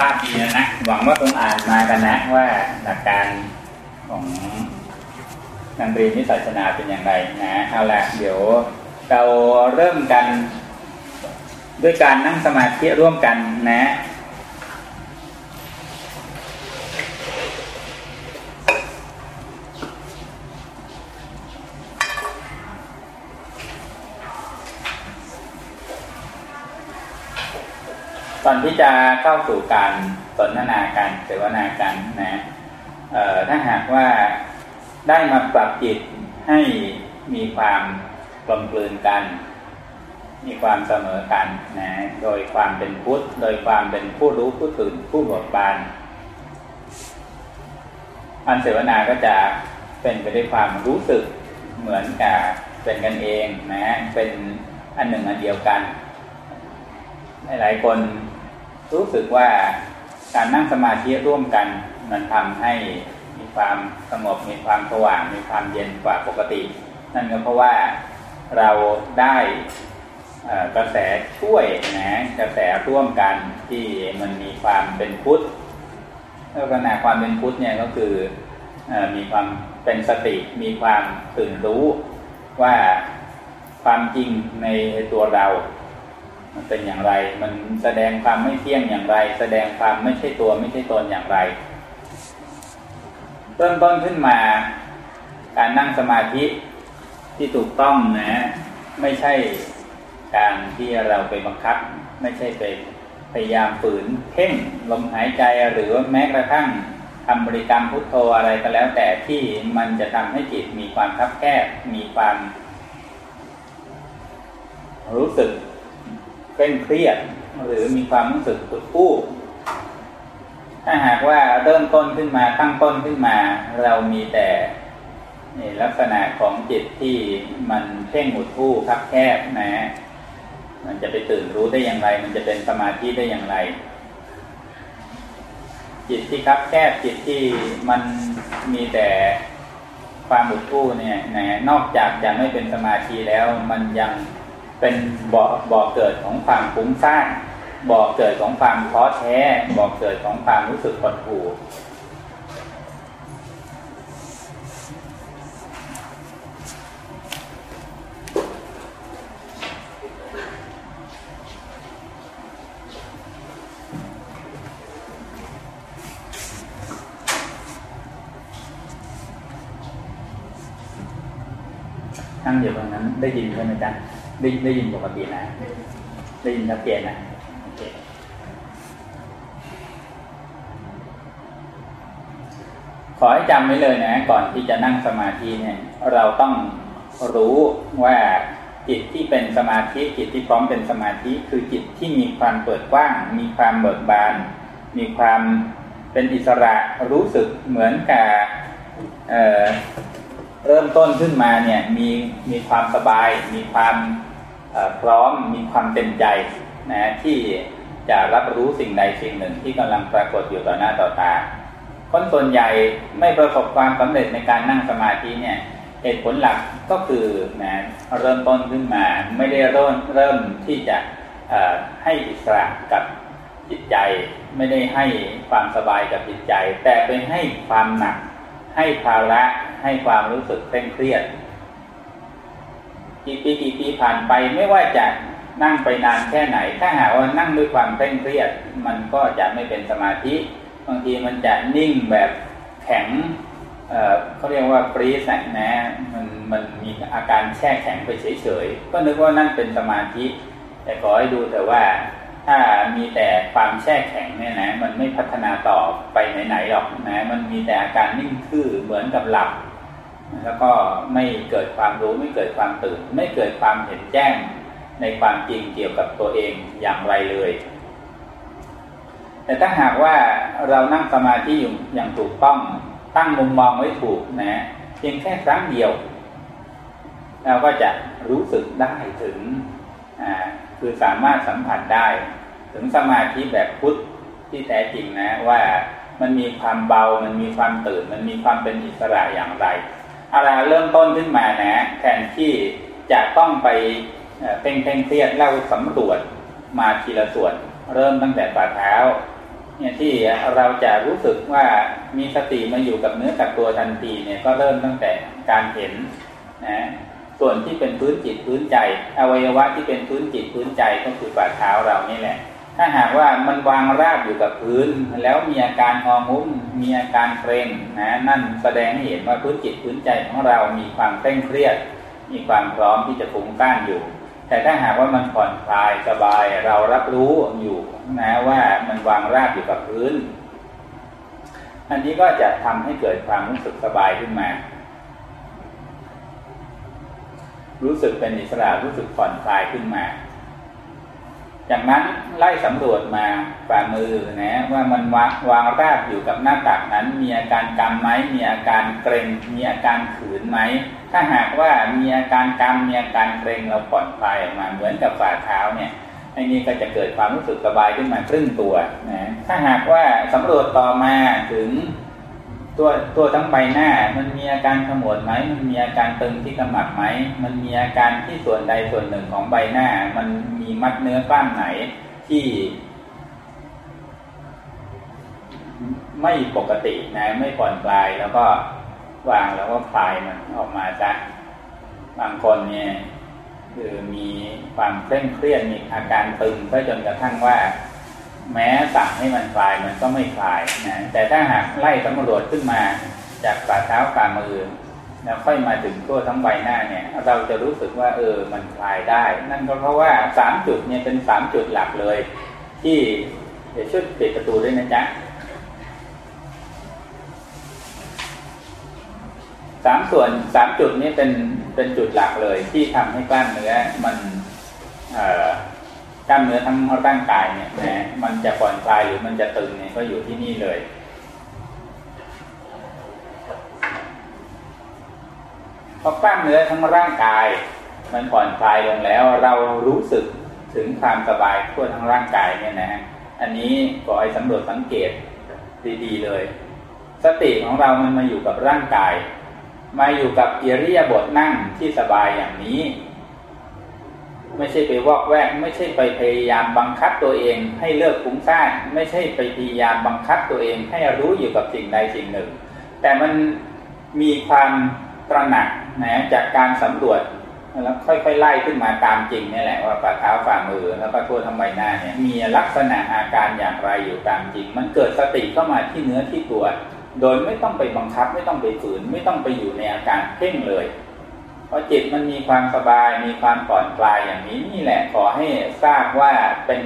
ภาพดีนะนะ หวังว่าคงอ่านมากันนะว่าหลักการของนักเรียนนิสศาสนาเป็นอย่างไรนะเอาละเดี๋ยวเราเริ่มกันด้วยการนั่งสมาธิร่วมกันนะ ที่จะเข้าสู่การสนทนาการเสวนากันนะถ้าหากว่าได้มาปรับจิตให้มีความกลมกลืนกัน มีความเสมอกันนะโดยความเป็นพุทธ โดยความเป็นผู้รู้ผู้ตื่นผู้บทบานการเสวนาก็จะเป็นไปด้วยความรู้สึกเหมือนกับเป็นกันเองนะเป็นอันหนึ่งอันเดียวกัน หลายคน รู้สึกว่าการนั่งสมาธิร่วมกัน มันทำให้มีความสงบมีความสว่างมีความเย็นกว่าปกติ นั่นก็เพราะว่าเราได้กระแสช่วยนะกระแสร่วมกันที่มันมีความเป็นพุทธลักษณะความเป็นพุทธเนี่ยก็คืออมีความเป็นสติ มีความตื่นรู้ว่าความจริงในตัวเรา มันเป็นอย่างไร มันแสดงความไม่เที่ยงอย่างไร แสดงความไม่ใช่ตัวไม่ใช่ตนอย่างไร เริ่มต้นขึ้นมา การนั่งสมาธิที่ถูกต้องนะ ไม่ใช่การที่เราไปบังคับ ไม่ใช่ไปพยายามฝืนเพ่งลมหายใจหรือแม้กระทั่งทำบริกรรมพุทโธอะไรก็แล้ว แต่ที่มันจะทำให้จิตมีความคับแคบมีความรู้สึก เคร่งเครียด หรือมีความรู้สึกตุดผู้ถ้าหากว่าเริ่มต้นขึ้นมาตั้งต้นขึ้นมา เรามีแต่ลักษณะของจิตที่มันเพ่งหมุดผู้คับแคบนะ มันจะไปตื่นรู้ได้อย่างไร มันจะเป็นสมาธิได้อย่างไร จิตที่คับแคบจิตที่มันมีแต่ความหมุดผู้เนี่ยนะนอกจากจะไม่เป็นสมาธิแล้วมันยัง เป็นบ่อบ่อเกิดของความฟุ้งซ่านบ่อเกิดของความท้อแท้บ่อเกิดของความรู้สึกหดหู่นั่งอยู่ตรงนั้นได้ยินใช่ไหมจ๊ะ ได้ได้ยินปกตินะ ได้ยินชัดเจนนะโอเคขอให้จำไว้เลยนะ ก่อนที่จะนั่งสมาธิเนี่ย เราต้องรู้ว่าจิตที่เป็นสมาธิจิตที่พร้อมเป็นสมาธิคือจิตที่มีความเปิดกว้าง มีความเบิกบาน มีความเป็นอิสระรู้สึกเหมือนกับเริ่มต้นขึ้นมาเนี่ยมีมีความสบาย มีความ พร้อมมีความเต็มใจนะที่จะรับรู้สิ่งใดสิ่งหนึ่งที่กำลังปรากฏอยู่ต่อหน้าต่อตา คนส่วนใหญ่ไม่ประสบความสำเร็จในการนั่งสมาธิเนี่ยเหตุผลหลักก็คือนะเริ่มต้นขึ้นมาไม่ได้เริ่มเริ่มที่จะให้อิสระกับจิตใจ ไม่ได้ให้ความสบายกับจิตใจ แต่ไปให้ความหนัก ให้ภาระให้ความรู้สึกเคร่งเครียด กี่ปีกี่ปีผ่านไปไม่ว่าจะนั่งไปนานแค่ไหน ถ้าหากว่านั่งด้วยความเคร่งเครียด มันก็จะไม่เป็นสมาธิ บางทีมันจะนิ่งแบบแข็งเเขาเรียกว่าฟรีสนะ มันมันมีอาการแช่แข็งไปเฉยๆ ก็นึกว่านั่นเป็นสมาธิ แต่ขอให้ดูแต่ว่าถ้ามีแต่ความแช่แข็งเนี่ยนะ มันไม่พัฒนาต่อไปไหนๆหรอกนะ มันมีแต่อาการนิ่งทื่อเหมือนกับหลับ แล้วก็ไม่เกิดความรู้ไม่เกิดความตื่น ไม่เกิดความเห็นแจ้งในความจริงเกี่ยวกับตัวเองอย่างไรเลย แต่ถ้าหากว่าเรานั่งสมาธิอยู่อย่างถูกต้องตั้งมุมมองไว้ถูกนะเพียงแค่ครั้งเดียว เราก็จะรู้สึกได้ถึงคือสามารถสัมผัสได้ ถึงสมาธิแบบพุทธที่แท้จริงนะว่ามันมีความเบา มันมีความตื่น มันมีความเป็นอิสระอย่างไร อะไรเริ่มต้นขึ้นมานะแทนที่จะต้องไปเพ่งเพ่งเครียดเล่าสำรวจมาทีละส่วน เริ่มตั้งแต่ฝ่าเท้าเนี่ยที่เราจะรู้สึกว่ามีสติมาอยู่กับเนื้อกับตัวทันทีเนี่ยก็เริ่มตั้งแต่การเห็นนะส่วนที่เป็นพื้นจิตพื้นใจ อวัยวะที่เป็นพื้นจิตพื้นใจก็คือฝ่าเท้าเรานี่แหละ ถ้าหากว่ามันวางราบอยู่กับพื้น แล้วมีอาการงองุ้มมีอาการเกรงนะนั่นแสดงให้เห็นว่าพื้นจิตพื้นใจของเรามีความเคร่งเครียด มีความพร้อมที่จะฟุ้งซ่านอยู่ แต่ถ้าหากว่ามันผ่อนคลายสบายเรารับรู้อยู่นะว่ามันวางราบอยู่กับพื้น อันนี้ก็จะทำให้เกิดความรู้สึกสบายขึ้นมา รู้สึกเป็นอิสระรู้สึกผ่อนคลายขึ้นมา จากนั้นไล่สำรวจมาฝ่ามือนะว่ามันวางวางราบอยู่กับหน้าตักนั้น มีอาการกำไหมมีอาการเกรงมีอาการขืนไหมถ้าหากว่ามีอาการกำมีอาการเกรงเราผ่อนคลายออกมาเหมือนกับฝ่าเท้าเนี่ยไอ้นี่ก็จะเกิดความรู้สึกสบายขึ้นมาครึ่งตัวนะถ้าหากว่าสำรวจต่อมาถึง ตัวตัวทั้งใบหน้า มันมีอาการขมวดไหม มันมีอาการตึงที่กระหมับไหม มันมีอาการที่ส่วนใดส่วนหนึ่งของใบหน้า มันมีมัดเนื้อกล้ามไหนที่ ไม่ปกตินะไม่ผ่อนคลายแล้วก็วางแล้วก็คลายมันออกมาจ้ะบางคนเนี่ยคือมีความเคร่งเครียดมีอาการตึงไปจนกระทั่งว่า แม้สั่งให้มันคลายมันก็ไม่คลายนะแต่ถ้าหากไล่สำรวจขึ้นมาจากฝ่าเท้าฝ่ามือแล้วค่อยมาถึงตัวทั้งใบหน้าเนี่ย เราจะรู้สึกว่า เออ มันคลายได้ นั่นก็เพราะว่าสามจุดเนี่ยเป็นสามจุดหลักเลย ที่เดี๋ยวช่วยปิดประตูด้วยนะจ๊ะสามส่วนสามจุดนี้เป็นเป็นจุดหลักเลย ที่ทำให้กล้ามเนื้อมัน เอ่อ กล้ามเนื้อทั้งร่างกายเนี่ยนะมันจะผ่อนคลายหรือมันจะตึงเนี่ยก็อยู่ที่นี่เลย พอกล้ามเนื้อทั้งร่างกาย มันผ่อนคลายลงแล้ว เรารู้สึกถึงความสบายทั่วทั้งร่างกายเนี่ยนะ อันนี้ขอให้สำรวจสังเกตดีๆเลย สติของเรามันมาอยู่กับร่างกาย มาอยู่กับเอิริยบถนั่งที่สบายอย่างนี้ ไม่ใช่ไปวอกแวก ไม่ใช่ไปพยายามบังคับตัวเอง ให้เลิกฟุ้งซ่านไม่ใช่ไปพยายามบังคับตัวเองให้รู้อยู่กับสิ่งใดสิ่งหนึ่ง แต่มันมีความตระหนักนะจากการสำรวจแล้วค่อยๆไล่ขึ้นมาตามจริงนี่แหละว่าฝ่าเท้าฝ่ามือแล้วก็ทั่วทั้งใบหน้าเนี่ยมีลักษณะอาการอย่างไรอยู่ตามจริง มันเกิดสติเข้ามาที่เนื้อที่ตัว โดยไม่ต้องไปบังคับไม่ต้องไปฝืน ไม่ต้องไปอยู่ในอาการเพ่งเลย พอจิตมันมีความสบายมีความผ่อนคลายอย่างนี้นี่แหละขอให้ทราบว่าเป็น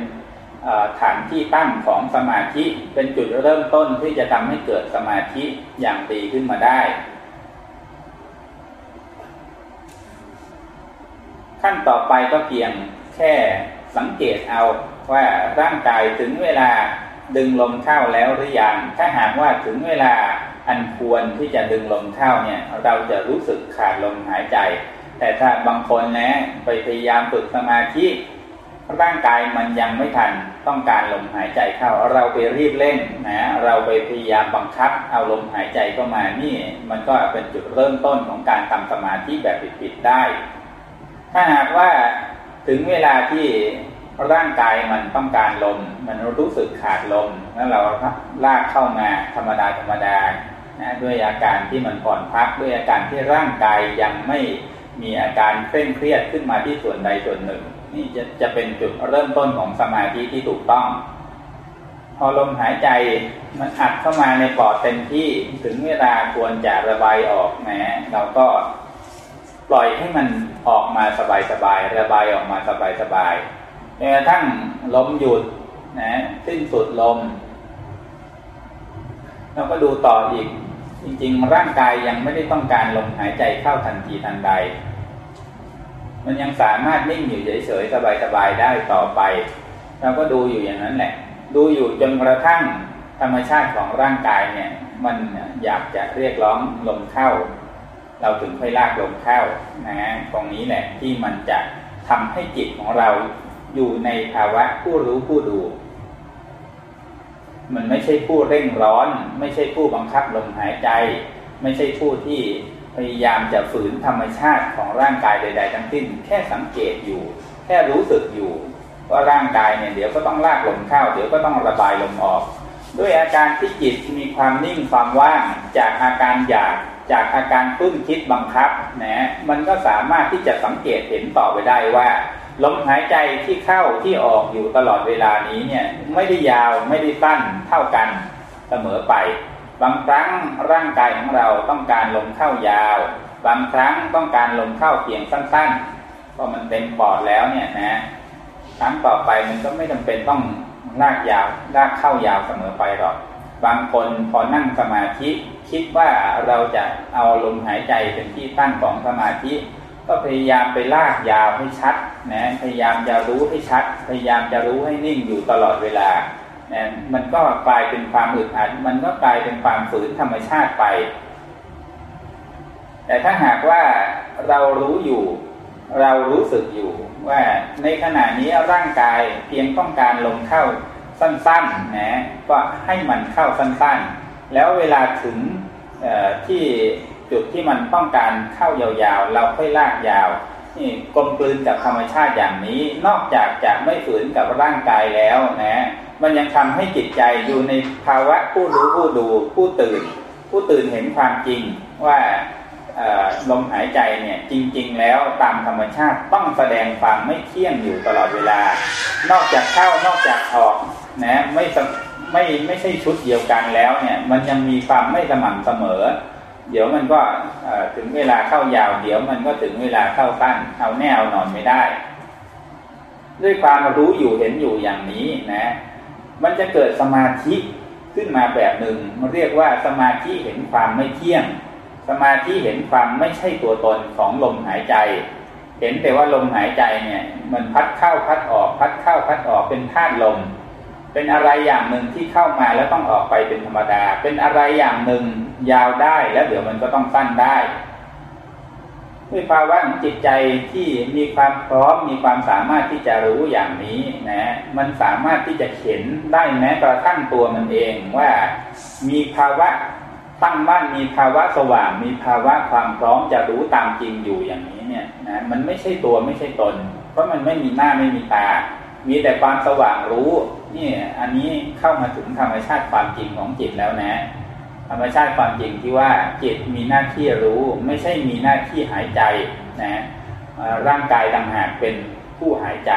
ฐานที่ตั้งของสมาธิเป็นจุดเริ่มต้นที่จะทำให้เกิดสมาธิอย่างดีขึ้นมาได้ ขั้นต่อไปก็เพียงแค่สังเกตเอาว่าร่างกายถึงเวลาดึงลมเข้าแล้วหรือยังถ้าหากว่าถึงเวลา อันควรที่จะดึงลมเข้าเนี่ย เราจะรู้สึกขาดลมหายใจ แต่ถ้าบางคนนะไปพยายามฝึกสมาธิร่างกายมันยังไม่ทันต้องการลมหายใจเข้า เราไปรีบเล่นนะเราไปพยายามบังคับ เอาลมหายใจเข้ามานี่ มันก็เป็นจุดเริ่มต้นของการทำสมาธิแบบผิดๆได้ ถ้าหากว่าถึงเวลาที่ร่างกายมันต้องการลม มันรู้สึกขาดลมแล้วเราลากเข้ามาธรรมดาธรรมดา นะด้วยอาการที่มันผ่อนพักด้วยอาการที่ร่างกายยังไม่มีอาการเคร่งเครียดขึ้นมาที่ส่วนใดส่วนหนึ่ง นี่จะจะเป็นจุดเริ่มต้นของสมาธิที่ถูกต้อง พอลมหายใจมันอัดเข้ามาในปอดเต็มที่ถึงเวลาควรจะระบายออกนะเราก็ปล่อยให้มันออกมาสบายๆระบายออกมาสบายๆจนกระทั่งลมหยุดนะสิ้นสุดลมเราก็ดูต่ออีก จริงๆ ร่างกายยังไม่ได้ต้องการลมหายใจเข้าทันทีทันใด มันยังสามารถนิ่งอยู่เฉยๆสบายๆได้ต่อไป เราก็ดูอยู่อย่างนั้นแหละ ดูอยู่จนกระทั่งธรรมชาติของร่างกายเนี่ย มันอยากจะเรียกร้องลมเข้า เราถึงค่อยลากลมเข้านะตรงนี้แหละที่มันจะทำให้จิตของเราอยู่ในภาวะผู้รู้ผู้ดู มันไม่ใช่ผู้เร่งร้อน ไม่ใช่ผู้บังคับลมหายใจ ไม่ใช่ผู้ที่พยายามจะฝืนธรรมชาติของร่างกายใด ๆ ทั้งสิ้น แค่สังเกตอยู่ แค่รู้สึกอยู่ ว่าร่างกายเนี่ยเดี๋ยวก็ต้องลากลมเข้าเดี๋ยวก็ต้องระบายลมออก ด้วยอาการที่จิตมีความนิ่งความว่างจากอาการอยากจากอาการปึ้งคิดบังคับนะมันก็สามารถที่จะสังเกตเห็นต่อไปได้ว่า ลมหายใจที่เข้าที่ออกอยู่ตลอดเวลานี้เนี่ยไม่ได้ยาวไม่ได้สั้นเท่ากันเสมอไป บางครั้งร่างกายของเราต้องการลมเข้ายาว บางครั้งต้องการลมเข้าเพียงสั้นๆ ก็มันเต็มปอดแล้วเนี่ยนะครั้งต่อไปมันก็ไม่จาเป็นต้องลากยาวลากเข้ายาวเสมอไปหรอก บางคนพอนั่งสมาธิคิดว่าเราจะเอาลมหายใจเป็นที่ตั้งของสมาธิ ก็พยายามไปลากยาวให้ชัดนะ พยายามจะรู้ให้ชัด พยายามจะรู้ให้นิ่งอยู่ตลอดเวลานะมันก็กลายเป็นความอึดอัด มันก็กลายเป็นความฝืนธรรมชาติไป แต่ถ้าหากว่าเรารู้อยู่ เรารู้สึกอยู่ ว่าในขณะนี้ร่างกายเพียงต้องการลมเข้าสั้นๆนะก็ให้มันเข้าสั้นๆ แล้วเวลาถึงที่ จุดที่มันต้องการเข้ายาวๆ เราค่อยลากยาวนี่กลมกลืนกับธรรมชาติอย่างนี้ นอกจากจะไม่ฝืนกับร่างกายแล้วนะ มันยังทำให้จิตใจอยู่ในภาวะผู้รู้ผู้ดูผู้ตื่น ผู้ตื่นเห็นความจริงว่าลมหายใจเนี่ยจริง ๆ แล้วตามธรรมชาติต้องแสดงความไม่เที่ยงอยู่ตลอดเวลา นอกจากเข้านอกจากออกนะไม่ไม่ไม่ใช่ชุดเดียวกันแล้วเนี่ยมันยังมีความไม่สม่ำเสมอ เดี๋ยวมันก็ถึงเวลาเข้ายาว เดี๋ยวมันก็ถึงเวลาเข้าสั้นเอาแน่เอานอนไม่ได้ ด้วยความรู้อยู่เห็นอยู่อย่างนี้นะ มันจะเกิดสมาธิขึ้นมาแบบหนึ่งมันเรียกว่าสมาธิเห็นความไม่เที่ยง สมาธิเห็นความไม่ใช่ตัวตนของลมหายใจ เห็นแต่ว่าลมหายใจเนี่ย มันพัดเข้าพัดออก พัดเข้าพัดออกเป็นธาตุลม เป็นอะไรอย่างหนึ่งที่เข้ามาแล้วต้องออกไปเป็นธรรมดา เป็นอะไรอย่างหนึ่งยาวได้แล้วเดี๋ยวมันก็ต้องสั้นได้ด้วยภาวะของจิตใจที่มีความพร้อมมีความสามารถที่จะรู้อย่างนี้นะมันสามารถที่จะเข็นได้แม้กระทั่งตัวมันเองว่ามีภาวะตั้งมั่นมีภาวะสว่าง มีภาวะความพร้อมจะรู้ตามจริงอยู่อย่างนี้เนี่ยนะมันไม่ใช่ตัวไม่ใช่ตน เพราะมันไม่มีหน้าไม่มีตา มีแต่ความสว่างรู้ นี่อันนี้เข้ามาถึงธรรมชาติความจริงของจิตแล้วนะ ธรรมชาติความจริงที่ว่าจิตมีหน้าที่รู้ ไม่ใช่มีหน้าที่หายใจนะร่างกายต่างหากเป็นผู้หายใจ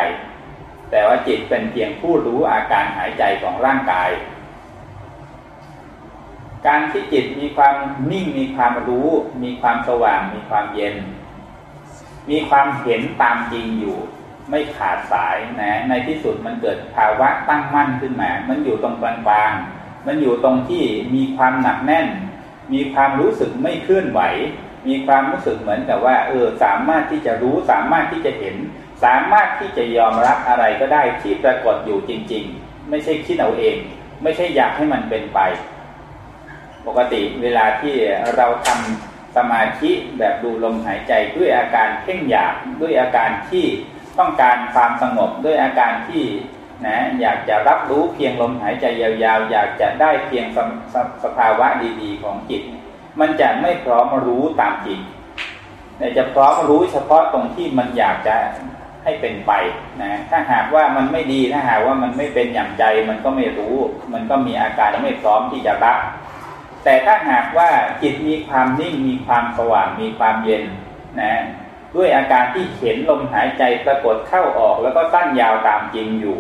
แต่ว่าจิตเป็นเพียงผู้รู้อาการหายใจของร่างกาย การที่จิตมีความนิ่งมีความรู้ มีความสว่าง มีความเย็น มีความเห็นตามจริงอยู่ ไม่ขาดสายนะในที่สุดมันเกิดภาวะตั้งมั่นขึ้นมา มันอยู่ตรงกลางๆมันอยู่ตรงที่มีความหนักแน่น มีความรู้สึกไม่เคลื่อนไหว มีความรู้สึกเหมือนกับว่าเออสามารถที่จะรู้สามารถที่จะเห็น สามารถที่จะยอมรับอะไรก็ได้ที่ปรากฏอยู่จริง ๆ ไม่ใช่คิดเอาเอง ไม่ใช่อยากให้มันเป็นไป ปกติเวลาที่เราทำสมาธิแบบดูลมหายใจด้วยอาการเพ่งอยากด้วยอาการที่ ต้องการความสงบด้วยอาการที่นะอยากจะรับรู้เพียงลมหายใจยาวๆ อยากจะได้เพียงสสสภาวะดีๆ ของจิต มันจะไม่พร้อมรู้ตามจริงแต่จะพร้อมรู้เฉพาะตรงที่มันอยากจะให้เป็นไปนะถ้าหากว่ามันไม่ดีถ้าหากว่ามันไม่เป็นอย่างใจมันก็ไม่รู้ มันก็มีอาการไม่พร้อมที่จะรับ แต่ถ้าหากว่าจิตมีความนิ่งมีความสว่างมีความเย็นนะ ด้วยอาการที่เห็นลมหายใจปรากฏเข้าออกแล้วก็สั้นยาวตามจริงอยู่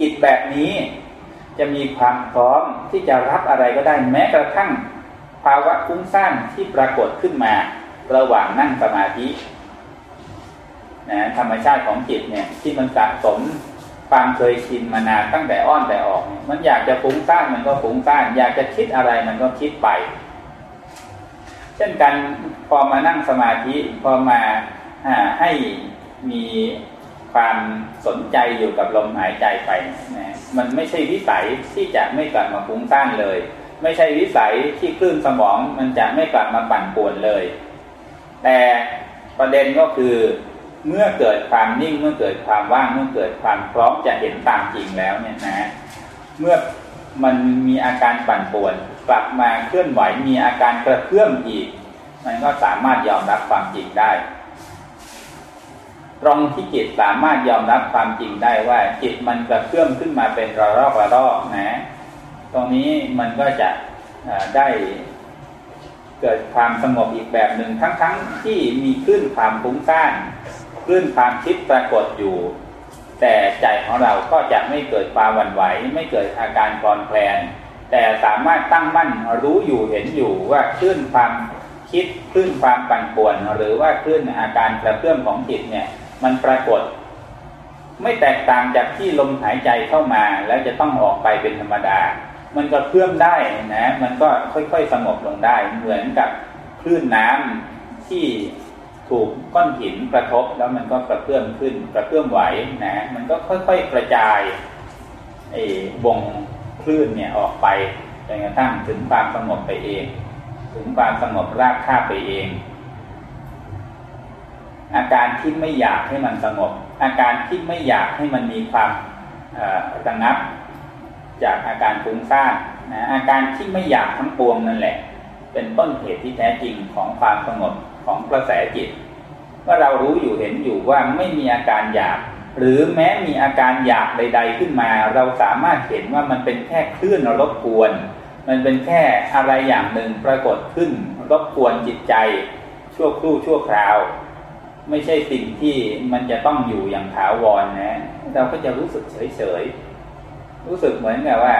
จิตแบบนี้จะมีความพร้อมที่จะรับอะไรก็ได้แม้กระทั่ง ภาวะฟุ้งซ่านที่ปรากฏขึ้นมา ระหว่างนั่งสมาธินะธรรมชาติของจิตเนี่ยที่มันสะสมความเคยชินมานานตั้งแต่อ้อนแต่ออก มันอยากจะฟุ้งซ่านมันก็ฟุ้งซ่าน อยากจะคิดอะไรมันก็คิดไป เช่นกันพอมานั่งสมาธิพอมาให้มีความสนใจอยู่กับลมหายใจไปนะมันไม่ใช่วิสัยที่จะไม่กลับมาฟุ้งซ่านเลย ไม่ใช่วิสัยที่คลื่นสมองมันจะไม่กลับมาปั่นป่วนเลย แต่ประเด็นก็คือเมื่อเกิดความนิ่งเมื่อเกิดความว่างเมื่อเกิดความพร้อมจะเห็นตามจริงแล้วเนี่ยนะ เมื่อมันมีอาการปั่นป่วน กลับมาเคลื่อนไหวมีอาการกระเพื่อมอีก มันก็สามารถยอมรับความจริงได้ ตรงที่จิตสามารถยอมรับความจริงได้ว่าจิตมันกระเพื่อมขึ้นมาเป็นระลอกระลอกนะ ตรงนี้มันก็จะได้เกิดความสงบอีกแบบหนึ่งทั้งๆทที่มีคลื่นความฟุ้งซ่านคลื่นความคิดปรากฏอยู่ แต่ใจของเราก็จะไม่เกิดความหวั่นไหว ไม่เกิดอาการคลอนแคลน แต่สามารถตั้งมั่นรู้อยู่เห็นอยู่ว่าคลื่นความคิดคลื่นความปั่นป่วน หรือว่าคลื่นอาการกระเพื่อมของจิตเนี่ย มันปรากฏ ไม่แตกต่างจากที่ลมหายใจเข้ามา แล้วจะต้องออกไปเป็นธรรมดา มันก็เพื่อมได้นะ มันก็ค่อยๆสงบลงได้ เหมือนกับคลื่นน้ำที่ถูกก้อนหินกระทบแล้วมันก็กระเพื่อมขึ้นกระเพื่อมไหวนะ มันก็ค่อยๆกระจายไอ้วง คลื่นเนี่ยออกไปจนกระทั่งถึงความสงบไปเอง ถึงความสงบราบคาบไปเอง อาการที่ไม่อยากให้มันสงบ อาการที่ไม่อยากให้มันมีความระงับ จากอาการฟุ้งซ่านนะอาการที่ไม่อยากทั้งปวงนั่นแหละ เป็นต้นเหตุที่แท้จริงของความสงบของกระแสจิตว่าเรารู้อยู่เห็นอยู่ว่าไม่มีอาการอยาก หรือแม้มีอาการอยากใด ๆ ขึ้นมา เราสามารถเห็นว่ามันเป็นแค่คลื่นรบกวน มันเป็นแค่อะไรอย่างหนึ่งปรากฏขึ้นรบกวนจิตใจ ชั่วครู่ชั่วคราว ไม่ใช่สิ่งที่มันจะต้องอยู่อย่างถาวรนนะ เราก็จะรู้สึกเฉยๆรู้สึกเหมือนกับว่า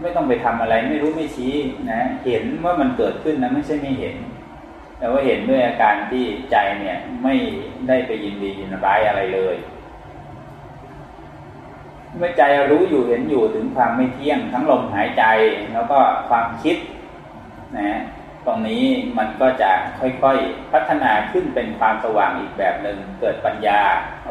ไม่ต้องไปทำอะไรไม่รู้ไม่ชี้นะเห็นว่ามันเกิดขึ้นนะไม่ใช่ไม่เห็นแต่ว่าเห็นด้วยอาการที่ใจเนี่ยไม่ได้ไปยินดียินร้ายอะไรเลย เมื่อใจรู้อยู่เห็นอยู่ถึงความไม่เที่ยงทั้งลมหายใจแล้วก็ความคิดนะตรงนี้มันก็จะค่อยๆพัฒนาขึ้นเป็นความสว่างอีกแบบหนึ่งเกิดปัญญา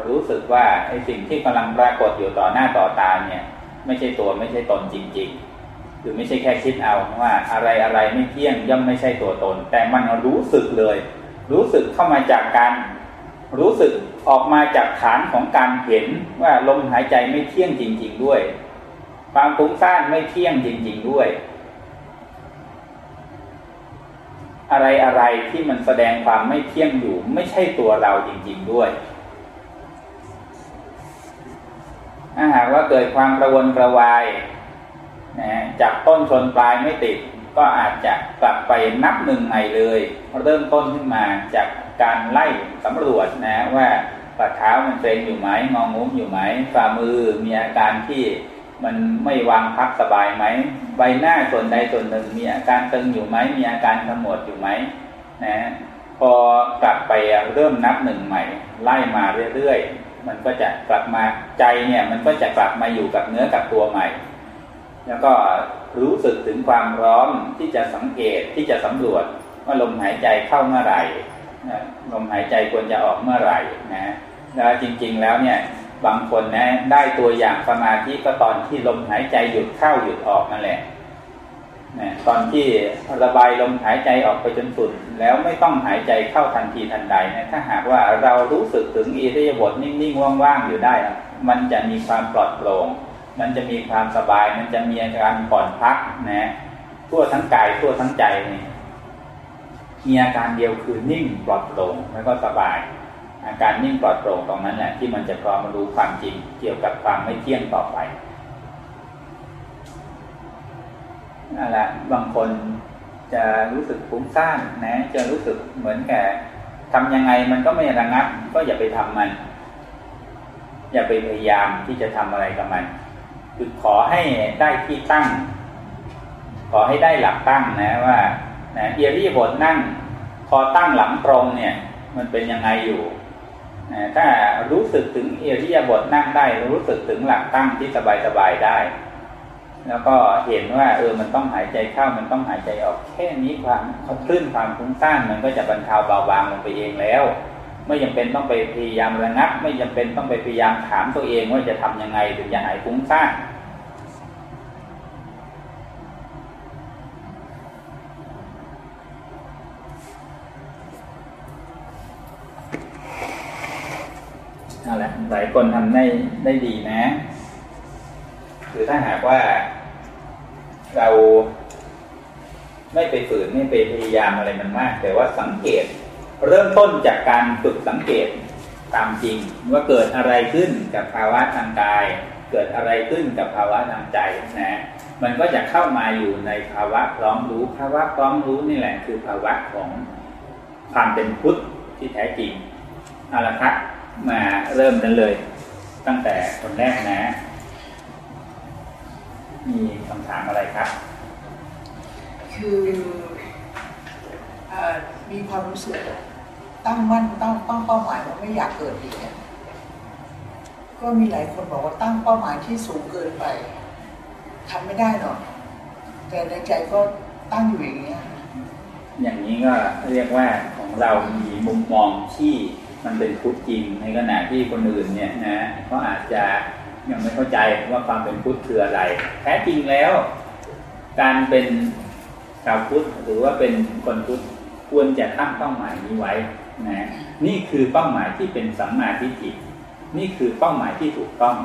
รู้สึกว่าไอ้สิ่งที่กำลังปรากฏอยู่ต่อหน้าต่อตาเนี่ยไม่ใช่ตัวไม่ใช่ตนจริง ๆ คือไม่ใช่แค่คิดเอาว่าอะไรอะไรไม่เที่ยงย่อมไม่ใช่ตัวตน แต่มันรู้สึกเลย รู้สึกเข้ามาจากการ รู้สึกออกมาจากฐานของการเห็นว่าลมหายใจไม่เที่ยงจริง ๆด้วย ความฟุ้งซ่านไม่เที่ยงจริง ๆด้วย อะไรอะไรที่มันแสดงความไม่เที่ยงอยู่ ไม่ใช่ตัวเราจริง ๆด้วยถ้าหากว่าเกิดความกระวนกระวายนะจากต้นชนปลายไม่ติด ก็อาจจะกลับไปนับหนึ่งใหม่เลยเริ่มต้นขึ้นมาจาก การไล่สำรวจนะว่าฝ่าเท้ามันเกรงอยู่ไหมงองงุ้มอยู่ไหมฝ่ามือมีอาการที่มันไม่วางพักสบายไหมใบหน้าส่วนใดส่วนหนึ่ง มีอาการตึงอยู่ไหมมีอาการขมวดอยู่ไหมนะพอกลับไปเริ่มนับหนึ่งใหม่ ไล่มาเรื่อยๆมันก็จะกลับมาใจเนี่ยมันก็จะกลับมาอยู่กับเนื้อกับตัวใหม่ แล้วก็รู้สึกถึงความร้อมที่จะสังเกตที่จะสำรวจว่าลมหายใจเข้าเมื่อไหร่ ลมหายใจควรจะออกเมื่อไหร่นะแล้วจริงๆแล้วเนี่ยบางคนนะได้ตัวอย่างสมาธิก็ตอนที่ลมหายใจหยุดเข้าหยุดออกนั่นแหละนะตอนที่ระบายลมหายใจออกไปจนสุด แล้วไม่ต้องหายใจเข้าทันทีทันใดนะถ้าหากว่าเรารู้สึกถึงอิริยาบถนิ่งๆว่างๆอยู่ได้ มันจะมีความปลอดโปร่งมันจะมีความสบาย มันจะมีอาการผ่อนพักนะทั่วทั้งกายทั่วทั้งใจนี่ มีอาการเดียวคือนิ่งปลอดโปร่งแล้วก็สบาย อาการนิ่งปลอดโปร่งตรงนั้นแหละที่มันจะพร้อมรู้ความจริงเกี่ยวกับความไม่เที่ยงต่อไปนั่นแหละบางคนจะรู้สึกฟุ้งซ่านนะ จะรู้สึกเหมือนแก่ทำยังไงมันก็ไม่ระงับ ก็อย่าไปทำมัน อย่าไปพยายามที่จะทำอะไรกับมัน คือขอให้ได้ที่ตั้ง ขอให้ได้หลักตั้งนะว่า นะเอียรี่บทนั่งพอตั้งหลังตรงเนี่ย มันเป็นยังไงอยู่นะถ้ารู้สึกถึงเอียรี่บทนั่งได้ รู้สึกถึงหลักตั้งที่สบายๆได้ แล้วก็เห็นว่า เออมันต้องหายใจเข้ามันต้องหายใจออกแค่นี้ความคลื่นความฟุ้งซ่านมันก็จะบรรเทาเบาบางลงไปเองแล้วไม่จาเป็นต้องไปพยายามระงับ ไม่จาเป็นต้องไปพยายามถามตัวเองว่าจะทำยังไงถึงจะหายฟุ้งซ่าน แหละหลายคนทำได้ได้ดีนะ คือถ้าหากว่าเราไม่ไปฝืนไม่ไปพยายามอะไรมันมาก แต่ว่าสังเกต เริ่มต้นจากการฝึกสังเกตตามจริง ว่าเกิดอะไรขึ้นกับภาวะทางกาย เกิดอะไรขึ้นกับภาวะทางใจนะมันก็จะเข้ามาอยู่ในภาวะพร้อมรู้ภาวะพร้อมรู้นี่แหละคือภาวะของความเป็นพุทธที่แท้จริงเอาละครับ มาเริ่มกันเลย ตั้งแต่คนแรกนะ มีคำถามอะไรครับ คืออมีความรู้สึกตั้งมั่นตั้งตั้งเป้าหมายว่าไม่อยากเกิดอีกเนี่ยก็มีหลายคนบอกว่าตั้งเป้าหมายที่สูงเกินไปทำไม่ได้หรอกแต่ในใจก็ตั้งอยู่อย่างเงี้ยอย่างนี้ก็เรียกว่าของเรามีมุมมองที่ มันเป็นพุทธจริง ในขณะที่คนอื่นเนี่ยนะเขาอาจจะยังไม่เข้าใจว่าความเป็นพุทธคืออะไร แท้จริงแล้ว การเป็นชาวพุทธหรือว่าเป็นคนพุทธควรจะตั้งเป้าหมายนี้ไว้นะนี่คือเป้าหมายที่เป็นสัมมาทิฏฐินี่คือเป้าหมายที่ถูกต้อง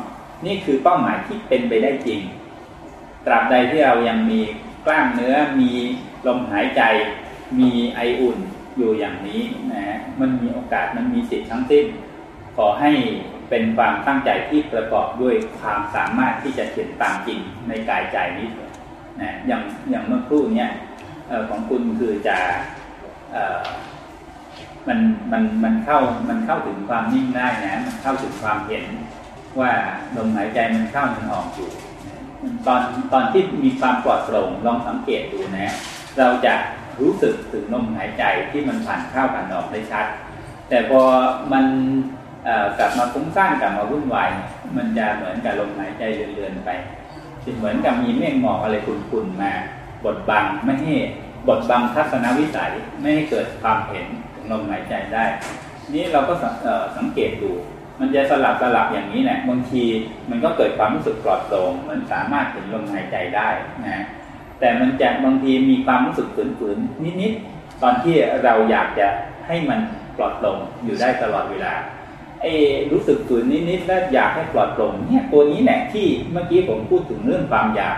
นี่คือเป้าหมายที่เป็นไปได้จริง ตราบใดที่เรายังมีกล้ามเนื้อมีลมหายใจ มีไออุ่น อยู่อย่างนี้นะมันมีโอกาสมันมีสิทธิ์ทั้งสิ้น ขอให้เป็นความตั้งใจที่ประกอบด้วยความสามารถที่จะเห็นตามจริงในกายใจนี้นะอย่างอย่างเมื่อครู่เนี้ยของคุณคือจะมันมันมันเข้ามันเข้าถึงความนิ่งได้นะมันเข้าถึงความเห็นว่าลมหายใจมันเข้ามันออกอยู่ตอนตอนที่มีความปลอดโปร่งลองสังเกตดูนะ เราจะ รู้สึกถึงลมหายใจที่มันผ่านเข้าผ่านออกได้ชัด แต่พอมันกลับมาฟุ้งซ่านกลับมาวุ่นวายมันจะเหมือนกับลมหายใจเลื่อนๆไปเหมือนกับมีเมฆหมอกอะไรขุ่นๆมาบดบังไม่ให้บดบังทัศนวิสัยไม่ให้เกิดความเห็นถึงลมหายใจได้ นี้เราก็สังเกตดู มันจะสลับสลับอย่างนี้แหละบางทีมันก็เกิดความรู้สึกปลอดโปร่งมันสามารถเห็นลมหายใจได้นะ แต่มันจะบางทีมีความรู้สึกฝืนๆนิดๆตอนที่เราอยากจะให้มันปลอดโปร่งอยู่ได้ตลอดเวลาไอ้รู้สึกฝืนนิดๆแล้วอยากให้ปลอดโปร่งเนี่ยตัวนี้แหละที่เมื่อกี้ผมพูดถึงเรื่องความอยาก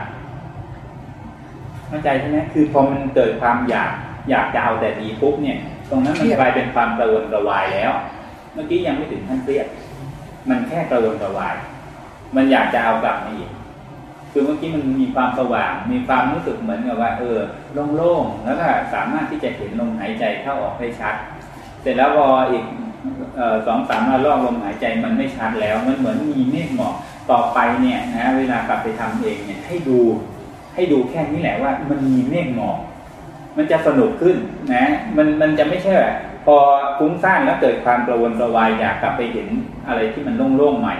เข้าใจใช่ไหมคือพอมันเกิดความอยากอยากจะเอาแต่ดีปุ๊บเนี่ย ตรงนั้นมันกลายเป็นความกระวนกระวายแล้ว เมื่อกี้ยังไม่ถึงขั้นเครียด มันแค่กระวนกระวาย มันอยากจะเอากลับมาอีก คือเมื่อกี้มันมีความสว่าง มีความรู้สึกเหมือนกับว่า เออโล่งๆแล้วก็สามารถที่จะเห็นลมหายใจเข้าออกได้ชัด เสร็จแล้วพออีกสองสามรอบลมหายใจมันไม่ชัดแล้ว มันเหมือนมีเมฆหมอกต่อไปเนี่ยนะเวลากลับไปทำเองเนี่ยให้ดูให้ดูแค่นี้แหละว่า มันมีเมฆหมอกมันจะสนุกขึ้นนะมันมันจะไม่ใช่แบบพอฟุ้งซ่านแล้วเกิดความกระวนกระวายอยากกลับไปเห็นอะไรที่มันโล่งๆใหม่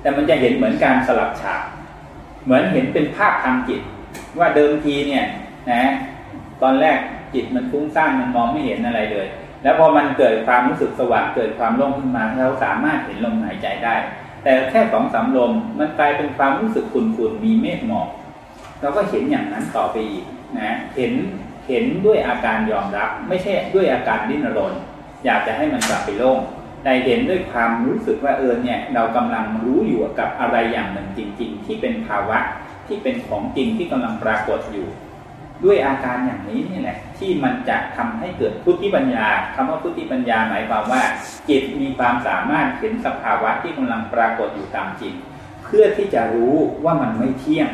แต่มันจะเห็นเหมือนการสลับฉาก เหมือนเห็นเป็นภาพทางจิต ว่าเดิมทีเนี่ยนะตอนแรกจิตมันฟุ้งซ่านมันมองไม่เห็นอะไรเลย แล้วพอมันเกิดความรู้สึกสว่างเกิดความโล่งขึ้นมาเราสามารถเห็นลมหายใจได้ แต่แค่สองสามลมมันกลายเป็นความรู้สึกขุ่นๆมีเมฆหมอกเราก็เห็นอย่างนั้นต่อไปอีกนะเห็นเห็นด้วยอาการยอมรับ ไม่ใช่ด้วยอาการดิ้นรน อยากจะให้มันกลับไปโล่ง แต่เห็นด้วยความรู้สึกว่าเออเนี่ยเรากำลังรู้อยู่กับอะไรอย่างหนึ่งจริง ๆ ที่เป็นภาวะที่เป็นของจริงที่กำลังปรากฏอยู่ ด้วยอาการอย่างนี้นี่แหละที่มันจะทำให้เกิดพุทธิปัญญาคำว่าพุทธิปัญญาหมายความว่า จิตมีความสามารถเห็นสภาวะที่กำลังปรากฏอยู่ตามจริง เพื่อที่จะรู้ว่ามันไม่เที่ยง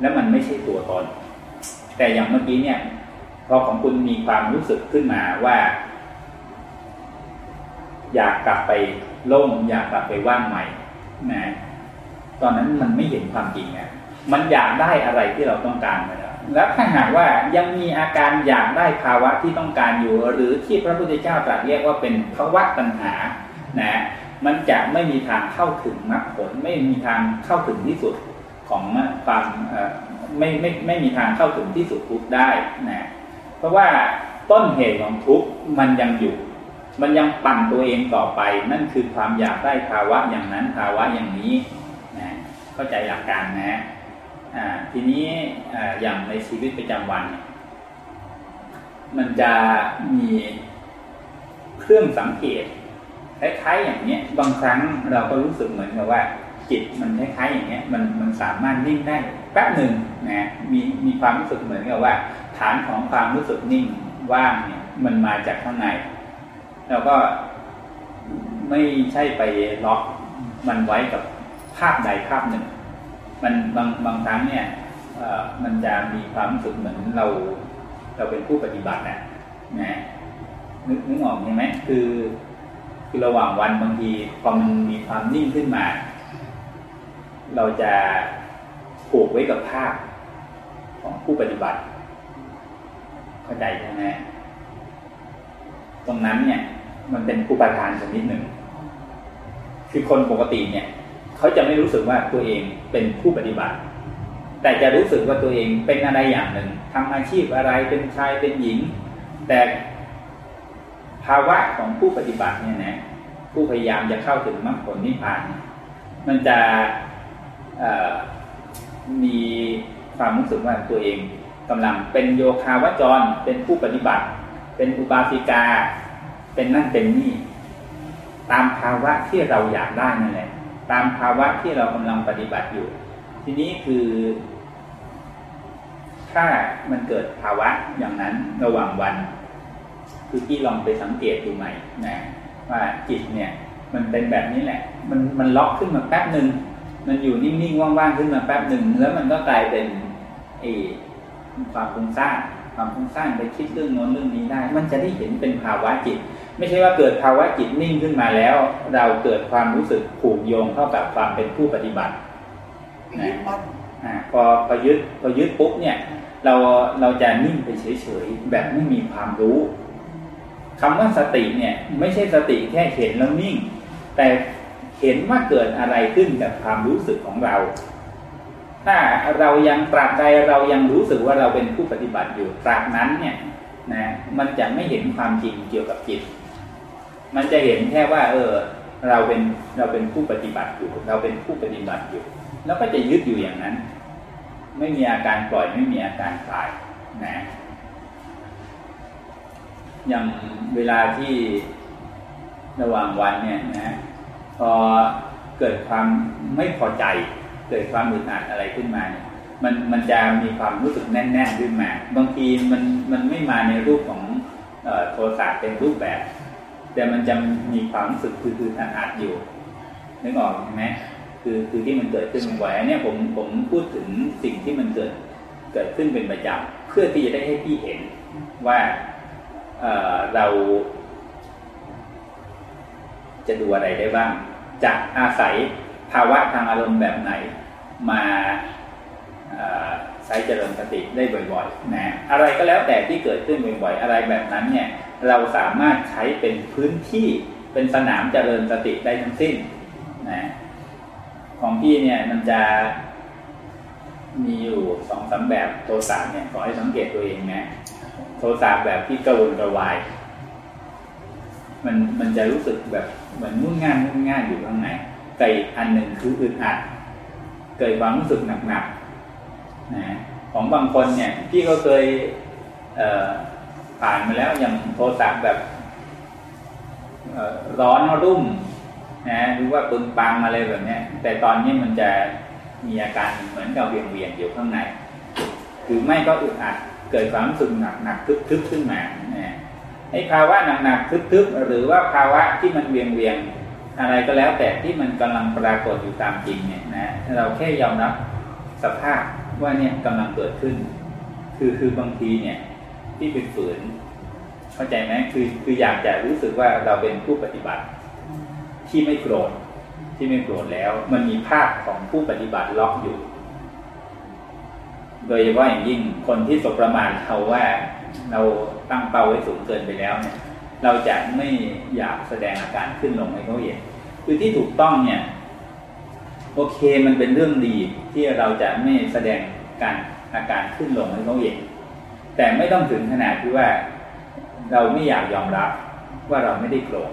และมันไม่ใช่ตัวตนแต่อย่างเมื่อกี้เนี่ยพอของคุณมีความรู้สึกขึ้นมาว่า อยากกลับไปโล่งอยากกลับไปว่างใหม่นะตอนนั้นมันไม่เห็นความจริงอะมันอยากได้อะไรที่เราต้องการมาแล้วแล้วถ้าหากว่ายังมีอาการอยากได้ภาวะที่ต้องการอยู่ หรือที่พระพุทธเจ้าตรัสเรียกว่าเป็นภาวะตัณหานะมันจะไม่มีทางเข้าถึงมรรคผลไม่มีทางเข้าถึงที่สุดของความไม่ไม่ไม่มีทางเข้าถึงที่สุดทุกได้นะเพราะว่าต้นเหตุของทุกมันยังอยู่ มันยังปั่นตัวเองต่อไป นั่นคือความอยากได้ภาวะอย่างนั้นภาวะอย่างนี้นะเข้าใจหลักการนะอ่าทีนี้อย่างในชีวิตประจำวัน มันจะมีเครื่องสังเกตคล้ายๆอย่างนี้บางครั้งเราก็รู้สึกเหมือนกับว่า จิตมันคล้ายๆอย่างเงี้ยมันมันสามารถนิ่งได้แป๊บหนึ่งนะมีมีความรู้สึกเหมือนกับว่า ฐานของความรู้สึกนิ่งว่างเนี่ยมันมาจากข้างใน แล้วก็ไม่ใช่ไปล็อกมันไว้กับภาพใดภาพหนึ่ง มันบางบางครั้งเนี่ยมันจะมีความรู้สึกเหมือนเรา เราเป็นผู้ปฏิบัตินะนะนึกนึกออกใช่ไหมคือ คือระหว่างวันบางทีพอมันมีความนิ่งขึ้นมา เราจะผูกไว้กับภาพของผู้ปฏิบัติ เข้าใจใช่ไหม ตรงนั้นเนี่ย มันเป็นอุปทานชนิดหนึ่ง คือคนปกติเนี่ย เขาจะไม่รู้สึกว่าตัวเองเป็นผู้ปฏิบัติ แต่จะรู้สึกว่าตัวเองเป็นอะไรอย่างหนึ่งทำอาชีพอะไรเป็นชายเป็นหญิง แต่ภาวะของผู้ปฏิบัติเนี่ยนะผู้พยายามจะเข้าถึงมรรคผลนิพพาน มันจะมีความรู้สึกว่าตัวเองกำลังเป็นโยคาวจรเป็นผู้ปฏิบัติ เป็นอุบาสิกา เป็นนั่นเป็นนี่ ตามภาวะที่เราอยากได้นั่นแหละ ตามภาวะที่เรากำลังปฏิบัติอยู่ ทีนี้คือ ถ้ามันเกิดภาวะอย่างนั้นระหว่างวัน คือที่ลองไปสังเกตดูใหม่นะว่าจิตเนี่ย มันเป็นแบบนี้แหละ มันมันล็อกขึ้นมาแป๊บหนึ่งมันอยู่นิ่งๆว่างๆขึ้นมาแป๊บหนึ่งแล้วมันก็กลายเป็นไอความฟุ้งซ่าน ความฟุ้งซ่านไปคิดเรื่องโน้นเรื่องนี้ได้ มันจะได้เห็นเป็นภาวะจิต ไม่ใช่ว่าเกิดภาวะจิตนิ่งขึ้นมาแล้ว เราเกิดความรู้สึกผูกโยงเข้ากับความเป็นผู้ปฏิบัตินะพอพอยึดพอยึดปุ๊บเนี่ย เราเราจะนิ่งไปเฉยๆแบบไม่มีความรู้คำว่าสติเนี่ยไม่ใช่สติแค่เห็นแล้วนิ่ง แต่เห็นว่าเกิดอะไรขึ้นกับความรู้สึกของเรา ถ้าเรายังตราบใดเรายังรู้สึกว่าเราเป็นผู้ปฏิบัติอยู่ตราบนั้นเนี่ยนะมันจะไม่เห็นความจริงเกี่ยวกับจิต มันจะเห็นแค่ว่า เออ เราเป็นเราเป็นผู้ปฏิบัติอยู่ เราเป็นผู้ปฏิบัติอยู่ แล้วก็จะยึดอยู่อย่างนั้น ไม่มีอาการปล่อยไม่มีอาการคลายนะอย่างเวลาที่ระหว่างวันเนี่ยนะพอเกิดความไม่พอใจ เกิดความอึดอัดอะไรขึ้นมาเนี่ยมันมันจะมีความรู้สึกแน่นๆขึ้นมา บางทีมันมันไม่มาในรูปของโทรศัพท์เป็นรูปแบบ แต่มันจะมีความรู้สึกคือคืออัดอยู่นึกออกไหมคือคือที่มันเกิดขึ้นบ่อยอันนี้ผมผมพูดถึงสิ่งที่มันเกิดเกิดขึ้นเป็นประจำเพื่อที่จะได้ให้พี่เห็นว่าเเราจะดูอะไรได้บ้าง จะอาศัย ภาวะทางอารมณ์แบบไหนมาใช้เจริญสติได้บ่อยๆนะอะไรก็แล้วแต่ที่เกิดขึ้นบ่อยๆ อะไรแบบนั้นเนี่ยเราสามารถใช้เป็นพื้นที่เป็นสนามเจริญสติได้ทั้งสิ้นนะของพี่เนี่ยมันจะมีอยู่สองสาแบบโทสะเนี่ยขอให้สังเกตตัวเองนะโทสะแบบที่กระวนกระวาย มันมันจะรู้สึกแบบเหมือนงุ่นง่านงุ่นง่านอยู่ข้างใน แต่อันหนึ่งคืออึดอัด เกิดความรู้สึกหนักๆนะของบางคนเนี่ยพี่ก็เคยเผ่านมาแล้วอย่างโทรศัพท์แบบร้อนรุ่มนะหรือว่าปึงปังอะไรแบบนี้แต่ตอนนี้มันจะมีอาการเหมือนกับเวียงเวียงอยู่ข้างในหรือไม่ก็อึดอัดเกิดความรู้สึกหนักหนักทึบๆขึ้นมานะไอ้ภาวะหนักๆทึบๆหรือว่าภาวะที่มันเวียงเวียง อะไรก็แล้วแต่ที่มันกำลังปรากฏอยู่ตามจริงเนี่ยนะเราแค่ยอมรับสภาพว่าเนี่ยกำลังเกิดขึ้น คือคือบางทีเนี่ย ที่เป็นฝืน เข้าใจไหมคือคืออยากจะรู้สึกว่าเราเป็นผู้ปฏิบัติ ที่ไม่โกรธที่ไม่โกรธแล้ว มันมีภาพของผู้ปฏิบัติล็อกอยู่ โดยเฉพาะอย่างยิ่งคนที่สบประมาทเขาว่า เราตั้งเป้าไว้สูงเกินไปแล้วเนี่ย เราจะไม่อยากแสดงอาการขึ้นลงให้เขาเห็นคือที่ถูกต้องเนี่ย โอเคมันเป็นเรื่องดีที่เราจะไม่แสดงการอาการขึ้นลงให้เขาเห็นแต่ไม่ต้องถึงขนาดที่ว่า เราไม่อยากยอมรับว่าเราไม่ได้โกรธ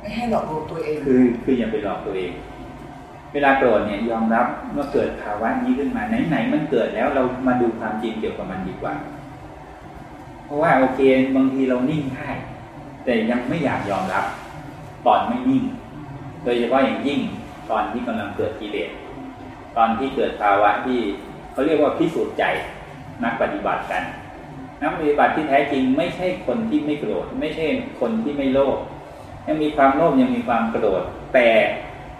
ไม่ให้หลอกลวงตัวเองคือคืออย่าไปหลอกตัวเอง เวลาโกรธเนี่ยยอมรับว่าเกิดภาวะนี้ขึ้นมาไหนๆมันเกิดแล้วเรามาดูความจริงเกี่ยวกับมันดีกว่า เพราะว่าโอเคบางทีเรานิ่งได้แต่ยังไม่อยากยอมรับตอนไม่นิ่ง โดยเฉพาะอย่างยิ่งตอนที่กำลังเกิดกิเลสตอนที่เกิดภาวะที่เขาเรียกว่าพิสูจน์ใจนักปฏิบัติกัน นักปฏิบัติที่แท้จริงไม่ใช่คนที่ไม่โกรธไม่ใช่คนที่ไม่โลภยังมีความโลภยังมีความโกรธแต่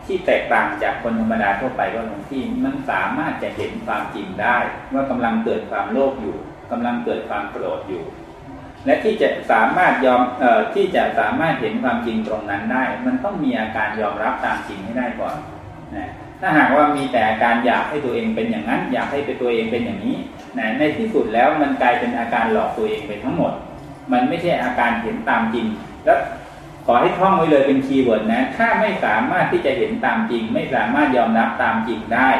ที่แตกต่างจากคนธรรมดาทั่วไปก็ตรงที่มันสามารถจะเห็นความจริงได้ ว่ากำลังเกิดความโลภอยู่ กำลังเกิดความโกรธอยู่ และที่จะสามารถยอมออที่จะสามารถเห็นความจริงตรงนั้นได้ มันต้องมีอาการยอมรับตามจริงให้ได้ก่อนนะถ้าหากว่ามีแต่อาการอยากให้ตัวเองเป็นอย่างนั้น อยากให้เป็นตัวเองเป็นอย่างนี้นะในที่สุดแล้วมันกลายเป็นอาการหลอกตัวเองไปทั้งหมด มันไม่ใช่อาการเห็นตามจริง แล้วขอให้ท่องไว้เลยเป็นคีย์เวิร์ดนะ ถ้าไม่สามารถที่จะเห็นตามจริง ไม่สามารถยอมรับตามจริงได้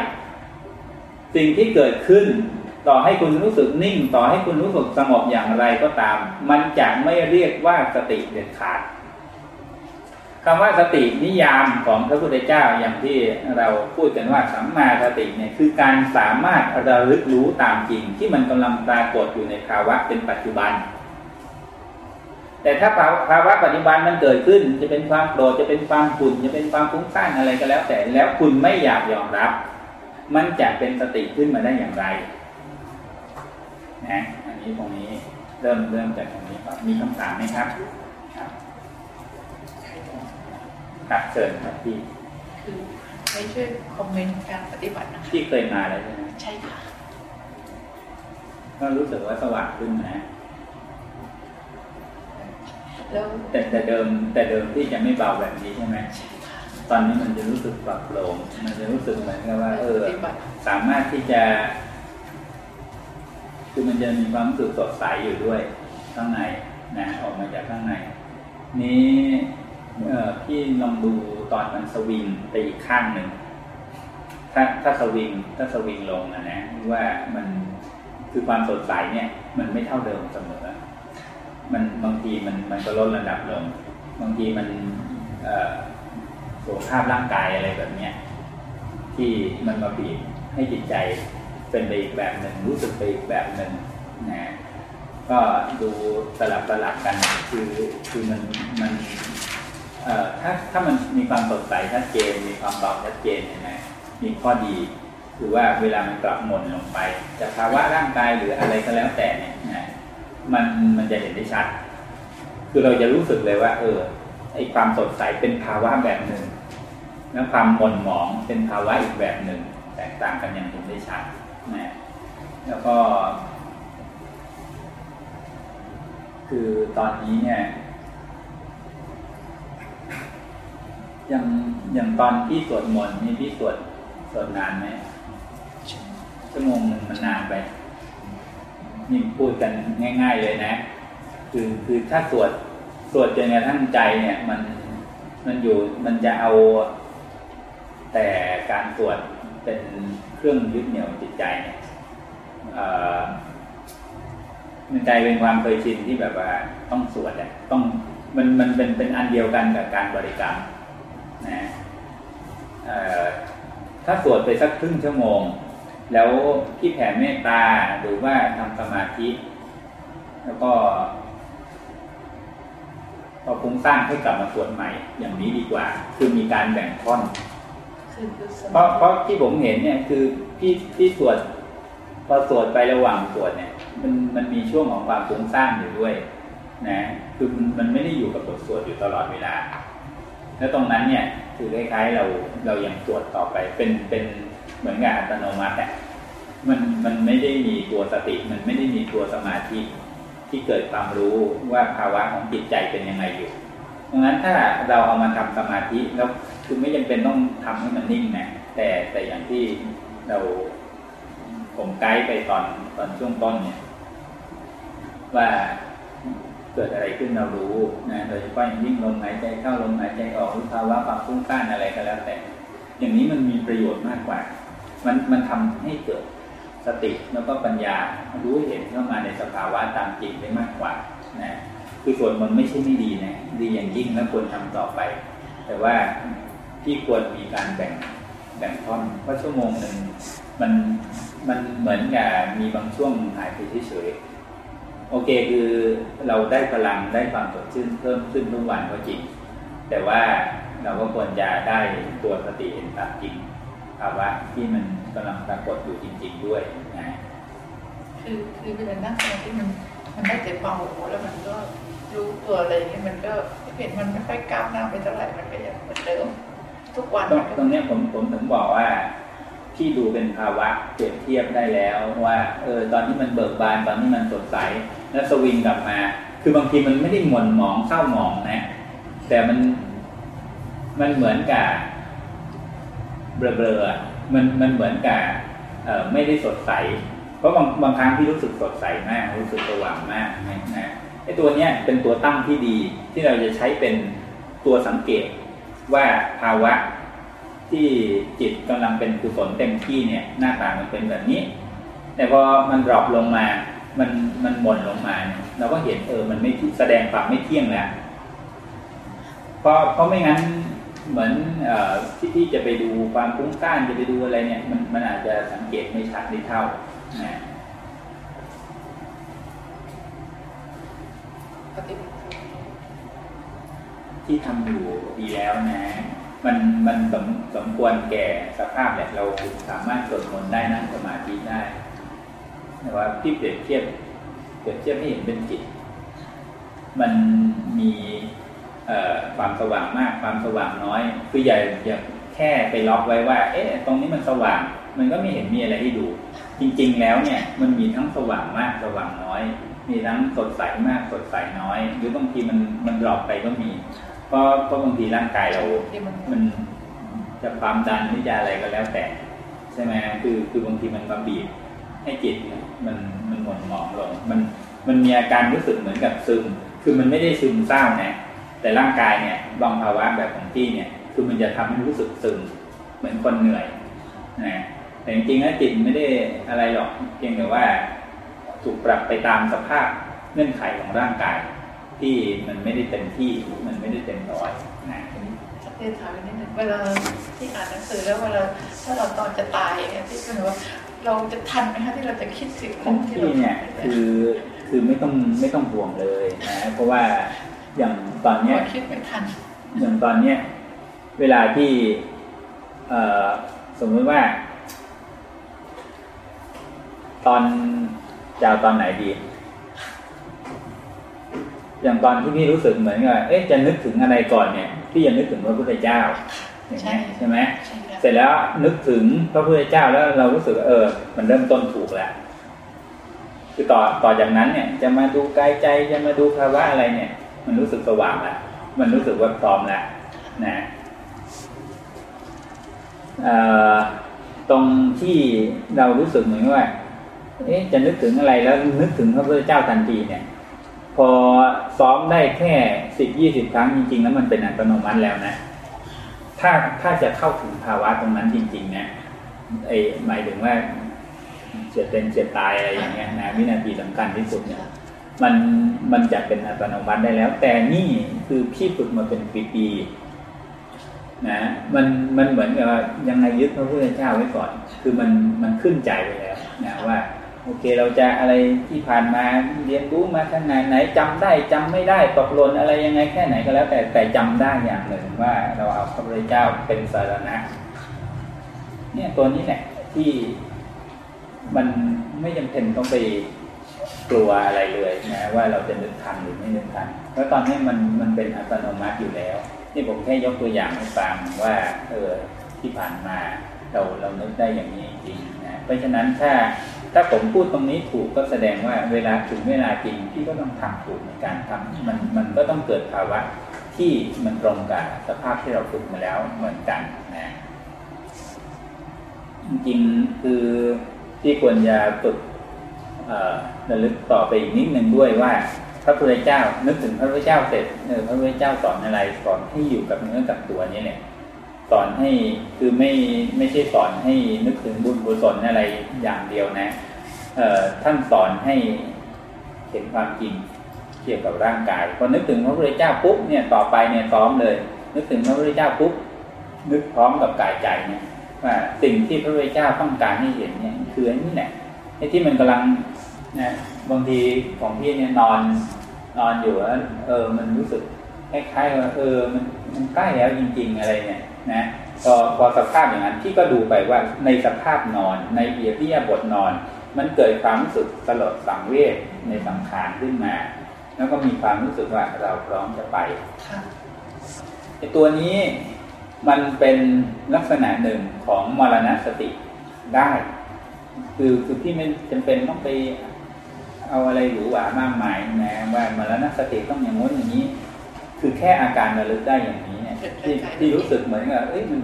สิ่งที่เกิดขึ้น ต่อให้คุณรู้สึกนิ่ง ต่อให้คุณรู้สึกสงบอย่างไรก็ตาม มันจะไม่เรียกว่าสติเด็ดขาดคำว่าสตินิยามของพระพุทธเจ้าอย่างที่เราพูดกันว่าสัมมาสติเนี่ยคือการสามารถระลึกรู้ตามจริง ที่มันกำลังปรากฏอยู่ในภาวะเป็นปัจจุบัน แต่ถ้าภาวะปัจจุบันมันเกิดขึ้น จะเป็นความโกรธจะเป็นความขุ่นจะเป็นความฟุ้งซ่านอะไรก็แล้วแต่แล้วคุณไม่อยากยอมรับ มันจะเป็นสติขึ้นมาได้อย่างไร นะอันนี้ตรงนี้เริ่มเริ่มจากตรงนี้ครับมีคำถามไหมครับครับครับเชิญครับพี่คือให้ช่วยคอมเมนต์การปฏิบัตินะคะที่เคยมาแล้วใช่ไหมใช่ค่ะ ก็รู้สึกว่าสว่างขึ้นนะแล้วแต่แต่เดิมแต่เดิมที่จะไม่เบาแบบนี้ใช่ไหมใช่ค่ะตอนนี้มันจะรู้สึกปลอดโปร่งมันจะรู้สึกเหมือนกับว่า เออปฏิบัติสามารถที่จะ คือมันจะมีความรู้สึกสดใสอยู่ด้วยข้างในนะออกมาจากข้างใน นี้พี่ลองดูตอนมันสวิงไปอีกข้างหนึ่งถ้าถ้าสวิงถ้าสวิงลงนะนะว่ามันคือความสดใสเนี่ย มันไม่เท่าเดิมเสมอ มันบางทีมันมันก็ลดระดับลง บางทีมันสุขภาพร่างกายอะไรแบบเนี้ยที่มันมาบีบให้จิตใจ เป็นไปอีกแบบหนึ่งรู้สึกไปอีกแบบหนึ่งนะก็ดูสลับสลับกันคือคือมันมันเอ่อถ้าถ้ามันมีความสดใสชัดเจน มีความเบาชัดเจนเห็นไหมมีข้อดีคือว่าเวลามันกลับหม่นลงไปจะภาวะร่างกายหรืออะไรก็แล้วแต่เนี่ยนะมันมันจะเห็นได้ชัด คือเราจะรู้สึกเลยว่า เออไอความสดใสเป็นภาวะแบบหนึ่งแล้วความหม่นหมองเป็นภาวะอีกแบบหนึ่งแตกต่างกันอย่างเห็นได้ชัด นะแล้วก็ คือตอนนี้เนี่ยอย่างอย่างตอนที่สวดมนต์นี่พี่สวดสวดนานไหมชั่วโมงหนึ่งมันนานไปนี่พูดกันง่าย ๆเลยนะ คือคือถ้าสวดสวดจนกระทั่งใจเนี่ย มันมันอยู่มันจะเอาแต่การสวดเป็น เครื่องยึดเหนี่ยวจิตใจเนี่ยมันกลายเป็นความเคยชินที่แบบว่าต้องสวดเนี่ยต้องมันมันเป็นเป็นอันเดียวกันกับการบริกรรมนะถ้าสวดไปสักครึ่งชั่วโมง แล้วที่แผ่เมตตาหรือว่าทำสมาธิ แล้วก็พอฟุ้งซ่านให้กลับมาสวดใหม่ อย่างนี้ดีกว่า คือมีการแบ่งท่อน เพราะเพราะที่ผมเห็นเนี่ยคือพี่พี่สวดพอสวดไประหว่างสวดเนี่ย มันมันมีช่วงของความฟุ้งซ่านอยู่ด้วย นะคือมันมันไม่ได้อยู่กับบทสวดอยู่ตลอดเวลา แล้วตรงนั้นเนี่ย คือคล้ายๆเราเรายังสวดต่อไปเป็นเป็นเหมือนกับอัตโนมัติอะมันมันไม่ได้มีตัวสติ มันไม่ได้มีตัวสมาธิที่เกิดความรู้ว่าภาวะของจิตใจเป็นยังไงอยู่ดังนั้นถ้าเราเอามาทำสมาธิแล้ว คือไม่จำเป็นต้องทำให้มันนิ่งนะแต่แต่อย่างที่เราผมไกด์ไปตอนตอนช่วงต้นเนี่ย ว่าเกิดอะไรขึ้นเรารู้นะโดยเฉพาะอย่างยิ่งลมหายใจเข้าลมหายใจออกรือภาวะความฟุ้งซ่านอะไรก็แล้วแต่ อย่างนี้มันมีประโยชน์มากกว่า มันมันทำให้เกิดสติแล้วก็ปัญญารู้เห็นเข้ามาในสภาวะตามจริงได้มากกว่านะคือส่วนมันไม่ใช่ไม่ดีนะดีอย่างยิ่งและควรทำต่อไป แต่ว่า ที่ควรมีการแบ่งแบ่งท่อนเพราะชั่วโมงหนึ่งมันมันเหมือนกับมีบางช่วงหายไปเฉยๆโอเคคือเราได้พลังได้ความสดชื่นเพิ่มขึ้นทุกวันก็จริง แต่ว่าเราก็ควรจะได้ตัวสติเห็นตามจริงภาวะที่มันกำลังปรากฏอยู่จริง ๆด้วยนะคือคือเวลานั่งสมาธิมันมันได้แต่เบาแล้วมันก็รู้ตัวอะไรเงี้ยมันก็เห็นมันไม่ค่อยก้าวหน้าไปเท่าไหร่มันก็ยังเหมือนเดิม ทุกวันตรงตรงนี้ผมผมถึงบอกว่าที่ดูเป็นภาวะเปรียบเทียบได้แล้วว่าเออตอนที่มันเบิกบานตอนที่มันสดใส แล้วสวิงกลับมา คือบางทีมันไม่ได้หม่นหมองเศร้าหมองนะ แต่มันมันเหมือนกับเบลอๆมันมันเหมือนกับเออไม่ได้สดใส เพราะบางบางครั้งที่รู้สึกสดใสมาก รู้สึกสว่างมากนะนะไอ้ตัวเนี้ยเป็นตัวตั้งที่ดีที่เราจะใช้เป็นตัวสังเกต ว่าภาวะที่จิตกำลังเป็นกุศลเต็มที่เนี่ย หน้าตามันเป็นแบบนี้ แต่พอมันดรอปลงมา มันมันหม่นลงมาเราก็เห็นเออมันไม่แสดงความไม่เที่ยงแล้วเพราะเพราะไม่งั้นเหมือนออที่ที่จะไปดูความคุ้งก้านจะไปดูอะไรเนี่ย มันมันอาจจะสังเกตไม่ชัดได้เท่านะปฏิบัติ ที่ทำอยู่ดีแล้วนะ มันมันสมสมควรแก่สภาพแหละเราสามารถสวดมนต์ได้นั่งสมาธิได้แต่ว่าที่เปรียบเทียบเปรียบเทียบให้เห็นเป็นจิต มันมีเอ่อความสว่างมากความสว่างน้อยคืออย่าอย่าแค่ไปล็อกไว้ว่า เอ๊ะตรงนี้มันสว่าง มันก็ไม่เห็นมีอะไรให้ดู จริง ๆ แล้วเนี่ย มันมีทั้งสว่างมากสว่างน้อย มีทั้งสดใสมากสดใสน้อย หรือบางทีมันมันดรอปไปก็มี เพราะเพราะบางทีร่างกายเราที่มันมันจะความดันหรือจะอะไรก็แล้วแต่ ใช่ไหมคือคือบางทีมันมาบีบให้จิตเนี่ยมันมันหม่นหมองลง มันมันมีอาการรู้สึกเหมือนกับซึม คือมันไม่ได้ซึมเศร้านะ แต่ร่างกายเนี่ยบางภาวะแบบของที่เนี่ย คือมันจะทำให้รู้สึกซึม เหมือนคนเหนื่อยนะแต่จริงๆแล้วจิตไม่ได้อะไรหรอก เพียงแต่ว่าถูกปรับไปตามสภาพเงื่อนไขของร่างกาย ที่มันไม่ได้เต็มที่มันไม่ได้เต็มร้อยนะสักเรียนถามอีกนิดหนึ่งเวลาที่อ่านหนังสือแล้วเวลาถ้าเราตอนจะตายอย่างเงี้ยที่คือว่าเราจะทันไหมคะที่เราจะคิดถึงของที่ที่เราเนี่ยคือคือไม่ต้องไม่ต้องห่วงเลยนะเพราะว่าอย่างตอนเนี้ยเราคิดไม่ทันอย่างตอนเนี้ยเวลาที่เอ่อสมมติว่า ตอนจะเอาตอนไหนดี อย่างตอนที่พี่รู้สึกเหมือนกับเอ๊ะจะนึกถึงอะไรก่อนเนี่ยพี่จะนึกถึงพระพุทธเจ้าอย่างเงี้ยใช่ไหมใช่ค่ะเสร็จแล้วนึกถึงพระพุทธเจ้าแล้วเรารู้สึกว่าเออ มันเริ่มต้นถูกแล้วคือต่อต่อจากนั้นเนี่ย จะมาดูกายใจจะมาดูภาวะอะไรเนี่ย มันรู้สึกสว่างแล้วมันรู้สึกว่าพร้อมแล้วนะเอ่อตรงที่เรารู้สึกเหมือนว่าเอ๊ะจะนึกถึงอะไรแล้วนึกถึงพระพุทธเจ้าทันทีเนี่ย พอซ้อมได้แค่สิบยี่สิบครั้งจริง ๆ แล้วมันเป็นอัตโนมัติแล้วนะ ถ้าถ้าจะเข้าถึงภาวะตรงนั้นจริงๆเนี่ยไอหมายถึงว่าเฉียเป็นเฉียตายอะไรอย่างเงี้ยนะวินาทีสำคัญที่สุดเนี่ยมันมันจะเป็นอัตโนมัติได้แล้ว แต่นี่คือพี่ฝึกมาเป็นปีๆนะมันมันเหมือนกับยังไงยึดพระพุทธเจ้าไว้ก่อน คือมันมันขึ้นใจไปแล้วนะว่า โอเค เราจะอะไรที่ผ่านมาเรียนรู้มาขนาดไหนจำได้จำไม่ได้ตกหล่นอะไรยังไงแค่ไหนก็แล้ว แต่แต่จำได้อย่างหนึ่งว่าเราเอาพระพุทธเจ้าเป็นสารณะ เนี่ยตัวนี้แหละที่มันไม่จำเป็นต้องไปกลัวอะไรเลยนะว่าเราจะนึกทันหรือไม่นึกทันเพราะตอนนี้มันมันเป็นอัตโนมัติอยู่แล้ว นี่ผมแค่ยกตัวอย่างให้ฟังว่าเออที่ผ่านมาเราเรานึกได้อย่างนี้จริงนะเพราะฉะนั้นถ้า ถ้าผมพูดตรงนี้ถูกก็แสดงว่าเวลาถึงเวลาจริงพี่ก็ต้องทำถูกในการทำมันมันก็ต้องเกิดภาวะที่มันตรงกับสภาพที่เราฝึกมาแล้วเหมือนกันนะจริงๆคือที่ควรจะฝึกเอ่อระลึกต่อไปอีกนิดนึงด้วยว่าพระพุทธเจ้านึกถึงพระพุทธเจ้าเสร็จเออพระพุทธเจ้าสอนอะไรสอนให้อยู่กับเนื้อกับตัวนี้เนี่ย สอนให้คือไม่ไม่ใช่สอนให้นึกถึงบุญกุศลอะไรอย่างเดียวนะเออท่านสอนให้เห็นความจริงเกี่ยวกับร่างกายพอนึกถึงพระพุทธเจ้าปุ๊บเนี่ยต่อไปเนี่ยซ้อมเลย นึกถึงพระพุทธเจ้าปุ๊บนึกพร้อมกับกายใจเนี่ยว่าสิ่งที่พระพุทธเจ้าต้องการให้เห็นเนี่ยคืออันนี้แหละไอ้ที่มันกำลังนะบางทีของพี่เนี่ยนอนนอนอยู่แล้วเออมันรู้สึกคล้ายๆว่าเออมันมันใกล้แล้วจริง ๆอะไรเนี่ย นะพอพอสภาพอย่างนั้นพี่ก็ดูไปว่าในสภาพนอนในเอียริยาบทนอน มันเกิดความรู้สึกสลดสังเวชในสังขารขึ้นมา แล้วก็มีความรู้สึกว่าเราพร้อมจะไปค่ะไอ้ตัวนี้มันเป็นลักษณะหนึ่งของมรณสติได้ คือคือที่ไม่จำเป็นต้องไปเอาอะไรหรูหรามากมายนะว่ามรณสติต้องอย่างง้นอย่างนี้ คือแค่อาการระลึกได้อย่างนี้เนี่ยที่ที่รู้สึกเหมือนกับเอ้ยมัน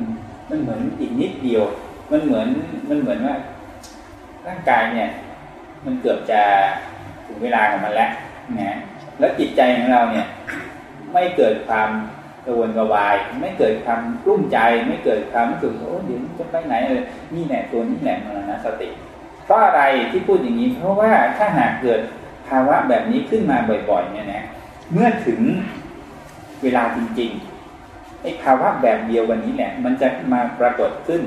มันเหมือนอีกนิดเดียว มันเหมือนมันเหมือนว่าร่างกายเนี่ย มันเกือบจะถึงเวลาของมันแล้วนะแล้วจิตใจของเราเนี่ย ไม่เกิดความกระวนกระวาย ไม่เกิดความรุ่มใจ ไม่เกิดความรู้สึกโอ้เดี๋ยวจะไปไหนเลยนี่แหละตัวนี้แหละมรณสติเพราะอะไรที่พูดอย่างนี้ เพราะว่าถ้าหากเกิดภาวะแบบนี้ขึ้นมาบ่อย ๆ เนี่ยนะเมื่อถึง เวลาจริงๆไอ้ภาวะแบบเดียววันนี้แหละมันจะมาปรากฏขึ้น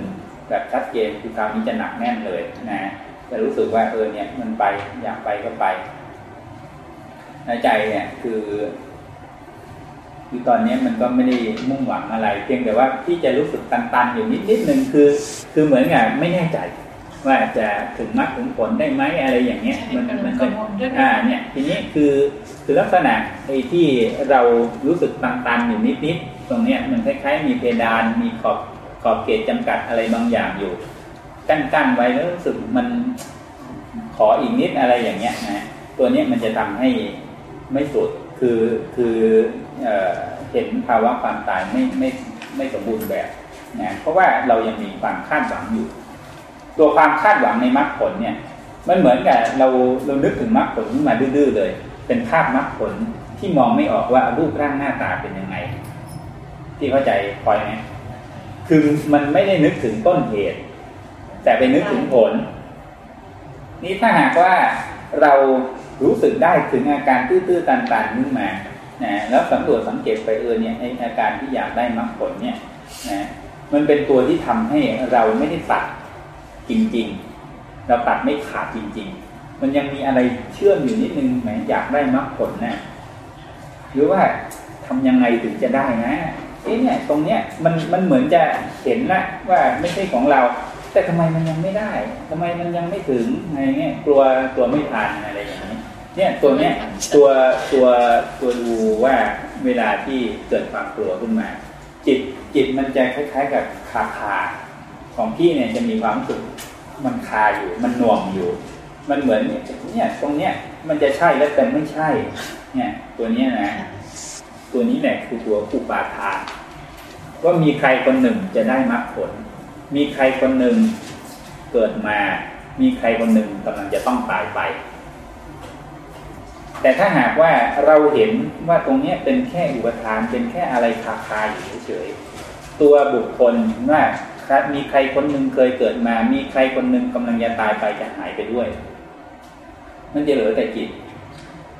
แบบชัดเจนคือคราวนี้จะหนักแน่นเลยนะจะรู้สึกว่าเออเนี่ยมันไปอยากไปก็ไปในใจเนี่ยคือคือตอนนี้มันก็ไม่ได้มุ่งหวังอะไร เพียงแต่ว่าที่จะรู้สึกตันๆอยู่นิดนิดนึงคือ คือเหมือนกับไม่แน่ใจ ว่าจะถึงมรรคถึงผลได้ไหมอะไรอย่างเงี้ยมันมันจะอ่าเนี่ยทีนี้คือคือลักษณะไอ้ที่เรารู้สึกตันๆอยู่นิดนิดตรงเนี้ยมันคล้ายๆมีเพดานมีขอบขอบเขตจำกัดอะไรบางอย่างอยู่ กั้นๆไว้แล้วรู้สึกมันขออีกนิดอะไรอย่างเงี้ยนะตัวนี้มันจะทำให้ไม่สุดคือคือเอเห็นภาวะความตายไม่ไม่ไม่สมบูรณ์แบบนะเพราะว่าเรายังมีความคาดหวังอยู่ ตัวความคาดหวังในมรรคผลเนี่ย มันเหมือนกับเราเรานึกถึงมรรคผลขึ้นมาดื้อๆเลย เป็นภาพมรรคผลที่มองไม่ออกว่ารูปร่างหน้าตาเป็นยังไง ที่เข้าใจพอยไหมคือมันไม่ได้นึกถึงต้นเหตุ แต่ไปนึกถึงผล นี่ถ้าหากว่าเรารู้สึกได้ถึงอาการตื้อๆตันๆขึ้นมานะแล้วสำรวจสังเกตไปเออเนี่ยไออาการที่อยากได้มรรคผลเนี่ยนะมันเป็นตัวที่ทำให้เราไม่ได้ตัด จริง ๆ เราตัดไม่ขาดจริง ๆ มันยังมีอะไรเชื่อมอยู่นิดนึงไหมอยากได้มรรคผลนะหรือว่าทำยังไงถึงจะได้นะเอ๊ะเนี่ยตรงเนี้ยมันมันเหมือนจะเห็นละว่าไม่ใช่ของเรา แต่ทำไมมันยังไม่ได้ทำไมมันยังไม่ถึงอะไรเงี้ยกลัวตัวไม่ทันอะไรอย่างนี้เนี่ยตัวเนี้ยตัวตัวตัวดูว่าเวลาที่เกิดความกลัวขึ้นมา จิตจิตมันจะคล้ายๆกับคาคา ของพี่เนี่ยจะมีความรู้สึกมันคาอยู่ มันหน่วงอยู่ มันเหมือนเนี่ยตรงเนี้ยมันจะใช่แล้วแต่ไม่ใช่ เนี่ย ตัวเนี้ยนะ ตัวนี้แหละคือตัวอุปาทานว่ามีใครคนหนึ่งจะได้มรรคผล มีใครคนหนึ่งเกิดมา มีใครคนหนึ่งกำลังจะต้องตายไป แต่ถ้าหากว่าเราเห็นว่าตรงนี้เป็นแค่อุปทาน เป็นแค่อะไรคาคาอยู่เฉยตัวบุคคลว่า มีใครคนหนึ่งเคยเกิดมา มีใครคนหนึ่งกำลังจะตายไปจะหายไปด้วย มันจะเหลือแต่จิต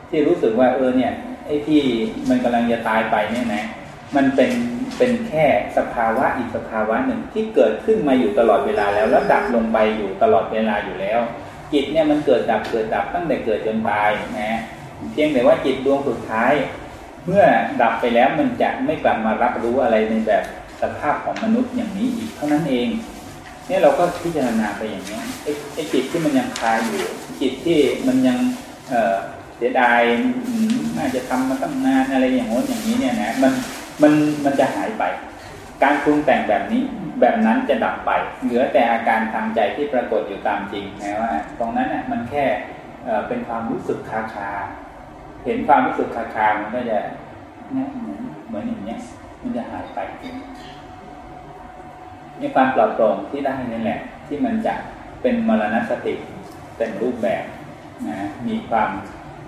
ที่รู้สึกว่าเออเนี่ยไอ้ที่มันกำลังจะตายไปเนี่ยนะ มันเป็นเป็นแค่สภาวะอีกสภาวะหนึ่งที่เกิดขึ้นมาอยู่ตลอดเวลาแล้วแล้วดับลงไปอยู่ตลอดเวลาอยู่แล้ว จิตเนี่ยมันเกิดดับเกิดดับตั้งแต่เกิดจนตายนะเพียงแต่ว่าจิตดวงสุดท้าย เมื่อดับไปแล้วมันจะไม่กลับมารับรู้อะไรในแบบ สภาพของมนุษย์อย่างนี้อีกเท่านั้นเองเนี่ยเราก็พิจารณาไปอย่างนี้ไอ้ไอจิตที่มันยังคาอยู่ จิตที่มันยังเสียดายน่าจะทำมาตั้งนานอะไรอย่างโน้นอย่างนี้เนี่ยนะมันมันมันจะหายไป การปรุงแต่งแบบนี้แบบนั้นจะดับไป เหลือแต่อาการทางใจที่ปรากฏอยู่ตามจริงนะว่า ตรงนั้นน่ะมันแค่เป็นความรู้สึกคาคาเห็นความรู้สึกคาคามันก็จะเนี่ยเหมือนเหมือนอย่างเนี้ยมันจะหายไป ในความปลอดโปร่งที่ได้นี่แหละ ที่มันจะเป็นมรณสติเป็นรูปแบบนะมีความ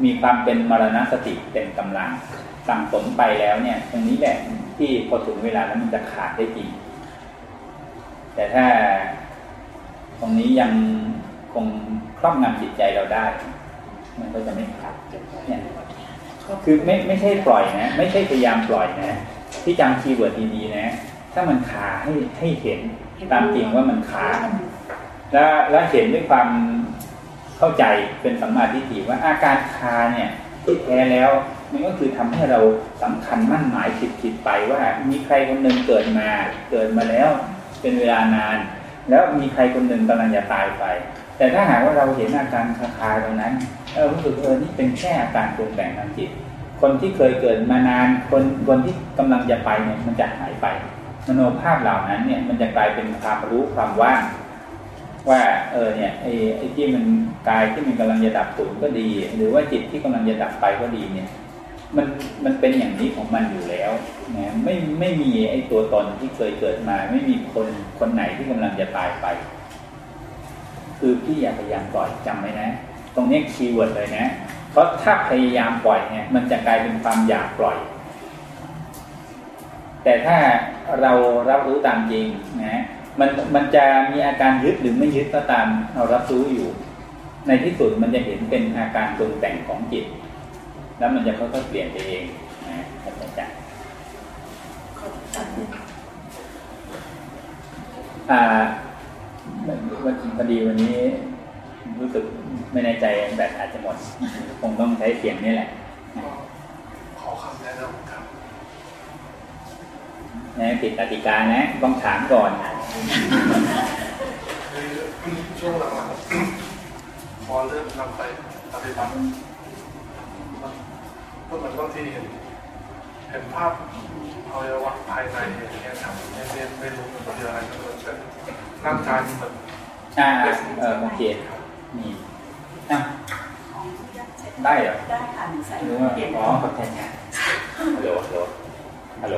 มีความเป็นมรณสติเต็มกำลังสั่งสมไปแล้วเนี่ยตรงนี้แหละที่พอถึงเวลาแล้วมันจะขาดได้จริงแต่ถ้าตรงนี้ยังคงครอบงำจิตใจเราได้ มันก็จะไม่ขาดเนี่ยคือไม่ไม่ใช่ปล่อยนะ ไม่ใช่พยายามปล่อยนะ ที่จำคีย์เวิร์ดดีๆนะ ถ้ามันขาให้ให้เห็นตามจริงว่ามันขาแล้วแล้วเห็นด้วยความเข้าใจเป็นสัมมาทิฏฐิว่าอาการคาเนี่ยที่แท้แล้วมันก็คือทำให้เราสำคัญมั่นหมายผิดผิดไปว่ามีใครคนหนึ่งเกิดมาเกิดมาแล้วเป็นเวลานาน แล้วมีใครคนหนึ่งกำลังจะตายไป แต่ถ้าหากว่าเราเห็นอาการคาคาตรงนั้นเรารู้สึกเออนี่เป็นแค่อาการปรุงแต่งทางจิต คนที่เคยเกิดมานานคนคนที่กำลังจะไปเนี่ยมันจะหายไป มโนภาพเหล่านั้นเนี่ยมันจะกลายเป็นความรู้ความว่างว่าเออเนี่ยไอ้ไอ้ที่มันกายที่มันกำลังจะดับสูญก็ดี หรือว่าจิตที่กำลังจะดับไปก็ดีเนี่ยมันมันเป็นอย่างนี้ของมันอยู่แล้วนะไม่ไม่มีไอ้ตัวตนที่เคยเกิดมา ไม่มีคนคนไหนที่กำลังจะตายไป คือพี่อย่าพยายามปล่อยจำไว้นะ ตรงนี้คีย์เวิร์ดเลยนะ เพราะถ้าพยายามปล่อยเนี่ยมันจะกลายเป็นความอยากปล่อย แต่ถ้าเรารับรู้ตามจริงนะมันมันจะมีอาการยึดหรือไม่ยึดก็ตามเรารับรู้อยู่ ในที่สุดมันจะเห็นเป็นอาการปรุงแต่งของจิต แล้วมันจะค่อยๆเปลี่ยนไปเองนะครับอาจารย์อ่าวันพอดีวันนี้รู้สึกไม่แน่ใจแบตอาจจะหมด คงต้องใช้เสียงนี่แหละ ขอคำแนะนำครับ นะติดกติกานะ ต้องถามก่อนคือช่วงหลังๆพอเริ่มนำไปปฏิบัติมันก็เหมือนบางทีเห็นเห็นภาพอวัยวะภายในอย่างเงี้ยครับไม่ไม่ไม่รู้มันคืออะไรมันเหมือนเป็นร่างกายมันอ่าเออโอเคนี่อะได้เหรอได้ค่ะหนูใส่หรือว่าเปลี่ยนอ๋อขอบใจนะฮัลโหลฮัลโหลฮัลโหล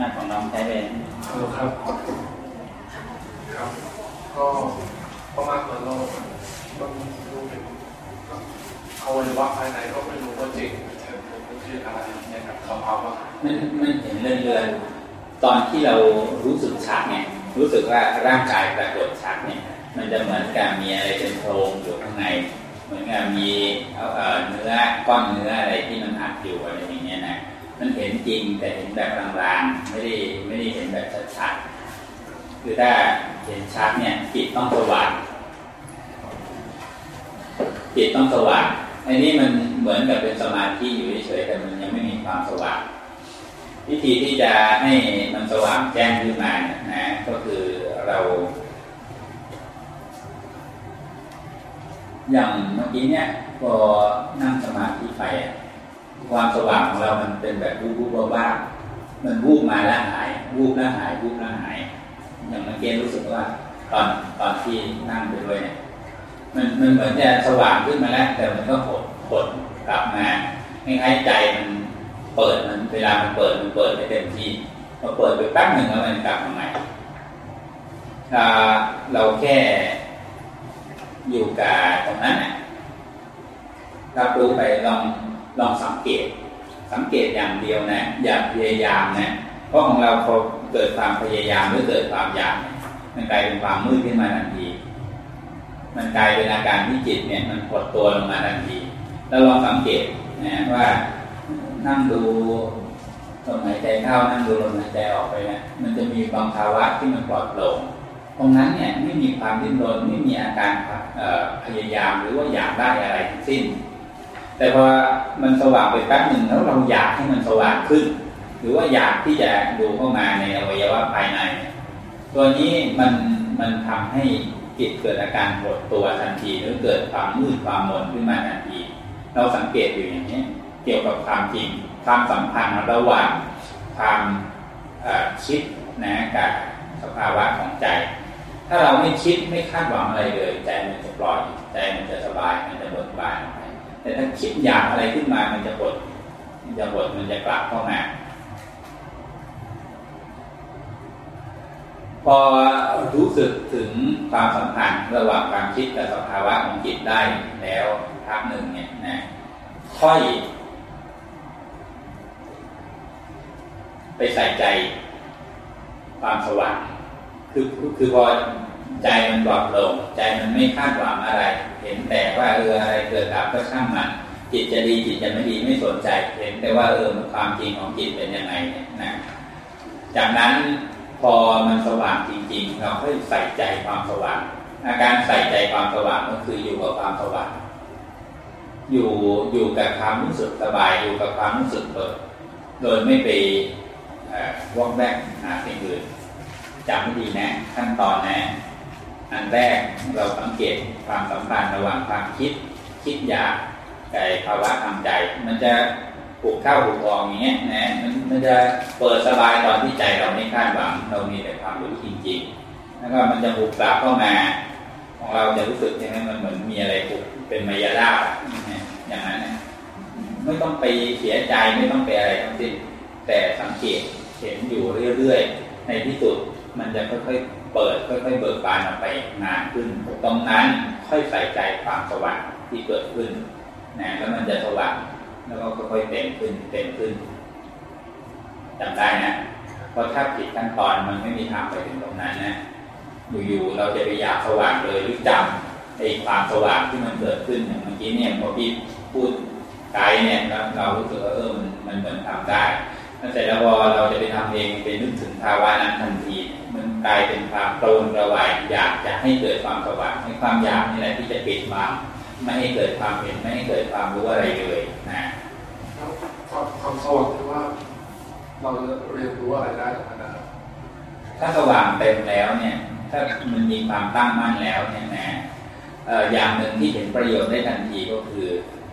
หน้าของน้องใช้เป็นครับ ครับ ก็ประมาณเหมือนเรามันดูเห็นอวัยวะภายในก็ไม่รู้ว่าจริงเท็จมันคืออะไรเนี่ยครับสภาวะมันมันเห็นเรื่อยๆตอนที่เรารู้สึกชัดเนี่ยรู้สึกว่าร่างกายปรากฏชัดเนี่ยมันจะเหมือนกับมีอะไรเป็นโพรงอยู่ข้างใน เหมือนกับมีเอ่อเนื้อก้อนเนื้ออะไรที่มันอัดอยู่อะไรอย่างเงี้ยนะ มันเห็นจริงแต่เห็นแบบลางๆ ไม่ได้ไม่ได้เห็นแบบชัดๆ คือถ้าเห็นชัดเนี่ยจิตต้องสว่างจิตต้องสว่างอันนี้มันเหมือนกับเป็นสมาธิอยู่เฉยๆแต่มันยังไม่มีความสว่างวิธีที่จะให้มันสว่างแจ้งขึ้นมาเนี่ยนะ ก็คือเรา อย่างเมื่อกี้เนี่ยพอนั่งสมาธิไปอะ ความสว่างของเรามันเป็นแบบวูบวูบบ้าๆมันวูบมาแล้วหายวูบแล้วหายวูบแล้วหาย อย่างเมื่อกี้รู้สึกว่า ตอนตอนที่นั่งไปด้วยเนี่ยมันมันเหมือนจะสว่างขึ้นมาแล้ว แต่มันก็หดหดกลับมาคล้ายๆใจมันเปิดมันเวลามันเปิดมันเปิดไม่เต็มที่พอเปิดไปแป๊บหนึ่งแล้วมันกลับมาใหม่ถ้าเราแค่อยู่กับตรงนั้นนะรับรู้ไปลอง ลองสังเกต สังเกตอย่างเดียวนะ อย่าพยายามนะ เพราะของเราพอเกิดความพยายามหรือเกิดความอยากมันกลายเป็นความมืดขึ้นมาทันที มันกลายเป็นอาการที่จิตเนี่ย มันหดตัวลงมาทันที แล้วลองสังเกตนะว่านั่งดูลมหายใจเข้านั่งดูลมหายใจออกไปนะมันจะมีบางภาวะที่มันปลอดโปร่งตรงนั้นเนี่ยไม่มีความดิ้นรนไม่มีอาการพยายามหรือว่าอยากได้อะไรทั้งสิ้น แต่พอมันสว่างไปแป๊บหนึ่งแล้วเราอยากให้มันสว่างขึ้น หรือว่าอยากที่จะดูเข้ามาในอวัยวะภายใน ตัวนี้มันมันทำให้จิตเกิดอาการหดตัวทันทีหรือเกิดความมืดความมนขึ้นมาทันที เราสังเกตอยู่อย่างนี้เกี่ยวกับความจริงความสัมพันธ์ระหว่างความคิดนะกับสภาวะของใจ ถ้าเราไม่คิดไม่คาดหวังอะไรเลย ใจมันจะปล่อยใจมันจะสบายมันจะเบิกบานไป แต่ถ้าคิดอยากอะไรขึ้นมามันจะปดมันจะปดมันจะกลับเข้ามาพอรู้สึกถึงความสัมพันธ์ระหว่างความคิดกับสภาวะของจิตได้แล้วพักหนึ่งเนี่ยนะค่อยไปใส่ใจความสว่างคือคือพอ ใจมันปลอดโปร่งใจมันไม่คาดหวังอะไร เห็นแต่ว่าเอออะไรเกิดดับก็ช่างมันจิตจะดีจิตจะไม่ดีไม่สนใจ เห็นแต่ว่าเออความจริงของจิตเป็นยังไงเนี่ยนะจากนั้นพอมันสว่างจริง ๆ เราค่อยใส่ใจความสว่างอาการใส่ใจความสว่างก็คืออยู่กับความสว่างอยู่อยู่กับความรู้สึกสบายอยู่กับความรู้สึกเปิดโดยไม่ไปว่องแวกหาสิ่งอื่นจำไม่ดีนะขั้นตอนนะ อันแรกเราสังเกตความสัมพันธ์ระหว่างความคิด คิดอยากกับภาวะทางใจ มันจะปลูกเข้าวปลูกทองอย่างเงี้ยนะมันมันจะเปิดสบายตอนที่ใจเราไม่คาดหวัง เรามีแต่ความรู้จริง ๆ แล้วก็มันจะบุกกลับเข้ามา ของเราจะรู้สึกย่างนั้นมันเหมือนมีอะไรปลุกเป็นมายาลาอย่างนั้นนะไม่ต้องไปเสียใจไม่ต้องไปอะไรทั้งสิ้นแต่สังเกตเห็นอยู่เรื่อยๆ ในที่สุดมันจะค่อยๆ เปิดค่อยๆเบิกบานออกไปนานขึ้น ตรงนั้นค่อยใส่ใจความสว่างที่เกิดขึ้นนะแล้วมันจะสว่างแล้วก็ค่อยๆเต็มขึ้นเต็มขึ้นจำได้นะเพราะถ้าผิดขั้นตอนมันไม่มีทางไปถึงตรงนั้นนะอยู่ๆเราจะไปอยากสว่างเลยหรือจำไอ้ความสว่างที่มันเกิดขึ้นอย่างเมื่อกี้เนี่ยพอพี่พูดไกด์เนี่ยแล้วเรารู้สึกว่าเออมันมันเหมือนทำได้ ถ้าเสร็จแล้วพอเราจะไปทำเองไปนึกถึงภาวะนั้นทันทีมันกลายเป็นความโกรนระวายอยากจะให้เกิดความสว่างให้ความอยากนี่แหละที่จะปิดบังไม่ให้เกิดความเห็นไม่ให้เกิดความรู้อะไรเลยนะความความสว่างที่ว่าเราจะเรียนรู้อะไรได้จากนั้นนะครับถ้าสว่างเต็มแล้วเนี่ย ถ้ามันมีความตั้งมั่นแล้วเนี่ยนะอย่างหนึ่งที่เห็นประโยชน์ได้ทันทีก็คือ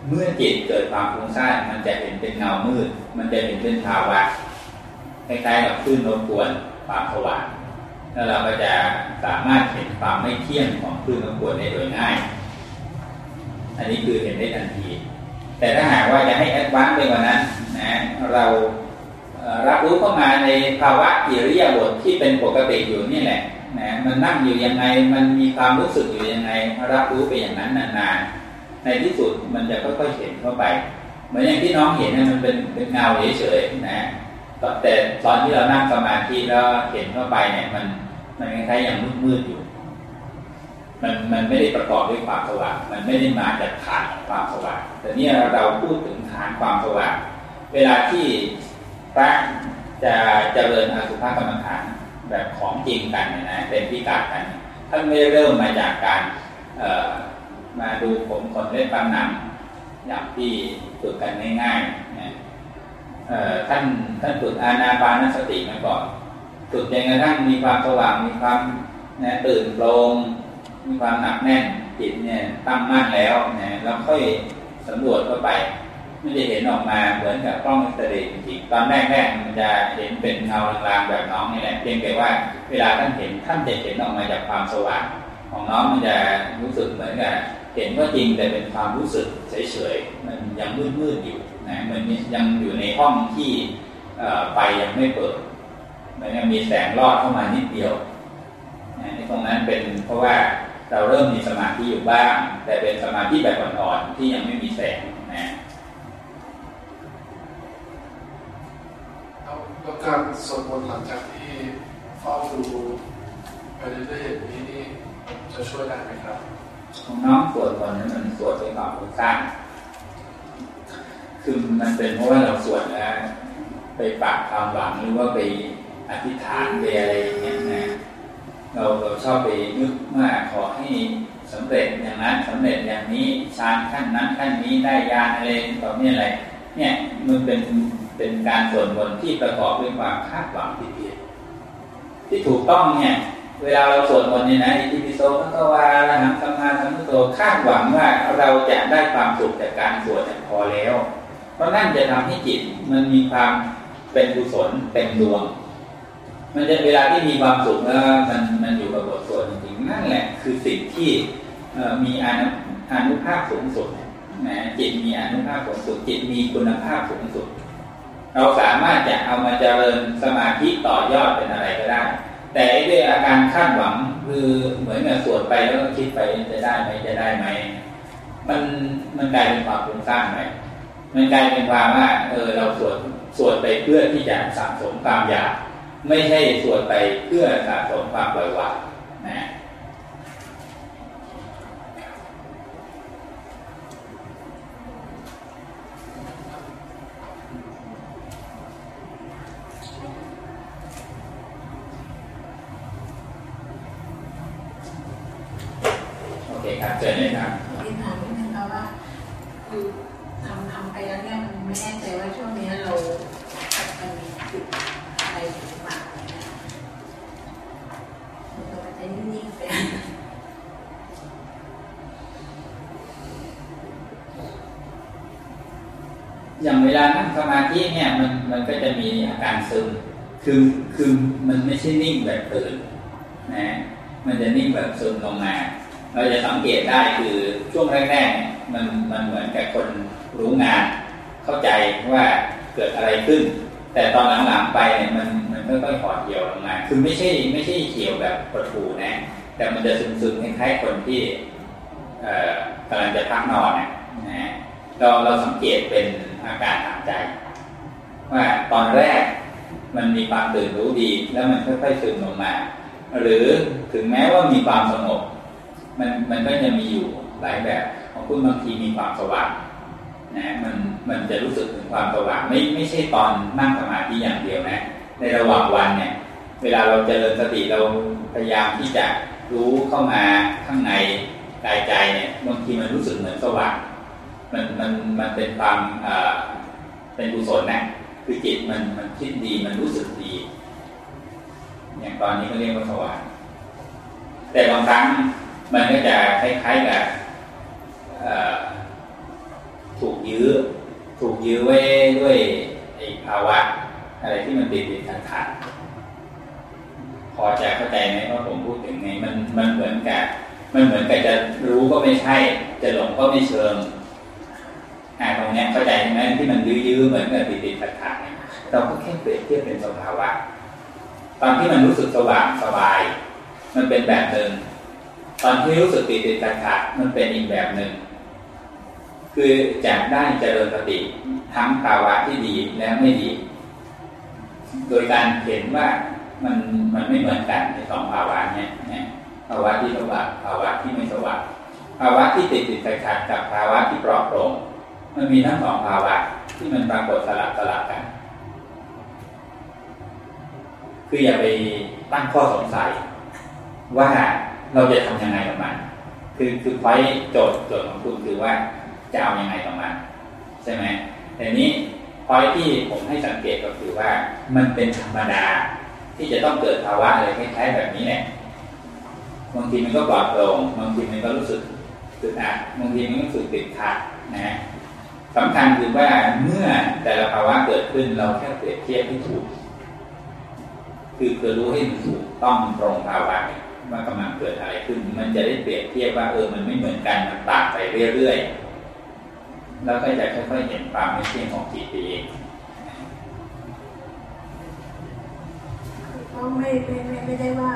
เมื่อจิตเกิดความฟุ้งซ่านมันจะเห็นเป็นเงามืด มันจะเห็นเป็นภาวะคล้ายๆกับคลื่นรบกวนความสว่างแล้วเราก็จะสามารถเห็นความไม่เที่ยงของคลื่นรบกวนได้โดยง่าย อันนี้คือเห็นได้ทันที แต่ถ้าหากว่าจะให้แอดวานซ์ไปกว่านั้นนะเรารับรู้เข้ามาในภาวะอิริยาบถที่เป็นปกติอยู่นี่แหละนะมันนั่งอยู่ยังไง มันมีความรู้สึกอยู่ยังไง รับรู้ไปอย่างนั้นนานๆ ในที่สุดมันจะค่อยๆเห็นเข้าไป เหมือนอย่างที่น้องเห็นนะมันเป็นเป็นเงาเฉยๆนะแต่ตอนที่เรานั่งสมาธิแล้วเห็นเข้าไปเนี่ยมันมันคล้ายๆอย่างมืดๆอยู่ มันมันไม่ได้ประกอบด้วยความสว่างมันไม่ได้มาจากฐานความสว่างแต่นี่เราพูดถึงฐานความสว่างเวลาที่พระจะเจริญอสุภกรรมฐานแบบของจริงกันนะเป็นพิการกันท่านไม่เริ่มมาจากการ มาดูผมขนเล็บฟันหนังอย่างที่ฝึกกันง่ายๆนะท่านท่านฝึกอานาปานสติมาก่อนฝึกจนกระทั่งมีความสว่างมีความนะตื่นโปร่งมีความหนักแน่นจิตเนี่ยตั้งมั่นแล้วนะแล้วค่อยสำรวจเข้าไปไม่ได้เห็นออกมาเหมือนกับกล้องอินเตอร์เน็ตจริงๆตอนแรกๆมันจะเห็นเป็นเงาลางๆแบบน้องนี่แหละเพียงแต่ว่าเวลาท่านเห็นท่านจะเห็นออกมาจากความสว่างของน้องมันจะรู้สึกเหมือนกับ เห็นว่าจริงแต่เป็นความรู้สึกเฉยๆ มันยังมืดๆอยู่นะมือนยังอยู่ในห้องที่ไฟยังไม่เปิดมันยังมีแสงรอดเข้ามานิดเดียวนะตรงนั้นเป็นเพราะว่าเราเริ่มมีสมาธิอยู่บ้าง แต่เป็นสมาธิแบบอ่อนๆที่ยังไม่มีแสงนะแล้วการสวดมนต์หลังจากที่เฝ้าดูไปเรื่อยๆอย่างนี้นี่จะช่วยได้ไหมครับ ของน้องสวดต์นั้นมันสวดด้วยความรู้สร้างคือมันเป็นเพราะว่าเราสวดแล้วไปปากความหวังหรือว่าไปอธิษฐานไปอะไรอย่างเงี้ยนะเราเราชอบไปนึกว่าขอให้สำเร็จอย่างนั้นสำเร็จอย่างนี้ฌานขั้นนั้นขั้นนี้ได้ยาอะไรต่อเนี่ยอะไร เนี่ยมันเป็นเป็นการส่วนบนที่ประกอบด้วยความคาดหวังที่ผิดที่ถูกต้องเนี่ย เวลาเราสวดมนต์เนี่ยนะอิติปิโสพระกวาระหังสัมมาสัมพุทโธคาดหวังว่าเราจะได้ความสุขจากการสวดพอแล้ว เพราะนั่นจะทำให้จิตมันมีความเป็นกุศลเต็มดวง มันจะเวลาที่มีความสุขแล้วมันมันอยู่กับบทสวดจริงๆนั่นแหละคือสิ่งที่มีอนุอนุภาพสูงสุดนะจิตมีอนุภาพสูงสุดจิตมีคุณภาพสูงสุด เราสามารถจะเอามาเจริญสมาธิต่อยอดเป็นอะไรก็ได้ แต่ด้วยอาการคาดหวังคือเหมือนกับสวดไปแล้วก็คิดไปจะได้ไหมจะได้ไหมมันมันกลายเป็นความฟุ้งซ่านไหมมันกลายเป็นความว่าเออเราสวดสวดไปเพื่อที่จะสะสมความอยาก ไม่ใช่สวดไปเพื่อสะสมความปล่อยวางนะครับเจอเลยครับเรียนถามนิดนึงครับว่าคือทำทำไปแล้วเนี่ยมันไม่แน่ใจว่าช่วงนี้เรามันมีจุดอะไรหรือเปล่าเราจะนิ่งๆไปยังไม่ เวลานั่งสมาธิเนี่ยมันมันก็จะมีอาการซึม คือคือมันไม่ใช่นิ่งแบบตื่นนะมันจะนิ่งแบบซึมลงมา เราจะสังเกตได้คือช่วงแรกๆเนี่ยมันมันเหมือนกับคนรู้งาน เข้าใจว่าเกิดอะไรขึ้น แต่ตอนหลังๆไปเนี่ยมันมันค่อยๆหอดเหี่ยวลงมา คือไม่ใช่ไม่ใช่เหี่ยวแบบประทูนะ แต่มันจะซึมๆคล้ายๆคนที่กำลังจะพักนอนนะเราเราสังเกตเป็นอาการทางใจ ว่าตอนแรก มันมีความตื่นรู้ดี แล้วมันค่อยๆซึมลงมา หรือถึงแม้ว่ามีความสงบมันมันก็จะมีอยู่หลายแบบของคุณบางทีมีความสว่างนะมันมันจะรู้สึกถึงความสว่างไม่ไม่ใช่ตอนนั่งสมาธิอย่างเดียวนะ ในระหว่างวันเนี่ย เวลาเราเจริญสติเราพยายามที่จะรู้เข้ามาข้างในกายใจเนี่ยบางทีมันรู้สึกเหมือนสว่าง มันมันมันเป็นความเป็นกุศลนะ คือจิตมันมันคิดดีมันรู้สึกดี อย่างตอนนี้ก็เรียกว่าสว่างแต่บางครั้งมันก็จะคล้ายๆกับถูกยื้อ ถูกยื้อไว้ด้วยไอ้ภาวะ อะไรที่มันติดติดขัดขัดพอจะเข้าใจไหมว่าผมพูดถึงไงมันมันเหมือนกับมันเหมือนกับจะรู้ก็ไม่ใช่ จะหลงก็ไม่เชิง ตรงนี้เข้าใจไหมที่มันยื้อๆเหมือนกับติดติดขัดขัดเราก็แค่เปรียบเทียบเป็นสภาวะ ตอนที่มันรู้สึกสว่างสบาย มันเป็นแบบหนึ่ง ตอนที่รู้สึกติดติดขัดขัดมันเป็นอีกแบบหนึ่ง คือจากได้เจริญสติทั้งภาวะที่ดีและไม่ดี โดยการเห็นว่ามันมันไม่เหมือนกันในสองภาวะเนี่ยภาวะที่สว่างภาวะที่ไม่สว่างภาวะที่ติดติดขัดขัดกับภาวะที่ปลอดโปร่ง มันมีทั้งสองภาวะที่มันปรากฏสลับสลับกัน คืออย่าไปตั้งข้อสงสัย ว่าเราจะทำยังไงกับมัน คือคือไฟโจทย์โจทย์ของคุณคือว่าจะเอาอยัางไงกับมันใช่ไหมแต่นี้พอยที่ผมให้สังเกตก็คือว่ามันเป็นธรรมดาที่จะต้องเกิดภาวะอะไรคล้ายๆแบบนี้เนี่ยบางทีมันก็ปลอดโปร่งบางทีมันก็รู้สึกตึดอัดบางทีมันก็รู้สึกติดขัดนะ สำคัญคือว่าเมื่อแต่ละภาวะเกิดขึ้นเราแค่เปรียบเทียบให้ถูก คือคือรู้ให้มันถูกต้องตรงภาวะว่ากำลังเกิดอะไรขึ้น มันจะได้เปรียบเทียบว่าเออมันไม่เหมือนกันมันต่างไปเรื่อยๆแล้วก็จะค่อยๆเห็นความไม่เที่ยงของจิตเองก็ไม่ไม่ไม่ไม่ได้ว่า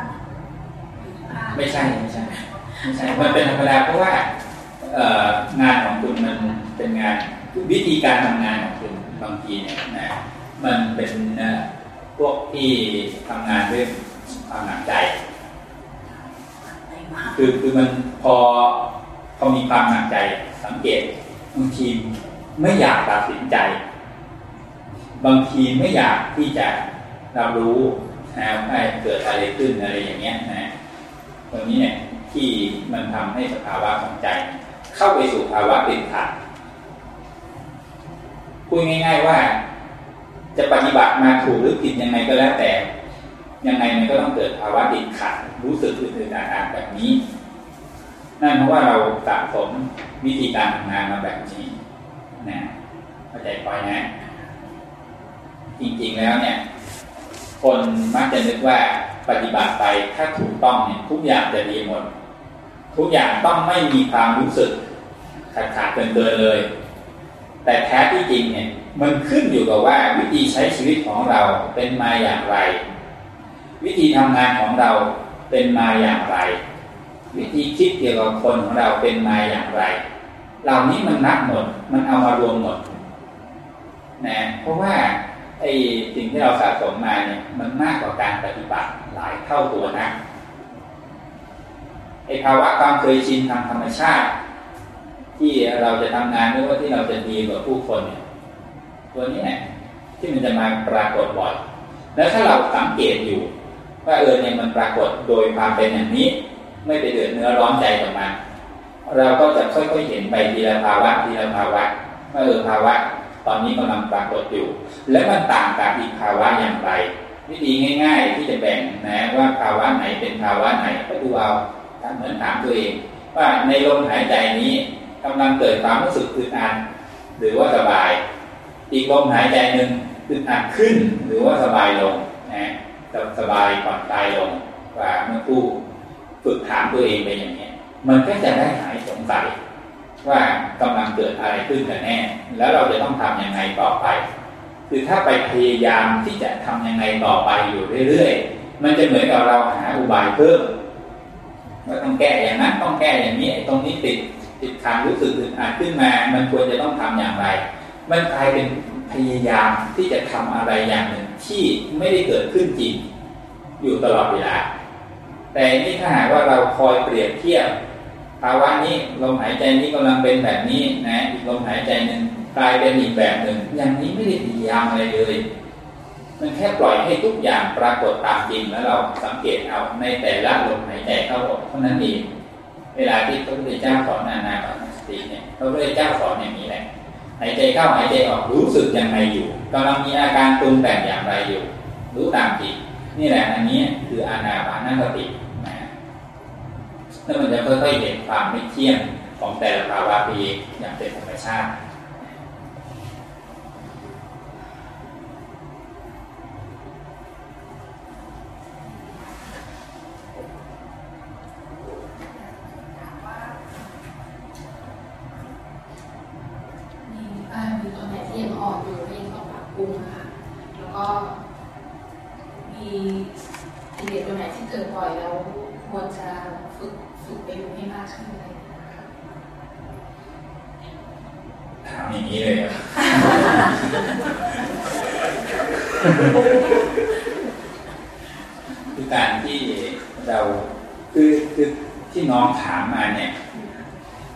ไม่ใช่ไม่ใช่ไม่ใช่มันเป็นธรรมดาเพราะว่างานของคุณมันเป็นงาน วิธีการทำงานของคุณบางทีเนี่ยนะมันเป็นพวกที่ทำงานด้วยความหนักใจคือคือมันพอพอมีความหนักใจสังเกตบางทีไม่อยากตัดสินใจ บางทีไม่อยากที่จะเรารู้นะให้เกิดอะไรขึ้นอะไรอย่างเงี้ยนะตรงนี้เนี่ยที่มันทำให้สภาวะของใจ เข้าไปสู่ภาวะติดขัด พูดง่าย ๆว่า จะปฏิบัติมาถูกหรือผิดยังไงก็แล้วแต่ ยังไงมันก็ต้องเกิดภาวะติดขัดรู้สึกอื่นๆอาการแบบนี้ นั่นเพราะว่าเราสะสมวิธีการทำงานมาแบบนี้นะเข้าใจปอยนะ จริงๆแล้วเนี่ย คนมักจะนึกว่าปฏิบัติไปถ้าถูกต้องเนี่ยทุกอย่างจะดีหมด ทุกอย่างต้องไม่มีความรู้สึกขาดขาดเกินเกินเลย แต่แท้ที่จริงเนี่ยมันขึ้นอยู่กับว่าวิธีใช้ชีวิตของเราเป็นมาอย่างไร วิธีทำงานของเราเป็นมาอย่างไร วิธีคิดเกี่ยวกับคนของเราเป็นมาอย่างไร เหล่านี้มันนับหมดมันเอามารวมหมดนะเพราะว่าไอ้สิ่งที่เราสะสมมาเนี่ยมันมากกว่าการปฏิบัติหลายเท่าตัวนะไอ้ภาวะความเคยชินทางธรรมชาติ ที่เราจะทำงานไม่ว่าที่เราจะดีกว่าผู้คนเนี่ยตัวนี้เนี่ยที่มันจะมาปรากฏบ่อยแล้วถ้าเราสังเกตอยู่ว่าเออเนี่ยมันปรากฏโดยความเป็นอย่างนี้ ไม่ไปเดือดเนื้อร้อนใจกับมันเราก็จะค่อยๆเห็นไปทีละภาวะทีละภาวะว่าเออภาวะ ตอนนี้กำลังปรากฏอยู่ และมันต่างกับอีกภาวะอย่างไร วิธีง่าย ๆ ที่จะแบ่งนะว่าภาวะไหนเป็นภาวะไหนก็ดูเอาเหมือนถามตัวเองว่าในลมหายใจนี้ กำลังเกิดความรู้สึกอึดอัดหรือว่าสบาย อีกลมหายใจหนึ่งอึดอัดขึ้นหรือว่าสบายลงนะสบายผ่อนคลายลงว่าเมื่อผู้ฝึกถามตัวเองไปอย่างนี้มันก็จะได้หายสงสัย ว่ากำลังเกิดอะไรขึ้นกันแน่ แล้วเราจะต้องทํำยังไงต่อไป คือถ้าไปพยายามที่จะทำยังไงต่อไปอยู่เรื่อยๆ มันจะเหมือนกับเราหาอุบายเพิ่มว่าต้องแก้อย่างนั้นต้องแก้อย่างนี้ตรงนี้ติด ติดขันรู้สึกอึดอัดขึ้นมา มันควรจะต้องทำอย่างไร มันกลายเป็นพยายามที่จะทำอะไรอย่างหนึ่งที่ไม่ได้เกิดขึ้นจริงอยู่ตลอดเวลา แต่นี่ถ้าหากว่าเราคอยเปรียบเทียบภาวะนี้ลมหายใจนี้กำลังเป็นแบบนี้นะอีกลมหายใจหนึ่งกลายเป็นอีกแบบหนึ่ง อย่างนี้ไม่ได้พยายามอะไรเลยมันแค่ปล่อยให้ทุกอย่างปรากฏตามจริงแล้วเราสังเกตเอาในแต่ละลมหายใจเข้าออกเท่านั้นเอง เวลาที่พระพุทธเจ้าสอนนานาปสติเนี่ยพระพุทธเจ้าสอนอย่างนี้แหละหายใจเข้าหายใจออกรู้สึกยังไงอยู่กำลังมีอาการปรุงแต่งอย่างไรอยู่ รู้ตามจิตนี่แหละอันนี้คืออานาปานสตินะแล้วมันจะค่อยๆเห็นความไม่เที่ยงของแต่ละภาวะไปเองอย่างเป็นธรรมชาติอนไหนที่ยังอ่อนอยู่ก็ยังต้องปรับปรุงค่ะแล้วก็ มีกิเลสตัวไหนที่เกิดบ่อยแล้วควรจะฝึกฝึกไปดูให้มากขึ้นเลยถามอย่างนี้เลยคือการที่เราคือคือที่น้องถามมาเนี่ย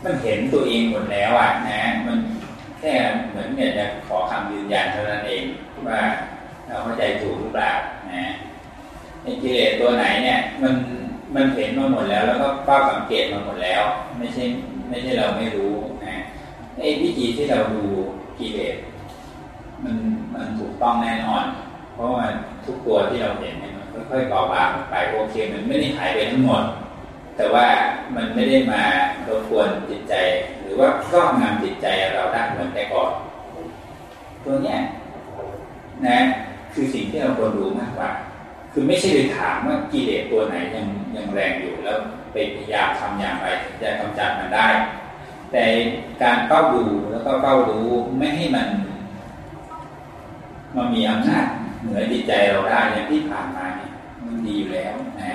มันเห็นตัวเองหมดแล้วอะนะมันแค่เหมือนเนี่ยจะขอคำยืนยันเท่านั้นเองว่าเราเข้าใจถูกหรือเปล่านะไอ้กิเลสตัวไหนเนี่ย มันมันเห็นมาหมดแล้ว แล้วก็เฝ้าสังเกตมาหมดแล้ว ไม่ใช่ไม่ใช่เราไม่รู้นะไอ้วิธีที่เราดูกิเลสมันมันถูกต้องแน่นอน เพราะว่าทุกตัวที่เราเห็นเนี่ยมันค่อยๆก่อบางไปโอเคมันไม่ได้หายไปทั้งหมด แต่ว่ามันไม่ได้มารบกวนจิตใจรือว่าครอบงำจิตใจเราได้เหมือนแต่ก่อนตัวเนี้ยนะคือสิ่งที่เราควรรู้มากกว่า คือไม่ใช่ไปถามว่ากิเลสตัวไหนยังยังแรงอยู่แล้วไปพยายามทำอย่างไรจะกำจัดมันได้ แต่การ เฝ้าดูแล้วก็เฝ้ารู้ไม่ให้มันมันมีอำนาจเหนือจิตใจเราได้อย่างที่ผ่านมาเนี่ยมันดีอยู่แล้วนะ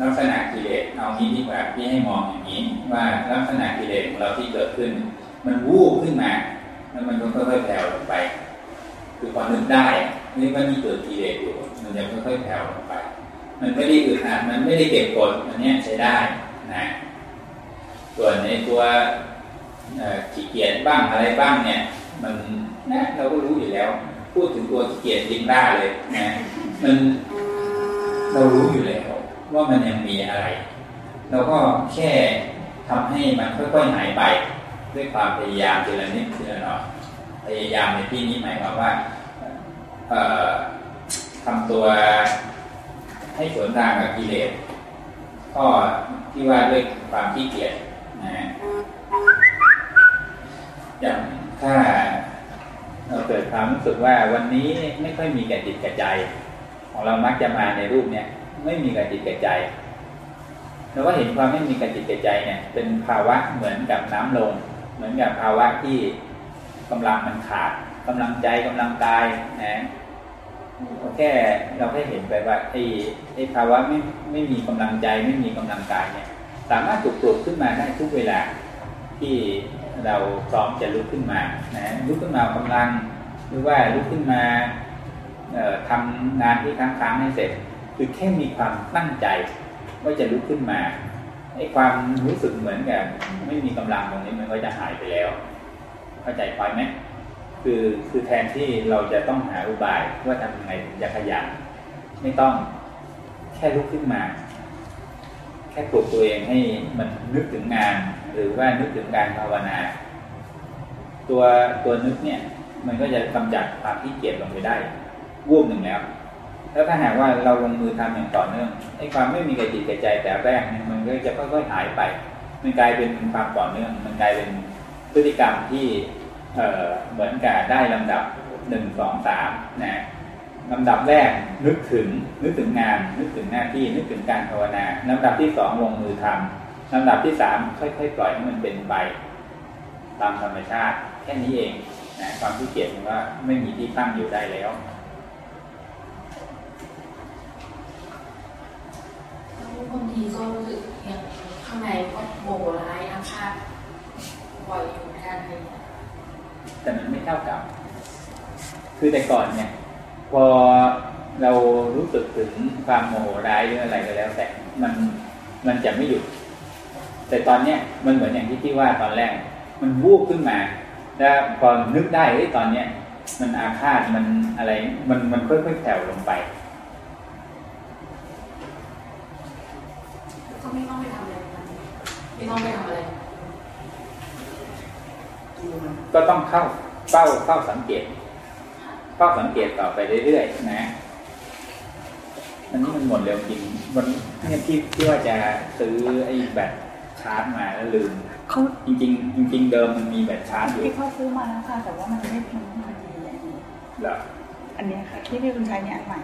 ลักษณะกิเลสเอางี้ดีกว่าพี่ให้มองอย่างนี้ ว่าลักษณะกิเลสของเราที่เกิดขึ้น มันวูบขึ้นมาแล้วมันก็ค่อยๆแผ่วลงไป คือพอนึกได้นี่มันมีเกิดกิเลสอยู่มันจะค่อยๆแผ่วลงไป มันไม่ได้อึดอัดมันไม่ได้เก็บกดอันนี้ใช้ได้นะ ส่วนในตัวขี้เกียจบ้างอะไรบ้างเนี่ย มันนะเราก็รู้อยู่แล้ว พูดถึงตัวขี้เกียจจริงได้เลยนะมันเรารู้อยู่แล้ว ว่ามันยังมีอะไร เราก็แค่ทำให้มันค่อยๆหายไป ด้วยความพยายามทีละนิดทีละหน่อยพยายามในที่นี้หมายความว่าทำตัวให้สวนทางกับกิเลสก็ที่ว่าด้วยความขี้เกียจ อย่างถ้าเราเกิดความรู้สึกว่าวันนี้ไม่ค่อยมีกระจิตกระใจ ของเรามักจะมาในรูปเนี้ยไม่มีกระจิตกระใจเราก็เห็นความไม่มีกระจิตกระใจเนี่ย เป็นภาวะเหมือนกับน้ำลง เหมือนกับภาวะที่กำลังมันขาดกำลังใจกำลังกายนะแค่เราแค่เห็นไปว่าไอ้ไอ้ภาวะไม่ไม่มีกำลังใจ ไม่มีกำลังกายเนี่ย สามารถถูกปลุกขึ้นมาได้ทุกเวลาที่เราพร้อมจะลุกขึ้นมานะลุกขึ้นมากำลังหรือว่าลุกขึ้นมาทำงานที่ค้างๆให้เสร็จ คือแค่มีความตั้งใจว่าจะลุกขึ้นมาไอ้ความรู้สึกเหมือนกับไม่มีกำลังตรงนี้มันก็จะหายไปแล้ว เข้าใจไปไหมคือคือแทนที่เราจะต้องหาอุบายว่าทำยังไงถึงจะขยันไม่ต้องแค่ลุกขึ้นมา แค่ปลุกตัวเองให้มันนึกถึงงาน หรือว่านึกถึงการภาวนา ตัวตัวนึกเนี่ยมันก็จะกำจัดความที่เกียจลงไปได้วูบหนึ่งแล้วแล้วถ้าหากว่าเราลงมือทำอย่างต่อเนื่องไอ้ความไม่มีกระจิตกระใจแต่แรกเนี่ยมันก็จะค่อยๆหายไปมันกลายเป็นความต่อเนื่อง มันกลายเป็นพฤติกรรมที่เเหมือนกับได้ลำดับหนึ่งสองสามนะ ลำดับแรกนึกถึงนึกถึงงาน นึกถึงหน้าที่นึกถึงการภาวนาลำดับที่สองลงมือทำลำดับที่สามค่อยๆปล่อยให้มันเป็นไป ตามธรรมชาติแค่นี้เองนะความที่เกียจมันว่าไม่มีที่ตั้งอยู่ได้แล้วบางทีก็รู้สึกอย่างข้างในก็โมโหร้ายอาฆาตบ่อยอยู่เหมือนกันเลยแต่มันไม่เท่ากับ คือแต่ก่อนเนี่ย พอเรารู้สึกถึงความโมโหร้ายหรืออะไรก็แล้ว แต่มันมันจะไม่หยุด แต่ตอนเนี้ยมันเหมือนอย่างที่ที่ว่าตอนแรก มันวูบขึ้นมา แล้วพอนึกได้เฮ้ยตอนเนี้ยมันอาฆาตมันอะไร มันมันค่อยๆแผ่วลงไปก็ไม่ต้องไปทำอะไรไม่ต้องไปทำอะไรก็ต้องเข้าเฝ้าเฝ้าสังเกต เฝ้าสังเกตต่อไปเรื่อยๆนะอันนี้มันหมดเร็วจริงมันเนี่ยที่ที่ว่าจะซื้อไอ้แบตชาร์จมาแล้วลืมเขาจริงๆจริงๆเดิมมันมีแบตชาร์จอยู่ที่เขาซื้อมาแล้วค่ะแต่ว่ามันไม่พอดีอย่างนี้เหรออันนี้ค่ะที่พี่คุณใช้เนี่ยอันใหม่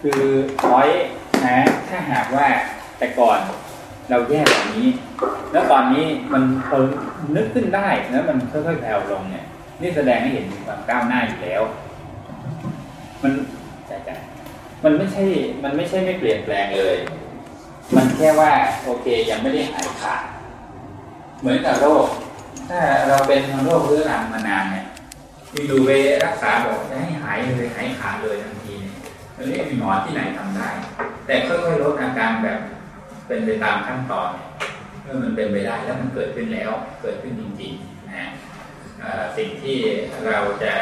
คือพอยะถ้าหากว่าแต่ก่อนเราแยกแบบนี้ แล้วตอนนี้มันพอนึกขึ้นได้แล้วมันค่อยๆแผ่วลงเนี่ย นี่แสดงให้เห็นถึงความก้าวหน้าอยู่แล้ว มันใช่ใชมันไม่ใช่ มันไม่ใช่ไม่เปลี่ยนแปลงเลย มันแค่ว่าโอเคยังไม่ได้หายขาดเหมือนกับโรคถ้าเราเป็นโรคเรื้อรังมานานเนี่ยดูไปรักษาบอกจะให้หายเลยหายขาดเลยนที เนี่ยอันนี้มีหมอที่ไหนทำได้ แต่ค่อยๆลดอาการแบบเป็นไปตามขั้นตอนเมื่อมันเป็นไปได้แล้วมันเกิดขึ้นแล้วเกิดขึ้นจริงๆนะสิ่งที่เราจะ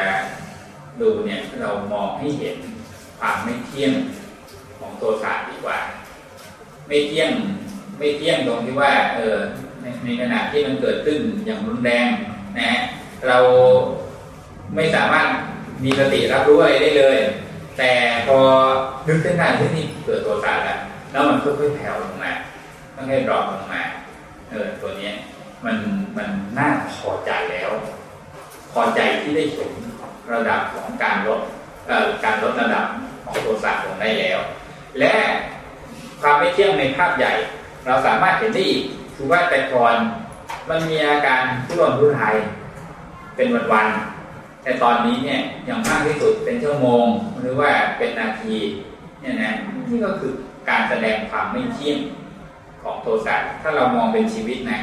ดูเนี่ยเรามองให้เห็นความไม่เที่ยงของตัวศาสตร์ดีกว่า ไม่เที่ยงไม่เที่ยงตรงที่ว่าเออในในขณะที่มันเกิดขึ้นอย่างรุนแรงนะเราไม่สามารถมีสติรับรู้อะไรได้เลย แต่พอนึกขึ้นได้ที่นี่เกิดตัวสารแล้วแล้วมันค่อยๆแผ่วลงมาค่อยๆดรอปลงมา เออตัวนี้มันมันน่าพอใจแล้ว พอใจที่ได้เห็นระดับของการลดการลดระดับของตัวสารลงได้แล้ว และความไม่เที่ยงในภาพใหญ่ เราสามารถเห็นได้อีกคือว่าแต่ก่อนมันมีอาการทุรนทุรายเป็นวันๆ แต่ตอนนี้เนี่ยอย่างมากที่สุดเป็นชั่วโมง หรือว่าเป็นนาทีเนี่ยนะนี่ก็คือการแสดงความไม่เที่ยงของโทสะถ้าเรามองเป็นชีวิตนะ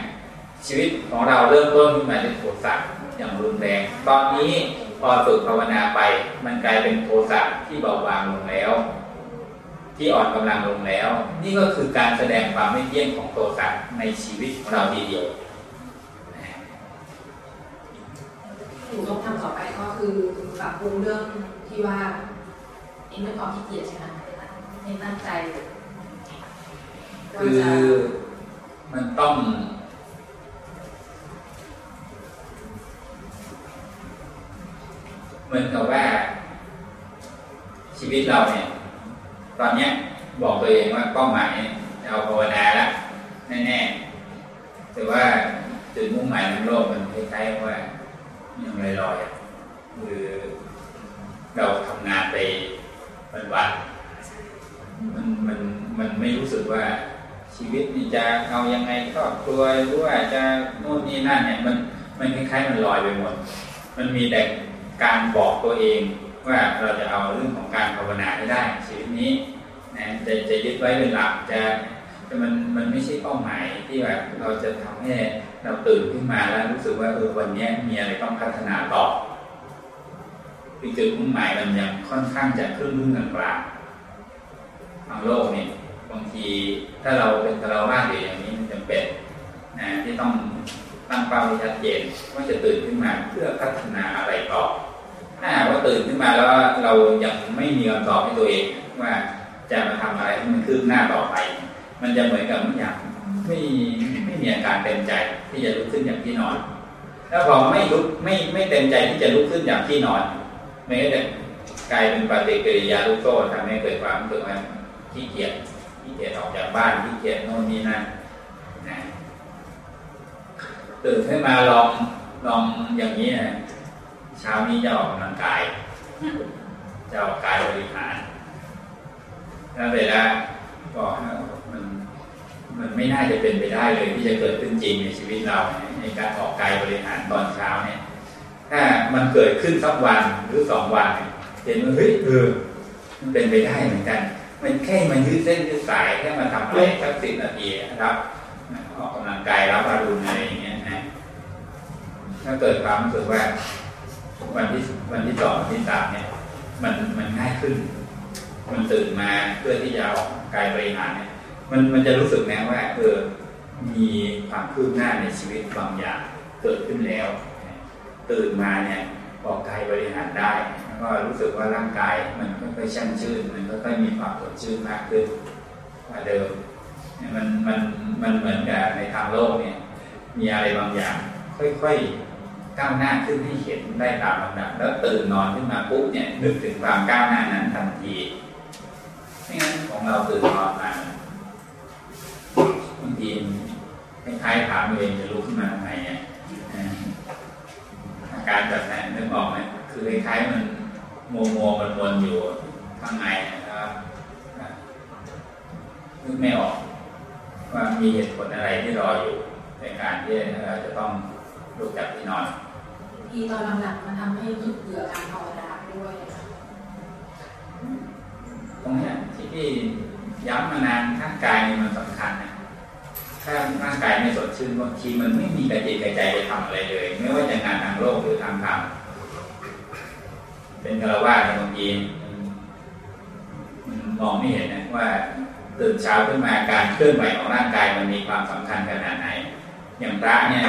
ชีวิตของเราเริ่มต้นขึ้นมาด้วยโทสะอย่างรุนแรง ตอนนี้พอฝึกภาวนาไปมันกลายเป็นโทสะที่เบาบางลงแล้ว ที่อ่อนกำลังลงแล้ว นี่ก็คือการแสดงความไม่เที่ยงของโทสะในชีวิตของเราทีเดียว หนูต้องทำต่อไปก็คือปรับปรุงเรื่องที่ว่าเองไม่ความขี้เกียจใช่ไหมไม่ตั้งใจ คือมันต้อง เหมือนกับว่า ชีวิตเราเนี่ย ตอนนี้บอกตัวเองว่าเป้าหมายเอาภาวนาแล้วแน่ๆแต่ว่าจุดมุ่งหมายในโลกมันคล้ายๆว่า ยังลอยๆคือเราทำงานไปวันวันมันมันมันไม่รู้สึกว่าชีวิตนี่จะเอายังไงครอบครัวหรือว่าจะโน่นนี่นั่นเนี่ยมันมันคล้ายๆมันลอยไปหมด มันมีแต่การบอกตัวเองว่าเราจะเอาเรื่องของการภาวนาให้ได้ชีวิตนี้นะจะจะยึดไว้เป็นหลักจะ มันมันไม่ใช่เป้าหมายที่แบบเราจะทำให้เราตื่นขึ้นมาแล้วรู้สึกว่าเออวันนี้มีอะไรต้องพัฒนาต่อคือจุดมุ่งหมายมันยังค่อนข้างจะครึ่งรึ่งกลางทางโลกเนี่ยบางทีถ้าเราเป็นคารวะหรืออย่างนี้มันจำเป็นนะที่ต้องตั้งเป้าที่ชัดเจนว่าจะตื่นขึ้นมาเพื่อพัฒนาอะไรต่อถ้าว่าตื่นขึ้นมาแล้วเรายังไม่มีคำตอบให้ตัวเองว่าจะมาทำอะไรให้มันคืบหน้าต่อไป มันจะเหมือนกับไม่อยากไม่ไม่มีอาการเต็มใจที่จะลุกขึ้นอย่างที่นอน แล้วพอไม่ลุกไม่ไม่เต็มใจที่จะลุกขึ้นอย่างที่นอนมันก็จะกลายเป็นปฏิกิริยาลูกโซ่ทำให้เกิดความรู้สึกว่าขี้เกียจขี้เกียจออกจากบ้านขี้เกียจโน่นนี่นั่นนะตื่นขึ้นมาลองลองอย่างนี้นะเช้านี้จะออกกำลังกายจะออกกายบริหารแล้วเสร็จแล้วก็ มันไม่น่าจะเป็นไปได้เลยที่จะเกิดขึ้นจริงในชีวิตเราในการออกกายบริหารตอนเช้าเนี่ย ถ้ามันเกิดขึ้นสักวันหรือสองวันเห็นว่าเฮ้ยเออมันเป็นไปได้เหมือนกัน มันแค่มายืดเส้นยืดสายแค่มาทำอะไรสักสิบนาทีนะครับออกกำลังกายรับอารมณ์อะไรอย่างเงี้ยนะถ้าเกิดความรู้สึกว่าวันที่วันที่สองที่สามเนี่ย มันมันง่ายขึ้น มันตื่นมาเพื่อที่จะออกกายบริหารเนี่ย มันมันจะรู้สึกนะว่าเออมีความคืบหน้าในชีวิตบางอย่างเกิดขึ้นแล้ว ตื่นมาเนี่ยออกกายบริหารได้แล้วก็รู้สึกว่าร่างกายมันค่อยๆชั่งชื่น มันค่อยๆมีความสดชื่นมากขึ้นกว่าเดิมมันมันมันเหมือนกับในทางโลกเนี่ย มีอะไรบางอย่าง ค่อยๆก้าวหน้าขึ้นให้เห็นได้ตามลำดับแล้วตื่นนอนขึ้นมาปุ๊บเนี่ยนึกถึงความก้าวหน้านั้นทันทีไม่งั้นของเราตื่นนอนมา บางทีคล้ายๆถามตัวเองจะลุกขึ้นมาทำไมเนี่ยอาการแบบนั้นนึกออกไหมคือคล้ายๆมันมัวมัวมันวนอยู่ข้างในนะครับนึกไม่ออก ว่ามีเหตุผลอะไรที่รออยู่ในการที่เราจะต้องลุกจากที่นอนที่ตอนหลังๆมันทำให้รู้สึกเบื่อการภาวนาด้วยค่ะตรงเนี้ยที่พี่ ย้ำมานานร่างกายนี่มันสำคัญนะถ้าร่างกายไม่สดชื่นบางทีมันไม่มีกระจิตกระใจจะทำอะไรเลย ไม่ว่าจะงานทางโลกหรือทางธรรมเป็นคารวะในบางทีมันมองไม่เห็นนะว่าตื่นเช้าขึ้นมาการเคลื่อนไหวของร่างกายมันมีความสำคัญขนาดไหน อย่างพระเนี่ย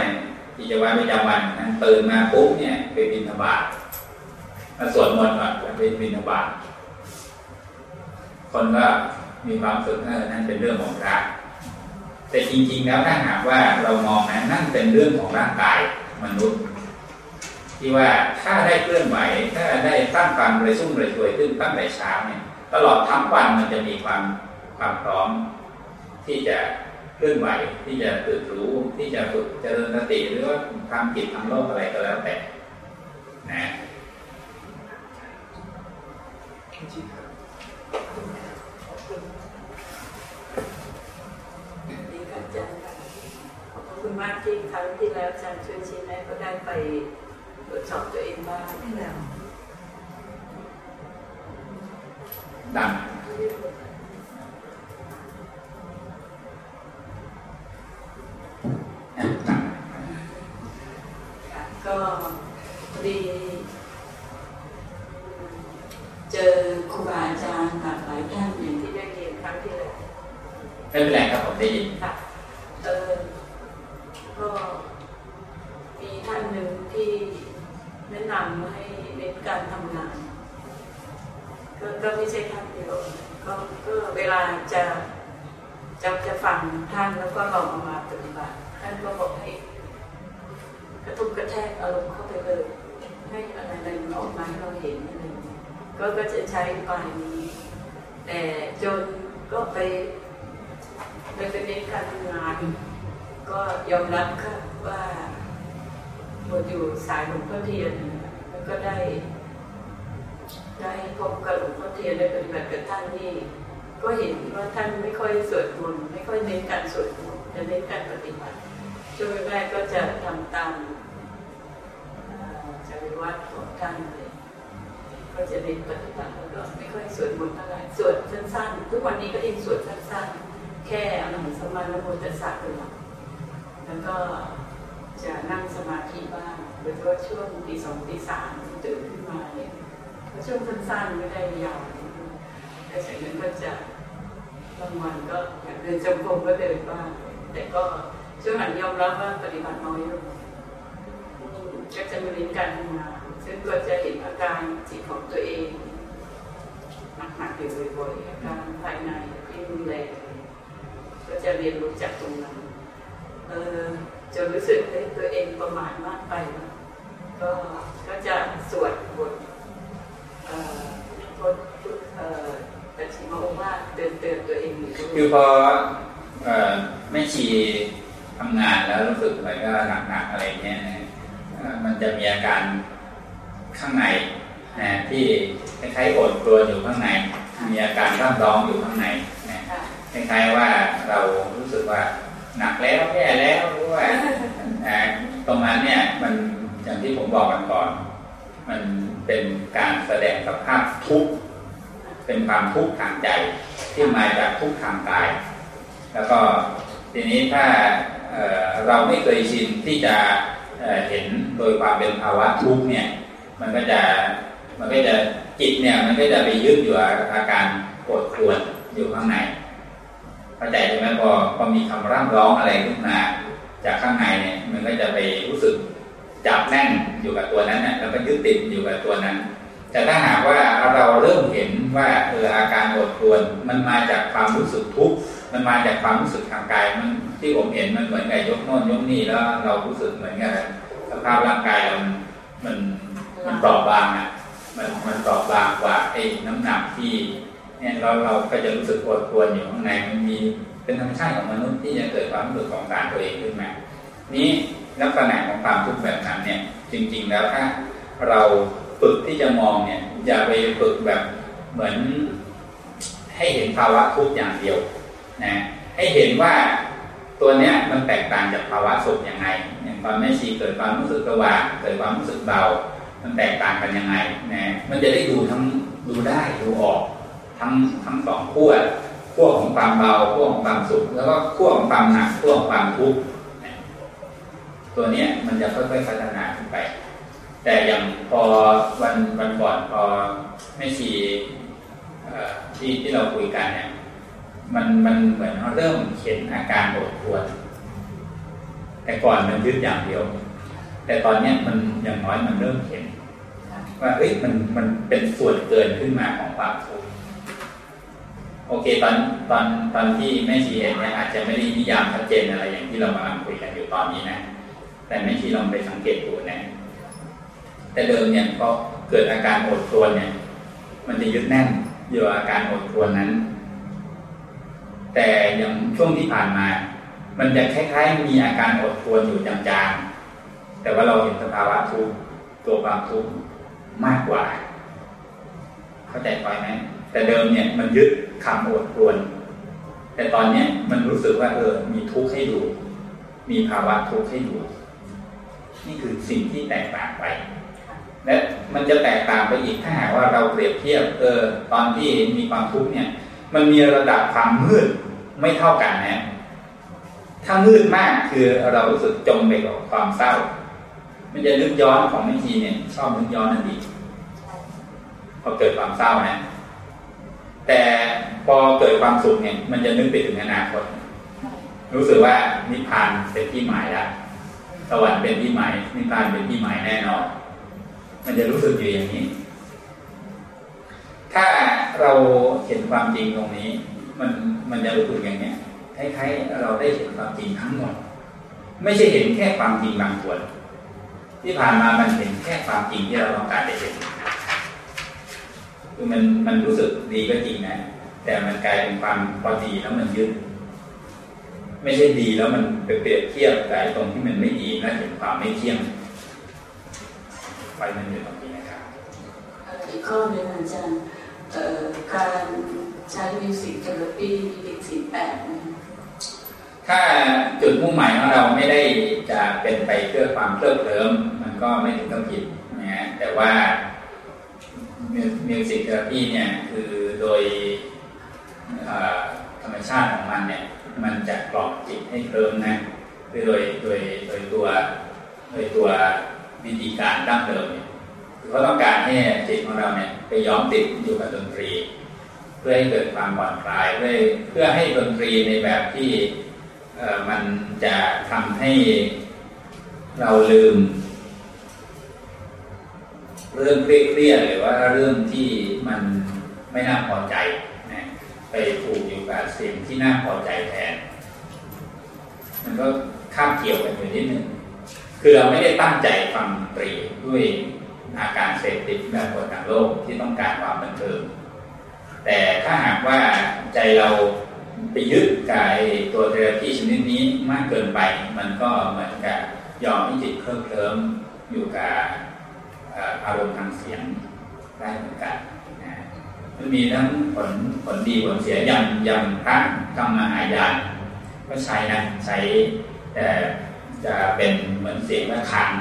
กิจวัตรประจำวันนะตื่นมาปุ๊บเนี่ยไปบิณฑบาตมาสวดมนต์ก่อนแล้วไปบิณฑบาตคนก็ มีความสุขเออนั่นเป็นเรื่องของพระแต่จริง ๆ แล้วถ้าหากว่าเรามองนะนั่นเป็นเรื่องของร่างกายมนุษย์ ที่ว่าถ้าได้เคลื่อนไหวถ้าได้ตั้งความระชุ่มระชวยขึ้นตั้งแต่เช้าเนี่ยตลอดทั้งวันมันจะมีความความพร้อม ที่จะเคลื่อนไหวที่จะตื่นรู้ที่จะฝึกเจริญสติหรือว่าทำจิตทำโลกอะไรก็แล้วแต่นะ คุณมากที่ครั้งที่แล้วอาจารย์ช่วยชี้แนะก็ได้ไปตรวจสอบตัวเองบ้างที่แล้วดังดังค่ะก็พอดีเจอครูบาอาจารย์หลากหลายท่านอย่างที่ได้เรียนครั้งที่แล้วไม่เป็นไรครับผมได้ยินค่ะเออ ก็มีท่านหนึ่งที่แนะนำให้เน้นการทำงานก็ก็ไม่ใช่ท่านเดียวก็ก็เวลาจะจะจะฟังท่านแล้วก็ลองเอามาปฏิบัติท่านก็บอกให้กระทุ้กระแทกอารมณ์เข้าไปเลยให้อะไรอะไรมันออกมาให้เราเห็นอะไรก็ก็จะใช้ปลายนี้ แต่จนก็ไปไปเป็นเน้นการทำงาน ก็ยอมรับค่ะว่าบทอยู่สายหลวงพ่อเทียน แล้วก็ได้ ได้พบกับหลวงพ่อเทียนได้ปฏิบัติกับท่านนี่ก็เห็นว่าท่านไม่ค่อยสวดมนต์ไม่ค่อยเน้นการสวดมนต์จะเน้นการปฏิบัติช่วงแรกก็จะทำตามจริยวัตรของท่านเลยก็จะเน้นปฏิบัติแล้วก็ไม่ค่อยสวดมนต์เท่าไหร่สวดสั้นๆ ทุกวันนี้ก็ยังสวดสั้นๆ แค่อรหังสมาแลโมตัสสะเป็นหลัก แล้วก็จะนั่งสมาธิบ้างโดยเฉพาะช่วงตีสองตีสามตื่นขึ้นมาเนี่ยช่วงสั้นๆไม่ได้ยาวแต่จากนั้นก็จะบางวันก็อยากเดินจงกรมก็เดินบ้าง แต่ก็ช่วงหลังยอมรับว่าปฏิบัติน้อยลงก็จะมาเรียนการทำงานซึ่งก็จะเห็นอาการจิตของตัวเองหนักๆอยู่บ่อยๆอาการภายในที่รุนแรงก็จะเรียนรู้จากตรงนั้น จนรู้สึกเฮ้ยตัวเองประมาทมากไปนะก็ก็จะสวดบทเอ่อมาว่าเตือนเตือนตัวเองอยู่คือพอเอ่อไม่ชีทำงานแล้วรู้สึกอะไรก็หนักๆอะไรเงี้ยนะเอ่อมันจะมีอาการข้างในนะที่คล้ายๆอดกลัวอยู่ข้างใน มีอาการร่ำร้องอยู่ข้างในนะค่ะคล้ายๆว่าเรารู้สึกว่า หนักแล้วแย่แล้วหรือว่าตรงนั้นเนี่ยมันอย่างที่ผมบอกกันก่อน มันเป็นการแสดงสภาพทุกข์เป็นความทุกข์ทางใจที่มาจากทุกข์ทางกาย แล้วก็ทีนี้ถ้าเเราไม่เคยชินที่จะเเห็นโดยความเป็นภาวะทุกข์เนี่ย มันก็จะมันก็จะจิตเนี่ยมันก็จะไปยึดอยู่อาการปวดครวญอยู่ข้างใน เข้าใจใช่ไหมพอพอมีคำร่ำร้องอะไรขึ้นมา จากข้างในเนี่ยมันก็จะไปรู้สึกจับแน่นอยู่กับตัวนั้นนะแล้วก็ยึดติดอยู่กับตัวนั้น แต่ถ้าหากว่าเราเริ่มเห็นว่าเอออาการอดควญมันมาจากความรู้สึกทุกข์มันมาจากความรู้สึกทางกายมันที่ผมเห็นมันเหมือนกับยกโน่นยกนี่แล้วเรารู้สึกเหมือนกับสภาพร่างกายเรามันมันเปราะบางอะมันมันเปราะบางกว่าไอ้น้ำหนักที่ เนี่ยเราเราก็จะรู้สึกปวดควรอยู่ข้างในมันมีเป็นธรรมชาติของมนุษย์ที่จะเกิดความรู้สึกของการตัวเองขึ้นมา นี้ลักษณะของความทุกข์แบบนั้นเนี่ยจริง ๆ แล้วถ้าเราฝึกที่จะมองเนี่ยอย่าไปฝึกแบบเหมือน ให้เห็นภาวะทุกข์อย่างเดียวนะให้เห็นว่าตัวเนี้ยมันแตกต่างจากภาวะสุขยังไงอย่างความไม่ชีเกิดความรู้สึกสว่าเกิดความรู้สึกเบา มันแตกต่างกันยังไงนะมันจะได้ดูทั้งดูได้ดูออก ทั้งทั้งสองขั้วขั้วของความเบาขั้วของความสุขแล้วก็ขั้วของความหนักขั้วของความทุกข์ตัวเนี้ยมันจะค่อยๆพัฒนาขึ้นไป แต่อย่างพอวันวันก่อนพอไม่ชีที่ที่เราคุยกันเนี่ย มันมันเหมือนเริ่มเห็นอาการโอดครวรแต่ก่อนมันยึดอย่างเดียว แต่ตอนเนี้ยมันอย่างน้อยมันเริ่มเห็นว่าเอ้ยมันมันเป็นส่วนเกินขึ้นมาของความทุ โอเคตอนตอนตอนที่แม่ชีเห็นเนี่ยอาจจะไม่ได้นิยามชัดเจนอะไรอย่างที่เรากำลังคุยกันอยู่ตอนนี้นะ แต่แม่ชีลองไปสังเกตดูนะ แต่เดิมเนี่ยพอเกิดอาการอดครวญเนี่ย มันจะยึดแน่นอยู่อาการอดครวญนั้น แต่อย่างช่วงที่ผ่านมา มันจะคล้ายๆ มีอาการอดครวญอยู่จางๆแต่ว่าเราเห็นสภาวะทุกตัวความทุกข์มากกว่า เข้าใจไปไหมแต่เดิมเนี่ยมันยึด คำอดครวญแต่ตอนเนี้ยมันรู้สึกว่าเออมีทุกข์ให้ดู มีภาวะทุกข์ให้ดู นี่คือสิ่งที่แตกต่างไป และมันจะแตกต่างไปอีกถ้าหากว่าเราเปรียบเทียบเออตอนที่มีความทุกข์เนี่ย มันมีระดับความมืดไม่เท่ากันนะถ้ามืดมากคือเรารู้สึกจมไปกับความเศร้า มันจะนึกย้อนของไม่ทีเนี่ยชอบนึกย้อนนั่นดีพอเกิดความเศร้านะ แต่พอเกิดความสุขเนี่ย มันจะนึกไปถึงอนาคต รู้สึกว่านิพพานเป็นที่หมายแล้วสวรรค์เป็นที่หมายนิพพานเป็นที่หมายแน่นอน มันจะรู้สึกอยู่อย่างนี้ ถ้าเราเห็นความจริงตรงนี้ มันมันจะรู้สึกอย่างเนี้ยคล้ายๆเราได้เห็นความจริงทั้งหมด ไม่ใช่เห็นแค่ความจริงบางส่วนที่ผ่านมามันเห็นแค่ความจริงที่เราต้องการจะเห็น คือมันมันรู้สึกดีก็จริงนะ แต่มันกลายเป็นความพอดีแล้วมันยึดไม่ใช่ดีแล้วมันไปเปรียบเทียบกับตรงที่มันไม่ดีนั่นเห็นความไม่เที่ยงไปมันอยู่ตรงนี้นะครับอีกข้อหนึ่งอาจารย์เอ่อการใช้ music therapy ผิดศีลแปดนะถ้าจุดมุ่งหมายของเราไม่ได้จะเป็นไปเพื่อความเพลิดเพลินมันก็ไม่ถึงกับผิดนะฮะแต่ว่า music therapy เนี่ยคือโดยธรรมชาติของมันเนี่ยมันจะกล่อมจิตให้เคลิ้มนะคือโดยโดยโดยตัวโดยตัววิธีการดั้งเดิมเนี่ยคือเขาต้องการให้จิตของเราเนี่ยไปย้อมติดอยู่กับดนตรี เพื่อให้เกิดความผ่อนคลายเพื่อเพื่อให้ดนตรีในแบบที่มันจะทำให้เราลืม เรื่องเครียดๆหรือว่าเรื่องที่มันไม่น่าพอใจนะไปถูกอยู่กับสิ่งที่น่าพอใจแทน มันก็ข้ามเกี่ยวกันอยู่นิดนึงคือเราไม่ได้ตั้งใจฟังตรีด้วยอาการเสพติดแบบคนทางโลกที่ต้องการความบันเทิง แต่ถ้าหากว่าใจเราไปยึดกับตัวเทอราพีชนิดนี้มากเกินไป มันก็เหมือนกับยอมที่จิตเคลิ้มเคลิ้มอยู่กับ อารมณ์ทางเสียงได้เหมือนกันนะมันมีทั้งผลผลดีผลเสียยังยังพระกรรมหายานก็ใช้นะใช้แต่จะเป็นเหมือนเสียงระฆัง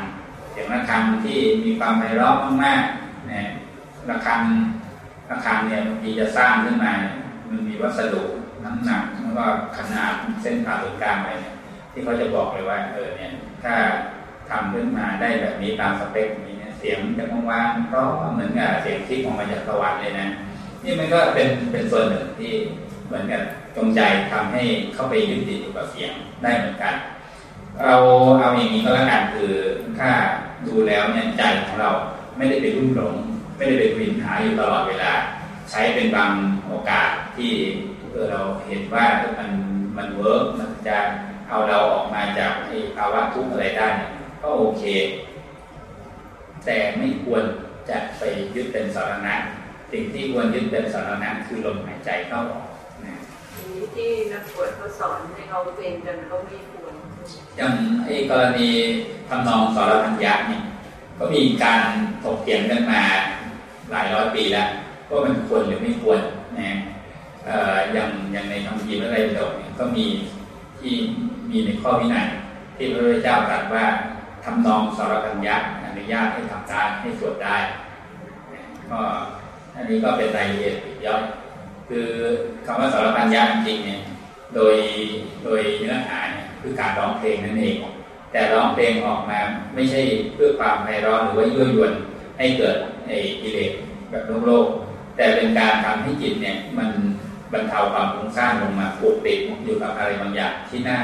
เสียงระฆังที่มีความไพเราะมากๆนะระฆังระฆังเนี่ยบางทีจะสร้างขึ้นมามันมีวัสดุน้ำหนักแล้วก็ขนาดเส้นผ่าศูนย์กลางไปเนี่ยที่เขาจะบอกเลยว่าเออเนี่ยถ้าทำขึ้นมาได้แบบนี้ตามสเปคนี้ เสียงจะว่างเพราะเหมือนกับเสียงที่ออกมาจากสวรรค์เลยนะนี่มันก็เป็นเป็นส่วนหนึ่งที่เหมือนกับจงใจทำให้เข้าไปยึดติดอยู่กับเสียงได้เหมือนกัน เราเอาอย่างนี้ก็แล้วกันคือถ้าดูแล้วเนี่ยใจของเราไม่ได้ไปรุ่มหลง ไม่ได้ไปวินหาอยู่ตลอดเวลา ใช้เป็นบางโอกาสที่เราเห็นว่ามันมัน work มันจะเอาเราออกมาจากภาวะทุกข์อะไรได้ก็โอเค แต่ไม่ควรจะไปยึดเป็นสรณะ สิ่งที่ควรยึดเป็นสรณะคือลมหายใจเข้าออกนะทีนี้ที่นักบวชเขาสอนให้เขาเป็นกันเขาไม่ควรอย่างไอ้กรณีทำนองสรภัญญะนี่ก็มีการถกเถียงกันมาหลายร้อยปีแล้วว่ามันควรหรือไม่ควรนะอย่างอย่างในคำพีพระไตรปิฎกก็มีที่มีในข้อวินัยที่พระพุทธเจ้าตรัสว่าทำนองสารพันยะอ นุญาตให้ทำได้ให้สวดได้ก็อันนี้ก็เป็นรายละเอียดย่อยคือคำว่าสารพันยะจริงเนี่ยโดยโดยเนื้อหาเนี่ยคือการร้องเพลงนั่นเอง แต่ร้องเพลงออกมาไม่ใช่เพื่อความไพเราะหรือว่ายั่วยวนให้เกิดไอ้กิเลสแบบโลกโลก แต่เป็นการทำให้จิตเนี่ยมันบรรเทาความฟุ้งซ่านลงมาปกติดอยู่กับอะไรบางอย่างที่หน้า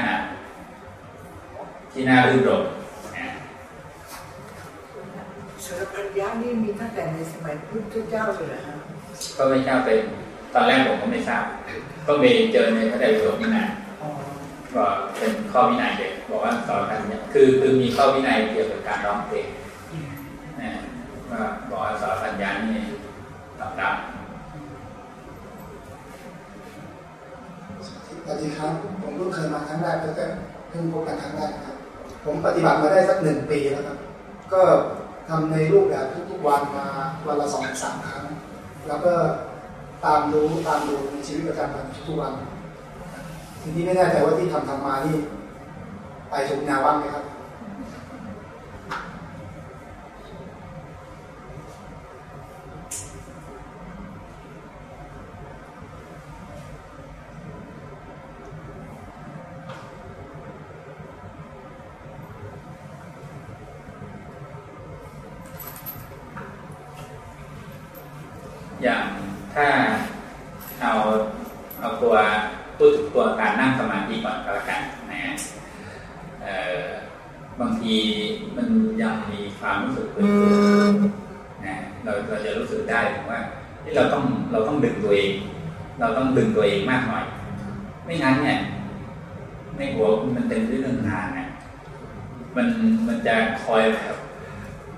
ที่หน้ารื่นรมสา รพันยะนี่มีตั้งแต่ในสมัยพุทธเจ้าเลยนะฮะก็ไม่ทราบเป็นตอนแรกผมก็ไม่ทราบก็มีเจอในพระไตรปิฎกนี่นะก็เป็นข้อวินัยเด็กบอกว่าสอนกันเนี่ยคือคือมีข้อวินัยเกี่ยวกับการร้องเพลงนะว่าบอกว่าสอนปัญญานี่ตอบรับสวัสดีครับ ผมเพิ่งเคยมาครั้งแรกแต่เพิ่งพบกันครั้งแรกครับ ผมปฏิบัติมาได้สักหนึ่งปีแล้วครับ ก็ ทำในรูปแบบทุกๆวันมาวันละสองสามครั้ง แล้วก็ตามรู้ตามดูในชีวิตประจำวันทุกวัน ทีนี้ไม่แน่ใจว่าที่ทำทำมานี่ไปถึงแนวบ้างไหมครับ อย่างถ้าเอาเอาตัวพูดถึงตัวการนั่งสมาธิก่อนก็แล้วกันนะบางทีมันยังมีความรู้สึกเกิดนะเราเราจะรู้สึกได้ว่าที่เราต้องเราต้องดึงตัวเอง เราต้องดึงตัวเองมากหน่อย ไม่งั้นเนี่ยในหัวมันเต็มด้วยเรื่องงานนะมันมันจะคอยแบบ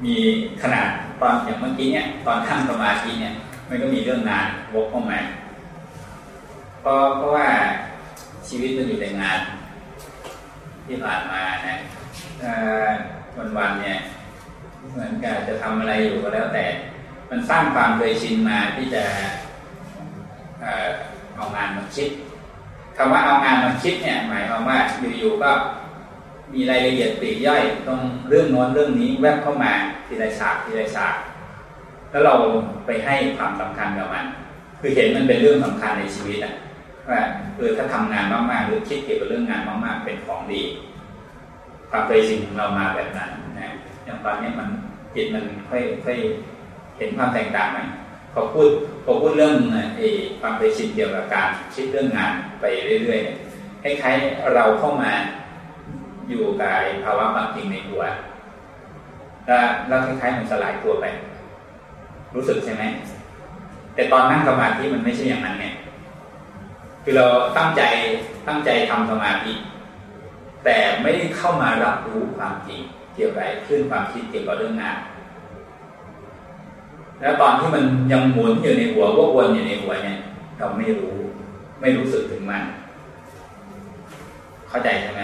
มีขนาดตอนอย่างเมื่อกี้เนี่ยตอนทั้งสมาธิเนี่ย มันก็มีเรื่องงานวกเข้ามาเพราะเพราะว่าชีวิตมันอยู่ในงาน ที่ผ่านมานะวันวันเนี่ย เหมือนกับจะทำอะไรอยู่ก็แล้วแต่ มันสร้างความเคยชินมาที่จะเอางานมาคิดคำว่าเอางานมาคิดเนี่ย หมายความว่าอยู่ๆก็มีรายละเอียดปลีกย่อยตรงเรื่องโน้นเรื่องนี้แวบเข้ามาทีละฉากทีละฉาก แล้วเราไปให้ความสำคัญกับมัน คือเห็นมันเป็นเรื่องสำคัญในชีวิตอะว่าเออถ้าทำงานมากๆหรือคิดเกี่ยวกับเรื่องงานมากๆเป็นของดี ความเคยชินของเรามาแบบนั้นนะอย่างตอนนี้มันจิตมันค่อยค่อยเห็นความแตกต่างไหมพอพูดพอพูดเรื่องไอ้ความเคยชินเกี่ยวกับการคิดเรื่องงานไปเรื่อยๆคล้ายๆเราเข้ามาอยู่กับภาวะบางจริงในหัวแล้วคล้ายๆมันสลายตัวไป รู้สึกใช่ไหมแต่ตอนนั่งสมาธิมันไม่ใช่อย่างนั้นเนี่ย คือเราตั้งใจตั้งใจทำสมาธิแต่ไม่ได้เข้ามารับรู้ความจริงเกี่ยวกับขึ้นความคิดเกี่ยวกับเรื่องงานแล้วตอนที่มันยังหมุนอยู่ในหัววกวนอยู่ในหัวเนี่ย เราไม่รู้ ไม่รู้สึกถึงมัน เข้าใจใช่ไหม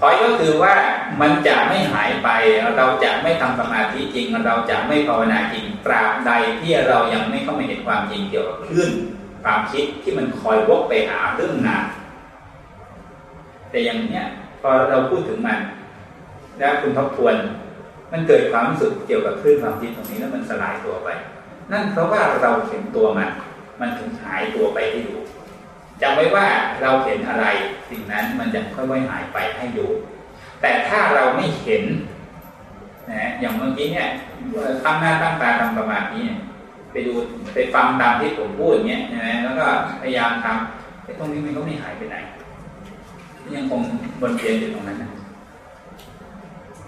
พอยก็คือว่ามันจะไม่หายไปเราจะไม่ทำสมาธิจริง เราจะไม่ภาวนาจริงตราบใดที่เรายังไม่เข้ามาเห็นความจริงเกี่ยวกับคลื่นความคิดที่มันคอยวกไปหาเรื่องนานแต่อย่างเนี้ยพอเราพูดถึงมัน แล้วคุณทบทวน มันเกิดความรู้สึกเกี่ยวกับคลื่นความคิดตรงนี้แล้วมันสลายตัวไป นั่นเพราะว่าเราเห็นตัวมัน มันถึงหายตัวไปให้ดู จำไว้ว่าเราเห็นอะไรสิ่งนั้นมันจะค่อยๆหายไปให้ดู แต่ถ้าเราไม่เห็นนะอย่างเมื่อกี้เนี่ยตั้งหน้าตั้งตาทำประมาณนี้ไปดูไปฟังตามที่ผมพูดอย่างเงี้ยนะแล้วก็พยายามทำตรงนี้มันก็ไม่หายไปไหน ยังคงบนเรียนอยู่ตรงนั้นนะ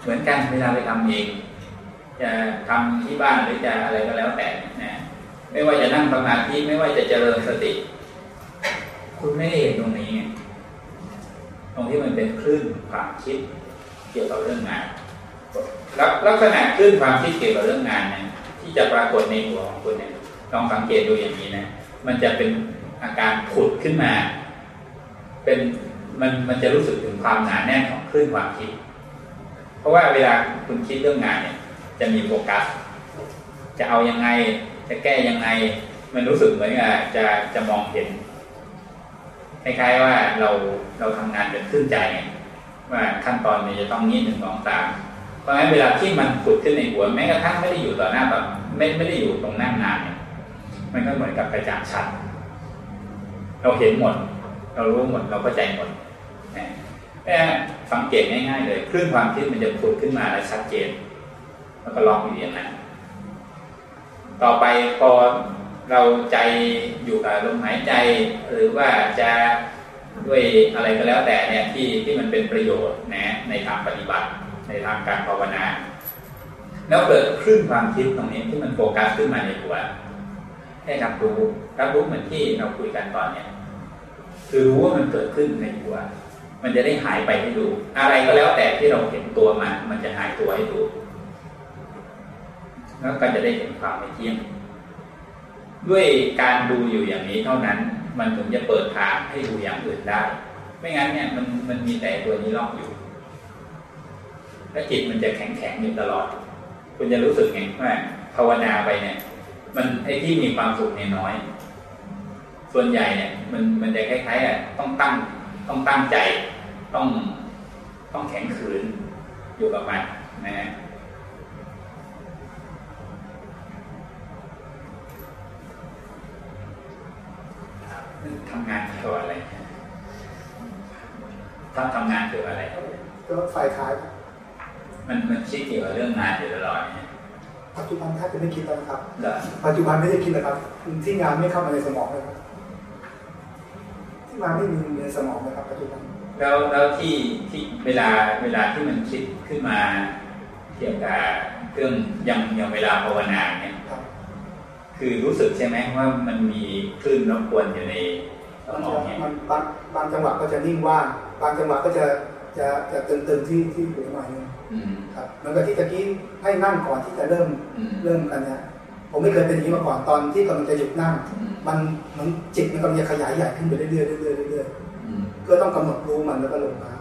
เหมือนกันเวลาไปทำเอง จะทำที่บ้านหรือจะอะไรก็แล้วแต่นะไม่ว่าจะนั่งสมาธิไม่ว่าจะเจริญสติ คุณไม่ได้เห็นตรงนี้ ตรงที่มันเป็นคลื่นความคิดเกี่ยวกับเรื่องงานลักษณะคลื่นความคิดเกี่ยวกับเรื่องงานเนี่ยที่จะปรากฏในหัวของคุณเนี่ยลองสังเกตดูอย่างนี้นะ มันจะเป็นอาการผุดขึ้นมา เป็นมันมันจะรู้สึกถึงความหนาแน่นของคลื่นความคิด เพราะว่าเวลาคุณคิดเรื่องงานเนี่ย จะมีโฟกัส จะเอายังไง จะแก้ยังไง มันรู้สึกเหมือนกับจะจะมองเห็น คล้ายๆว่าเราเราทำงานเป็นขึ้นใจ ว่าขั้นตอนนี้จะต้องนี้หนึ่งสองสามเพราะฉะนั้นเวลาที่มันผุดขึ้นในหัวแม้กระทั่งไม่ได้อยู่ต่อหน้าแบบไม่ไม่ได้อยู่ตรงหน้างานเนี่ยมันก็เหมือนกับกระจ่างชัด เราเห็นหมด เรารู้หมดเราเข้าใจหมดแค่สังเกตง่ายๆเลยคลื่นความคิดมันจะผุดขึ้นมาแล้วชัดเจน แล้วก็ล็อกอยู่อย่างนั้นต่อไปพอ เราใจอยู่กับลมหายใจ หรือว่าจะด้วยอะไรก็แล้วแต่เนี่ยที่ที่มันเป็นประโยชน์นะในทางปฏิบัติในทางการภาวนา แล้วเกิดคลื่นความคิดตรงนี้ที่มันโฟกัสขึ้นมาในหัวให้รับรู้รับรู้เหมือนที่เราคุยกันตอนเนี้ยคือรู้ว่ามันเกิดขึ้นในหัว มันจะได้หายไปให้ดู อะไรก็แล้วแต่ที่เราเห็นตัวมันมันจะหายตัวให้ดูแล้วก็จะได้เห็นความไม่เที่ยง ด้วยการดูอยู่อย่างนี้เท่านั้น มันถึงจะเปิดทางให้ดูอย่างอื่นได้ ไม่งั้นเนี่ยมันมันมีแต่ตัวนี้ล็อกอยู่ และจิตมันจะแข็งแข็งอยู่ตลอด คุณจะรู้สึกไงว่าภาวนาไปเนี่ย มันไอ้ที่มีความสุขเนี่ยน้อย ส่วนใหญ่เนี่ย มันมันจะคล้ายๆอะต้องตั้งต้องตั้งใจต้องต้องแข็งขืนอยู่กับมันนะ ทำงานเกี่ยวอะไรทำทำงานเกี่ยวอะไรก็ฝ่ายขาย มันมันคิดเกี่ยวกับเรื่องงานอยู่ตลอดเนี่ยปัจจุบันแทบจะไม่คิดแล้วนะครับเหรอปัจจุบันไม่ได้คิดเลยครับ ที่งานไม่เข้ามาในสมองเลยครับที่งานไม่มีในสมองเลยครับ ปัจจุบัน แล้วแล้วที่ที่เวลาเวลาที่มันคิดขึ้นมาเกี่ยวกับเรื่องยังยังเวลาภาวนาเนี่ย ครับคือรู้สึกใช่ไหมว่ามันมีคลื่นรบกวนอยู่ในสมันมอจะงเนี่ยมันบางบางจังหวะก็จะนิ่งว่างบางจังหวะก็จะจะจะตึงๆที่ที่หัวหน่อยนึงอืมครับเหมือนกับที่ตะกี้ให้นั่งก่อนที่จะเริ่มอืมเริ่มกันเนี่ยผมไม่เคยเป็นอย่างนี้มาก่อนตอนที่กำลังจะหยุดนั่งอืมมันเหมือนจิตมันกำลังจะขยายใหญ่ขึ้นไปเรื่อยๆเรื่อยๆเรื่อยอืมๆก็ต้องกำหนดรู้มันแล้วก็ลงมา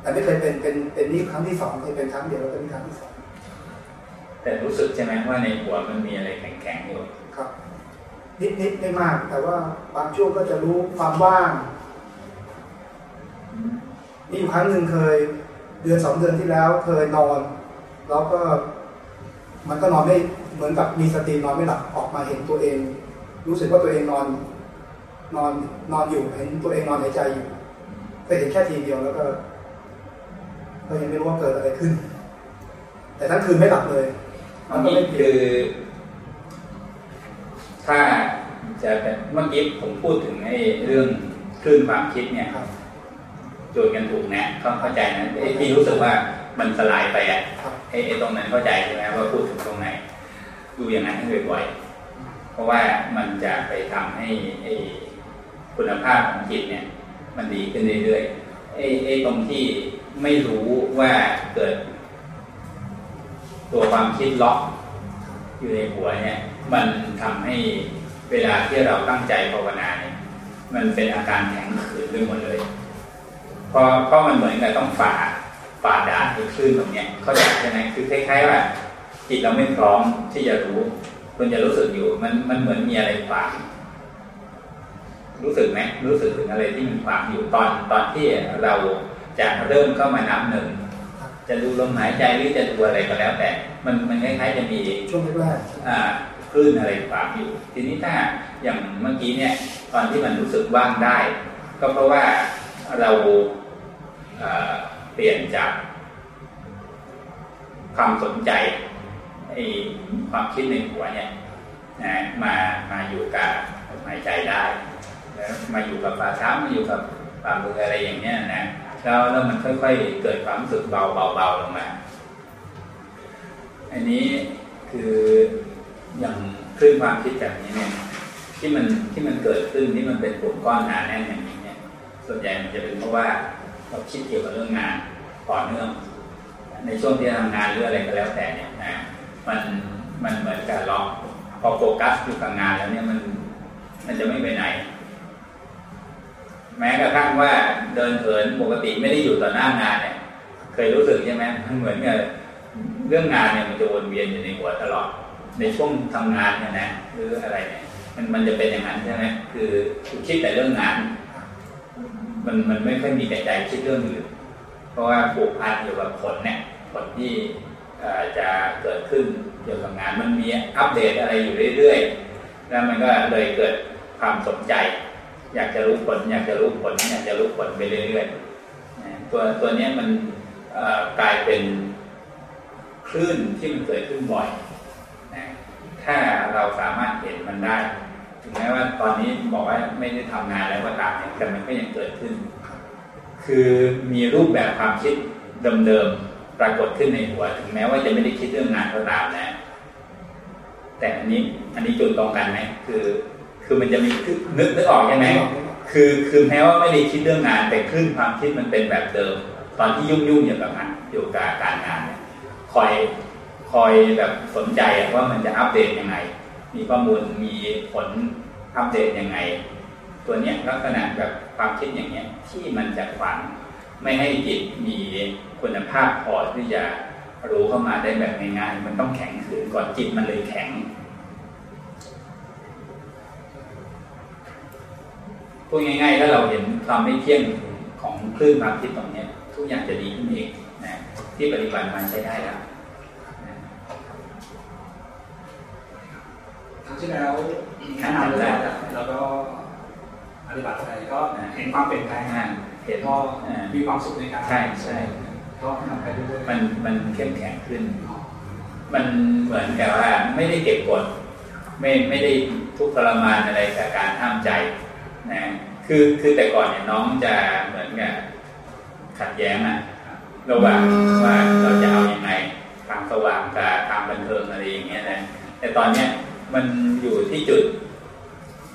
แต่ไม่เคยเป็นเป็นเป็นนี่ครั้งที่สองเคยเป็นครั้งเดียวแล้วก็นี่ครั้งที่สอง แต่รู้สึกใช่ไหมว่าในหัวมันมีอะไรแข็งๆอยู่ครับ นิดนิดไม่มาก แต่ว่าบางช่วงก็จะรู้ความว่างมีอยู่ครั้งหนึ่งเคย เดือนสองเดือนที่แล้ว เคยนอน แล้วก็ มันก็นอนไม่เหมือนกับมีสตินอนไม่หลับออกมาเห็นตัวเอง รู้สึกว่าตัวเองนอน นอนนอนอยู่เห็นตัวเองนอนหายใจอยู่ก็เห็นแค่ทีเดียวแล้วก็ก็ยังไม่รู้ว่าเกิดอะไรขึ้น แต่ทั้งคืนไม่หลับเลย อันนี้คือถ้าจะเป็นเมื่อกี้ผมพูดถึงไอ้เรื่องคลื่นความคิดเนี่ยครับโจทย์กันถูกนะก็เข้าใจนะไอ้ที่รู้สึกว่ามันสลายไปอะครับไอ้ไอ้ตรงนั้นเข้าใจใช่ไหมว่าพูดถึงตรงไหนดูอย่างนั้นให้บ่อยๆเพราะว่ามันจะไปทำให้ไอ้คุณภาพของจิตเนี่ย มันดีขึ้นเรื่อยๆไอ้ไอ้ตรงที่ไม่รู้ว่าเกิด ตัวความคิดล็อกอยู่ในหัวเนี่ย มันทำให้เวลาที่เราตั้งใจภาวนาเนี่ยมันเป็นอาการแข็งขืนไปหมดเลยเพราะเพราะมันเหมือนกับต้องฝ่าฝ่าด่านที่คลื่นตรงเนี้ยเข้าใจใช่ไหมคือคล้ายๆว่าจิตเราไม่พร้อมที่จะรู้คุณจะรู้สึกอยู่มันมันเหมือนมีอะไรขวางรู้สึกไหมรู้สึกถึงอะไรที่มันขวางอยู่ตอนตอนที่เราจะเริ่มเข้ามานับหนึ่ง จะดูลมหายใจหรือจะดูอะไรก็แล้ว แต่ มันมันคล้ายๆจะมีช่วงแรกอ่าคลื่นอะไรขวางอยู่ ทีนี้ถ้าอย่างเมื่อกี้เนี่ยตอนที่มันรู้สึกว่างได้ ก็เพราะว่าเราเปลี่ยนจากความสนใจไอ้ความคิดในหัวเนี่ยนะมามาอยู่กับหายใจได้แล้วมาอยู่กับฝ่าเท้ามาอยู่กับฝ่ามืออะไรอย่างเงี้ยนะ แล้วแล้วมันค่อยๆเกิดความรู้สึกเบาเบาเบาลงมา อันนี้คืออย่างคลื่นความคิดแบบนี้เนี่ยที่มันที่มันเกิดขึ้นที่มันเป็นกลุ่มก้อนหนาแน่นอย่างนี้เนี่ย ส่วนใหญ่มันจะเป็นเพราะว่าเราคิดเกี่ยวกับเรื่องงานต่อเนื่อง ในช่วงที่ทำงานหรืออะไรก็แล้วแต่เนี่ยนะมันมันเหมือนกับล็อกพอโฟกัสอยู่กับงานแล้วเนี่ยมัน มันจะไม่ไปไหน แม้กระทั่งว่าเดินเหินปกติไม่ได้อยู่ต่อหน้างานเนี่ย เคยรู้สึกใช่ไหมมันเหมือนกับเรื่องงานเนี่ยมันจะวนเวียนอยู่ในหัวตลอด ในช่วงทำงานเนี่ยนะหรืออะไรเนี่ยมันมันจะเป็นอย่างนั้นใช่ไหมคือคิดแต่เรื่องงาน มันมันไม่ค่อยมีใจคิดเรื่องอื่นเพราะว่าผูกพันอยู่กับผลเนี่ยผลที่จะเกิดขึ้นเกี่ยวกับงานมันมีอัปเดตอะไรอยู่เรื่อยๆ แล้วมันก็เลยเกิดความสนใจ อยากจะรู้ผล อยากจะรู้ผล อยากจะรู้ผลไปเรื่อยๆตัวตัวนี้มันกลายเป็นคลื่นที่มันเกิดขึ้นบ่อยนะถ้าเราสามารถเห็นมันได้ถึงแม้ว่าตอนนี้บอกว่าไม่ได้ทำงานแล้วก็ตามเนี่ยแต่มันก็ยังเกิดขึ้น คือมีรูปแบบความคิดเดิมๆปรากฏขึ้นในหัว ถึงแม้ว่าจะไม่ได้คิดเรื่องงานก็ตามนะ แต่อันนี้อันนี้จุดตรงกันไหมคือ คือมันจะมีนึกนึกออกใช่ไหมคือคือแม้ว่าไม่ได้คิดเรื่องงาน แต่คลื่นความคิดมันเป็นแบบเดิม ตอนที่ยุ่งยุ่งอยู่กับงานอยู่กับการงานเนี่ยคอยคอยแบบสนใจว่ามันจะอัปเดตยังไง มีข้อมูลมีผลอัปเดตยังไง ตัวเนี้ยลักษณะแบบความคิดอย่างเนี้ยที่มันจะขวางไม่ให้จิตมีคุณภาพพอที่จะรู้เข้ามาได้แบบง่ายๆมันต้องแข็งขืนก่อนจิตมันเลยแข็ง พูดง่ายๆถ้าเราเห็นความไม่เที่ยงของคลื่นความคิดตรงนี้ทุกอย่างจะดีขึ้นเองนะที่ปฏิบัติมันใช้ได้แล้วครั้งที่แล้วแนะนำเลยแล้วก็ปฏิบัติไปก็เห็นความเปลี่ยนแปลงเห็นก็มีความสุขในการใช่ใช่ก็ทำไปเรื่อยๆมันมันเข้มแข็งขึ้น มันเหมือนกับว่าไม่ได้เก็บกดไม่ไม่ได้ทุกข์ทรมานอะไรกับการห้ามใจ นะคือคือแต่ก่อนเนี่ยน้องจะเหมือนกับขัดแย้งอะระหว่างว่าเราจะเอาอยัางไงทางสว่างกับทางบันเทิงอะไรอย่างเงี้ยนะแต่ตอนเนี้ยมันอยู่ที่จุด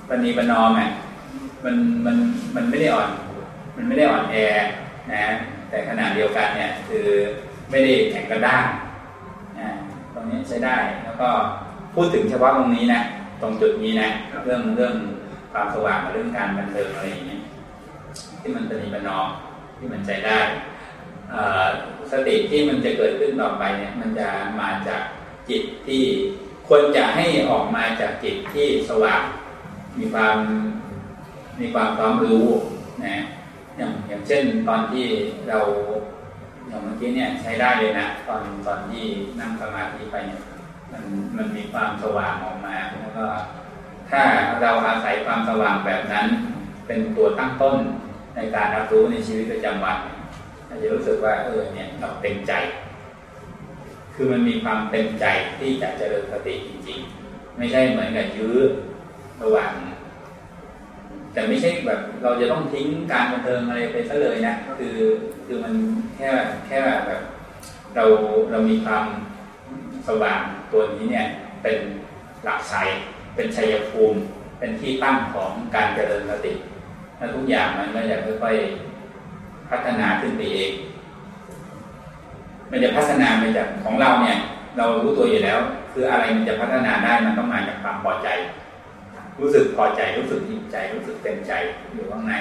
ปณีปนอมอะมันมันมันไม่ได้อ่อน มันไม่ได้อ่อนแอนะแต่ขนาดเดียวกันเนี่ยคือไม่ได้แข็งกระด้างนะตรงนี้ใช้ได้แล้วก็พูดถึงเฉพาะตรงนี้นะตรงจุดนี้นะเรื่องเรื่อง ความสว่างกับเรื่องการบันเทิงอะไรอย่างเงี้ยที่มันปณีปนอมที่มันใจได้สติที่มันจะเกิดขึ้นต่อไปเนี่ยมันจะมาจากจิตที่ควรจะให้ออกมาจากจิตที่สว่างมีความมีความความรู้นะอย่างอย่างเช่นตอนที่เราอย่างเมื่อกี้เนี่ยใช้ได้เลยนะตอนตอนที่นั่งสมาธิไปเนี่ยมันมันมีความสว่างออกมาแล้วก็ ถ้าเราอาศัยความสว่างแบบนั้น เป็นตัวตั้งต้นในการรับรู้ในชีวิตประจำวันอาจจะรู้สึกว่าเออเนี่ยเราเต็มใจ คือมันมีความเต็มใจที่จะเจริญสติจริง ๆ ไม่ใช่เหมือนกับยื้อระหว่างแต่ไม่ใช่แบบเราจะต้องทิ้งการบันเทิงอะไรไปซะเลยนะคือคือมันแค่แค่แบบเราเรามีความสว่างตัวนี้เนี่ยเป็นหลักชัย เป็นชัยภูมิ เป็นที่ตั้งของการเจริญสติแล้วทุกอย่างมันก็จะค่อยๆพัฒนาขึ้นไปเอง มันจะพัฒนามาจากของเราเนี่ย เรารู้ตัวอยู่แล้ว คืออะไรมันจะพัฒนาได้มันต้องมาจากความพอใจ รู้สึกพอใจรู้สึกอิ่มใจ รู้สึกเต็มใจอยู่ข้างใน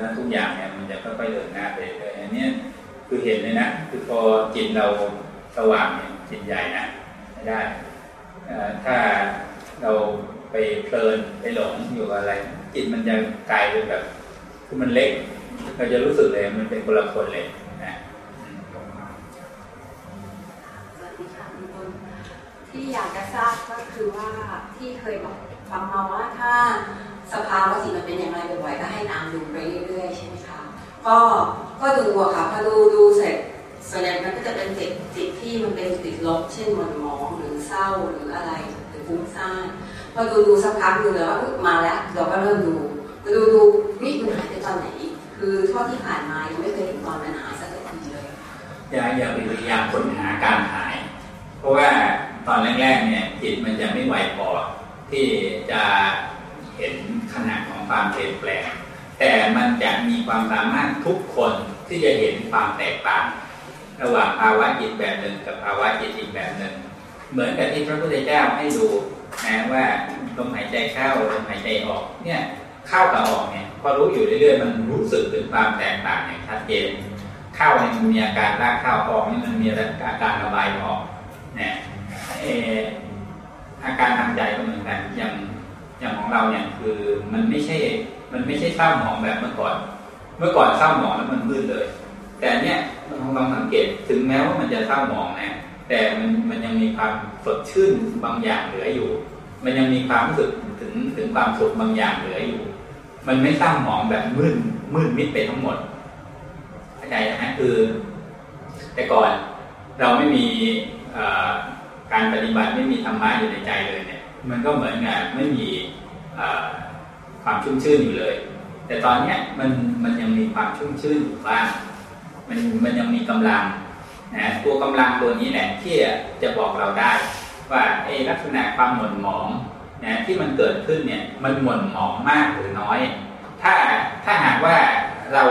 แล้วทุกอย่างเนี่ยมันจะค่อยๆเดินหน้าไปเลยอันนี้คือเห็นเลยนะคือพอจิตเราสว่างเนี่ยจิตใหญ่นะไม่ได้ถ้า เราไปเพลินไปหลงอยู่อะไร จิตมันจะกลายเป็นแบบคือมันเล็ก เราจะรู้สึกเลยมันเป็นคนละคนเลยนะสวัสดีค่ะคุณที่อยากจะทราบก็คือว่าที่เคยบอกฟังมาว่าถ้าสภาวะจิมันเป็นอย่างไรบ่อยๆก็ให้นามดูไปเรื่อยๆใช่ไหมคะก็ก็ดูอะค่ะพอดูดูเสร็จส่วนใหญ่มันก็จะเป็นจิตจิตที่มันเป็นติดลบ เช่นหม่นหมองหรือเศร้าหรืออะไร ฟุ้งซ่านพอดูดูสักพักดูแล้วว่ามาแล้วเราก็เริ่มดูดูดูวิมันหายไปตอนไหน คือเท่าที่ผ่านมายังไม่เคยเห็นตอนมันหายสักทีเลยอย่าอย่าไปพยายามค้นหาการหาย เพราะว่าตอนแรกๆเนี่ยจิตมันจะไม่ไหวพอที่จะเห็นขนาดของความเปลี่ยนแปลง แต่มันจะมีความสามารถทุกคนที่จะเห็นความแตกต่าง ระหว่างภาวะจิตแบบหนึ่งกับภาวะจิตอีกแบบหนึ่ง เหมือนกับที่พระพุทธเจ้าให้ดูนะว่าลมหายใจเข้าลมหายใจออก เนี่ยเข้ากับออกเนี่ยพอรู้อยู่เรื่อยๆมันรู้สึกถึงความแตกต่างอย่างชัดเจนเข้าเนี่ยมันมีอาการลากเข้าออกนี่มันมีอาการระบายออกเนี่ยอาการทางใจก็เหมือนกันอย่างอย่างของเราเนี่ยคือมันไม่ใช่ มันไม่ใช่เศร้าหมองแบบเมื่อก่อน เมื่อก่อนเศร้าหมองแล้วมันมืดเลย แต่เนี่ยลองลองสังเกตถึงแม้ว่ามันจะเศร้าหมองนะ แต่มันมันยังมีความสดชื่นบางอย่างเหลืออยู่ มันยังมีความรู้สึกถึงถึงความสุขบางอย่างเหลืออยู่ มันไม่เศร้าหมองแบบมืดมืดมิดไปทั้งหมดเข้าใจนะฮะคือ แต่ก่อนเราไม่มีการปฏิบัติไม่มีธรรมะอยู่ในใจเลยเนี่ย มันก็เหมือนกับไม่มีความชุ่มชื่นอยู่เลย แต่ตอนเนี้ยมันมันยังมีความชุ่มชื่นอยู่บ้างมันมันยังมีกำลัง นะตัวกำลังตัวนี้แหละที่จะบอกเราได้ ว่าไอ้ลักษณะความหม่นหมองนะที่มันเกิดขึ้นเนี่ยมันหม่นหมองมากหรือน้อย ถ้าถ้าหากว่าเรา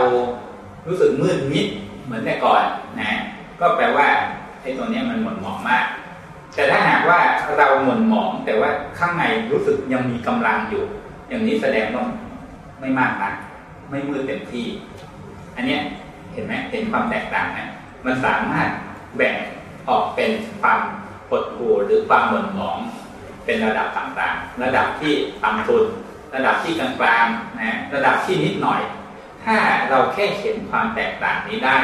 รู้สึกมืดมิดเหมือนแต่ก่อนนะก็แปลว่าไอ้ตัวนี้มันหม่นหมองมาก แต่ถ้าหากว่าเราหม่นหมองแต่ว่าข้างในรู้สึกยังมีกำลังอยู่ อย่างนี้แสดงว่าไม่มากนักไม่มืดเต็มที่ อันนี้เห็นไหมเห็นความแตกต่างไหม มันสามารถแบ่งออกเป็นความหดหู่หรือความหม่นหมองเป็นระดับต่างๆ ระดับที่ต่ำสุดระดับที่กลางๆนะระดับที่นิดหน่อย ถ้าเราแค่เห็นความแตกต่างนี้ได้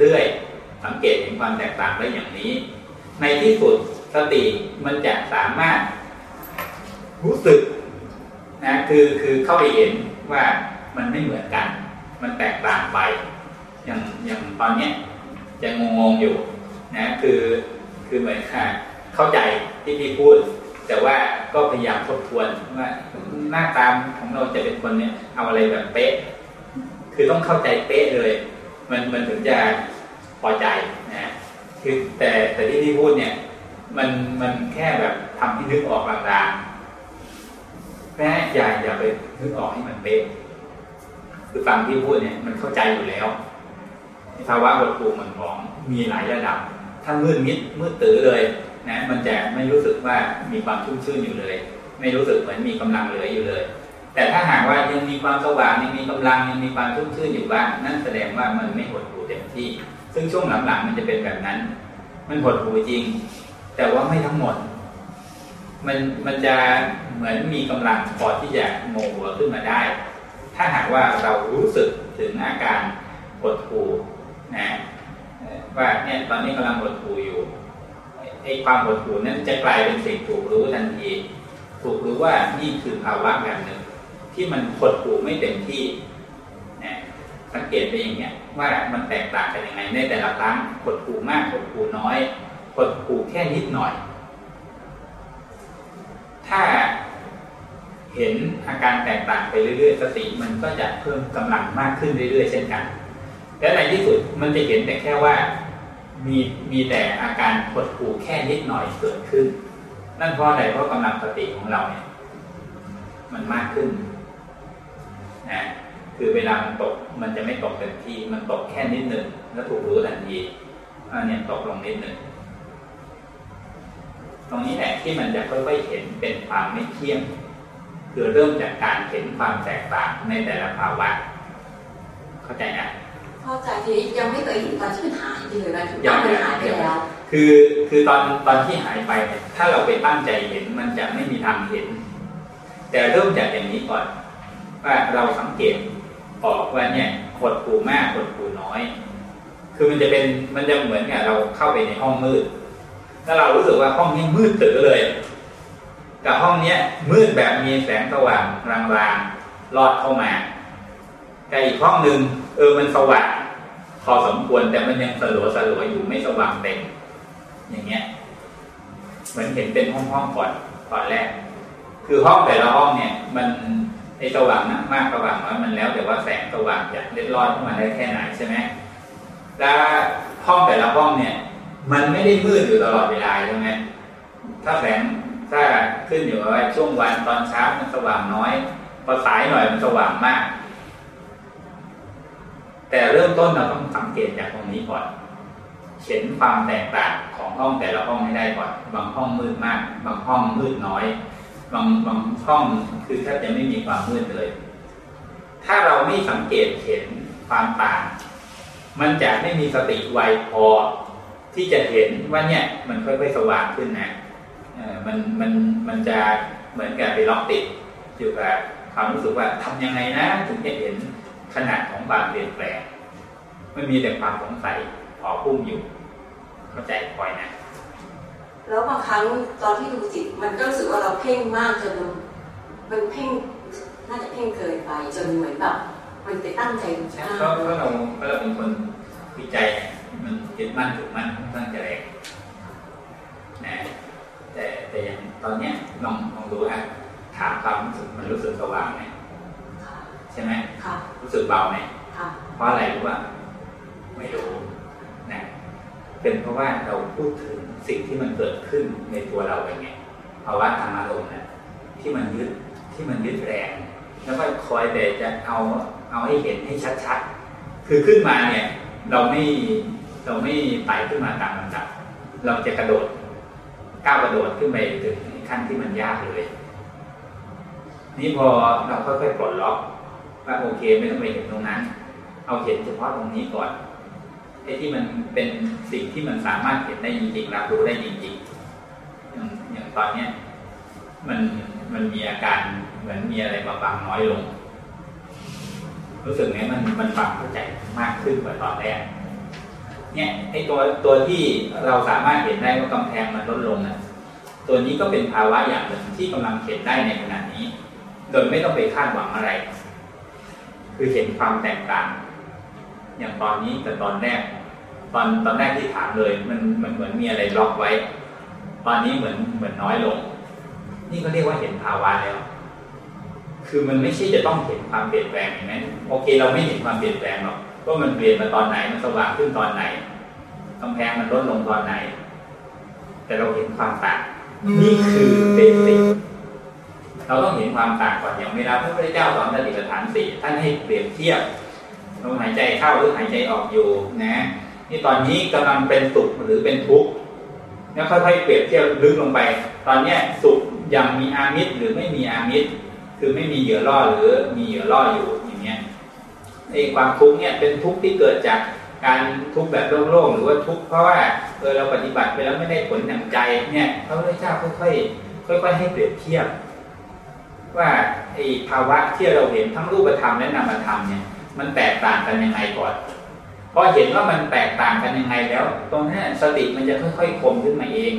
เรื่อยๆ สังเกตเห็นความแตกต่างได้อย่างนี้ ในที่สุดสติมันจะสามารถรู้สึกนะคือคือเข้าไปเห็นว่ามันไม่เหมือนกัน มันแตกต่างไป อย่างอย่างตอนเนี้ย จะงงๆอยู่นะคือคือเหมือนค่ะเข้าใจที่พี่พูด แต่ว่าก็พยายามทบทวนว่าหน้าตามของเราจะเป็นคนเนี้ยเอาอะไรแบบเป๊ะ คือต้องเข้าใจเป๊ะเลย มันมันถึงจะพอใจนะคือแต่แต่ที่พี่พูดเนี่ยมันมันแค่แบบทำที่นึกออกลางๆแม่อย่าอย่าไปนึกออกให้มันเป๊ะคือฟังที่พูดเนี่ยมันเข้าใจอยู่แล้ว ภาวะหดหู่เหมือนของมีหลายระดับ ถ้ามืดมิดมืดตื้อเลยนะมันจะไม่รู้สึกว่ามีความชุ่มชื่นอยู่เลย ไม่รู้สึกเหมือนมีกำลังเหลืออยู่เลย แต่ถ้าหากว่ายังมีความสว่างยังมีกำลังยังมีความชุ่มชื่นอยู่บ้างนั่นแสดงว่ามันไม่หดหู่เต็มที่ ซึ่งช่วงหลังๆมันจะเป็นแบบนั้น มันหดหู่จริง แต่ว่าไม่ทั้งหมด มันมันจะเหมือนมีกำลังพอที่จะโงหัวขึ้นมาได้ ถ้าหากว่าเรารู้สึกถึงอาการหดหู่ นะว่าเนี่ยตอนนี้กำลังหดหู่อยู่ไอ้ความหดหู่นั้นจะกลายเป็นสิ่งถูกรู้ทันที ถูกรู้ว่านี่คือภาวะแบบหนึ่งที่มันหดหู่ไม่เต็มที่นะสังเกตไปอย่างเงี้ยว่ามันแตกต่างกันยังไงในแต่ละครั้งหดหู่มากหดหู่น้อยหดหู่แค่นิดหน่อย ถ้าเห็นอาการแตกต่างไปเรื่อยๆสติมันก็จะเพิ่มกำลังมากขึ้นเรื่อยๆ เช่นกัน และในที่สุดมันจะเห็นแต่แค่ว่ามีมีแต่อาการปวดหูแค่นิดหน่อยเกิดขึ้น นั่นเพราะอะไรเพราะกำลังสติของเราเนี่ย มันมากขึ้นนะคือเวลามันตกมันจะไม่ตกเต็มที่มันตกแค่นิดหนึ่งแล้วถูกรู้ทันทีอันนี้ตกลงนิดหนึ่งตรงนี้แหละที่มันจะค่อยๆเห็นเป็นความไม่เที่ยงคือเริ่มจากการเห็นความแตกต่างในแต่ละภาวะ เข้าใจนะ เข้าใจทีนี้ยังไม่เคยเห็นตอนที่มันหายไปเลยนะยังมันหายไปแล้ว คือคือตอนตอนที่หายไปเนี่ยถ้าเราไปตั้งใจเห็นมันจะไม่มีทางเห็น แต่เริ่มจากอย่างนี้ก่อนว่าเราสังเกตออกว่าเนี่ยขดปูมากขดปูน้อย คือมันจะเป็นมันจะเหมือนกับเราเข้าไปในห้องมืด ถ้าเรารู้สึกว่าห้องนี้มืดตื่อเลยกับห้องเนี้ยมืดแบบมีแสงสว่างรางๆลอดเข้ามา แต่อีกห้องหนึ่งเออมันสว่างพอสมควรแต่มันยังสลัวสลัวอยู่ไม่สว่างเต็มอย่างเงี้ย เหมือนเห็นเป็นห้องห้องก่อนตอนแรก คือห้องแต่ละห้องเนี่ย มันไอสว่างนะมากสว่างน้อยมันแล้วแต่ว่าแสงสว่างจะเล็ดลอดเข้ามาได้แค่ไหนใช่ไหมแล้วห้องแต่ละห้องเนี่ย มันไม่ได้มืดอยู่ตลอดเวลาใช่ไหมถ้าแสงถ้าขึ้นอยู่ว่าช่วงวันตอนเช้ามันสว่างน้อยพอสายหน่อยมันสว่างมาก แต่เริ่มต้นเราต้องสังเกตจากตรงนี้ก่อนเห็นความแตกต่างของห้องแต่ละห้องให้ได้ก่อน บางห้องมืดมาก บางห้องมืดน้อย บางบางห้องคือแทบจะไม่มีความมืดเลย ถ้าเราไม่สังเกตเห็นความต่าง มันจะไม่มีสติไวพอที่จะเห็นว่าเนี่ยมันค่อยๆสว่างขึ้นนะมันมันมันจะเหมือนกับไปล็อกติดอยู่กับความรู้สึกว่าทำยังไงนะถึงจะเห็น ขนาดของความเปลี่ยนแปลงไม่มีแต่ความสงสัยพอพุ่งอยู่ เข้าใจคอยนะ แล้วบางครั้งตอนที่ดูจิต มันก็รู้สึกว่าเราเพ่งมากจนมันเพ่งน่าจะเพ่งเกินไปจนเหมือนแบบมันไปตั้งใจดูมากก็เราก็เราเป็นคนวิจัยมันยึดมั่นถูกมั่นค่อนข้างจะแรงนะแต่แต่อย่างตอนเนี้ยลองลองดูฮะถามความรู้สึกมันรู้สึกสว่างไหม ใช่ไหมรู้สึกเบาไหมเพราะอะไรรู้ว่าไม่รู้นะเป็นเพราะว่าเราพูดถึงสิ่งที่มันเกิดขึ้นในตัวเราเองไงภาวะธรรมารมณ์นะที่มันยึดที่มันยึดแรง แล้วก็คอยแต่จะเอาเอาให้เห็นให้ชัดๆ คือขึ้นมาเนี่ย เราไม่เราไม่ไต่ขึ้นมาตามลำดับเราจะกระโดดก้าวกระโดดขึ้นไปถึงขั้นที่มันยากเลย นี่พอเราค่อยๆปลดล็อก ว่าโอเคไม่ต้องไปเห็นตรงนั้น เอาเห็นเฉพาะตรงนี้ก่อนไอ้ที่มันเป็นสิ่งที่มันสามารถเห็นได้จริงๆรับรู้ได้จริงๆอย่างอย่างตอนเนี้ยมันมันมีอาการเหมือนมีอะไรมาบังน้อยลง รู้สึกไหมมันมันฟังเข้าใจมากขึ้นกว่าตอนแรกเนี่ยไอ้ตัวตัวที่เราสามารถเห็นได้ว่ากำแพงมันลดลงนะตัวนี้ก็เป็นภาวะอย่างหนึ่งที่กำลังเห็นได้ในขณะนี้ โดยไม่ต้องไปคาดหวังอะไร คือเห็นความแตกต่าง อย่างตอนนี้แต่ตอนแรก ตอนตอนแรกที่ถามเลย มันมันเหมือนมีอะไรล็อกไว้ ตอนนี้เหมือนเหมือนน้อยลง นี่ก็เรียกว่าเห็นภาวะแล้ว คือมันไม่ใช่จะต้องเห็นความเปลี่ยนแปลงเห็นไหมโอเค เราไม่เห็นความเปลี่ยนแปลงหรอกว่ามันเปลี่ยนมาตอนไหนมันสว่างขึ้นตอนไหนกำแพงมันลดลงตอนไหน แต่เราเห็นความต่างนี่คือเบสิก เราต้องเห็นความต่างก่อนอย่างเวลาพระพุทธเจ้าสอนสติปัฏฐานสี่ท่านให้เปรียบเทียบลมหายใจเข้าหรือหายใจออกอยู่นะนี่ตอนนี้กำลังเป็นสุขหรือเป็นทุกข์แล้วค่อยๆเปรียบเทียบลึกลงไป ตอนเนี้สุขยังมีอามิตรหรือไม่มีอามิตร คือไม่มีเหยื่อล่อหรือมีเหยื่อล่ออยู่อย่างเงี้ยไอ้ความทุกข์เนี่ยเป็นทุกข์ที่เกิดจากการทุกข์แบบโล่งๆหรือว่าทุกข์เพราะว่าเออเราปฏิบัติไปแล้วไม่ได้ผลอย่างใจเนี่ยพระพุทธเจ้าค่อยๆค่อย ๆ ให้เปรียบเทียบ ว่าไอ้ภาวะที่เราเห็นทั้งรูปธรรมและนามธรรมเนี่ย มันแตกต่างกันยังไงก่อนพอเห็นว่ามันแตกต่างกันยังไงแล้ว ตรงนี้สติมันจะค่อยๆคมขึ้นมาเอง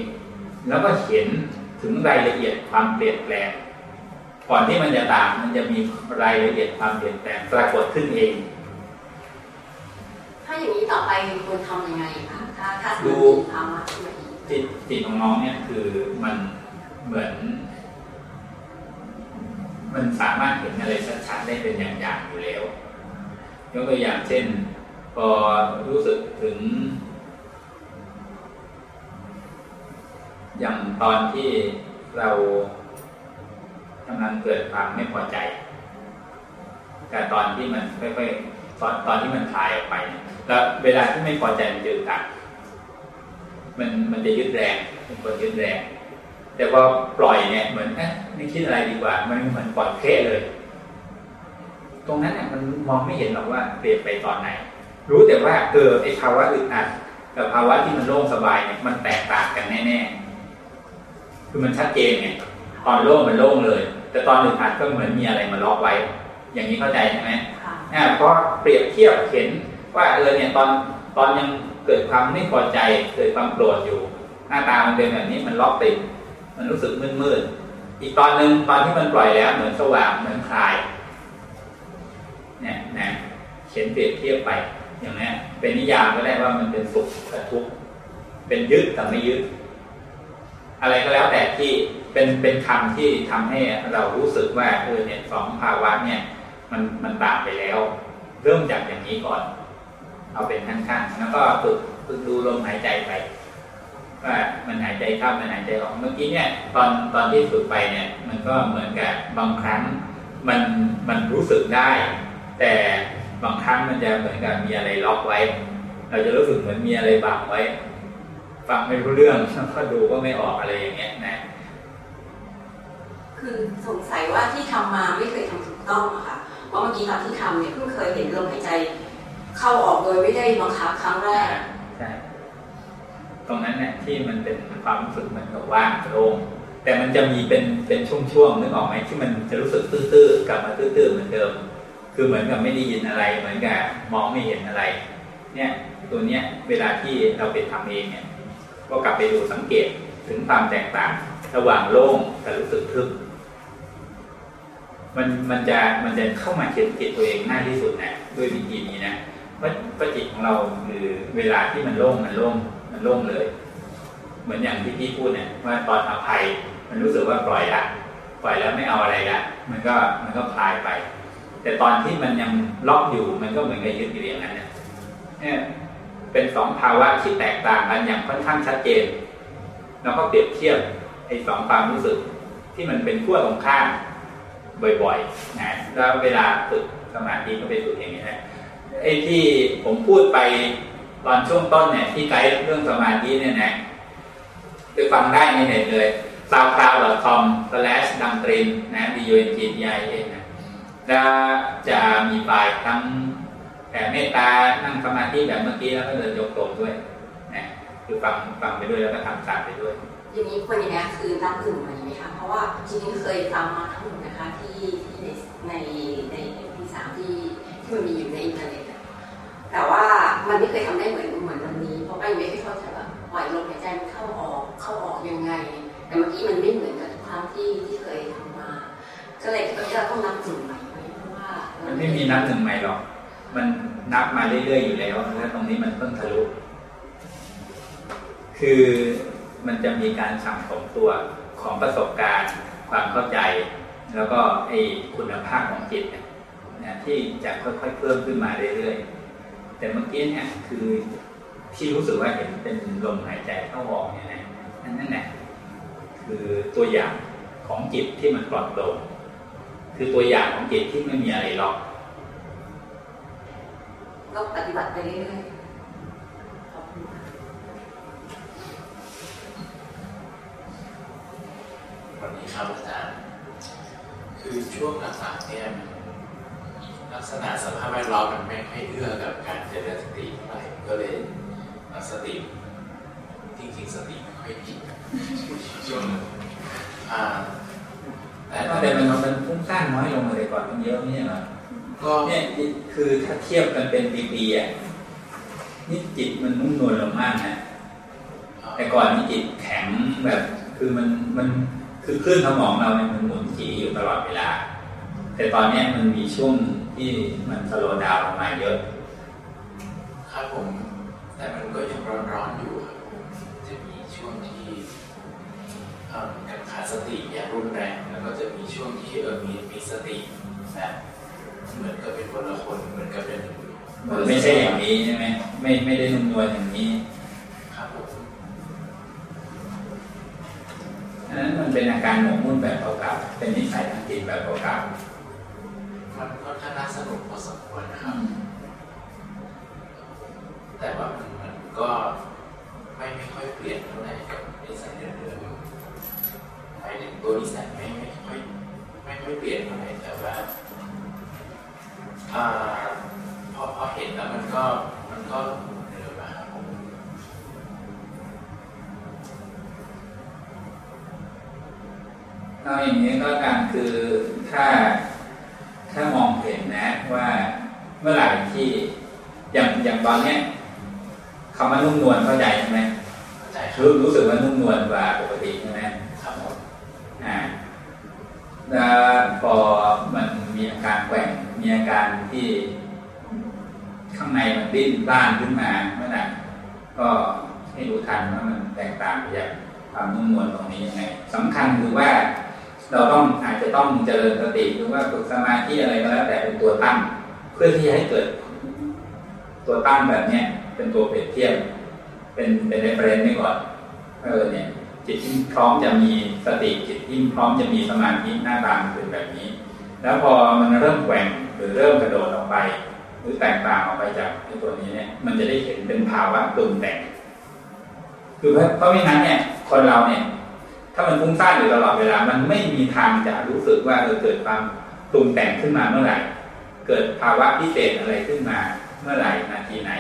แล้วก็เห็นถึงรายละเอียดความเปลี่ยนแปลงก่อนที่มันจะต่างมันจะมีรายละเอียดความเปลี่ยนแปลงปรากฏขึ้นเอง ถ้าอย่างนี้ต่อไปควรทำยังไงคะถ้าถ้าดูภาวะจิตจิตของน้องเนี่ยคือมันเหมือน มันสามารถเห็นอะไรชัดๆได้เป็นอย่างๆอยู่แล้วยกตัวอย่างเช่น พอรู้สึกถึง อย่างตอนที่เรากำลังเกิดความไม่พอใจ แต่ตอนที่มันค่อยๆตอนตอนที่มันคลายออกไปแล้วเวลาที่ไม่พอใจมันจะอึดอัดมันมันจะยึดแรงเป็นคนยึดแรง แต่พอปล่อยเนี่ยเหมือนเอ๊ะไม่คิดอะไรดีกว่า มันเหมือนปล่อยเพเลย ตรงนั้นเนี่ยมันมองไม่เห็นหรอกว่าเปลี่ยนไปตอนไหน รู้แต่ว่าเออไอภาวะอึดอัดกับภาวะที่มันโล่งสบายเนี่ยมันแตกต่างกันแน่ๆ คือมันชัดเจนไงตอนโล่งมันโล่งเลย แต่ตอนอึดอัดก็เหมือนมีอะไรมาล็อกไว้ อย่างนี้เข้าใจใช่ไหมอ่าเพราะเปรียบเทียบเห็นว่าเออเนี่ยตอนตอนยังเกิดความไม่พอใจเกิดความโกรธอยู่ หน้าตามันเป็นแบบนี้มันล็อกติด มันรู้สึกมืดๆอีกตอนหนึ่งตอนที่มันปล่อยแล้ว เหมือนสว่างเหมือนคลายเนี่ยนะเขียนเปรียบเทียบไปอย่างนี้เป็นนิยามก็ได้ว่ามันเป็นสุขกับทุกข์เป็นยึดกับไม่ยึด อะไรก็แล้วแต่ที่เป็นเป็นคำที่ทำให้เรารู้สึกว่าเออเนี่ยสองภาวะเนี่ย มันมันต่างไปแล้ว เริ่มจากอย่างนี้ก่อน เอาเป็นขั้นๆแล้วก็ฝึกฝึกดูลมหายใจไป ว่ามันหายใจเข้ามันหายใจออกเมื่อกี้เนี่ย ตอนตอนที่ฝึกไปเนี่ย มันก็เหมือนกับบางครั้งมันมันรู้สึกได้ แต่บางครั้งมันจะเหมือนกับมีอะไรล็อกไว้ เราจะรู้สึกเหมือนมีอะไรบังไว้ ฟังไม่รู้เรื่องก็ดูก็ไม่ออกอะไรอย่างเงี้ยนะ คือสงสัยว่าที่ทำมาไม่เคยทำถูกต้องอะค่ะเพราะเมื่อกี้ตอนที่ทำเนี่ยเพิ่งเคยเห็นลมหายใจ เข้าออกโดยไม่ได้บังคับครั้งแรก ตรงนั้นเนี่ยที่มันเป็นความรู้สึกเหมือนกับว่างโล่งแต่มันจะมีเป็นเป็นช่วงๆนึกออกไหมที่มันจะรู้สึกตื้อๆกลับมาตื้อๆเหมือนเดิม คือเหมือนกับไม่ได้ยินอะไร เหมือนกับมองไม่เห็นอะไร เนี่ยตัวเนี้ยเวลาที่เราไปทำเองเนี่ย ก็กลับไปดูสังเกตถึงความแตกต่าง ระหว่างโล่งกับรู้สึกทึบมันมันจะมันจะเข้ามาเขียนจิตตัวเองง่ายที่สุดนะด้วยวิธีนี้นะเพราะจิตของเราคือเวลาที่มันโล่งมันโล่ง โล่งเลย เหมือนอย่างที่พี่พูดเนี่ยว่าตอนอภัย มันรู้สึกว่าปล่อยละปล่อยแล้วไม่เอาอะไรละมันก็มันก็คลายไป แต่ตอนที่มันยังล็อกอยู่มันก็เหมือนกับยึดอยู่อย่างนั้นเนี่ยเนี่ยเป็นสองภาวะที่แตกต่างกันอย่างค่อนข้างชัดเจน แล้วก็เปรียบเทียบไอ้สองความรู้สึกที่มันเป็นขั้วตรงข้ามบ่อยๆนะแล้วเวลาฝึกสมาธิก็ไปฝึกอย่างนี้นะไอ้ที่ผมพูดไป ตอนช่วงต้นเนี่ยที่ไกด์เรื่องสมาธิเนี่ยนะไปฟังได้ในเน็ตเลย s o u n d c l o u d c o m s l a s h ดังตรินนะ d u n g t i เองนะแล้วจะมีไฟล์ทั้งแต่เมตตานั่งสมาธิแบบเมื่อกี้แล้วก็เดินโยกโตด้วยนะคือฟังฟังไปด้วยแล้วก็ทำตามไปด้วยอย่างนี้คนอย่างนี้คือนับหนึ่งไหมไหมคะเพราะว่าจริงๆเคยฟังมาทั้งหมดนะคะที่ที่ในในในพีสามที่ที่มันมีอยู่ในอินเทอร์เน็ต แต่ว่ามันไม่เคยทำได้เหมือนเหมือนวันนี้ เพราะว่ายังไม่เข้าใจว่าปล่อยลมหายใจมันเข้าออกเข้าออกยังไง แต่เมื่อกี้มันไม่เหมือนกับทุกครั้งที่ที่เคยทำมาก็เลยคิดว่าเราต้องนับหนึ่งใหม่ไหมเพราะว่ามันไม่มีนับหนึ่งใหม่หรอก มันนับมาเรื่อยๆอยู่แล้วแล้วตรงนี้มันเพิ่งทะลุคือมันจะมีการสั่งสมตัวของประสบการณ์ ความเข้าใจ แล้วก็ไอ้คุณภาพของจิตเนี่ยที่จะค่อยๆเพิ่มขึ้นมาเรื่อยๆ แต่เมื่อกี้เนี่ยคือที่รู้สึกว่าเห็นเป็นลมหายใจเข้าออกเนี่ยนะนั่นนั่นแหละคือตัวอย่างของจิตที่มันปลอดโปร่งคือตัวอย่างของจิตที่ไม่มีอะไรล็อกก็ปฏิบัติไปเรื่อยๆขอบคุณค่ะวันนี้ครับอาจารย์คือช่วงหลังๆเนี่ยลั กษณะสภาพแวดล้อมมันไม่ค่อยเอื้อกับการเจริญสติเท่าไหร่ก็เลยสติจริงๆสติไม่ค่อยดีช่วงอ่าแต่แต่มันมันฟุ้งซ่านน้อยลงเลยก่อนมันเยอะไม่ใช่เหรอก็เนี่ยคือถ้าเทียบกันเป็นปีๆอะนี่จิตมันนุ่มนวลลงมากนะแต่ก่อนนี่จิตแข็งแบบคือมันมันคือคลื่นสมองเราเนี่ยมันหมุนจีอยู่ตลอดเวลา แต่ตอนเนี้ยมันมีช่วง ที่มันสโลว์ดาวน์ลงมาเยอะ ครับผม แต่มันก็ยังร้อนๆอยู่ครับผมจะมีช่วงที่เอ่อการขาดสติอย่างรุนแรง แล้วก็จะมีช่วงที่เออมีมีสตินะเหมือนกับเป็นคนละคนเหมือนกับเป็นมันไม่ใช่อย่างนี้ใช่ไหมไม่ไม่ได้นุ่มนวลอย่างนี้ครับผมอันนั้นมันเป็นอาการหมกมุ่นแบบเก่าๆเป็นนิสัยทางจิตแบบเก่า มันก็น่าน่าสนุกพอสมควรนะครับ แต่ว่ามันมันก็ไม่ไม่ค่อยเปลี่ยนเท่าไหร่กับนิสัยเดิมไปถึงตัวนิสัยไม่ไม่ไม่ไม่ไม่เปลี่ยนเท่าไหร่แต่ว่าอ่าพอพอเห็นแล้วมันก็มันก็เดิมอะครับผมเอาอย่างนี้ก็แล้วกันคือถ้า ถ้ามองเห็นนะว่าเมื่อไหร่ที่อย่างอย่างตอนเนี้ยคำว่านุ่มนวลเข้าใจใช่ไหมเข้าใจครับรู้รู้สึกว่านุ่มนวลกว่าปกติใช่ไหมครับผมอ่าแล้วพอมันมีอาการแกว่งมีอาการที่ข้างในมันดิ้นด้านขึ้นมาเมื่อไหร่ก็ให้รู้ทันว่ามันแตกต่างไปจากความนุ่มนวลตรงนี้ยังไงสำคัญคือว่า เราต้องอาจจะต้องเจริญสติหรือว่าฝึกสมาธิอะไรก็แล้วแต่เป็นตัวตั้ง เพื่อที่ให้เกิด ตัวตั้งแบบเนี้ยเป็นตัวเปรียบเทียบเป็นเป็นเรฟเรนซ์ไว้ก่อนเออเนี่ย จิตที่พร้อมจะมีสติจิตที่พร้อมจะมีสมาธิหน้าตาเป็นแบบนี้ แล้วพอมันเริ่มแกว่งหรือเริ่มกระโดดออกไป หรือแตกต่างออกไปจากตัวนี้เนี่ย มันจะได้เห็นเป็นภาวะปรุงแต่งคือเพราะเพราะไม่นั้นเนี่ย คนเราเนี่ย ถ้ามันฟุ้งซ่านอยู่ตลอดเวลา มันไม่มีทางจะรู้สึกว่าเออเกิดความปรุงแต่งขึ้นมาเมื่อไหร่ เกิดภาวะพิเศษอะไรขึ้นมาเมื่อไหร่นาทีไหน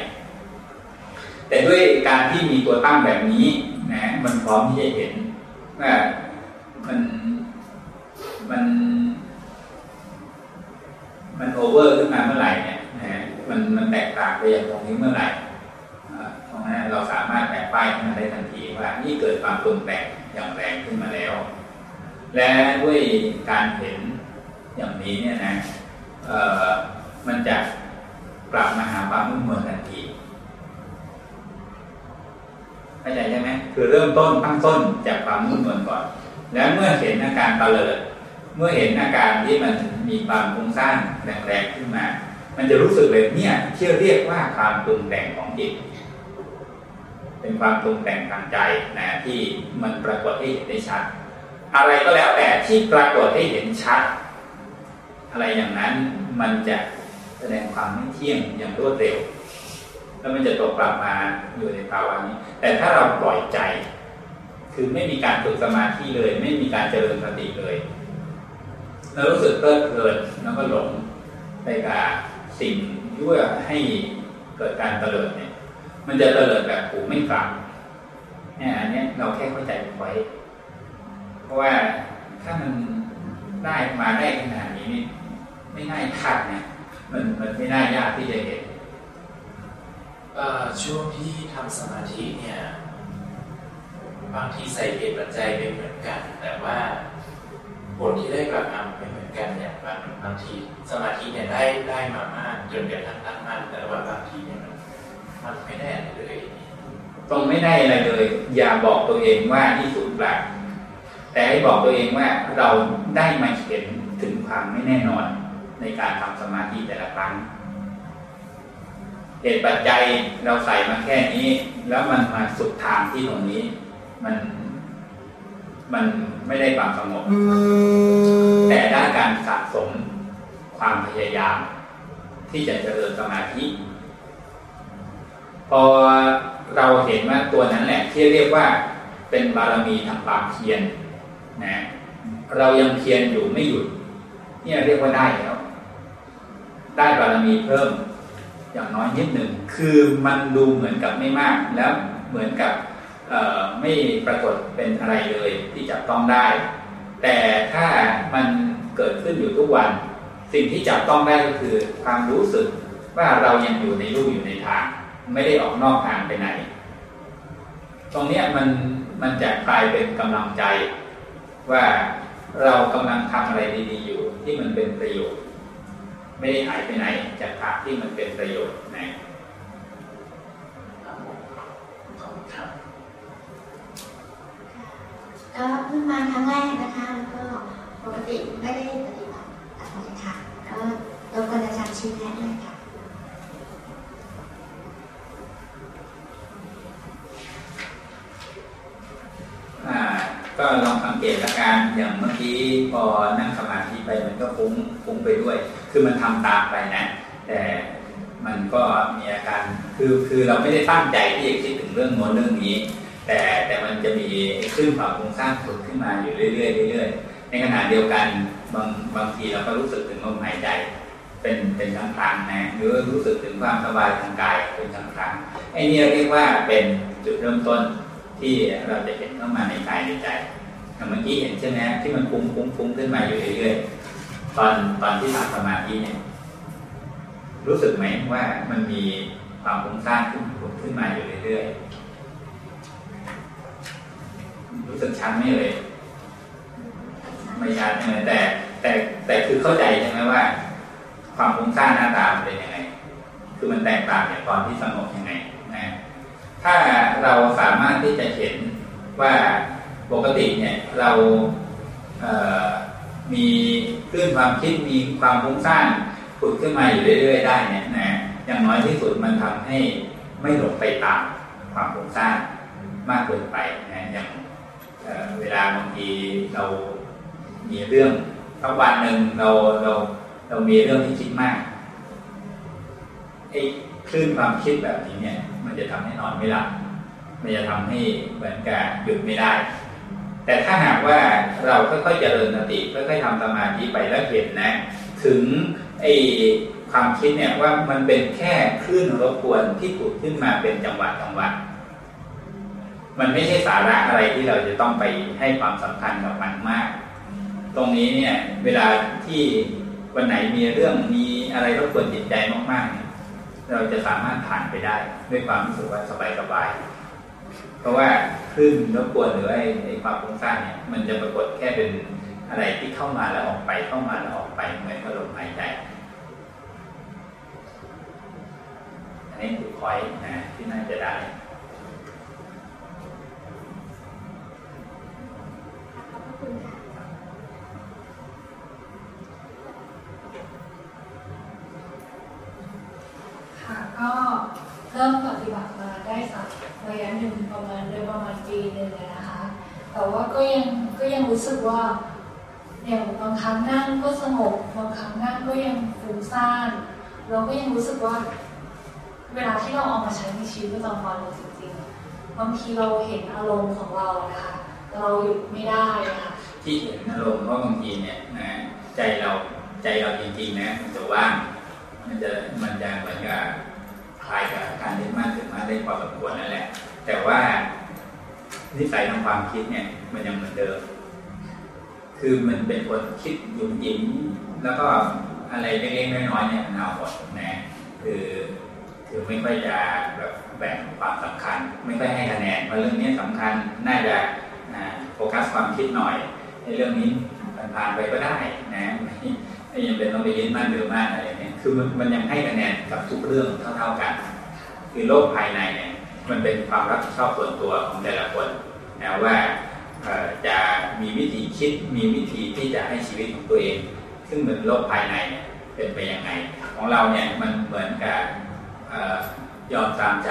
แต่ด้วยการที่มีตัวตั้งแบบนี้นะ มันพร้อมที่จะเห็นว่ามันมันมันโอเวอร์ขึ้นมาเมื่อไหร่เนี่ยนะมันมันแตกต่างไปอย่างตรงนี้เมื่อไหร่อ่าตรงนั้นเราสามารถแปะป้ายขึ้นมาได้ทันทีว่านี่เกิดความปรุงแต่ง อย่างแรงขึ้นมาแล้ว และด้วยการเห็นอย่างนี้เนี่ยนะมันจะกลับมาหาความนุ่งมนวลทันทีเข้าใจใช่ไหมคือเริ่มต้นตั้งต้นจากความนุ่งมนวลก่อน แล้วเมื่อเห็นอาการตะเลิดเมื่อเห็นอาการที่มันมีความฟุ้งซ่านแรงๆขึ้นมา มันจะรู้สึกเลยเนี่ยที่อเรียกว่าความปรุงแต่งของจิต เป็นความปรุงแต่งทางใจนะที่มันปรากฏให้เห็นได้ชัด อะไรก็แล้วแต่ที่ปรากฏให้เห็นชัด อะไรอย่างนั้นมันจะแสดงความไม่เที่ยงอย่างรวดเร็ว แล้วมันจะตกกลับมาอยู่ในภาวะนี้ แต่ถ้าเราปล่อยใจ คือไม่มีการฝึกสมาธิเลย ไม่มีการเจริญสติเลยแล้วรู้สึกเพลิดเพลินแล้วก็หลงไปกับสิ่งยั่วให้เกิดการเตลิดเนี่ย มันจะเตลิดแบบผูไม่กลับเนี่ยอันนี้เราแค่เข้าใจไว้ เพราะว่าถ้ามันได้มาได้ขนาดนี้นี่ไม่ง่ายคาดเนี่ยมันมันไม่น่ายากที่จะเห็นช่วงที่ทำสมาธิเนี่ยบางทีใส่เหตุปัจจัยไม่เหมือนกัน แต่ว่าผลที่ได้กระทำไม่เหมือนกันเนี่ยบางบางทีสมาธิเนี่ยได้ได้มามากจนกระทั่งตั้งมั่นแต่ว่าบางทีเนี่ยมัน มันไม่ได้เลยต้องไม่ได้อะไรเลย อย่าบอกตัวเองว่านี่สูญเปล่าแต่ให้บอกตัวเองว่าเราได้มาเห็นถึงความไม่แน่นอนในการทำสมาธิแต่ละครั้งเหตุปัจจัยเราใส่มาแค่นี้ แล้วมันมาสุดทางที่ตรงนี้ มันมันไม่ได้ความสงบแต่ได้การสะสมความพยายาม ที่จะเจริญสมาธิ พอเราเห็นว่าตัวนั้นแหละที่เรียกว่าเป็นบารมีทำความเพียรนะเรายังเพียรอยู่ไม่หยุดเนี่ยเรียกว่าได้แล้ว ได้บารมีเพิ่มอย่างน้อยนิดหนึ่งคือมันดูเหมือนกับไม่มากแล้วเหมือนกับไม่ปรากฏเป็นอะไรเลยที่จับต้องได้ แต่ถ้ามันเกิดขึ้นอยู่ทุกวัน สิ่งที่จับต้องได้ก็คือความรู้สึกว่าเรายังอยู่ในรูปอยู่ในทาง ไม่ได้ออกนอกทางไปไหน ตรงนี้มันมันจะกลายเป็นกำลังใจ ว่าเรากำลังทำอะไรดีๆอยู่ ที่มันเป็นประโยชน์ ไม่ได้หายไปไหนจากทางที่มันเป็นประโยชน์นะครับก็เพิ่งมาครั้งแรกนะคะแล้วก็ปกติไม่ได้ปฏิบัติอะไรค่ะก็รบกวนอาจารย์ชี้แนะด้วยค่ะ ก็ลองสังเกตอาการอย่างเมื่อกี้พอนั่งสมาธิไปมันก็ฟุ้งฟุ้งไปด้วย คือมันทำตามไปนะ แต่มันก็มีอาการคือคือเราไม่ได้ตั้งใจที่จะคิดถึงเรื่องโน้นเรื่องนี้ แต่แต่มันจะมีขึ้นความโครงสร้างฝึกขึ้นมาอยู่เรื่อยๆเรื่อยๆในขณะเดียวกันบางบางทีเราก็รู้สึกถึงลมหายใจ เป็นเป็นครั้งครั้งนะหรือรู้สึกถึงความสบายทางกายเป็นครั้งครั้งไอ้นี่เรียกว่าเป็นจุดเริ่มต้น ที่เราจะเห็นเข้ามาในกายในใจอย่เมื่อกี้เห็นใช่ไหมที่มันฟุ้งฟุ้งฟุ้งขึ้นมาอยู่เรื่อยๆตอนตอนที่ทำสมาธิเนี่ย รู้สึกไหมว่ามันมีความฟุ้งซ่านขึ้นขึ้นมาอยู่เรื่อยๆรู้สึกชัดไหมเลยไม่ชัดใช่ไหมแต่ แต่แต่คือเข้าใจใช่ไหมว่า ความฟุ้งซ่านหน้าตาเป็นยังไงคือมันแตกต่างจากตอนที่สงบยังไงนะ ถ้าเราสามารถที่จะเห็นว่าปกติเนี่ยเราเมีคลื่นความคิดมีความฟุ้งซ่านผุดขึ้นมาอยู่เรื่อย ๆ ได้เนี่ยนะอย่างน้อยที่สุดมันทำให้ไม่หลงไปตามความฟุ้งซ่านมากเกินไปนะอย่างเเวลาบางทีเรามีเรื่องสักวันหนึ่งเราเราเรามีเรื่องที่คิดมากไอ้ คลื่นความคิดแบบนี้เนี่ย มันจะทำให้นอนไม่หลับมันจะทำให้เหมือนกับหยุดไม่ได้ แต่ถ้าหากว่าเราค่อยๆเจริญสติค่อยๆทำสมาธิไปแล้วเห็นนะ ถึงไอ้ความคิดเนี่ยว่ามันเป็นแค่คลื่นรบกวนที่ผุดขึ้นมาเป็นจังหวะจังหวะ มันไม่ใช่สาระอะไรที่เราจะต้องไปให้ความสำคัญกับมันมาก ตรงนี้เนี่ย เวลาที่วันไหนมีเรื่องมีอะไรรบกวนจิตใจมากๆ เราจะสามารถผ่านไปได้ ด้วยความรู้สึกว่าสบายๆเพราะว่าคลื่นรบกวนหรือไอ้ไอ้ความฟุ้งซ่านเนี่ยมันจะปรากฏแค่เป็นอะไรที่เข้ามาแล้วออกไปเข้ามาแล้วออกไปเหมือนกับลมหายใจ อันนี้คือคอยนะที่น่าจะได้ค่ะ ก็เริ่มปฏิบัติมาได้สักระยะหนึ่งประมาณโดยประมาณปีหนึ่งนะคะ แต่ว่าก็ยังก็ยังรู้สึกว่าอย่างบางครั้งนั่งก็สงบบางครั้งนั่งก็ยังฟุ้งซ่านเราก็ยังรู้สึกว่า เวลาที่เราเอามาใช้ในชีวิตประจำวันเราจริงๆบางทีเราเห็นอารมณ์ของเรานะคะเราหยุดไม่ได้ค่ะที่เห็นอารมณ์เพราบางทีเนี่ยนะใจเราใจเราจริงๆนะมันจะว่างมันจะมันจะเหมือนกับ คลายกับการที่มากถึงมากได้พอสมควรนั่นแหละ แต่ว่านิสัยทางความคิดเนี่ย มันยังเหมือนเดิม คือมันเป็นคนคิดหยุ่มยิ้มแล้วก็อะไรเล็กๆน้อยๆเนี่ยเอาหมดนะคือคือไม่ค่อยจะแบบแบ่งความสำคัญ ไม่ค่อยให้คะแนนว่าเรื่องนี้สำคัญน่าจะโฟกัสความคิดหน่อยในเรื่องนี้ผ่านไปก็ได้นะ ยังเป็นต้องไปยึดมั่นหรือมากอะไรเนี่ยคือมันมันยังให้คะแนนกับทุกเรื่องเท่า ๆกัน คือโลกภายในเนี่ยมันเป็นความรับผิดชอบส่วนตัวของแต่ละคนนะว่าจะมีวิธีคิดมีวิธีที่จะให้ชีวิตของตัวเอง ซึ่งเหมือนโลกภายในเนี่ยเป็นไปยังไง ของเราเนี่ยมันเหมือนกับยอมตามใจ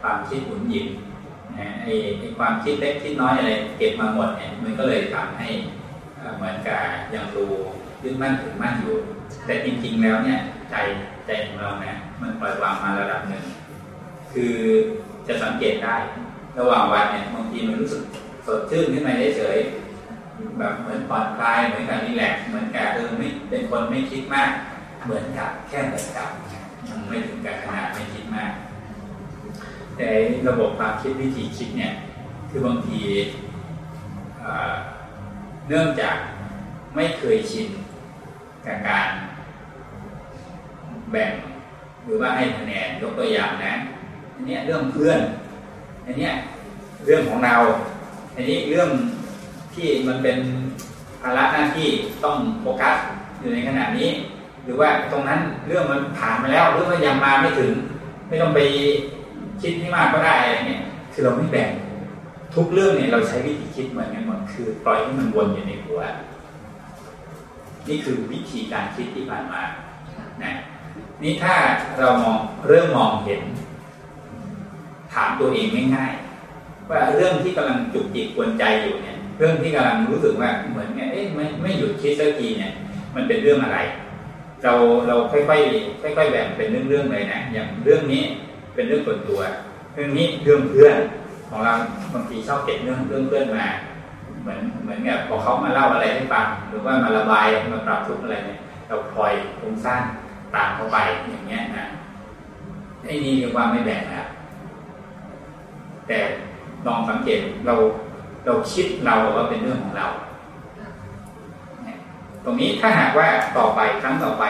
ความคิดหมุนหยิบไอ้ความคิดเล็กคิดน้อยอะไรเก็บมาหมดเนี่ยมันก็เลยทำให้เหมือนกับยังรู้ ยึดมั่นถือมั่นอยู่ แต่จริงๆแล้วเนี่ยใจใจของเราเนี่ยมันปล่อยวางมาระดับหนึ่ง คือจะสังเกตได้ ระหว่างวันเนี่ยบางทีมันรู้สึกสดชื่นขึ้นมาเฉยแบบเหมือนผ่อนคลายเหมือนกับรีแลกซ์เหมือนกับเออไม่เป็นคนไม่คิดมาก เหมือนกับแค่เหมือนกับยังไม่ถึงกับขนาดไม่คิดมาก แต่ระบบความคิดวิธีคิดเนี่ยคือบางทีเนื่องจากไม่เคยชิน กับการแบ่งหรือว่าให้คะแนนยกตัวอย่างนะอันนี้เรื่องเพื่อนอันนี้เรื่องของเราอันนี้เรื่องที่มันเป็นภาระหน้าที่ต้องโฟกัสอยู่ในขณะนี้ หรือว่าตรงนั้นเรื่องมันผ่านมาแล้วหรือว่ายังมาไม่ถึง ไม่ต้องไปคิดให้มากก็ได้อะไรเงี้ยคือเราไม่แบ่งทุกเรื่องเนี่ยเราใช้วิธีคิดเหมือนกันหมดคือปล่อยให้มันวนอยู่ในหัว นี่คือวิธีการคิดที่ผ่านมานะนี่ถ้าเรามองเริ่มมองเห็น ถามตัวเองง่ายๆว่าเรื่องที่กำลังจุกจิกกวนใจอยู่เนี่ย เรื่องที่กำลังรู้สึกว่าเหมือนเอ๊ะไม่ไม่หยุดคิดสักทีเนี่ย มันเป็นเรื่องอะไร เราเราค่อยๆค่อยๆแบ่งเป็นเรื่องๆเลยนะอย่างเรื่องนี้เป็นเรื่องส่วนตัว เรื่องนี้เรื่องเพื่อนของเราบางทีชอบเก็บเรื่องเรื่องเพื่อนมา เหมือนเหมือนกับพอเขามาเล่าอะไรให้ฟังหรือว่ามาระบายมาปรับทุกข์อะไรเนี่ยเราพลอยฟุ้งซ่านตามเข้าไปอย่างเงี้ยนะไอ้นี่เรียกว่าไม่แบ่งนะแต่ลองสังเกตเราเราคิดเราว่าเป็นเรื่องของเรา ตรงนี้ถ้าหากว่าต่อไปครั้งต่อไป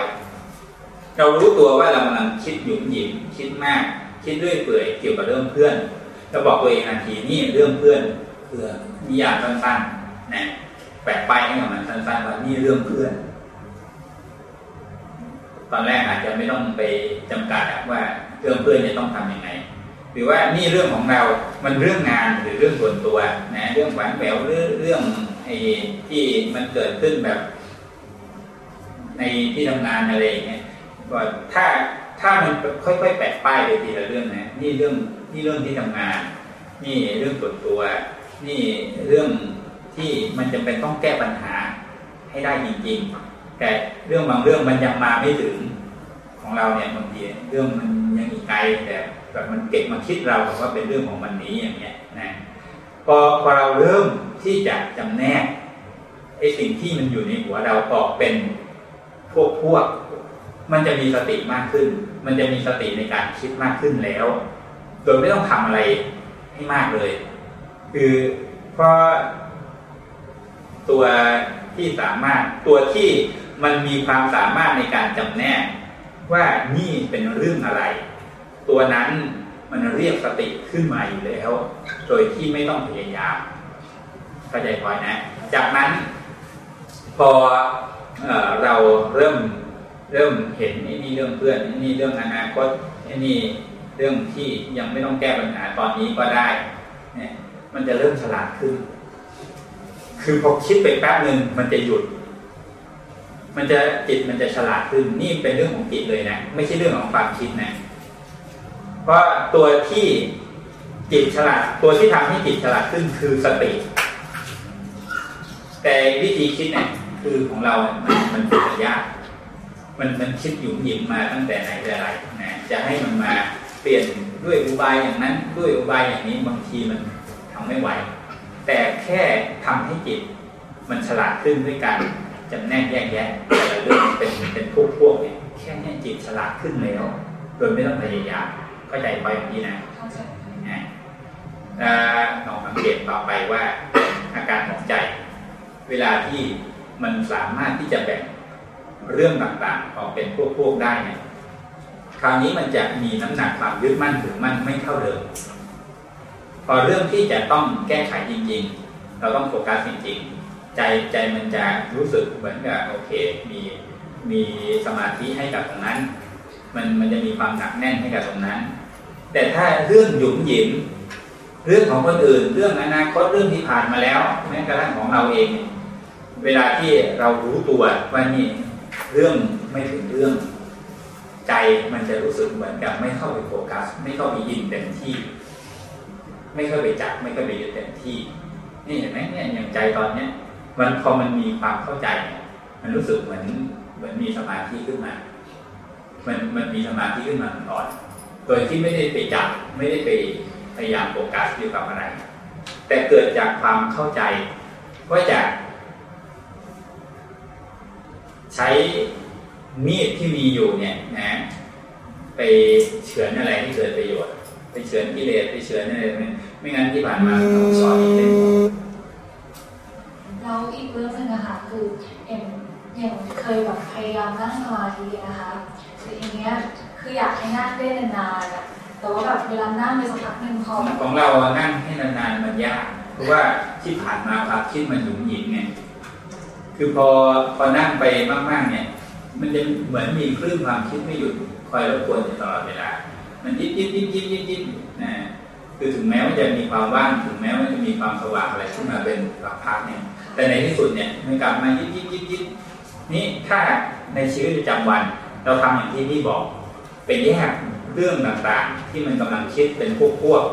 เรารู้ตัวว่าเรากำลังคิดหยุ่มหยิมคิดมาก คิดด้วยเปื่อยเกี่ยวกับเรื่องเพื่อนเราบอกตัวเองนาทีนี่เรื่องเพื่อน เพื่อนิยามสั้นๆนะแปะไปให้กับมันสั้นๆว่านี่เรื่องเพื่อน ตอนแรกอาจจะไม่ต้องไปจำกัดว่าเรื่องเพื่อนจะต้องทํำยังไง หรือว่านี่เรื่องของเรา มันเรื่องงานหรือเรื่องส่วนตัวนะเรื่องหวานแหววหรือเรื่องไอ้ที่มันเกิดขึ้นแบบ ในที่ทำงานอะไรอย่างเงี้ยก็ถ้าถ้ามันค่อยๆแปะป้ายไปทีละเรื่องนะ นี่เรื่องนี่เรื่องที่ทำงาน นี่เรื่องส่วนตัว นี่เรื่องที่มันจำเป็นต้องแก้ปัญหาให้ได้จริงๆ แต่เรื่องบางเรื่องมันยังมาไม่ถึงของเราเนี่ยบางทีเรื่องมันยังอีกไกลแต่แบบมันเก็บมาคิดเราแบอกว่าเป็นเรื่องของวันนี้อย่างเงี้ยนะพอพอเราเริ่มที่จะจำแนกไอ้สิ่งที่มันอยู่ในหัวเราออกเป็นพวกพวก มันจะมีสติมากขึ้น มันจะมีสติในการคิดมากขึ้นแล้ว โดยไม่ต้องทำอะไรให้มากเลย คือเพราะตัวที่สามารถตัวที่มันมีความสามารถในการจำแนกว่านี่เป็นเรื่องอะไร ตัวนั้นมันเรียกสติขึ้นมาอยู่แล้ว โดยที่ไม่ต้องพยายามเข้าใจพอยนะ จากนั้น พอเอเราเริ่มเริ่มเห็นนี่เรื่องเพื่อนนี่เรื่องอนาคตนี่เรื่องที่ยังไม่ต้องแก้ปัญหาตอนนี้ก็ได้เนี่ย มันจะเริ่มฉลาดขึ้น คือพอคิดไปแป๊บหนึ่งมันจะหยุด มันจะจิตมันจะฉลาดขึ้น นี่เป็นเรื่องของจิตเลยนะ ไม่ใช่เรื่องของความคิดนะ เพราะตัวที่จิตฉลาด ตัวที่ทำให้จิตฉลาดขึ้นคือสติ แต่วิธีคิดเนี่ยคือของเรา มันมันเป็นยาก มันมันคิดหยุ่มหยิมมาตั้งแต่ไหนแต่ไรนะ จะให้มันมาเปลี่ยนด้วยอุบายอย่างนั้น ด้วยอุบายอย่างนี้บางทีมัน ไม่ไหว แต่แค่ทำให้จิต มันฉลาดขึ้นด้วยการจำแนกแยกแยะแต่เรื่องเป็นเป็นพวกพวกเนี่ยแค่นี้จิตฉลาดขึ้นแล้ว โดยไม่ต้องพยายามเข้าใจไปอย่างนี้นะนะลองสังเกตต่อไปว่าอาการของใจ เวลาที่มันสามารถที่จะแบ่งเรื่องต่างๆออกเป็นพวกๆได้เนี่ยคราวนี้มันจะมีน้ำหนักความยึดมั่นถือมั่นไม่เท่าเดิม พอเรื่องที่จะต้องแก้ไขจริง ๆ เราต้องโฟกัสจริงๆใจใจมันจะรู้สึกเหมือนกับโอเค มีมีสมาธิให้กับตรงนั้น มันมันจะมีความหนักแน่นให้กับตรงนั้น แต่ถ้าเรื่องหยุมหยิมเรื่องของคนอื่น เรื่องอนาคตเรื่องที่ผ่านมาแล้วแม้กระทั่งของเราเอง เวลาที่เรารู้ตัวว่านี่เรื่องไม่ถึงเรื่อง ใจมันจะรู้สึกเหมือนกับไม่เข้าไปโฟกัส ไม่เข้าไปยินเต็มที่ ไม่เข้าไปจับไม่เข้าไปยึดเต็มที่ นี่เห็นไหมเนี่ยอย่างใจตอนเนี้ยมันพอมันมีความเข้าใจมันรู้สึกเหมือนเหมือนมีสมาธิขึ้นมา มันมันมีสมาธิขึ้นมาก่อนโดยที่ไม่ได้ไปจับไม่ได้ไปพยายามโฟกัสอยู่กับอะไร แต่เกิดจากความเข้าใจว่าจะใช้มีดที่มีอยู่เนี่ยนะ ไปเฉือนอะไรที่เกิดประโยชน์ ไปเฉือนกิเลสไปเฉือนอะไรไม่งั้นที่ผ่านมาต้องสอนอีกเลยแล้วอีกเรื่องหนึงนะคะคืออย่างอย่างเคยแบบพยายามนั่งสมาธินะคะคืออย่างเงี้ยคืออยากให้นั่งได้นานๆอะแต่ว่าแบบเวลานั่งไปสักพักหนึ่งพอของเรานั่งให้นานๆมันยากเพราะว่าที่ผ่านมาความคิดมันหยุมหยิมไงคือพอพอนั่งไปมากๆเนี่ย มันจะเหมือนมีคลื่นความคิดไม่หยุดคอยรบกวนอยู่ตลอดเวลา มันยิบยิบยิบยิบยิบยิบนะคือถึงแม้ว่าจะมีความว่างถึงแม้ว่าจะมีความสว่างอะไรขึ้นมาเป็นหลักพักเนี่ย แต่ในที่สุดเนี่ยมันกลับมายิบยิบยิบยิบนี่ถ้าในชีวิตประจำวัน เราทำอย่างที่พี่บอกไปแยกเรื่องต่างๆ ที่มันกำลังคิดเป็นพวก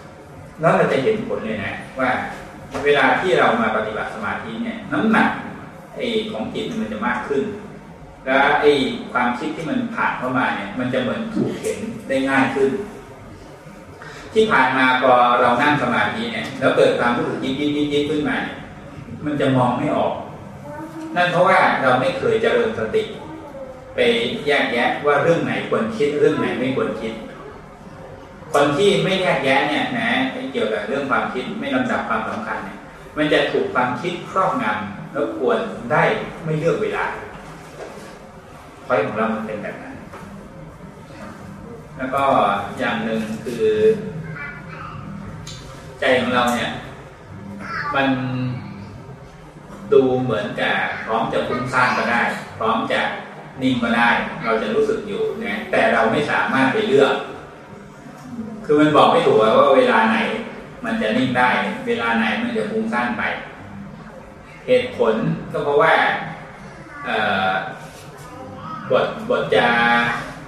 ๆแล้วเราจะเห็นผลเลยนะว่าเวลาที่เรามาปฏิบัติสมาธิเนี่ย น้ำหนักไอ้ของจิตมันจะมากขึ้น แล้วไอ้ความคิดที่มันผ่านเข้ามาเนี่ย มันจะเหมือนถูกเห็นได้ง่ายขึ้น ที่ผ่านมาพอเรานั่งสมาธิเนี่ย แล้วเกิดความรู้สึกยิบยิบยิบยิบขึ้นมาเนี่ยมันจะมองไม่ออก นั่นเพราะว่าเราไม่เคยเจริญสติ ไปแยกแยะว่าเรื่องไหนควรคิดเรื่องไหนไม่ควรคิด คนที่ไม่แยกแยะเนี่ยนะเกี่ยวกับเรื่องความคิดไม่ลำดับความสำคัญเนี่ย มันจะถูกความคิดครอบงำแล้วควรได้ไม่เลือกเวลา พอยของเรามันเป็นแบบนั้นแล้วก็อย่างหนึ่งคือ ใจของเราเนี่ย มันดูเหมือนกับพร้อมจะฟุ้งซ่านก็ได้ พร้อมจะนิ่งก็ได้ เราจะรู้สึกอยู่นะแต่เราไม่สามารถไปเลือก คือมันบอกไม่ถูกว่าเวลาไหน มันจะนิ่งได้ เวลาไหนมันจะฟุ้งซ่านไป เหตุผลก็เพราะว่า บทบทจะ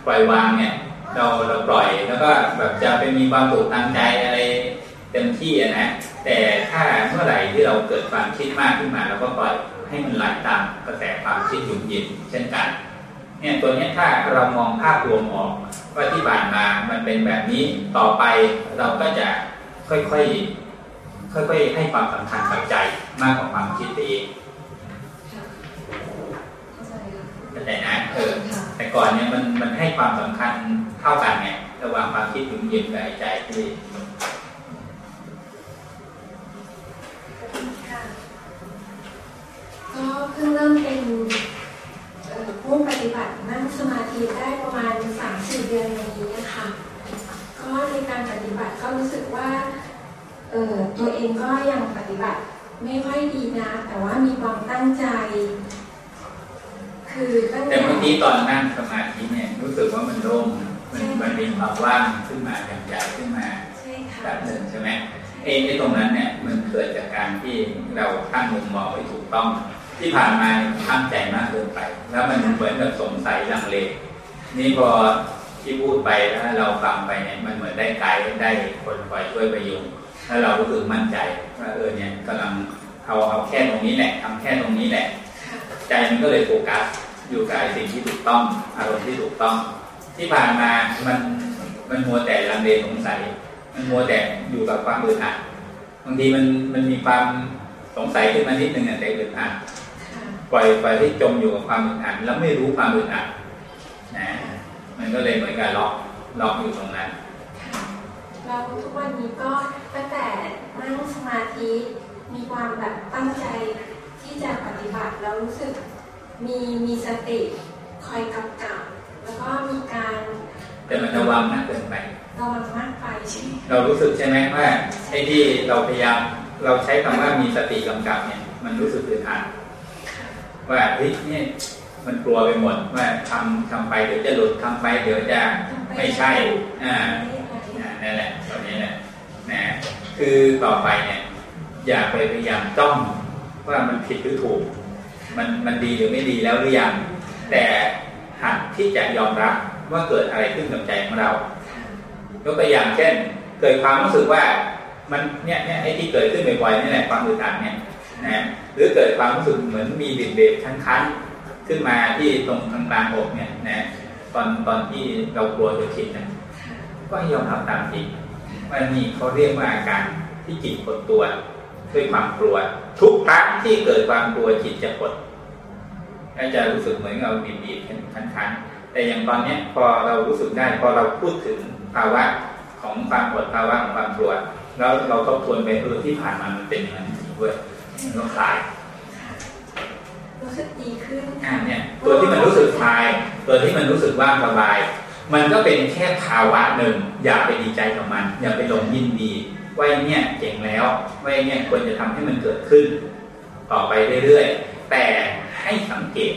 ปล่อยวางเนี่ย เราเราปล่อยแล้วก็แบบจะไปมีความสุขทางใจอะไรเต็มที่นะ แต่ถ้าเมื่อไหร่ที่เราเกิดความคิดมากขึ้นมาเราก็ปล่อยให้มันไหลตามกระแสความคิดหยุ่มยินเช่นกันเนี่ยตัวนี้ถ้าเรามองภาพรวมออกว่าที่ผ่านมามันเป็นแบบนี้ต่อไปเราก็จะค่อยๆค่อยๆให้ความสำคัญกับใจมากกว่าความคิดเองเข้า ใจนะเออแต่ก่อนเนี่ยมันมันให้ความสำคัญเท่ากันไงระหว่างความคิดถึงยินกับใจที่ก็เพิ่งเริ่มเป็นผู้ปฏิบัตินั่งสมาธิได้ประมาณสามสี่เดือนนี้นะคะก็ในการปฏิบัติก็รู้สึกว่าเออตัวเองก็ยังปฏิบัติไม่ค่อยดีนะ แต่ว่ามีความตั้งใจคือตั้ง แต่เมื่อกี้ตอนนั่งสมาธิเนี่ยรู้สึกว่ามันโล่งมันมันมีความว่างขึ้นมาอย่างใหญ่ขึ้นมาแบบหนึ่งใช่ไหมเองที่ตรงนั้นเนี่ยมันเกิดจากการที่เราตั้งมุมมองไว้ถูกต้อง ที่ผ่านมาตั้งใจมากเกินไป แล้วมันเหมือนกับสงสัยลังเลนี่พอที่พูดไปแล้วเราฟังไปเนี่ยมันเหมือนได้ไกด์ได้คนคอยช่วยประยุงแล้วเราก็คือมั่นใจว่าเออเนี่ยกำลังเอาเอาแค่ตรงนี้แหละทำแค่ตรงนี้แหละ ใจมันก็เลยโฟกัส อยู่กับสิ่งที่ถูกต้อง อารมณ์ที่ถูกต้อง ที่ผ่านมามันมันมัวแต่ลังเลสงสัย มันมัวแต่อยู่กับความอึดอัดบางทีมันมันมีความสงสัยขึ้นมานิดหนึ่งแต่อึดอัดปล่อยปล่อยให้จมอยู่กับความอึดอัดแล้วไม่รู้ความอึดอัดนะมันก็เลยเหมือนกับล็อกล็อกอยู่ตรงนั้นเราทุกวันนี้ก็ตั้งแต่นั่งสมาธิมีความแบบตั้งใจที่จะปฏิบัติแล้วรู้สึก มีมีสติคอยกำกับ แล้วก็มีการแต่มันระวังมากเกินไประวังมากไปใช่เรารู้สึกใช่ไหมว่าไอ้ที่เราพยายามเราใช้คำว่ามีสติกำกับเนี่ย มันรู้สึกอึดอัดว่าเฮ้ยนี่มันกลัวไปหมดว่าทำทำไปเดี๋ยวจะหลุดทำไปเดี๋ยวจะไม่ใช่อ่านั่นแหละตอนนี้แหละนะคือต่อไปเนี่ย อย่าไปพยายามจ้องว่ามันผิดหรือถูก มันมันดีหรือไม่ดีแล้วหรือยังแต่หัดที่จะยอมรับว่าเกิดอะไรขึ้นกับใจของเรายกตัวอย่างเช่น เกิดความรู้สึกว่ามันเนี่ยเนี่ยไอ้ที่เกิดขึ้นบ่อยๆนี่แหละความอึดอัดเนี่ยนะหรือเกิดความรู้สึกเหมือนมีบิดเบบคันๆขึ้นมาที่ตรงกลางอกเนี่ยนะตอนตอนที่เรากลัวจะผิดนะก็ยอมรับตามจริงว่านี่เขาเรียกว่าอาการที่จิตกดตัว ด้วยความกลัว ทุกครั้งที่เกิดความกลัวจิตจะกดก็จะรู้สึกเหมือนเราบีบบีบคันๆแต่อย่างตอนนี้พอเรารู้สึกได้พอเราพูดถึงภาวะของความกดภาวะของความกลัวแล้วเราทบทวนไปเออที่ผ่านมามันเป็นอย่างนั้นจริงด้วยก็คลายรู้สึกดีขึ้นอ่าเนี่ยตัวที่มันรู้สึกคลาย ตัวที่มันรู้สึกว่างสบาย มันก็เป็นแค่ภาวะหนึ่ง อย่าไปดีใจกับมัน อย่าไปลงยินดี ว่าเนี่ยเจ๋งแล้วว่าเนี่ยควรจะทำให้มันเกิดขึ้น ต่อไปเรื่อยๆ แต่ให้สังเกต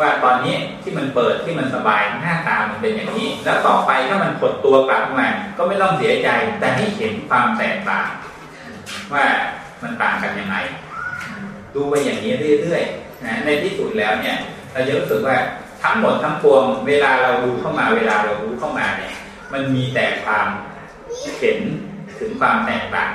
ว่าตอนนี้ที่มันเปิดที่มันสบายหน้าตามันเป็นอย่างนี้ แล้วต่อไปถ้ามันผดตัวกลับมา ก็ไม่ต้องเสียใจ แต่ให้เห็นความแตกต่าง ว่ามันต่างกันยังไงดูไปอย่างนี้เรื่อยๆนะในที่สุดแล้วเนี่ย เราจะรู้สึกว่าทั้งหมดทั้งปวง เวลาเราดูเข้ามาเวลาเรารู้เข้ามาเนี่ย มันมีแต่ความเห็น ถึงความแตกต่าง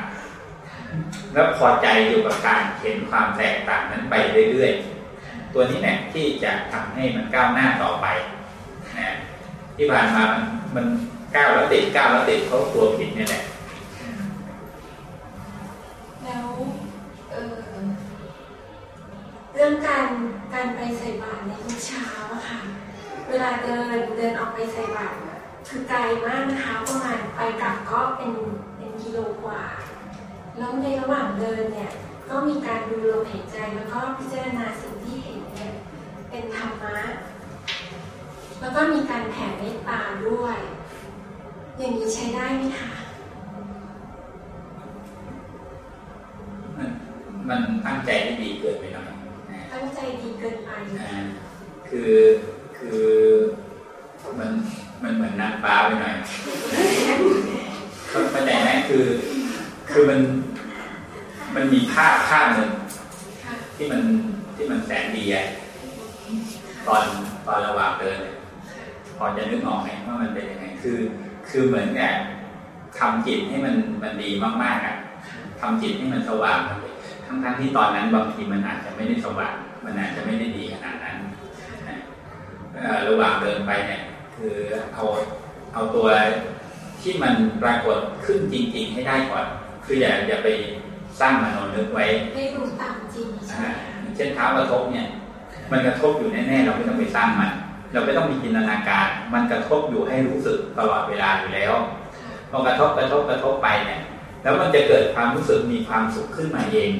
แล้วพอใจอยู่กับการเห็นความแตกต่างนั้นไปเรื่อยๆ ตัวนี้เนี่ยที่จะทำให้มันก้าวหน้าต่อไปนะที่ผ่านมามันมันก้าวแล้วติดก้าวแล้วติดเขากลัวผิดนี่แหละแล้วเออเรื่องการการไปใส่บาตรในทุกเช้าอะค่ะ เวลาเดินเดินออกไปใส่บาตรคือไกลมากนะคะประมาณไปกลับก็เป็น กิโลกว่า แล้วในระหว่างเดินเนี่ย ก็มีการดูลมหายใจแล้วก็พิจารณาสิ่งที่เห็นเนี่ยเป็นธรรมะ แล้วก็มีการแผ่เมตตาด้วย อย่างนี้ใช้ได้ไหมคะมันมันตั้งใจได้ดีเกินไปหน่อยตั้งใจดีเกินไปอ่าคือคือมันมันเหมือนนางฟ้าไปหน่อย เข้าใจไหมคือ คือมันมันมีภาพภาพหนึ่งที่มันที่มันแสนดีอะตอนตอนระหว่างเดินพอจะนึกออกไหมว่ามันเป็นยังไงคือ คือเหมือนกับทำจิตให้มันมันดีมากๆอะทำจิตให้มันสว่างทั้งทั้งที่ตอนนั้นบางทีมันอาจจะไม่ได้สว่างมันอาจจะไม่ได้ดีขนาดนั้นระหว่างเดินไปเนี่ย คือเอาเอาตัว ที่มันปรากฏขึ้นจริง ๆ ให้ได้ก่อน คืออย่าอย่าไปสร้างมโนนึกไว้ให้รู้ตามจริงใช่ไหมอ่าเช่นเท้ากระทบเนี่ย มันกระทบอยู่แน่ๆเราไม่ต้องไปสร้างมัน เราไม่ต้องมีจินตนาการ มันกระทบอยู่ให้รู้สึกตลอดเวลาอยู่แล้วพอกระทบกระทบกระทบไปเนี่ย แล้วมันจะเกิดความรู้สึกมีความสุขขึ้นมาเอง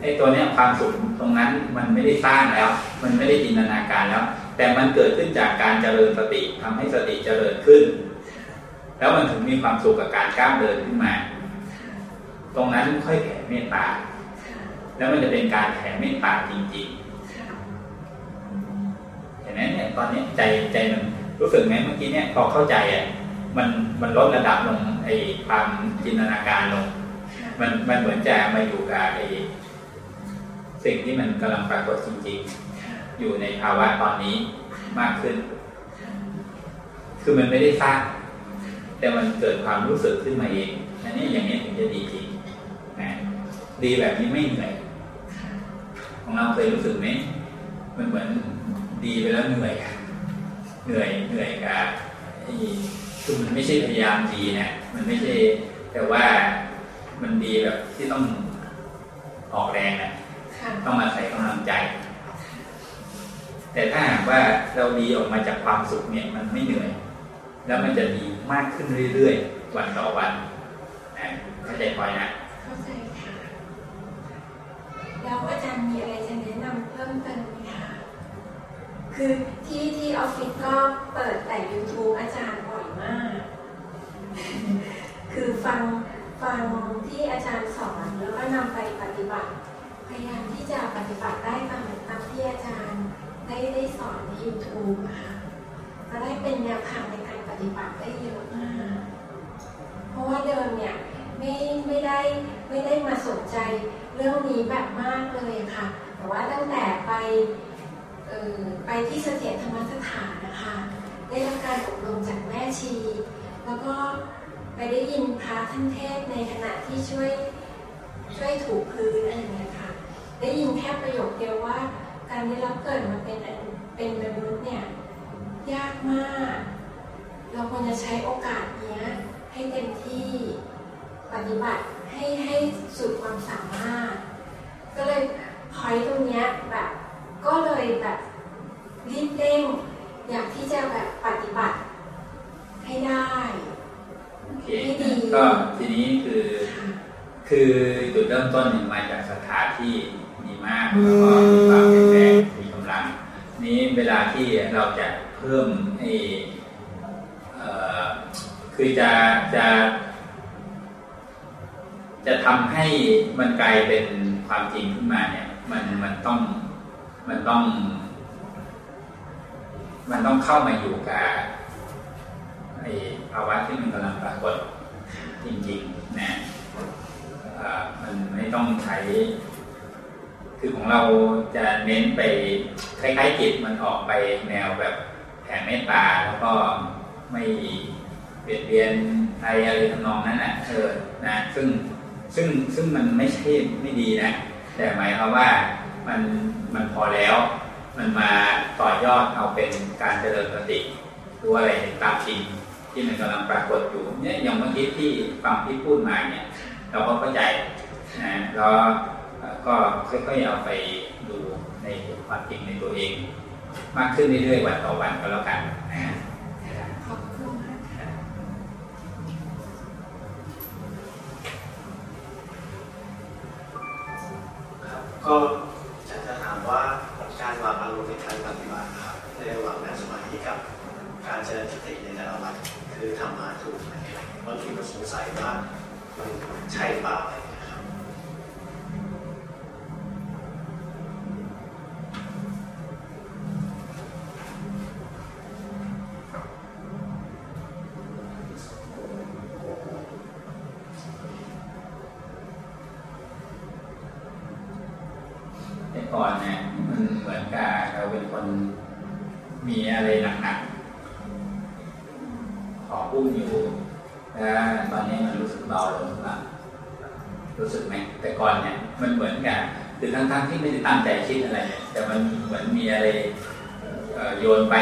ไอ้ตัวเนี้ยความสุขตรงนั้นมันไม่ได้สร้างแล้ว มันไม่ได้จินตนาการแล้ว แต่มันเกิดขึ้นจากการเจริญสติทำให้สติเจริญขึ้น แล้วมันถึงมีความสุขกับการก้าวเดินขึ้นมา ตรงนั้นค่อยแผ่เมตตา แล้วมันจะเป็นการแผ่เมตตาจริงๆเห็นไหมเนี่ยตอนนี้ใจใจมันรู้สึกไหมเมื่อกี้เนี่ยพอเข้าใจอะมันมันลดระดับลงไอ้ความจินตนาการลง มันมันเหมือนจะมาอยู่กับไอ้สิ่งที่มันกำลังปรากฏจริงๆ อยู่ในภาวะตอนนี้มากขึ้น คือมันไม่ได้สร้าง แต่มันเกิดความรู้สึกขึ้นมาเองอันนี้อย่างนี้ถึงจะดีจริงนะดีแบบนี้ไม่เหนื่อยของเราเคยรู้สึกไหมมันเหมือนดีไปแล้วเหนื่อยเหนื่อยเหนื่อยกับไอ้คือมันไม่ใช่พยายามดีนะมันไม่ใช่ แต่ว่ามันดีแบบที่ต้องออกแรงนะต้องอาศัยกำลังใจ แต่ถ้าหากว่าเราดีออกมาจากความสุขเนี่ยมันไม่เหนื่อย แล้วมันจะดีมากขึ้นเรื่อยๆ วันต่อวันนะเข้าใจพอยนะเข้าใจค่ะแล้วอาจารย์มีอะไรจะแนะนำเพิ่มเติมไหมคะคือที่ที่ออฟฟิศก็เปิดแต่ YouTube อาจารย์บ่อยมาก คือฟังฟังที่อาจารย์สอนแล้วก็นำไปปฏิบัติ พยายามที่จะปฏิบัติได้ตามตามที่อาจารย์ได้ได้สอนใน YouTube ค่ะก็ได้เป็นแนวทางในการ ฏิบัติได้เยอะมากเพราะว่าเดิมเนี่ยไม่ไม่ได้ไม่ได้มาสนใจเรื่องนี้แบบมากเลยค่ะ แต่ว่าตั้งแต่ไปไปที่เสถียรธรรมสถานนะคะ ได้รับการอบรมจากแม่ชี แล้วก็ไปได้ยินพระท่านเทศในขณะที่ช่วยช่วยถูพื้นอะไรอย่างเงี้ยค่ะ ได้ยินแค่ประโยคเดียวว่า การได้รับเกิดมาเป็นเป็นมนุษย์เนี่ยยากมาก เราควรจะใช้โอกาสเนี้ยให้เต็มที่ปฏิบัติให้ให้สุดความสามารถ ก็เลยพอยตรงเนี้ยแบบก็เลยแบบรีบเร่งอยากที่จะแบบปฏิบัติให้ได้โอเคก็ทีนี้คือ คือจุดเริ่มต้นเนี่ยมาจากสถานที่ดีมากแล้วก็มีความแข็งแรงมีกำลัง นี้เวลาที่เราจะเพิ่มไอ้เอ่อ คือจะจะจะทำให้มันกลายเป็นความจริงขึ้นมาเนี่ย มันมันต้องมันต้อง มันต้องเข้ามาอยู่กับไอ้ภาวะที่มันกำลังปรากฏจริงๆนะมันไม่ต้องใช้ คือของเราจะเน้นไปคล้ายๆจิตมันออกไปแนวแบบแผ่เมตตาแล้วก็ไม่ เบียดเบียนใครอะไรทำนองนั้นน่ะเออนะซึ่งซึ่งซึ่งมันไม่ใช่ไม่ดีนะ แต่หมายความว่ามันมันพอแล้ว มันมาต่อยอดเอาเป็นการเจริญสติรู้อะไรตามจริงที่มันกำลังปรากฏอยู่เนี่ยอย่างเมื่อกี้ที่ฟังที่พูดมาเนี่ย เราก็เข้าใจนะแล้วก็ค่อยๆเอาไปดูในความจริงในตัวเอง มากขึ้นเรื่อยๆวันต่อวันก็แล้วกันนะ ครับก็จะจะถามว่าการวางอารมณ์ในการปฏิบัติครับในระหว่างนั่งสมาธิกับ การเจริญสติในแต่ละวันคือทำมาถูกไหมบางทีมันสงสัยว่ามันใช่เปล่า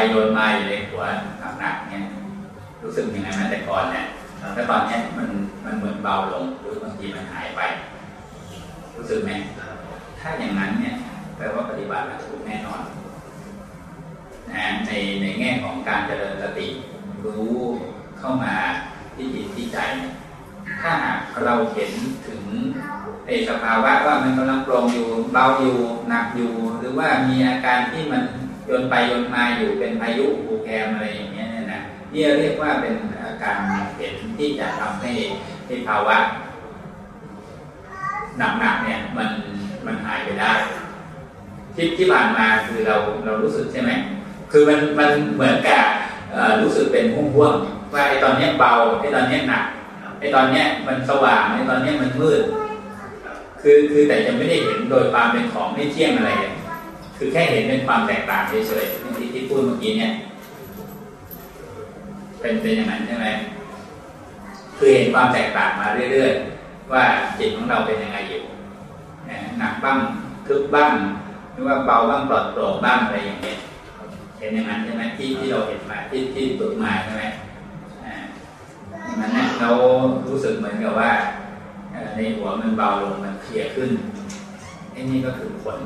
โยนไปโยนมาอยู่ในหัวหนักๆเนี่ยรู้สึกยังไงไหมแต่ก่อนเนี่ยแล้วตอนนี้มันมันเหมือนเบาลงหรือบางทีมันหายไป รู้สึกไหมถ้าอย่างนั้นเนี่ยแปลว่าปฏิบัติถูกแน่นอนนะในในแง่ของการเจริญสติ รู้เข้ามาที่จิตที่ใจ ถ้าหากเราเห็นถึงไอ้สภาวะว่ามันกำลังโปร่งอยู่เบาอยู่หนักอยู่ หรือว่ามีอาการที่มัน โยนไปโยนมาอยู่เป็นพายุภูแกมอะไรอย่างเงี้ยเนี่ยนะนี่เรียกว่าเป็นอาการเห็นที่จะทำให้ให้ภาวะหนักๆเนี่ยมันมันหายไปได้ที่ที่ผ่านมาคือเราเรารู้สึกใช่ไหมคือมันมันเหมือนกับรู้สึกเป็นห่วงๆว่าไอ้ตอนเนี้ยเบาไอ้ตอนเนี้ยหนักไอ้ตอนเนี้ยมันสว่างไอ้ตอนเนี้ยมันมืดคือคือแต่จะไม่ได้เห็นโดยความเป็นของไม่เที่ยงอะไร คือแค่เห็นเป็นความแตกต่างเฉยๆที่ที่พูดเมื่อกี้เนี่ย เป็นเป็นอย่างนั้นใช่ไหมคือเห็นความแตกต่างมาเรื่อยๆ ว่าจิตของเราเป็นยังไงอยู่หนักบ้างทึบบ้างหรือว่าเบาบ้างปลอดโปร่งบ้างอะไรอย่างเงี้ยเห็นอย่างนั้นใช่ไหมที่ที่เราเห็นมาที่ที่ฝึกมาใช่ไหมอ่ามันเนี่ยเรารู้สึกเหมือนกับว่าในหัวมันเบาลงมันเคลียร์ขึ้นไอ้นี่ก็คือผล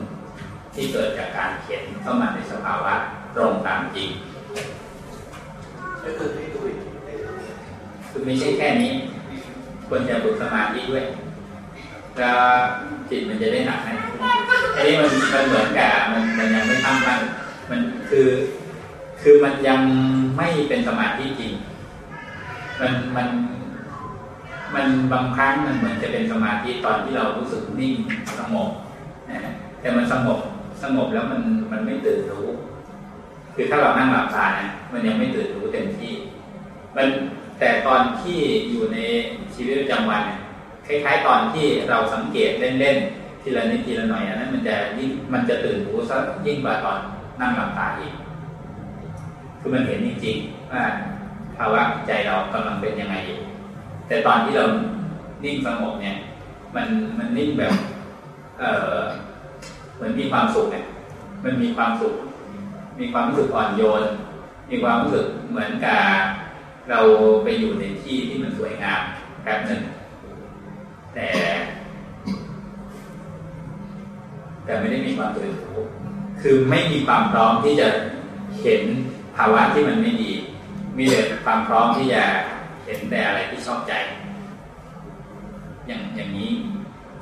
ที่เกิดจากการเขียนเข้ามาในสภาวะตรงตามจริง ก็คือให้ดูคือไม่ใช่แค่นี้ควรจะฝึกสมาธิด้วยแล้วจิตมันจะได้หนักไหมอันนี้มันมันเหมือนกับมันมันยังไม่ตั้งมั่นมันคือ คือมันยังไม่เป็นสมาธิจริง มันมันมันบางครั้งมันเหมือนจะเป็นสมาธิตอนที่เรารู้สึกนิ่งสงบนะแต่มันสงบ สงบแล้วมันมันไม่ตื่นรู้ คือถ้าเรานั่งหลับตาเนี่ยมันยังไม่ตื่นรู้เต็มที่ มันแต่ตอนที่อยู่ในชีวิตประจำวันเนี่ยคล้าย ๆ ตอนที่เราสังเกตเล่นๆทีละนิดทีละหน่อยอันนั้นมันจะยิ่งมันจะตื่นรู้ซะยิ่งกว่าตอนนั่งหลับตาอีก คือมันเห็นจริงๆว่าภาวะใจเรากำลังเป็นยังไงอยู่แต่ตอนที่เรานิ่งสงบเนี่ย มันมันนิ่งแบบ เออ เหมือนมีความสุขเนี่ยมันมีความสุข มีความรู้สึกอ่อนโยน มีความรู้สึกเหมือนกับเราไปอยู่ในที่ที่มันสวยงามแป๊บหนึ่งแต่ แต่ไม่ได้มีความตื่นรู้คือไม่มีความพร้อมที่จะเห็นภาวะที่มันไม่ดี มีแต่ความพร้อมที่จะเห็นแต่อะไรที่ชอบใจ อย่างอย่างนี้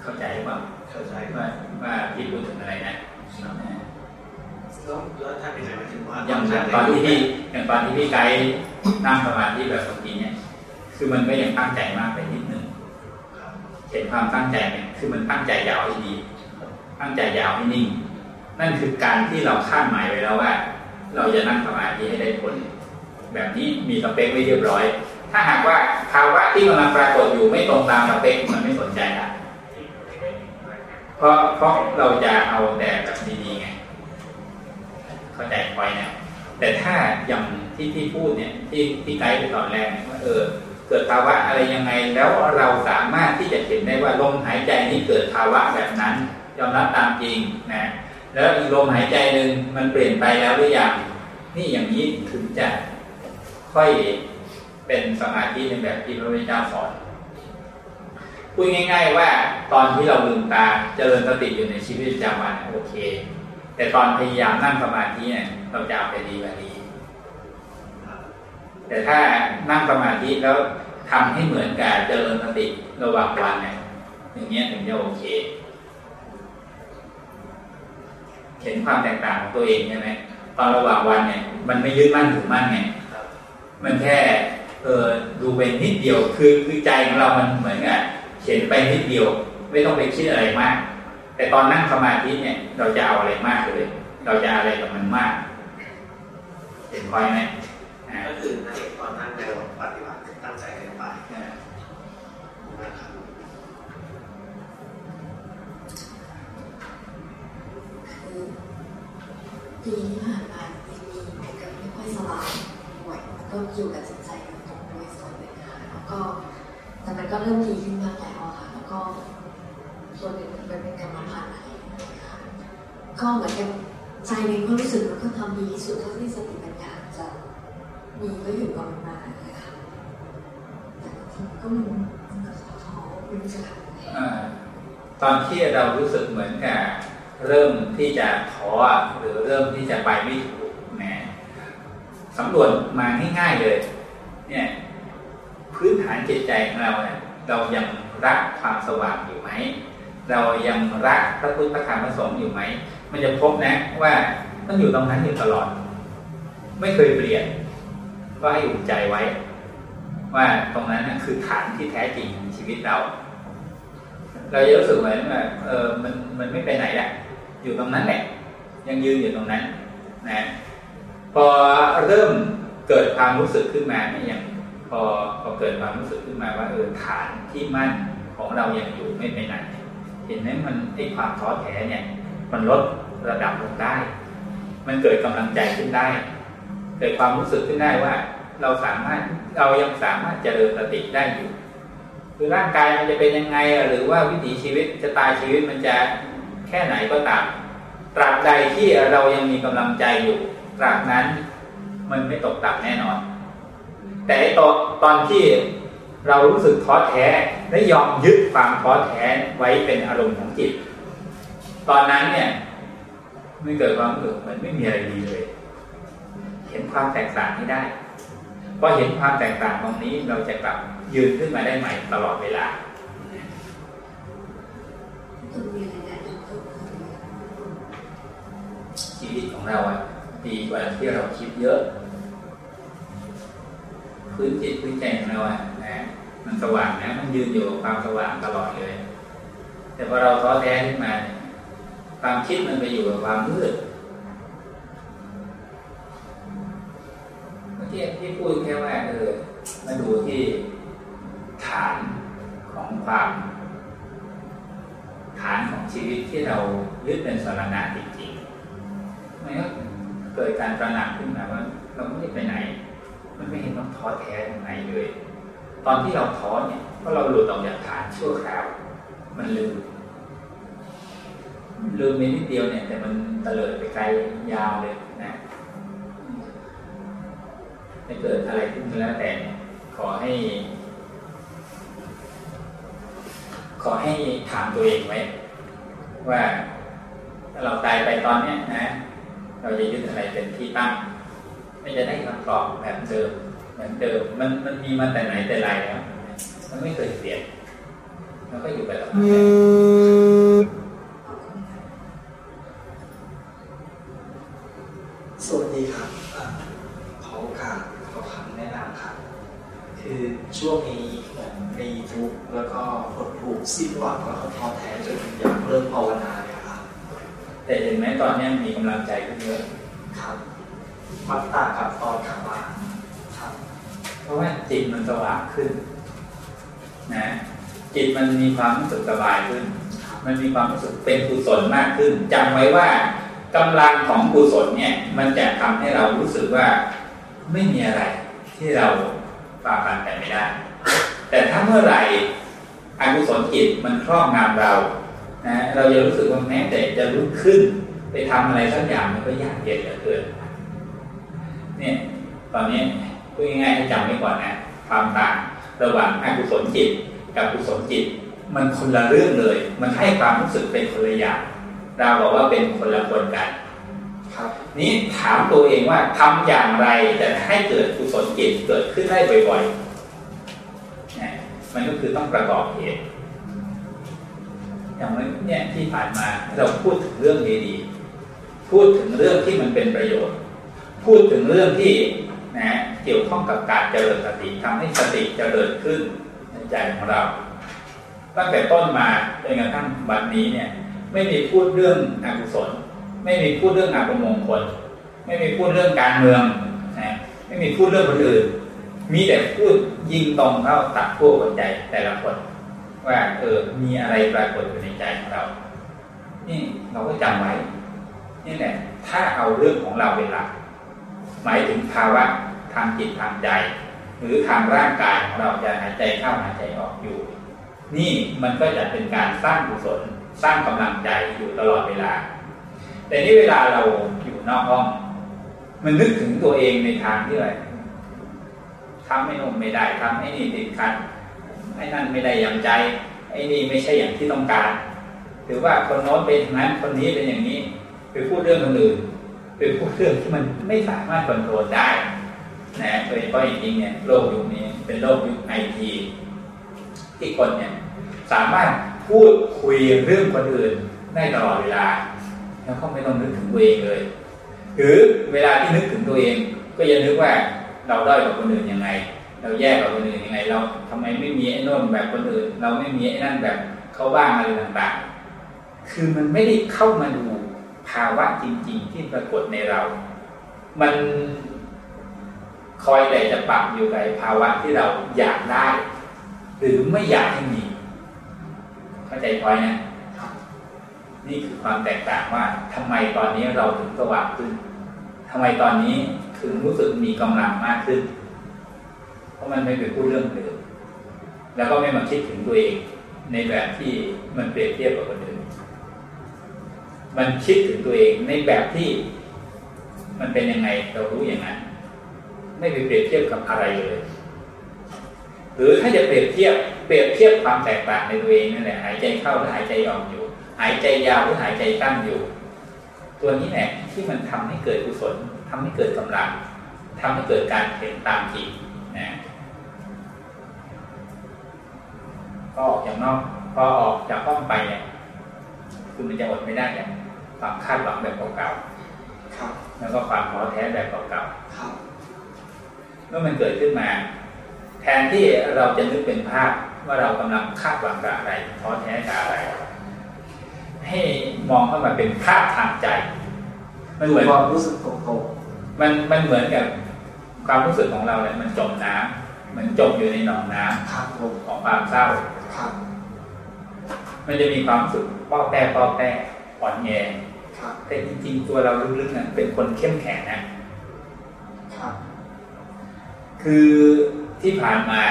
เข้าใจหรือเปล่าเข้าใจว่า ว่าที่พูดถึงอะไรนะแล้วแล้วถ้าเป็นไงหมายถึงว่าอย่างตอนที่พี่อย่างตอนที่พี่ไกด์นั่งสมาธิแบบเมื่อกี้เนี่ย คือมันก็ยังตั้งใจมากไปนิดนึงเห็นความตั้งใจเนี่ยคือมันตั้งใจยาวให้ดี ตั้งใจยาวให้นิ่ง นั่นคือการที่เราคาดหมายไว้แล้วว่า เราจะนั่งสมาธิให้ได้ผล แบบนี้มีสเปคไว้เรียบร้อย ถ้าหากว่าภาวะที่กำลังปรากฏอยู่ไม่ตรงตามสเปคมันไม่สนใจละ เพราะเพราะเราจะเอาแต่แบบดีๆไงเข้าใจไว้นะแต่ถ้าอย่างที่ที่พูดเนี่ย ที่ที่ไกด์ไปตอนแรกว่าเออ เกิดภาวะอะไรยังไง แล้วเราสามารถที่จะเห็นได้ว่าลมหายใจนี้เกิดภาวะแบบนั้น ยอมรับตามจริงนะแล้วอีกลมหายใจหนึ่งมันเปลี่ยนไปแล้วหรือยังนี่อย่างนี้ถึงจะค่อยเป็นสมาธิในแบบที่พระพุทธเจ้าสอน พูดง่าย ๆ ว่าตอนที่เราลืมตาเจริญสติอยู่ในชีวิตประจำวันโอเค แต่ตอนพยายามนั่งสมาธิเนี่ยเราจะเอาไปดีกว่านี้ แต่ถ้านั่งสมาธิแล้วทำให้เหมือนกับเจริญสติระหว่างวันเนี่ยอย่างเงี้ยถึงจะโอเค เห็นความแตกต่างของตัวเองใช่ไหมตอนระหว่างวันเนี่ย มันไม่ยึดมั่นถือมั่นไงมันแค่เออดูเป็นนิดเดียวคือคือใจของเรามันเหมือนกับ เห็นไปนิดเดียว ไม่ต้องไปคิดอะไรมาก แต่ตอนนั่งสมาธิเนี่ย เราจะเอาอะไรมากเลย เราจะอะไรกับมันมาก เห็นคอยไหมก็คือในตอนนั่งในระหว่างปฏิบัติตั้งใจเรียนไปนะครับคือปีที่ผ่านมาจริงมีปกติไม่ค่อยสบายป่วยแล้วก็อยู่กับจิตใจตรงด้วยส่วนหนึ่งค่ะแล้วก็แต่ มันก็เริ่มดีขึ้นมากแล้วค่ะ แล้วก็ส่วนหนึ่งมันเป็นกรรมพันธุ์อะไรก็เหมือนกับใจเองก็รู้สึกว่าก็ทำดีที่สุดเท่าที่สติปัญญาจะมีก็อยู่กับมันมาเลยค่ะแต่ก็มันก็ท้อไม่รู้จะทำยังไงตอนที่เรารู้สึกเหมือนกับเริ่มที่จะท้อหรือเริ่มที่จะไปไม่ถูกนะสำรวจมาง่ายๆเลย เนี่ย พื้นฐานจิตใจของเราเนี่ยเรายังรักความสว่างอยู่ไหม เรายังรักพระพุทธพระธรรมพระสงฆ์อยู่ไหม มันจะพบนะว่าต้องอยู่ตรงนั้นอยู่ตลอด ไม่เคยเปลี่ยนก็ให้อุ่นใจไว้ ว่าตรงนั้นนะคือฐานที่แท้จริงของชีวิตเรา เราจะรู้สึกเหมือนว่าเออมันมันไม่ไปไหนละอยู่ตรงนั้นแหละ ยังยืนอยู่ตรงนั้นนะพอเริ่มเกิดความรู้สึกขึ้นมาเนี่ยอย่าง พอพอเกิดความรู้สึกขึ้นมาว่าเออฐานที่มั่นของเรายังอยู่ไม่ไปไหนเห็นไหมมันไอความท้อแท้เนี่ย มันลดระดับลงได้ มันเกิดกำลังใจขึ้นได้ เกิดความรู้สึกขึ้นได้ว่า เราสามารถเรายังสามารถเจริญสติได้อยู่ คือร่างกายมันจะเป็นยังไง หรือว่าวิถีชีวิตจะตายชีวิตมันจะแค่ไหนก็ตามตราบใดที่เรายังมีกำลังใจอยู่ตราบนั้น มันไม่ตกต่ำแน่นอน แต่ตอนตอนที่เรารู้สึกท้อแท้และยอมยึดความท้อแท้ไว้เป็นอารมณ์ของจิต ตอนนั้นเนี่ยไม่เกิดความรู้สึกมันไม่มีอะไรดีเลย เห็นความแตกต่างให้ได้พอเห็นความแตกต่างตรงนี้เราจะกลับยืนขึ้นมาได้ใหม่ตลอดเวลาชีวิตของเราอะดีกว่าที่เราคิดเยอะ พื้นจิตพื้นใจของเราอะนะมันสว่างนะมันยืนอยู่กับความสว่างตลอดเลย แต่พอเราท้อแท้ขึ้นมา ความคิดมันไปอยู่กับความมืดที่ที่พูดแค่ว่าเออมาดูที่ฐานของความฐานของชีวิตที่เรายึดเป็นสารณะจริงๆมันก็เกิดการตระหนักขึ้นมาว่า เราไม่ได้ไปไหน มันไม่เห็นต้องท้อแท้ตรงไหนเลย ตอนที่เราท้อเนี่ยเพราะเราหลุดออกจากฐานชั่วคราว มันลืมลืมไปนิดเดียวเนี่ย แต่มันเตลิดไปไกลยาวเลยนะจะเกิดอะไรขึ้นก็แล้วแต่ขอให้ ขอให้ถามตัวเองไว้ ว่าถ้าเราตายไปตอนเนี้ยนะ เราจะยึดอะไรเป็นที่ตั้ง ไม่จะได้คำตอบแบบเดิมเหมือนเดิมมันมันมีมาแต่ไหนแต่ไรแล้วมันไม่เคยเปลี่ยนมันก็อยู่ไปแบบนั้นสวัสดีครับขอโอกาสขอคำแนะนำครับ คือช่วงนี้ผมมีทุกข์แล้วก็หดหู่สิ้นหวังแล้วก็ท้อแท้จนอยากเลิกภาวนาเลยครับ แต่เห็นไหมตอนนี้มีกำลังใจขึ้นเยอะครับ มันต่างกับตอนกลับบ้านครับเพราะว่าจิตมันสว่างขึ้นนะจิตมันมีความรู้สึกสบายขึ้น มันมีความรู้สึกเป็นกุศลมากขึ้นจำไว้ว่ากำลังของกุศลเนี่ย มันจะทำให้เรารู้สึกว่าไม่มีอะไรที่เราฝ่าฟันแต่ไม่ได้ แต่ถ้าเมื่อไหร่อกุศลจิตมันครอบงำเรานะเราจะรู้สึกว่าแม้แต่จะลุกขึ้น ไปทำอะไรสักอย่างมันก็ยากเย็นเหลือเกิน เนี่ย ตอนนี้พูดง่ายๆให้จำไว้ก่อนนะความต่างระหว่างอกุศลจิตกับกุศลจิต มันคนละเรื่องเลย มันให้ความรู้สึกเป็นคนละอย่างเราบอกว่าเป็นคนละคนกัน ครับ นี้ถามตัวเองว่าทำอย่างไรจะให้เกิดกุศลจิตเกิดขึ้นได้บ่อยๆมันก็คือต้องประกอบเหตุอย่างนี้ที่ผ่านมาเราพูดถึงเรื่องดีๆพูดถึงเรื่องที่มันเป็นประโยชน์ พูดถึงเรื่องที่นะเกี่ยวข้องกับการเจริญสติทำให้สติเจริญขึ้นในใจของเรา ตั้งแต่ต้นมาจนกระทั่งบัดนี้เนี่ย ไม่มีพูดเรื่องอกุศล ไม่มีพูดเรื่องอัปมงคล ไม่มีพูดเรื่องการเมืองนะไม่มีพูดเรื่องคนอื่น มีแต่พูดยิงตรงเข้าตัดขั้วหัวใจแต่ละคน ว่าเออมีอะไรปรากฏอยู่ในใจของเรา นี่เราก็จำไว้นี่แหละถ้าเอาเรื่องของเราเป็นหลัก หมายถึงภาวะทางจิตทางใจ หรือทางร่างกายของเราจะหายใจเข้าหายใจออกอยู่ นี่มันก็จะเป็นการสร้างกุศลสร้างกำลังใจอยู่ตลอดเวลา แต่นี่เวลาเราอยู่นอกห้อง มันนึกถึงตัวเองในทางที่อะไรทำไม่นุ่มไม่ได้ทำให้นี่ติดขัดไอ้นั่นไม่ได้อย่างใจไอ้นี่ไม่ใช่อย่างที่ต้องการ หรือว่าคนโน้นเป็นอย่างนั้นคนนี้เป็นอย่างนี้ ไปพูดเรื่องคนอื่น ไปพูดเรื่องที่มันไม่สามารถคอนโทรลได้นะโดยเฉพาะจริงๆเนี่ยโลกยุคนี้เป็นโลกยุคไอทีที่คนเนี่ยสามารถพูดคุยเรื่องคนอื่นได้ตลอดเวลา แล้วก็ไม่ต้องนึกถึงตัวเองเลย หรือเวลาที่นึกถึงตัวเอง ก็ยังนึกว่าเราด้อยกว่าคนอื่นยังไง เราแย่กว่าคนอื่นยังไง เราทำไมไม่มีไอ้น่นแบบคนอื่น เราไม่มีไอ้นั่นแบบเขาบ้างอะไรต่างๆ คือมันไม่ได้เข้ามาดู ภาวะจริง ๆ ที่ปรากฏในเรา มันคอยแต่จะปรับอยู่กับภาวะที่เราอยากได้ หรือไม่อยากให้มีเข้าใจพอยนะนี่คือความแตกต่างว่าทำไมตอนนี้เราถึงสว่างขึ้นทำไมตอนนี้ถึงรู้สึกมีกำลังมากขึ้น เพราะมันไม่ไปพูดเรื่องอื่นแล้วก็ไม่มาคิดถึงตัวเอง ในแบบที่มันเปรียบเทียบกับคนอื่น มันคิดถึงตัวเองในแบบที่ มันเป็นยังไงเรารู้อย่างนั้น ไม่ไปเปรียบเทียบกับอะไรเลย หรือถ้าจะเปรียบเทียบเปรียบเทียบความแตกต่างในตัวเองนั่นแหละหายใจเข้าหรือหายใจออกอยู่ หายใจยาวหรือหายใจตั้งอยู่ ตัวนี้แหละที่มันทำให้เกิดกุศลทำให้เกิดกำลังทำให้เกิดการเห็นตามจริงนะก็ออกจากนอกพอออกจากห้องไปเนี่ยคือมันจะอดไม่ได้เนี่ย ความคาดหวังแบบเก่าๆแล้วก็ความท้อแท้แบบเก่าๆเมื่อมันเกิดขึ้นมา แทนที่เราจะนึกเป็นภาพว่าเรากำลังคาดหวังกับอะไรท้อแท้กับอะไร ให้มองเข้ามาเป็นภาพทางใจ มันเหมือนความรู้สึกโตๆมันมันเหมือนกับความรู้สึกของเราเนี่ยมันจมน้ำมันจมอยู่ในหนองน้ำของความเศร้ามันจะมีความรู้สึกป้อแป้ป้อแป้ อ่อนแอแต่จริงๆตัวเราลึกๆนะเป็นคนเข้มแข็งนะคือที่ผ่านมา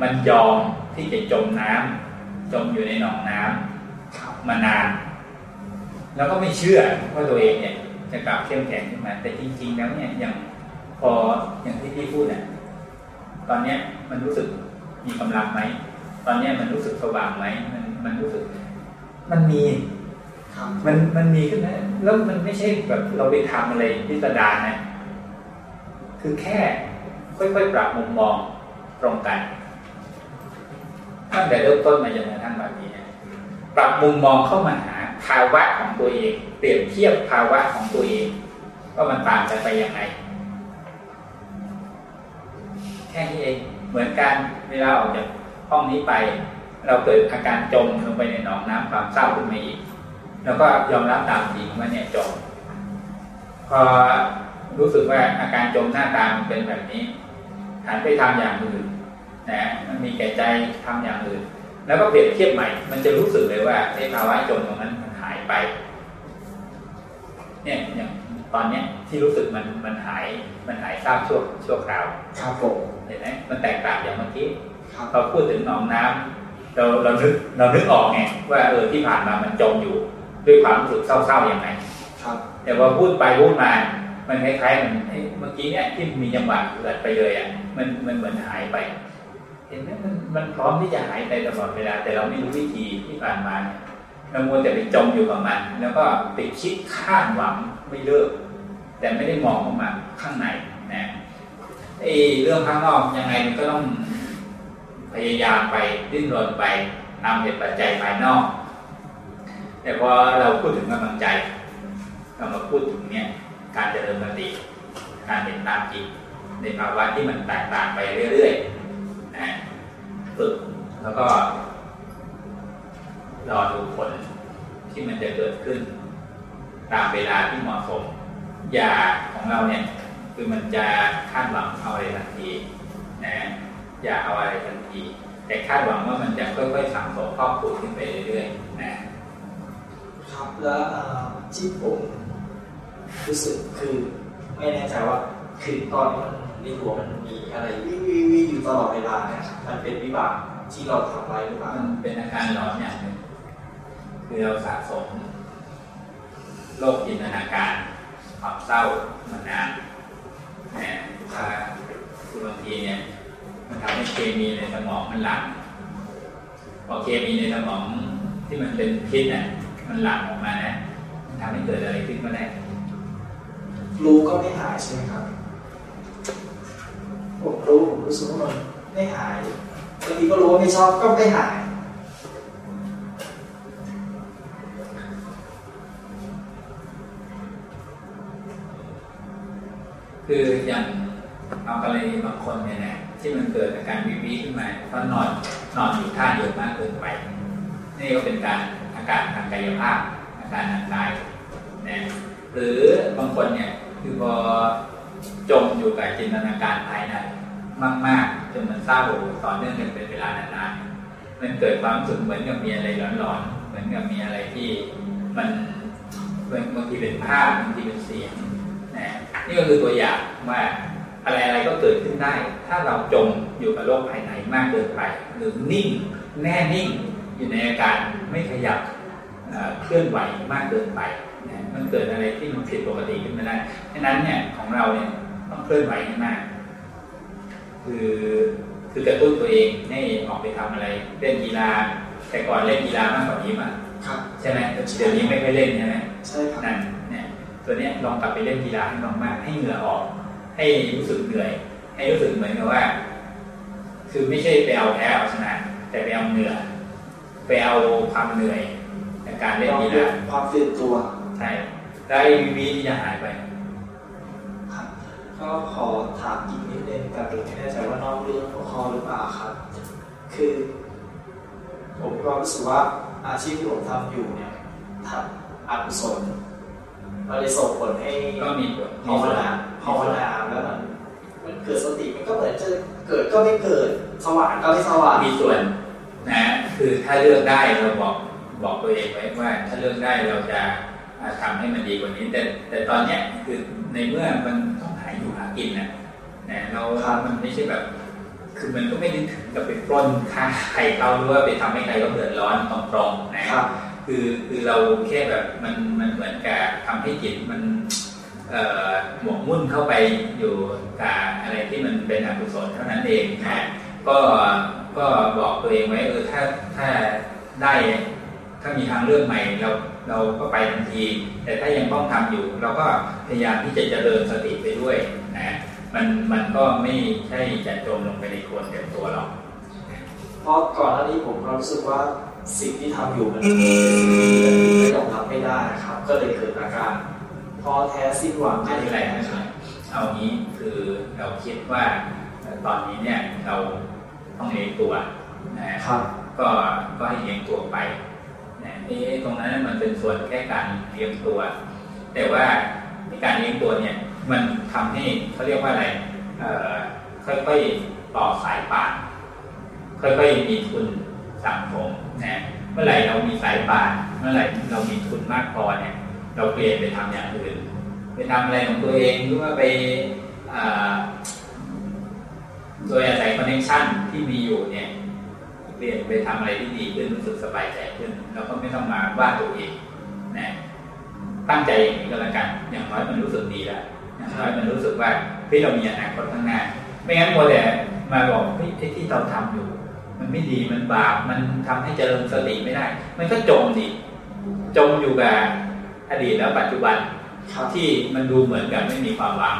มันยอมที่จะจมน้ำจมอยู่ในหนองน้ำมานาน แล้วก็ไม่เชื่อว่าตัวเองเนี่ยจะกลับเข้มแข็งขึ้นมา แต่จริง ๆ แล้วเนี่ยอย่างพออย่างที่พี่พูดเนี่ยตอนเนี้ยมันรู้สึกมีกำลังไหม ตอนเนี้ยมันรู้สึกสว่างไหมมันมันรู้สึก มันมี มันมันมีขึ้นนะแล้วมันไม่ใช่แบบเราไปทำอะไรพิสดารนะ คือแค่ค่อยๆปรับมุมมองตรงกันตั้งแต่เริ่มต้นมาจนกระทั่งแบบนี้ปรับมุมมองเข้ามาหาภาวะของตัวเอง เปรียบเทียบภาวะของตัวเองว่ามันต่างกันไปยังไงแค่นี้เองเหมือนกันเวลาออกจากห้องนี้ไป เราเกิดอาการจมลงไปในหนองน้ำความเศร้าขึ้นมาอีก แล้วก็ยอมรับตามจริงว่าเนี่ยจม พอรู้สึกว่าอาการจมหน้าตามันเป็นแบบนี้หันไปทำอย่างอื่นนะมันมีแก่ใจทำอย่างอื่น แล้วก็เปรียบเทียบใหม่ มันจะรู้สึกเลยว่าไอ้ภาวะจมตรงนั้นมันหายไป เนี่ยอย่างตอนเนี้ยที่รู้สึกมันมันหายมันหายทราบชั่วชั่วคราวครับผมเห็นไหมมันแตกต่างอย่างเมื่อกี้เราพูดถึงหนองน้ำเราเรานึกเรานึกออกไงว่าเออที่ผ่านมามันจมอยู่ ด้วยความรู้สึกเศร้าๆอย่างไรแต่ว่าพูดไปพูดมา มันคล้ายๆเหมือนเมื่อกี้เนี่ยที่มีจังหวะเกิดไปเลยอะ มันมันเหมือนหายไป เห็นไหมมันมันพร้อมที่จะหายไปตลอดเวลา แต่เราไม่รู้วิธีที่ผ่านมาเนี่ยเรามัวแต่ไปจมอยู่กับมัน แล้วก็ไปคิดคาดหวังไม่เลิก แต่ไม่ได้มองออกมาข้างในนะไอ้เรื่องข้างนอกยังไงมันก็ต้องพยายามไปดิ้นรนไปนำเหตุปัจจัยภายนอก แต่พอเราพูดถึงกำลังใจเรามาพูดถึงเนี่ยการเจริญสติการเห็นตามจริงในภาวะที่มันแตกต่างไปเรื่อยๆนะฝึกแล้วก็รอดูผลที่มันจะเกิดขึ้น ตามเวลาที่เหมาะสมยาของเราเนี่ย คือมันจะคาดหวังเอาอะไรทันทีนะอย่าเอาอะไรทันที แต่คาดหวังว่ามันจะค่อยๆสั่งสมครอบครัวขึ้นไปเรื่อยๆนะ ครับ แล้วที่ผมรู้สึกคือไม่แน่ใจว่าคือตอนมันในหัวมันมีอะไรวิวิวิอยู่ตลอดเวลาเนี่ยมันเป็นวิบากที่เราทำไว้หรือเปล่ามันเป็นอาการหลอนอย่างหนึ่งคือเราสะสมโรคจินตนาการความเศร้ามานานนะถ้าคือบางทีเนี่ยมันทำให้เคมีในสมองมันหลั่งพอเคมีในสมองที่มันเป็นพิษเนี่ย มันหลั่งออกมานะมันทำให้เกิดอะไรขึ้นก็ได้รู้ก็ไม่หายใช่ไหมครับผมรู้ผมรู้สึกว่ามันไม่หายบางทีก็รู้ว่าไม่ชอบก็ไม่หายคืออย่างเอากรณีบางคนเนี่ยนะที่มันเกิดอาการวิวีขึ้นมาเพราะนอนนอนอยู่ท่าเยอะมากเกินไป นี่ก็เป็นการ อาการทางกายภาพอาการทางกายนะหรือบางคนเนี่ยคือพอจมอยู่กับจินตนาการภายในมาก ๆ จนมันเศร้าต่อเนื่องกันเป็นเวลานานๆมันเกิดความรู้สึกเหมือนกับมีอะไรหลอนๆเหมือนกับมีอะไรที่มันบางทีเป็นภาพบางทีเป็นเสียงนะนี่ก็คือตัวอย่างว่าอะไรอะไรก็เกิดขึ้นได้ ถ้าเราจมอยู่กับโลกภายในมากเกินไป หรือนิ่ง แน่นิ่ง อยู่ในอาการไม่ขยับเคลื่อนไหวมากเกินไปนะมันเกิดอะไรที่มันผิดปกติขึ้นมาได้ฉะนั้นเนี่ยของเราเนี่ยต้องเคลื่อนไหวให้มาก คือคือกระตุ้นตัวเองให้ออกไปทำอะไร เล่นกีฬาแต่ก่อนเล่นกีฬามากกว่านี้มาใช่ไหมเดี๋ยวนี้ไม่ค่อยเล่นใช่ไหมใช่ครับนั่นเนี่ยตัวเนี้ยลองกลับไปเล่นกีฬาให้มากๆให้เหงื่อออก ให้รู้สึกเหนื่อย ให้รู้สึกเหมือนกับว่า คือไม่ใช่ไปเอาแพ้เอาชนะ แต่ไปเอาเหนื่อย ไปเอาความเหนื่อยในการเล่นกีฬาความตื่นตัวใช่แล้วไอ้วีวีที่จะหายไปครับก็ขอถามอีกนิดนึงแต่ผมไม่แน่ใจว่านอกเรื่องหัวข้อหรือเปล่าครับ คือ ผมก็รู้สึกว่าอาชีพที่ผมทำอยู่เนี่ยทำอกุศลมันเลยส่งผลให้ก็มีผลภาวนาภาวนาแล้วมันมันเกิดสติมันก็เหมือนจะเกิดก็ไม่เกิดสว่างก็ไม่สว่างมีส่วน นะคือถ้าเลือกได้เราบอกบอกตัวเองไว้ว่า ถ้าเลือกได้เราจะทำให้มันดีกว่านี้ แต่แต่ตอนเนี้ยคือในเมื่อมันต้องหาอยู่หากินนะนะเรามันไม่ใช่แบบ คือมันก็ไม่ได้ถึงกับไปปล้นฆ่าใครเขาหรือว่าไปทำให้ใครเขาเดือดร้อนตรงๆนะคือคือเราแค่แบบมันมันเหมือนกับทำให้จิตมันหมกมุ่นเข้าไปอยู่กับอะไรที่มันเป็นอกุศลเท่านั้นเองนะ ก็ก็บอกตัวเองไว้เออถ้าถ้าได้ถ้ามีทางเลือกใหม่เราเราก็ไปทันที แต่ถ้ายังต้องทำอยู่ เราก็พยายามที่จะเจริญสติไปด้วยนะมันมันก็ไม่ใช่จะจมลงไปในโคลนเต็มตัวหรอกเพราะก่อนหน้านี้ผมก็รู้สึกว่าสิ่งที่ทำอยู่มันเป็นสิ่งที่ยอมรับไม่ได้ครับ ก็เลยเกิดอาการพอแท้สิ้นหวังไม่เป็นไรนะครับเอางี้คือเราคิดว่าตอนนี้เนี่ยเรา ต้องเลี้ยงตัวนะครับก็ก็ให้เลี้ยงตัวไปนะเอ๊ะตรงนั้นมันเป็นส่วนแค่การเลี้ยงตัว แต่ว่าในการเลี้ยงตัวเนี่ยมันทำให้เขาเรียกว่าอะไรค่อยๆต่อสายป่านค่อยๆมีทุนสังคมนะเมื่อไหร่เรามีสายป่านเมื่อไหร่เรามีทุนมากพอเนี่ย เราเปลี่ยนไปทำอย่างอื่นไปทำอะไรของตัวเองหรือว่าไป โดยอาศัยคอนเนคชั่นที่มีอยู่เนี่ยเปลี่ยนไปทำอะไรที่ดีขึ้นรู้สึกสบายใจขึ้น แล้วก็ไม่ต้องมาว่าตัวเองนะตั้งใจอย่างนี้ก็แล้วกัน อย่างน้อยมันรู้สึกดีแล้วให้มันรู้สึกว่าพี่เรามีอนาคตข้างหน้า ไม่งั้นโมแต่มาบอกเฮ้ยที่เราทำอยู่ มันไม่ดีมันบาปมันทำให้เจริญสติไม่ได้ มันก็จมดิจมอยู่กับอดีตแล้วปัจจุบันที่มันดูเหมือนกันไม่มีความหวัง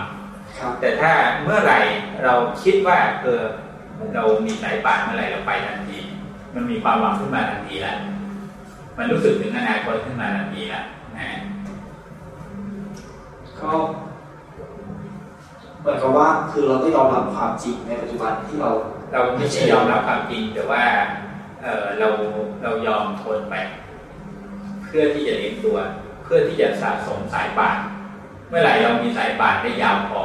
แต่ถ้าเมื่อไหร่เราคิดว่าเออเรามีสายป่านเมื่อไหร่เราไปทันที มันมีความหวังขึ้นมาทันทีแล้วมันรู้สึกถึงอนาคตขึ้นมาทันทีแล้วนะก็เหมือนกับว่าคือเราก็ยอมรับความจริงในปัจจุบันที่เราเราไม่ใช่ยอมรับความจริงแต่ว่าเออเราเรายอมทนไป เพื่อที่จะเลี้ยงตัว เพื่อที่จะสะสมสายป่าน เมื่อไหร่เรามีสายป่านได้ยาวพอ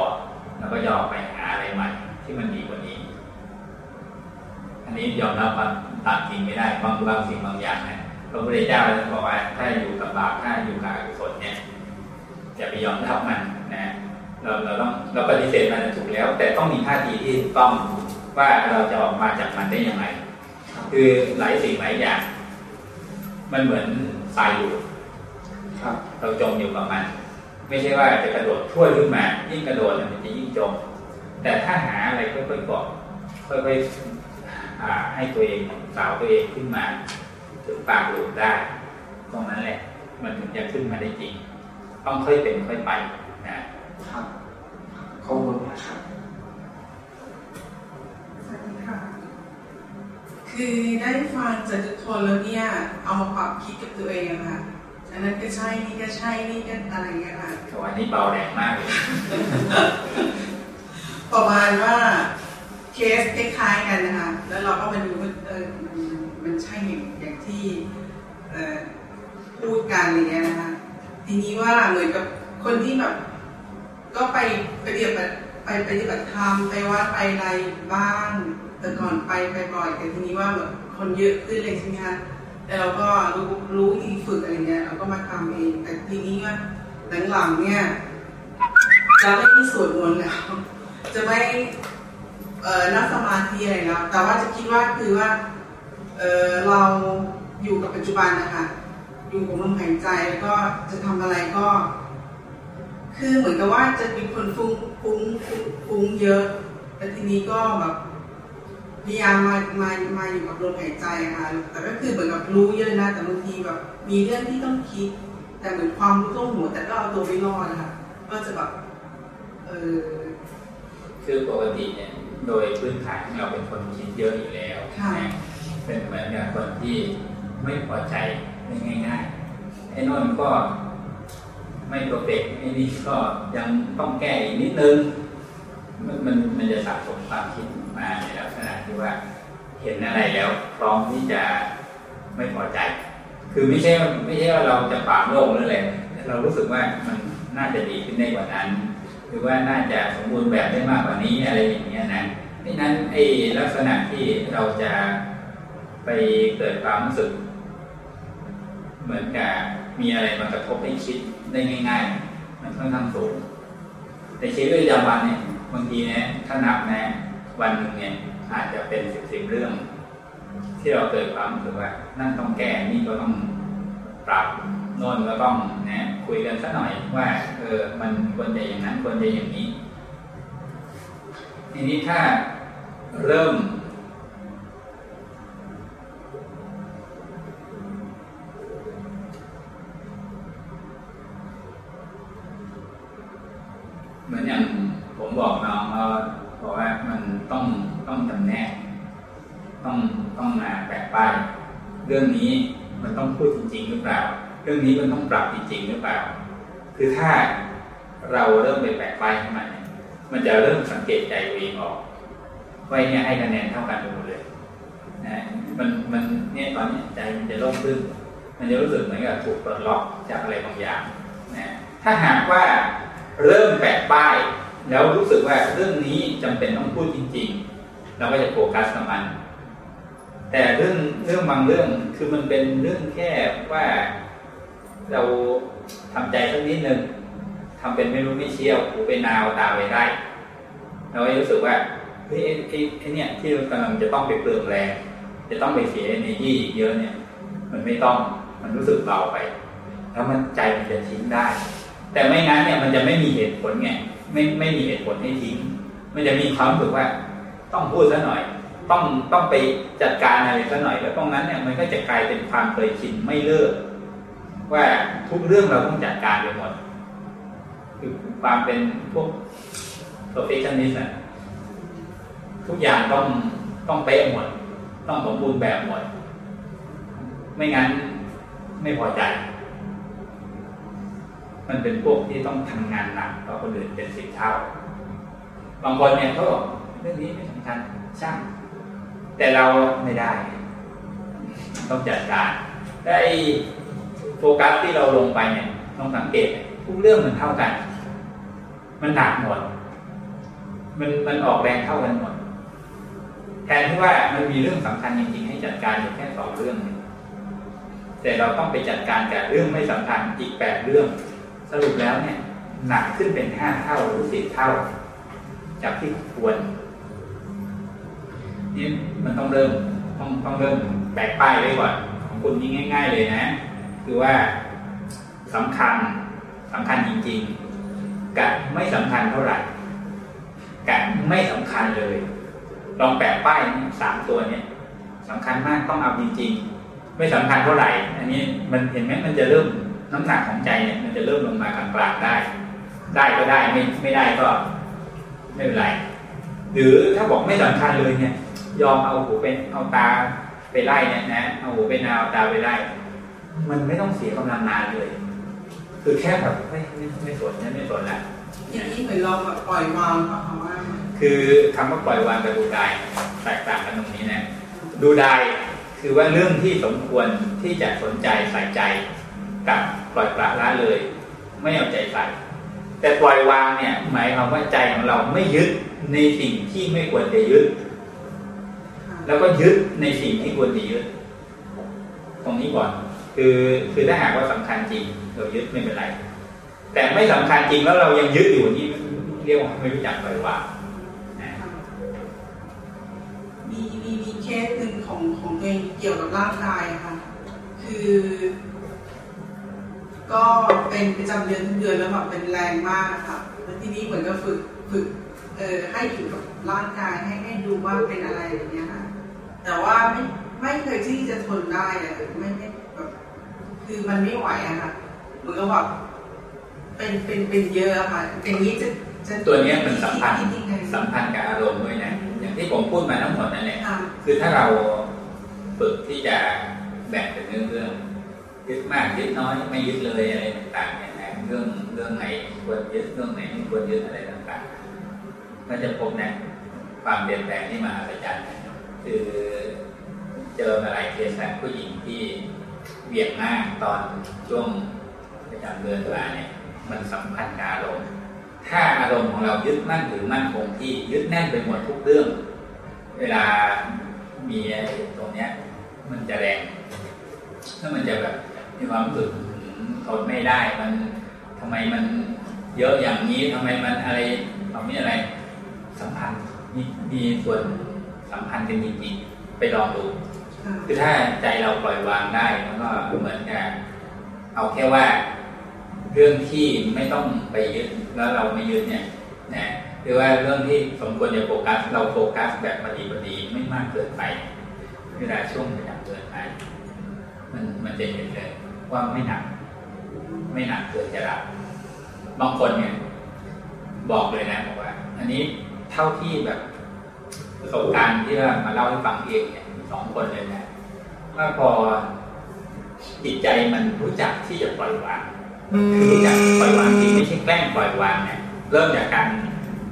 เราก็ยอมไปหาอะไรใหม่ ที่มันดีกว่านี้ อันนี้ยอมรับความตามจริงไม่ได้บางบางสิ่งบางอย่างนะพระพุทธเจ้าท่านบอกว่าถ้าอยู่กับบาปถ้าอยู่กับอกุศลเนี่ยอย่าไปยอมรับมันนะเราเราต้องเราปฏิเสธมันถูกแล้ว แต่ต้องมีท่าทีที่ต้องว่าเราจะออกมาจากมันได้ยังไงคือหลายสิ่งหลายอย่าง มันเหมือนทรายอยู่เราจมอยู่กับมัน ไม่ใช่ว่าจะกระโดดช่วยขึ้นมายิ่งกระโดดมันจะยิ่งจม แต่ถ้าหาอะไรค่อยๆเกาะค่อยๆให้ตัวเองสาวตัวเองขึ้นมาถึงปากหลุดได้ ตรงนั้นแหละ มันถึงจะขึ้นมาได้จริง ต้องค่อยเป็นค่อยไปนะครับข้อมูลนะครับสวัสดีค่ะ คือได้ฟังจากทุกคนแล้วเนี่ย เอามาปรับคิดกับตัวเองอะค่ะ อันนั้นก็ใช่นี่ก็ใช่นี่ก็อะไรเงี้ยค่ะวันนี้เบาแรงมากเลยประมาณว่าเคสคล้ายๆกันนะคะ แล้วเราก็มาดูว่าเออมันมันใช่อย่างอย่างที่พูดกันอะไรเงี้ยนะคะ ทีนี้ว่าเหมือนกับคนที่แบบ ก็ไปปฏิบัติไปปฏิบัติธรรมไปวัดไปอะไรบ้าง แต่ก่อนไปไปบ่อยแต่ทีนี้ว่าแบบคนเยอะขึ้นเลยใช่ไหมคะ แต่เราก็รู้รู้ที่ฝึกอะไรเงี้ยเราก็มาทำเอง แต่ทีนี้ว่าหลังๆเนี่ยจะไม่มีสวดมนต์แล้ว จะไม่เอ่อนั่งสมาธิอะไรแล้ว แต่ว่าจะคิดว่าคือว่าเออเราอยู่กับปัจจุบันนะคะอยู่กับลมหายใจแล้วก็จะทำอะไรก็ คือเหมือนกับว่าจะเป็นคนฟุ้งฟุ้งฟุ้งเยอะแต่ทีนี้ก็แบบ พยายามมามามาอยู่กับลมหายใจค่ะแต่ก็คือเหมือนกับรู้เยอะนะ แต่บางทีแบบมีเรื่องที่ต้องคิด แต่เหมือนความรู้ต้องหัวแต่ก็เอาตัวไม่รอดนะคะก็จะแบบเออคือปกติเนี่ยโดยพื้นฐานเราเป็นคนคิดเยอะอยู่แล้วนะเป็นเหมือนกับคนที่ไม่พอใจไม่ง่ายๆไอ้นนก็ไม่โปรเฟกไอ้นี่ก็ยังต้องแก้อีกนิดนึง มันมันมันจะสะสมความคิด มาในลักษณะที่ว่าเห็นอะไรแล้วพร้อมที่จะไม่พอใจ คือไม่ใช่ไม่ใช่ว่าเราจะปราบโลกหรืออะไรเรารู้สึกว่ามันน่าจะดีขึ้นได้กว่านั้น หรือว่าน่าจะสมบูรณ์แบบได้มากกว่านี้อะไรอย่างเงี้ยนะดังนั้นไอ้ลักษณะที่เราจะไปเกิดความรู้สึก เหมือนกับมีอะไรมากระทบให้คิดได้ง่าย ๆ มันค่อนข้างสูงแต่ชีวิตประจำวันเนี่ยบางทีเนี่ยถ้านับนะ วันหนึ่งเนี่ยอาจจะเป็นสิบสิบเรื่อง ที่เราเกิดความรู้สึกว่า นั่นต้องแก้นี่ก็ต้องปรับโน่นก็ต้องนะคุยกันสักหน่อยว่าเออมันควรจะอย่างนั้นควรจะอย่างนี้ ทีนี้ถ้าเริ่ม เหมือนอย่างผมบอกน้องเรา บอกว่ามันต้องต้องจำแนก ต้องต้องมาแปะป้ายเรื่องนี้มันต้องพูดจริง ๆ หรือเปล่า เรื่องนี้มันต้องปรับจริง ๆ หรือเปล่า คือถ้าเราเริ่มไปแปะป้ายขึ้นมาเนี่ยมันจะเริ่มสังเกตใจตัวเองออกไว้เนี่ยให้คะแนนเท่ากันไปหมดเลยนะมันมันเนี่ยตอนนี้ใจมันจะโล่งขึ้น มันจะรู้สึกเหมือนกับถูกปลดล็อกจากอะไรบางอย่างนะถ้าหากว่าเริ่มแปะป้าย แล้วรู้สึกว่าเรื่องนี้จำเป็นต้องพูดจริง ๆ เราก็จะโฟกัสกับมัน แต่เรื่องเรื่องบางเรื่องคือมันเป็นเรื่องแค่ว่าเราทำใจสักนิดนึงทำเป็นไม่รู้ไม่เชี่ยวหูเป็นนาวตาไปได้เราก็รู้สึกว่าเฮ้ยไอ้ไอ้เนี่ยที่กำลังจะต้องไปเปลืองแรงจะต้องไปเสียในยี่เยอะเนี่ย มันไม่ต้องมันรู้สึกเบาไป แล้วมันใจมันจะทิ้งได้ แต่ไม่งั้นเนี่ยมันจะไม่มีเหตุผลไง ไม่ไม่มีเหตุผลให้ทิ้ง มันจะมีความรู้สึกว่าต้องพูดซะหน่อย ต้องต้องไปจัดการอะไรซะหน่อย แล้วตรงนั้นเนี่ยมันก็จะกลายเป็นความเคยชินไม่เลิก ว่าทุกเรื่องเราต้องจัดการไปหมด คือความเป็นพวก perfectionist อะทุกอย่างต้องต้องเป๊ะหมด ต้องสมบูรณ์แบบหมด ไม่งั้นไม่พอใจ มันเป็นพวกที่ต้องทำงานหนักต่อคนอื่นเป็นสิบเท่า บางคนเนี่ยเขาบอกเรื่องนี้ไม่สำคัญช่าง แต่เราไม่ได้ ต้องจัดการได้โฟกัสที่เราลงไปเนี่ยต้องสังเกตทุกเรื่องมันเท่ากัน มันหนักหมดมันมันออกแรงเท่ากันหมดแทนที่ว่ามันมีเรื่องสำคัญจริงๆให้จัดการอยู่แค่สองเรื่อง แต่เราต้องไปจัดการกับเรื่องไม่สำคัญอีกแปดเรื่อง สรุปแล้วเนี่ยหนักขึ้นเป็นห้าเท่าหรือสิบเท่า จากที่ควรนี่มันต้องเริ่มต้องต้องเริ่มแบกป้ายไว้ก่อนของคุณนี่ง่าย ๆ เลยนะ คือว่าสำคัญสำคัญจริงๆกับไม่สำคัญเท่าไหร่กับไม่สำคัญเลย ลองแปะป้ายสามตัวเนี่ยสำคัญมากต้องเอาจริงๆ ไม่สำคัญเท่าไหร่ อันนี้มันเห็นไหมมันจะเริ่ม น้ำหนักของใจเนี่ยมันจะเริ่มลงมากลางๆได้ ได้ก็ได้ไม่ไม่ได้ก็ไม่เป็นไร หรือถ้าบอกไม่สำคัญเลยเนี่ย ยอมเอาหูเป็นเอาตาไปไล่เนี่ยนะเอาหูไปนาเอาตาไปไล่ มันไม่ต้องเสียกำลังงานเลย คือแค่แบบไม่ไม่ไม่สนเนี่ยไม่สนละอย่างนี้เหมือนเราแบบปล่อยวางค่ะคำว่าคือคำว่าปล่อยวางกับดูได้แตกต่างกันตรงนี้นะดูได้คือว่าเรื่องที่สมควรที่จะสนใจใส่ใจ กับปล่อยปละละเลย ไม่เอาใจใส่แต่ปล่อยวางเนี่ยหมายความว่าใจของเราไม่ยึดในสิ่งที่ไม่ควรจะยึด แล้วก็ยึดในสิ่งที่ควรจะยึด ตรงนี้ก่อนคือคือถ้าหากว่าสำคัญจริง เรายึดไม่เป็นไร แต่ไม่สำคัญจริงแล้วเรายังยึดอยู่นี่เรียกว่าไม่รู้จักปล่อยวางมีมีมีเคสหนึ่งของของตัวเองเกี่ยวกับร่างกายค่ะ คือ ก็เป็นประจำเดือนทุกเดือนแล้วแบบเป็นแรงมากอะค่ะแล้วทีนี้เหมือนกับฝึกฝึกเอ่อให้อยู่กับร่างกายให้ให้ดูว่าเป็นอะไรอย่างเงี้ยค่ะแต่ว่าไม่ไม่เคยที่จะทนได้อะไม่ไม่แบบคือมันไม่ไหวอะค่ะเหมือนกับแบบเป็นเป็นเป็นเยอะอะค่ะอย่างนี้จะจะตัวเนี้ยมันสัมพันธ์ที่ที่ที่สัมพันธ์กับอารมณ์ด้วยนะอย่างที่ผมพูดมาทั้งหมดนั่นแหละค่ะคือถ้าเราฝึกที่จะแบ่งเป็นเรื่องเรื่อง ยึดมากยึดน้อยไม่ยึดเลยอะไรต่างๆเนี่ยนะเรื่องเรื่องไหนควรยึดเรื่องไหนไม่ควรยึดอะไรต่างๆก็จะพบเนี่ยความเปลี่ยนแปลงที่มาประจันคือเจอมาหลายเคสแล้วผู้หญิงที่เบี่ยงมากตอนช่วงประจำเดือนมาเนี่ยมันสัมพันธ์กับอารมณ์ถ้าอารมณ์ของเรายึดมั่นหรือมั่นคงที่ยึดแน่นไปหมดทุกเรื่อง เวลามีตรงเนี้ย มันจะแรงถ้ามันจะแบบ มีความรู้สึกทนไม่ได้มันทำไมมันเยอะอย่างนี้ทำไมมันอะไรตรงนี้อะไรสัมพันธ์มีมีส่วนสัมพันธ์กันจริงๆไปลองดู คือถ้าใจเราปล่อยวางได้มันก็เหมือนกับเอาแค่ว่า เรื่องที่ไม่ต้องไปยึดแล้วเราไม่ยึดเนี่ยนะคือว่าเรื่องที่สมควรจะโฟกัส เราโฟกัสแบบพอดีพอดีไม่มากเกินไปเวลาช่วงประจำเดือนไปมันมันจะเห็นเลย ว่าไม่หนัก ไม่หนักเกินจะรับบางคนเนี่ย บอกเลยนะบอกว่า อันนี้เท่าที่แบบประสบการณ์ที่ว่ามาเล่าให้ฟังเองเนี่ยสองคนเลยนะว่าพอจิตใจมันรู้จักที่จะปล่อยวางคือรู้จักปล่อยวางจริงไม่ใช่แกล้งปล่อยวางเนี่ยเริ่มจากการ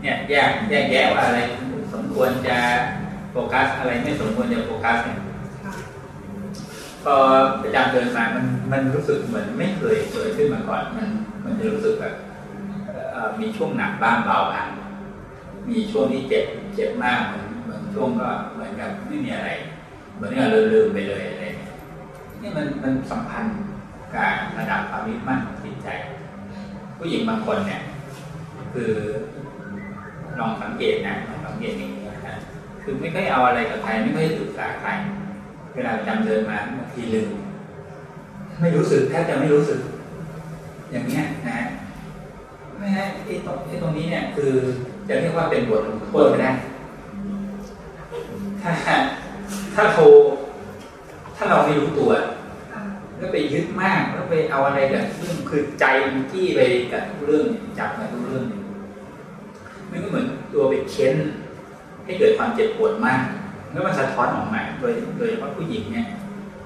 เนี่ยแยกแยกแยะว่าอะไรสมควรจะโฟกัสอะไรไม่สมควรจะโฟกัสเนี่ย พอประจำเดินมา มัน มันรู้สึกเหมือนไม่เคยเกิดขึ้นมาก่อน มัน มันจะรู้สึกแบบมีช่วงหนักบ้างเบาบ้างมีช่วงที่เจ็บ เจ็บมากเหมือนเหมือนช่วงก็เหมือนกับไม่มีอะไร เหมือนกับลืมไปเลยอะไรนี่มัน มันสัมพันธ์กับระดับความยึดมั่นของจิตใจ ผู้หญิงบางคนเนี่ย คือลองสังเกตนะลองสังเกตอย่งนี้นะคือไม่ค่อยเอาอะไรกับใคร ไม่ค่อยศึกษาใคร เวลาจำเดินมาบางทีลืมไม่รู้สึกแทบจะไม่รู้สึก อย่างเนี้ยนะไม่ให้ไอ้ตรงไอ้ตรงนี้เนี่ย คือจะเรียกว่าเป็นบทลงโทษก็ได้ถ้าถ้าโทรถ้าเราไม่รู้ตัวแล้วไปยึดมากแล้วไปเอาอะไรกับเรื่องคือใจมันกี้ไปกับทุกเรื่องจับกับทุกเรื่องมันก็เหมือนตัวไปเค้น ให้เกิดความเจ็บปวดมาก แล้วมันสะท้อนออกมาโดยโดยเฉพาะผู้หญิงเนี่ย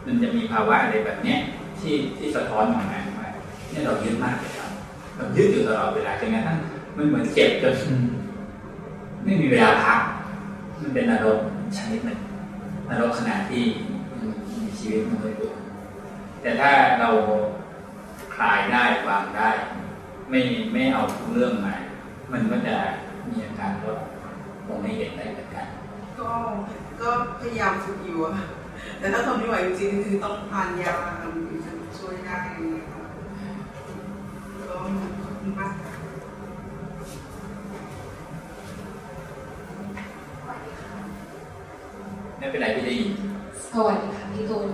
มันจะมีภาวะอะไรแบบเนี้ยที่ที่สะท้อนออกมาว่าเนี่ยเรายึดมากเลยครับเรายึดอยู่ตลอดเวลาจนกระทั่งมันเหมือนเจ็บจนไม่มีเวลาพัก มันเป็นอารมณ์ชนิดหนึ่งอารมณ์ขณะที่มีชีวิตมันเลยอยู่แต่ถ้าเราคลายได้วางได้ ไม่ไม่เอาทุกเรื่องมา มันก็จะมีอาการลดลงให้เห็นได้เหมือนกันก็ ก็พยายามฝึกอยู่อะแต่ถ้าทนไม่ไหวจริงๆคือต้องทานยาถึงจะช่วยได้อะไรอย่างเงี้ยค่ะก็ขอบคุณมากค่ะไม่เป็นไรที่ได้ยินสวัสดีค่ะพี่ตูน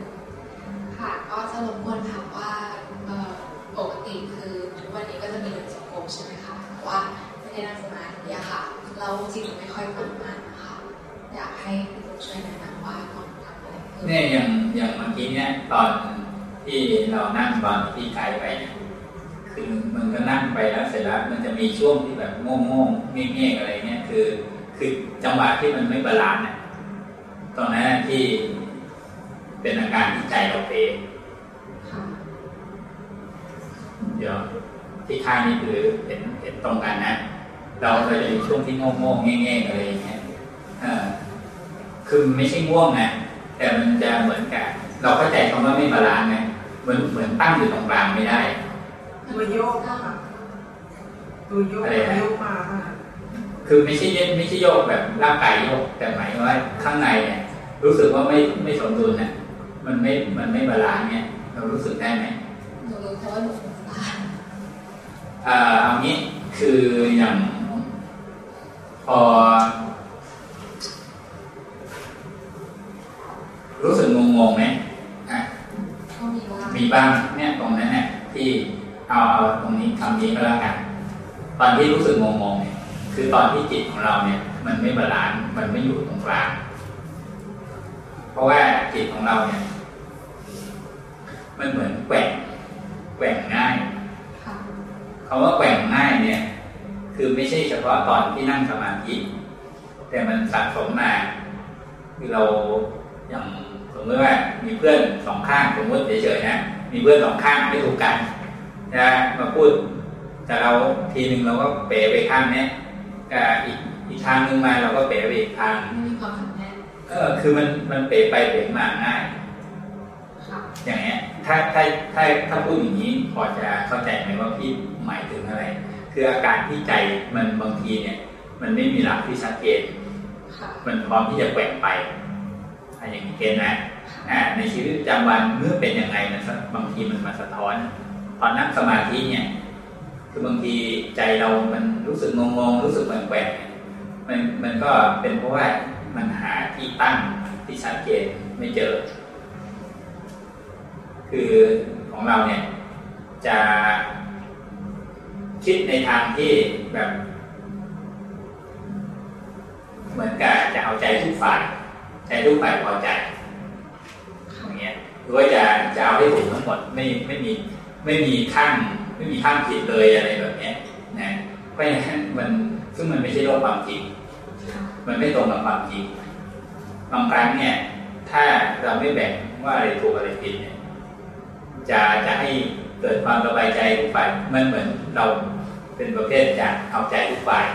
อย่างเมื่อกี้เนี่ยตอนที่เรานั่งตอนที่ไกลไปเนี่ยคือมันก็นั่งไปแล้วเสร็จแล้วมันจะมีช่วงที่แบบโง่โง่เงี้ยเงี้ยอะไรเนี่ยคือ คือจังหวะที่มันไม่ balance เนี่ยตอนนั้นที่เป็นอาการที่ใจเราเป็นเดี๋ยวที่ข้างนี่คือเห็นเห็นตรงกันนะ เราก็จะมีช่วงที่โง่โง่เงี้ยเงี้ยอะไรอย่างเงี้ยเออคือไม่ใช่ง่วงนะแต่มันจะเหมือนกับ เราเข้าใจคำว่าไม่ balance ไงเหมือนเหมือนตั้งอยู่ตรงกลางไม่ได้ตัวโยกค่ะตัวโยกอะไรนะโยกมาค่ะคือไม่ใช่เย็นไม่ใช่โยกแบบร่างกายโยก แต่หมายว่าข้างในเนี่ยรู้สึกว่าไม่ไม่สมดุลนะมันไม่มันไม่ balance เนี่ยเรารู้สึกได้ไหมหนูรู้แต่ว่าหนูสงสารอ่าเอางี้คืออย่างพอ รู้สึกงงๆไหมอะก็มีว่ามีบ้างเนี่ยตรงนั้นเนี่ยที่เอาเอาตรงนี้คำนี้ก็แล้วกัน ตอนที่รู้สึกงงๆเนี่ยคือตอนที่จิตของเราเนี่ย มันไม่บาลานซ์มันไม่อยู่ตรงกลาง เพราะว่าจิตของเราเนี่ย มันเหมือนแกว่งแกว่งง่ายคำว่าแกว่งง่ายเนี่ย คือไม่ใช่เฉพาะตอนที่นั่งสมาธิแต่มันสะสมมาคือเราอย่างส มมติว่ามีเพื่อนสองข้างสมมติเฉยๆนะมีเพื่อนสองข้างไม่ถูกกันนะมาพูดแต่เราทีหนึ่งเราก็เป๋ไปข้างเนี้ยกับอีกอีกทางหนึ่งมาเราก็เป๋ไปอีกทางไม่มีความขัดแย้งเออคือมันมันเป๋ไปเป๋มาง่ายค่ะอย่างเงี้ยถ้าถ้าถ้าถ้าพูดอย่างนี้พอจะเข้าใจไหมว่าพี่หมายถึงอะไร คืออาการที่ใจมันบางทีเนี่ย มันไม่มีหลักที่ชัดเจนค่ะมันพร้อมที่จะแกว่งไปอันอย่างนี้เกณฑ์นะอ่า ในชีวิตประจำวันเมื่อเป็นยังไงมันบางทีมันมาสะท้อน ตอนนั่งสมาธิเนี่ย คือบางทีใจเรามันรู้สึกงงๆรู้สึกแปลกๆมันมันก็เป็นเพราะว่ามันหาที่ตั้งที่ชัดเจนไม่เจอ คือของเราเนี่ยจะคิดในทางที่แบบ เหมือนกับจะเอาใจทุกฝ่ายใจทุกฝ่ายพอใจ หรือว่าจะจะเอาให้ถูกทั้งหมดไม่ไม่มีไม่มีข้างไม่มีข้างผิดเลยอะไรแบบนี้นะเพราะฉะนั้นมันซึ่งมันไม่ใช่โลกความจริง มันไม่ตรงกับความจริงบางครั้งเนี่ย ถ้าเราไม่แบ่งว่าอะไรถูกอะไรผิดเนี่ย จะจะให้เกิดความสบายใจทุกฝ่ายมันเหมือนเราเป็นประเภทจะเอาใจทุกฝ่าย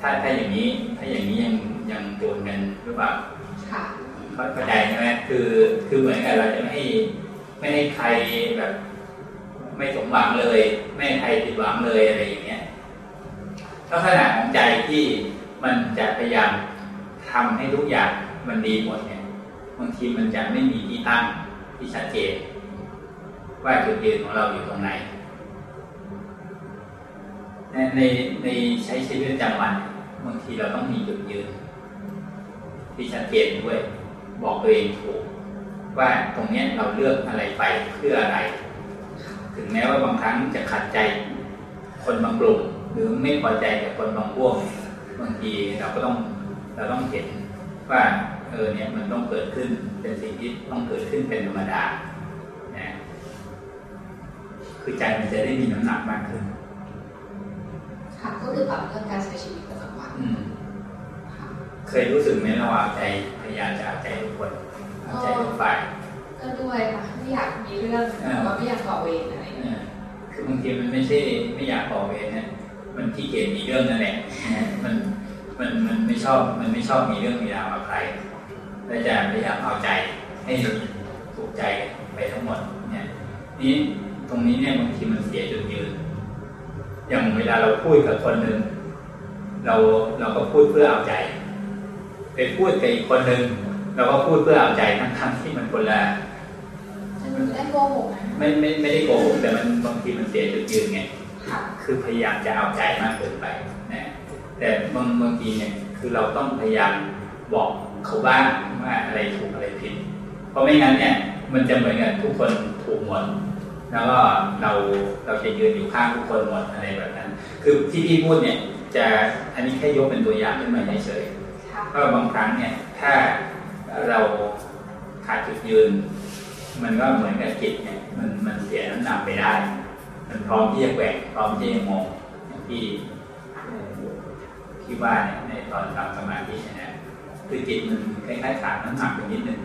ถ้าถ้าอย่างนี้ถ้าอย่างนี้ยังยังโดนกันหรือเปล่า เข้าใจใช่ไหมคือคือเหมือนกับเราจะไม่ให้ไม่ให้ใครแบบ ไม่สมหวังเลย ไม่ให้ใครผิดหวังเลยอะไรอย่างเงี้ยลักษณะของใจที่มันจะพยายามทำให้ทุกอย่างมันดีหมดเนี่ยบางทีมันจะไม่มีที่ตั้งที่ชัดเจนว่าจุดยืนของเราอยู่ตรงไหนในในใช้ชีวิตประจำวันบางทีเราต้องมีจุดยืนที่ชัดเจนด้วย บอกตัวเองถูก ว่าตรงเนี้ยเราเลือกอะไรไปเพื่ออะไร ถึงแม้ว่าบางครั้งจะขัดใจคนบางกลุ่มหรือไม่พอใจกับคนบางพวกบางทีเราก็ต้องเราต้องเห็นว่าเออเนี่ยมันต้องเกิดขึ้นเป็นสิ่งที่ต้องเกิดขึ้นเป็นธรรมดานะคือใจมันจะได้มีน้ำหนักมากขึ้นค่ะก็คือปรับเรื่องการใช้ชีวิตประจำวันอืม เคยรู้สึกไหมเราเอาใจพยายามจะเอาใจทุกคนเอาใจทุกฝ่ายก็ด้วยค่ะไม่อยากมีเรื่องแต่ว่าไม่อยากก่อเวรอะไรอย่างเงี้ยคือบางทีมันไม่ใช่ไม่อยากก่อเวรนะมันที่เกียจมีเรื่องนั่นแหละมันมันมันไม่ชอบมันไม่ชอบมีเรื่องมีราวกับใครและจะพยายามเอาใจให้ถูกใจไปทั้งหมดเนี่ยนี่ตรงนี้เนี่ยบางทีมันเสียจุดยืน อย่างเวลาเราพูดกับคนหนึ่งเราเราก็พูดเพื่อเอาใจ ไปพูดกับอีกคนหนึ่งเราก็พูดเพื่อเอาใจทั้งๆที่มันคนละมันได้โกหกนะไม่ไม่ไม่ได้โกหกแต่มันบางทีมันเสียจุดยืนไงคือพยายามจะเอาใจมากเกินไปนะแต่บางบางทีเนี่ยคือเราต้องพยายามบอกเขาบ้างว่าอะไรถูกอะไรผิด เพราะไม่งั้นเนี่ยมันจะเหมือนกับทุกคนถูกหมดแล้วก็เราเราจะยืนอยู่ข้างทุกคนหมดอะไรแบบนั้น คือที่พี่พูดเนี่ยจะอันนี้แค่ยกเป็นตัวอย่างขึ้นมาเฉย ๆเพราะบางครั้งเนี่ย ถ้าเราขาดจุดยืน มันก็เหมือนกับจิตเนี่ย มันมันเสียน้ำหนักไปได้ มันพร้อมที่จะแหวกพร้อมที่จะงงอย่างที่ที่ว่าเนี่ยในตอนทำสมาธิเนี่ยนะคือจิตมันคล้ายๆขาดน้ำหนักไปนิดนึง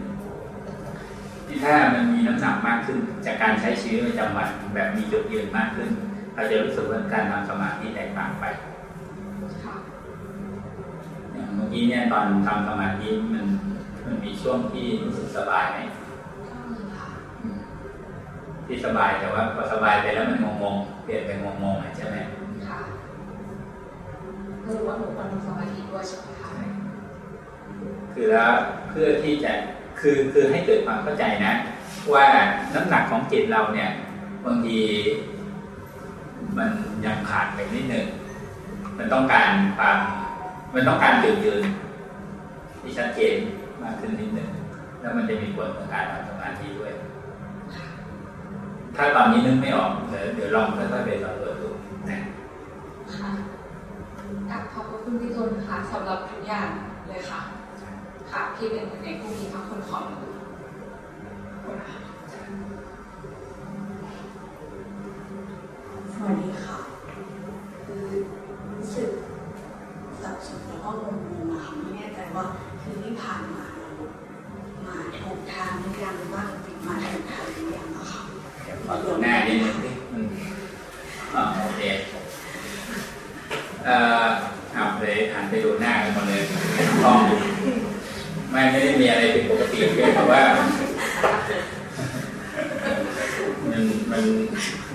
ที่ถ้ามันมีน้ำหนักมากขึ้น จากการใช้ชีวิตประจำวันแบบมีจุดยืนมากขึ้น เราจะรู้สึกว่าการทำสมาธิแตกต่างไป เมื่อกี้เนี่ยตอนทำสมาธิมันมันมีช่วงที่รู้สึกสบายไหมที่สบายแต่ว่าพอสบายไปแล้วมันงงๆเปลี่ยนเป็นงงๆใช่ไหมค่ะคือว่าหนูควรทำสมาธิด้วยใช่ไหมคะคือแล้วเพื่อที่จะคือคือให้เกิดความเข้าใจนะ ว่าน้ำหนักของจิตเราเนี่ยบางทีมันยังขาดไปนิดหนึ่งมันต้องการความ มันต้องการจุดยืนที่ชัดเจนมากขึ้นนิดหนึ่งแล้วมันจะมีผลต่อการทำสมาธิด้วย ถ้าตอนนี้นึกไม่ออกเดี๋ยวเดี๋ยวลองค่อยๆไปสำรวจดูนะค่ะกราบขอบคุณพี่ตุลค่ะสำหรับทุกอย่างเลยค่ะ ค่ะที่เป็นในผู้มีพระคุณของหนูสวัสดีค่ะ คือรู้สึกสับสนแล้วก็งงๆนะคะไม่แน่ใจว่าคือที่ผ่านมาเรามาถูกทางหรือยังว่ามาถูกทางหรือยังอะค่ะ ขอดูหน้านิดนึงสิอืมอ่าโอเคเอ่อเอาเลยหันไปดูหน้ากันหมดเลยกล้องไม่ไม่ได้มีอะไรผิดปกติเพียงแต่ว่า มันมัน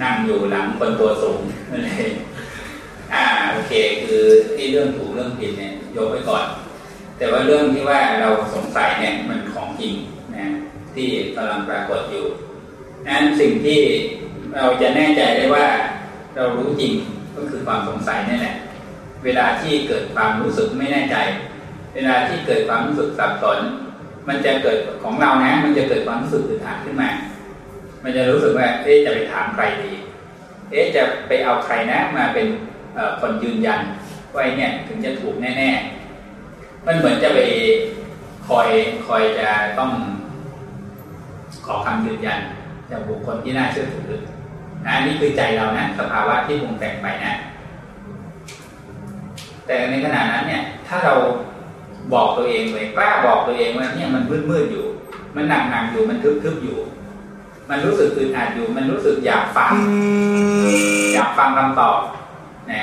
นั่งอยู่หลังคนตัวสูงนั่นเองอ่าโอเค คือที่เรื่องถูกเรื่องผิดเนี่ยยกไว้ก่อน แต่ว่าเรื่องที่ว่าเราสงสัยเนี่ยมันของจริงนะที่กำลังปรากฏอยู่นั้น สิ่งที่เราจะแน่ใจได้ว่าเรารู้จริงก็คือความสงสัยนี่แหละ เวลาที่เกิดความรู้สึกไม่แน่ใจ เวลาที่เกิดความรู้สึกสับสน มันจะเกิดของเรานะ มันจะเกิดความรู้สึกอึดอัดขึ้นมา มันจะรู้สึกว่าเอ๊จะไปถามใครดี เอ๊จะไปเอาใครนะมาเป็นคนยืนยันว่าเนี่ยถึงจะถูกแน่ๆ มันเหมือนจะไปคอยคอยจะต้องขอคำยืนยัน จากบุคคลที่น่าเชื่อถือนะอันนี้คือใจเรานะสภาวะที่ปรุงแต่งไปนะ แต่ในขณะนั้นเนี่ย ถ้าเราบอกตัวเองเลยกล้าบอกตัวเองว่าเนี่ยมันมืดมืดอยู่ มันหนักหนักอยู่มันทึบทึบอยู่ มันรู้สึกอึดอัดอยู่ มันรู้สึกอยากฟัง อยากฟังคำตอบนะ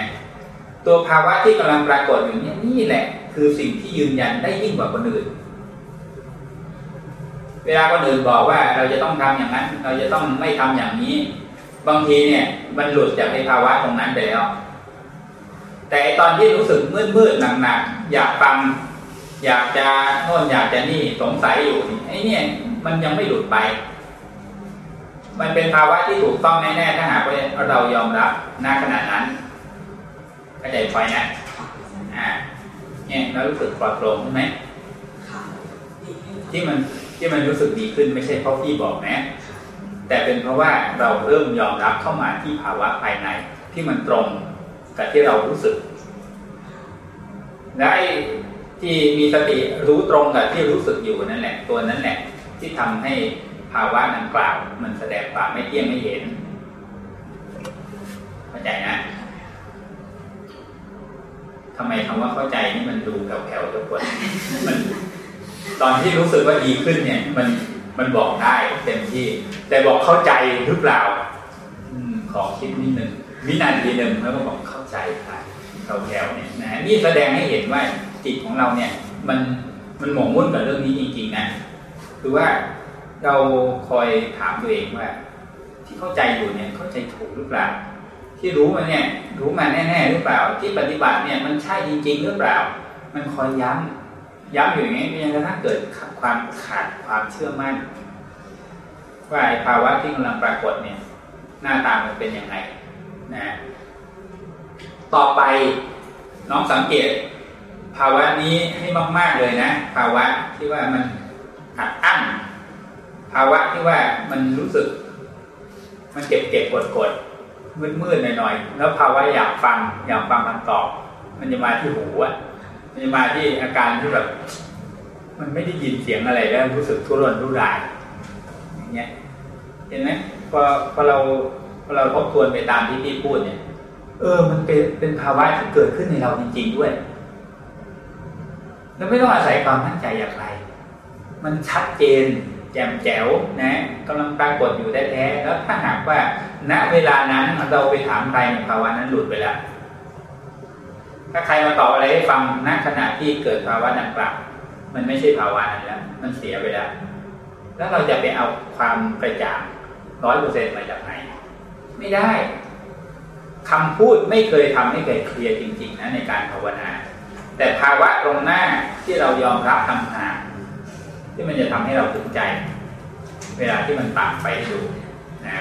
ตัวภาวะที่กำลังปรากฏอยู่เนี่ยนี่แหละ คือสิ่งที่ยืนยันได้ยิ่งกว่าคนอื่น เวลาคนอื่นบอกว่าเราจะต้องทำอย่างนั้น เราจะต้องไม่ทำอย่างนี้ บางทีเนี่ย มันหลุดจากในภาวะตรงนั้นไปแล้ว แต่ตอนที่รู้สึกมืดมืดหนักหนักอยากฟัง อยากจะโน่นอยากจะนี่สงสัยอยู่ไอ้เนี่ย มันยังไม่หลุดไป มันเป็นภาวะที่ถูกต้องแน่ๆถ้าหากว่าเรายอมรับณขณะนั้นเข้าใจพอยนะอ่าเนี่ยเรารู้สึกปลอดโปร่งใช่ไหมที่มัน ที่มันรู้สึกดีขึ้นไม่ใช่เพราะพี่บอกนะแต่เป็นเพราะว่าเราเริ่มยอมรับเข้ามาที่ภาวะภายในที่มันตรงกับที่เรารู้สึกและไอ้ที่มีสติรู้ตรงกับที่รู้สึกอยู่นั่นแหละ ตัวนั้นแหละ ที่ทำให้ภาวะนั้นกล่าว มันแสดงความไม่เที่ยงไม่เห็นเข้าใจนะทำไมคำว่าเข้าใจนี่มันดูแผ่วๆทุกคนมัน ตอนที่รู้สึกว่าดีขึ้นเนี่ย มันมันบอกได้เต็มที่ แต่บอกเข้าใจหรือเปล่าอขอคิดนิดนึงวินาทีหนึ่งแล้วก็บอกเข้าใจค่ะแผ่วๆเนี่ยนะนี่แสดงให้เห็นว่าจิตของเราเนี่ย มันมันหมองมุ่นกับเรื่องนี้จริงๆนะคือว่าเราคอยถามตัวเองว่า ที่เข้าใจอยู่เนี่ยเข้าใจถูกหรือเปล่าที่รู้มาเนี่ย รู้มาแน่ๆหรือเปล่า ที่ปฏิบัติเนี่ยมันใช่จริง ๆ หรือเปล่า มันคอยย้ำ ย้ำอยู่อย่างนี้ยังกระทั่งเกิดความขาดความเชื่อมั่น ว่าภาวะที่กำลังปรากฏเนี่ย หน้าตามันเป็นยังไงนะต่อไปน้องสังเกต ภาวะนี้ให้มาก ๆเลยนะ ภาวะที่ว่ามันอัดอั้นภาวะที่ว่ามันรู้สึก มันเก็บเก็บกดกดมืดมืดหน่อยๆแล้วภาวะอยากฟังอยากฟังคำตอบ มันจะมาที่หูอะ นจะมาที่อาการที่แบบมันไม่ได้ยินเสียงอะไรแล้วรู้สึกทุรนทุรายอย่างเงี้ยเห็นไหมพอพอเราพอเราทบทวนไปตามที่พี่พูดเนี่ย เออ มันเป็นเป็นภาวะที่เกิดขึ้นในเราจริง ๆด้วยแล้วไม่ต้องอาศัยความมั่นใจอย่างไร มันชัดเจน แจ่มแจ๋วนะกำลังปรากฏอยู่แท้ๆแล้วถ้าหากว่าณเวลานั้นเราไปถามใครในภาวะนั้นหลุดไปแล้ว ถ้าใครมาตอบอะไรให้ฟังณขณะที่เกิดภาวะดังกล่าวมันไม่ใช่ภาวะนั้นแล้ว มันเสียไปแล้ว แล้วเราจะไปเอาความกระจ่างร้อยเปอร์เซ็นต์มาจากไหน ไม่ได้คำพูดไม่เคยทำให้เกิดเคลียร์จริง ๆ นะในการภาวนา แต่ภาวะตรงหน้าที่เรายอมรับทำหาที่มันจะทำให้เราถึงใจ เวลาที่มันตามไปดูนะ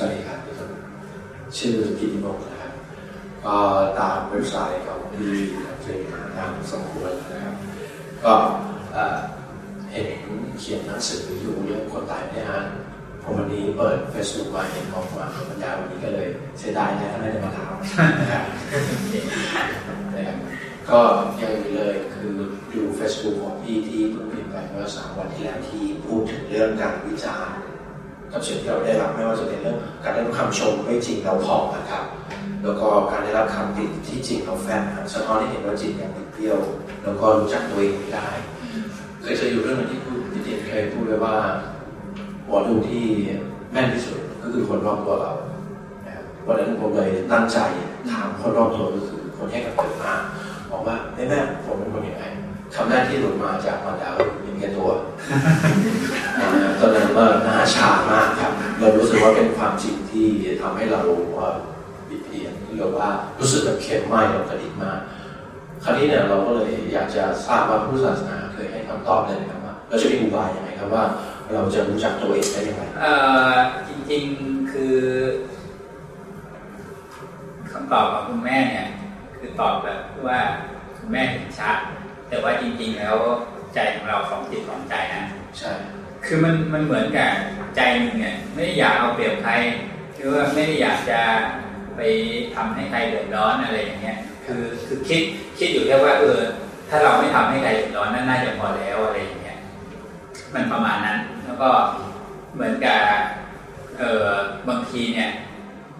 สวัสดีครับทุกคนชื่อกิติมงนะครับก็ตามเว็บไซต์ของที่เรียนทางสมควรนะครับ ก็เห็นเขียนหนังสืออยู่เรื่องคนตายไม่อ่านพอวันนี้เปิด Facebook มาเห็นขอควาบรรดาวันนี้ก็เลยเสียดายนะไม่ได้มาถามนะครับก็ยังเลยคือดู Facebook ของพี่ที่เพิ่งพิมพ์ไปเมื่อสามวันที่แล้วที่พูดถึงเรื่องการวิจารณ์ กับสิ่งที่เราได้รับไม่ว่าจะเป็นเรื่องการได้รับคำชมไม่จริงเราพองนะครับ แล้วก็การได้รับคำติที่จริงเราแฟนสะท้อนให้เห็นว่าจิตยังเปรี้ยวแล้วก็รู้จักตัวเองไม่ได้ เคยจะอยู่เรื่องนึงที่พูดที่เจนเคยพูดไว้ว่าหมอดูที่แม่นที่สุดก็คือคนรอบตัวเราวันนั้นผมเลยตั้งใจถามคนรอบตัวก็คือคนให้กับเกิดมาบอกว่าแม่แม่ผมเป็นคนยังไง คำแรกที่หลุดมาจากมันดาวเป็นแค่ตัวตอนนั้นก็น่าชามากครับ เรารู้สึกว่าเป็นความจริงที่ทำให้เราว่าบิดเบียนหรือว่ารู้สึกแบบเค็มไหมเรากระดิกมาก คราวนี้เนี่ยเราก็เลยอยากจะทราบว่าผู้ศาสนาเคยให้คำตอบเลยนะครับว่าเราจะมีอุบายยังไงครับว่า เราจะรู้จักตัวเองได้ยังไงจริงๆคือคำตอบของคุณแม่เนี่ยคือตอบแบบว่าคุณแม่เห็นชัด แต่ว่าจริงๆแล้วใจของเราของจิตของใจนะใช่คือมันมันเหมือนกับใจหนึ่งเนี่ยไม่ได้อยากเอาเปรียบใครหรือว่าไม่ได้อยากจะไปทำให้ใครเดือดร้อนอะไรอย่างเงี้ยคือคือคิดคิดอยู่แค่ว่าเออถ้าเราไม่ทำให้ใครเดือดร้อนนั่นน่าจะพอแล้วอะไรอย่างเงี้ยมันประมาณนั้น แล้วก็เหมือนกับเออบางทีเนี่ย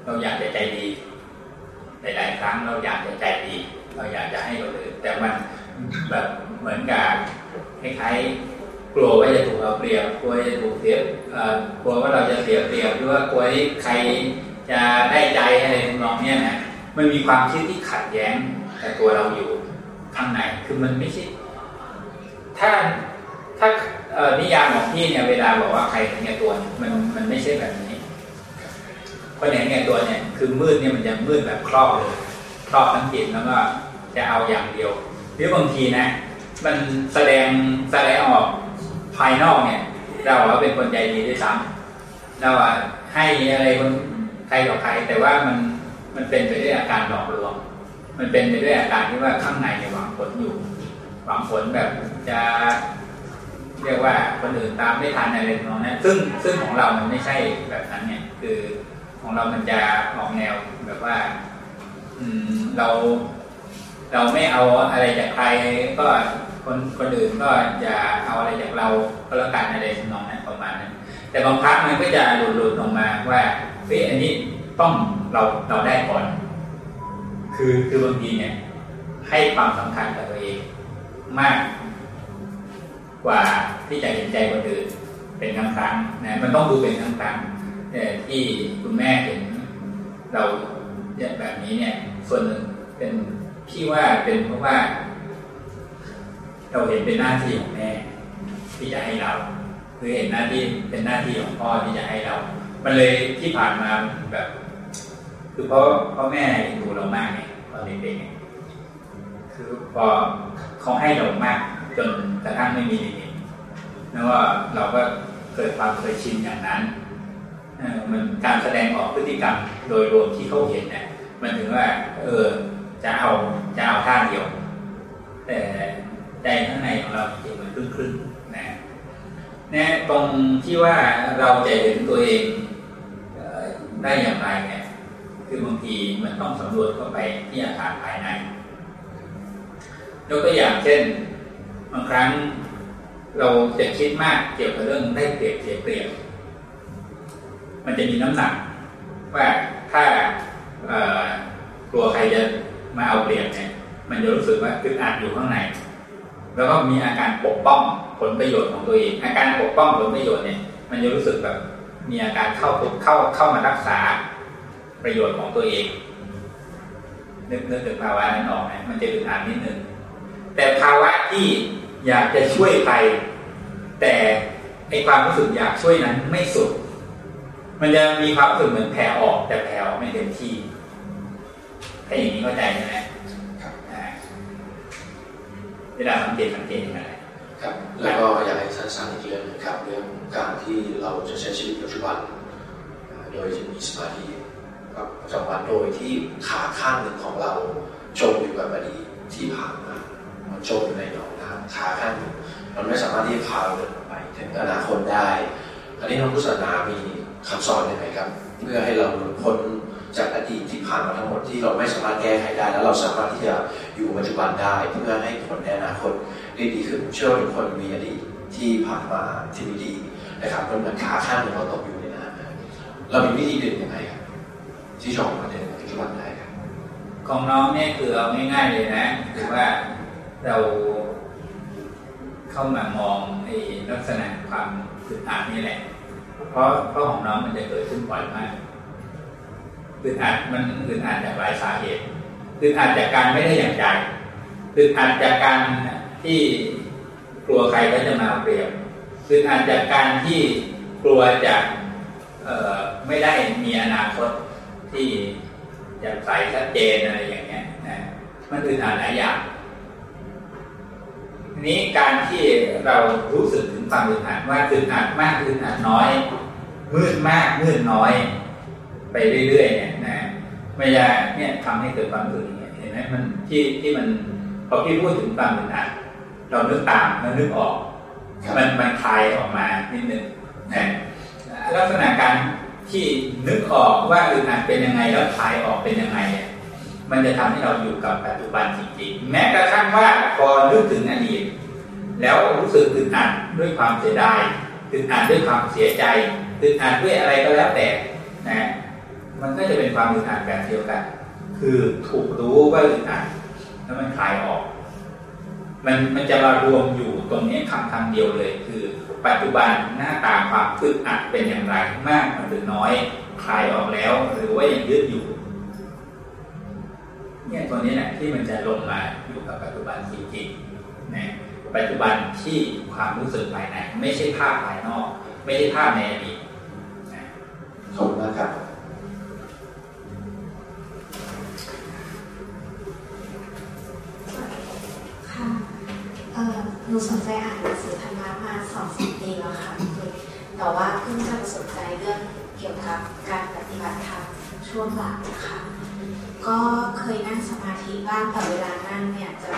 เราอยากจะใจดีหลายๆครั้งเราอยากจะใจดี เราอยากจะให้คนอื่นแต่มัน แบบเหมือนกับคล้ายๆกลัวว่าจะถูกเอาเปรียบกลัวจะถูกเสียกลัวว่าเราจะเสียเปรียบหรือว่ากลัวที่ใครจะได้ใจอะไรทำนองเนี้ยนะมันมีความคิดที่ขัดแย้งกับตัวเราอยู่ข้างในคือมันไม่ใช่ถ้าถ้านิยามของพี่เนี่ยเวลาบอกว่าใครเห็นแก่ตัวมันมันไม่ใช่แบบนี้คนเห็นแก่ตัวเนี่ย คือมืดเนี่ยมันจะมืดแบบครอบเลยครอบทั้งจิตแล้วก็จะเอาอย่างเดียว หรือบางทีนะ มันแสดงแสดงออกภายนอกเนี่ย เราว่าเป็นคนใจดีด้วยซ้ำเราอะให้อะไรคนใครต่อใคร แต่ว่ามันมันเป็นไปด้วยอาการหลอกลวงมันเป็นไปด้วยอาการที่ว่าข้างในเนี่ยหวังผลอยู่หวังผลแบบจะเรียกว่าคนอื่นตามไม่ทันอะไรของนั้นซึ่งซึ่งของเรามันไม่ใช่แบบนั้นเนี่ย คือของเรามันจะออกแนวแบบว่า อืมเรา เราไม่เอาอะไรจากใครก็คนคนอื่นก็จะเอาอะไรจากเราก็แล้วกันอะไรทำนองนั้นประมาณนั้นแต่บางครั้งมันก็จะหลุดหลุดออกมาว่าเฮ้ยอันนี้ต้องเราเราได้ก่อน คือคือบางทีเนี่ยให้ความสำคัญกับตัวเอง มาก กว่าที่จะเห็นใจคนอื่นเป็นครั้งครั้งนะมันต้องดูเป็นครั้งครั้งแต่ที่คุณแม่เห็นเราแบบนี้เนี่ย ส่วนหนึ่งเป็น พี่ว่าเป็นเพราะว่า เราเห็นเป็นหน้าที่ของแม่ที่จะให้เราคือเห็นหน้าที่เป็นหน้าที่ของพ่อที่จะให้เรา มันเลยที่ผ่านมาแบบ คือเพราะพ่อแม่ดูเรามากไงตอนเด็กๆคือพอเขาให้เรามาก จนกระทั่งไม่มีลิมิตแล้วว่าเราก็เกิดความเคยชินอย่างนั้นมันการแสดงออกพฤติกรรมโดยรวมที่เขาเห็นเนี่ยมันถึงว่า เออ จะเอาจะเอาท่าเดียว แต่ใจข้างในของเราจริงมันครึ่งครึ่งนะเนี่ยตรงที่ว่าเราจะเห็นตัวเองได้อย่างไรเนี่ยคือบางทีมันต้องสำรวจเข้าไปที่อาคารภายในยกตัวอย่างเช่นบางครั้งเราจะคิดมากเกี่ยวกับเรื่องได้เปรียบเสียเปรียบ มันจะมีน้ำหนักว่าถ้ากลัวใครจะ มาเอาเปรียบเนี่ยมันจะรู้สึกว่าคึกอัดอยู่ข้างใน แล้วก็มีอาการปกป้องผลประโยชน์ของตัวเอง อาการปกป้องผลประโยชน์เนี่ย มันจะรู้สึกแบบมีอาการเข้าเข้าเข้ามารักษาประโยชน์ของตัวเอง นึกนึกถึงภาวะนั้นออกไหมมันจะอึดอัดนิดนึงแต่ภาวะที่อยากจะช่วยใครแต่ในความรู้สึกอยากช่วยนั้นไม่สุด มันจะมีความรู้สึกเหมือนแผ่ออกแต่แผ่ออกไม่เต็มที่ ถ้าอย่างนี้เข้าใจไหมครับเวลาสังเกตสังเกตยังไงครับ แล้วก็อยากให้สั้นๆอีกเรื่องนะครับเรื่องการที่เราจะใช้ชีวิตปัจจุบัน โดยจะมีสมาธิประจำวันโดยที่ขาข้างหนึ่งของเราจมอยู่กับอดีตที่ผ่านมามันจมอยู่ในหนองน้ำขาข้างหนึ่งมันไม่สามารถที่จะพาเราเดินไปถึงอนาคตได้อันนี้น้องพุทธศาสนามีคำสอนยังไงครับ เพื่อให้เราพ้น จากอดีตที่ผ่านมาทั้งหมดที่เราไม่สามารถแก้ไขได้ แล้วเราสามารถที่จะอยู่ปัจจุบันได้เพื่อให้ผลในอนาคตได้ดีขึ้นเชื่อว่าทุกคนมีอดีตที่ผ่านมาที่ไม่ดีนะครับมันเหมือนขาข้างหนึ่งเราตกอยู่ในน้ำเรามีวิธีดึงยังไงครับที่จะออกมาในปัจจุบันได้ครับของน้องเนี่ยคือเอาง่ายๆเลยนะคือว่าเราเข้ามามองในลักษณะความอึดอัดนี่แหละ เพราะเพราะของน้องมันจะเกิดขึ้นบ่อยมาก อึดอัดมันอึดอัดจากหลายสาเหตุอึดอัดจากการไม่ได้อย่างใจอึดอัดจากการที่กลัวใครก็จะมาเปรียบอึดอัดจากการที่กลัวจะไม่ได้มีอนาคตที่จะใสชัดเจนอะไรอย่างเงี้ยนะมันอึดอัดหลายอย่างทีนี้การที่เรารู้สึกถึงความอึดอัดว่าอึดอัดมากอึดอัดน้อย มืดมากมืดน้อย ไปเรื่อยๆเนี่ยนะไม่ยาเนี่ยทำให้เกิดความรู้สึกอย่างเงี้ยเห็นไหมมันที่ที่มันพอพี่พูดถึงความอึดอัดเรานึกตามแล้วนึกออก มันมันคลายออกมานิดนึงนะลักษณะการที่นึกออกว่าอึดอัดเป็นยังไงแล้วคลายออกเป็นยังไงเนี่ยมันจะทำให้เราอยู่กับปัจจุบันจริงๆ แม้กระทั่งว่าพอนึกถึงอดีตแล้วรู้สึกอึดอัดด้วยความเสียดายอึดอัดด้วยความเสียใจอึดอัดด้วยอะไรก็แล้วแต่นะ มันก็จะเป็นความอึดอัดแบบเดียวกัน คือถูกรู้ว่าอึดอัดแล้วมันคลายออก มันมันจะมารวมอยู่ตรงนี้คำคำเดียวเลย คือปัจจุบันหน้าตาความอึดอัดเป็นอย่างไรมากหรือน้อยคลายออกแล้ว หรือว่ายังยึดอยู่เนี่ยตัวนี้แหละที่มันจะลงมาอยู่กับปัจจุบันจริงๆนะปัจจุบันที่ความรู้สึกภายในไม่ใช่ภาพภายนอก ไม่ใช่ภาพในอดีตขอบคุณมากครับ ออหนูสนใจอ่านหนังสือธรรมะมาสองสามปีแล้วค่ะแต่ว่าเพิ่งจะสนใจเรื่องเกี่ยวกับการปฏิบัติธรรมช่วงหลังนะคะก็เคยนั่งสมาธิบ้างแต่เวลานั่งเนี่ยจะ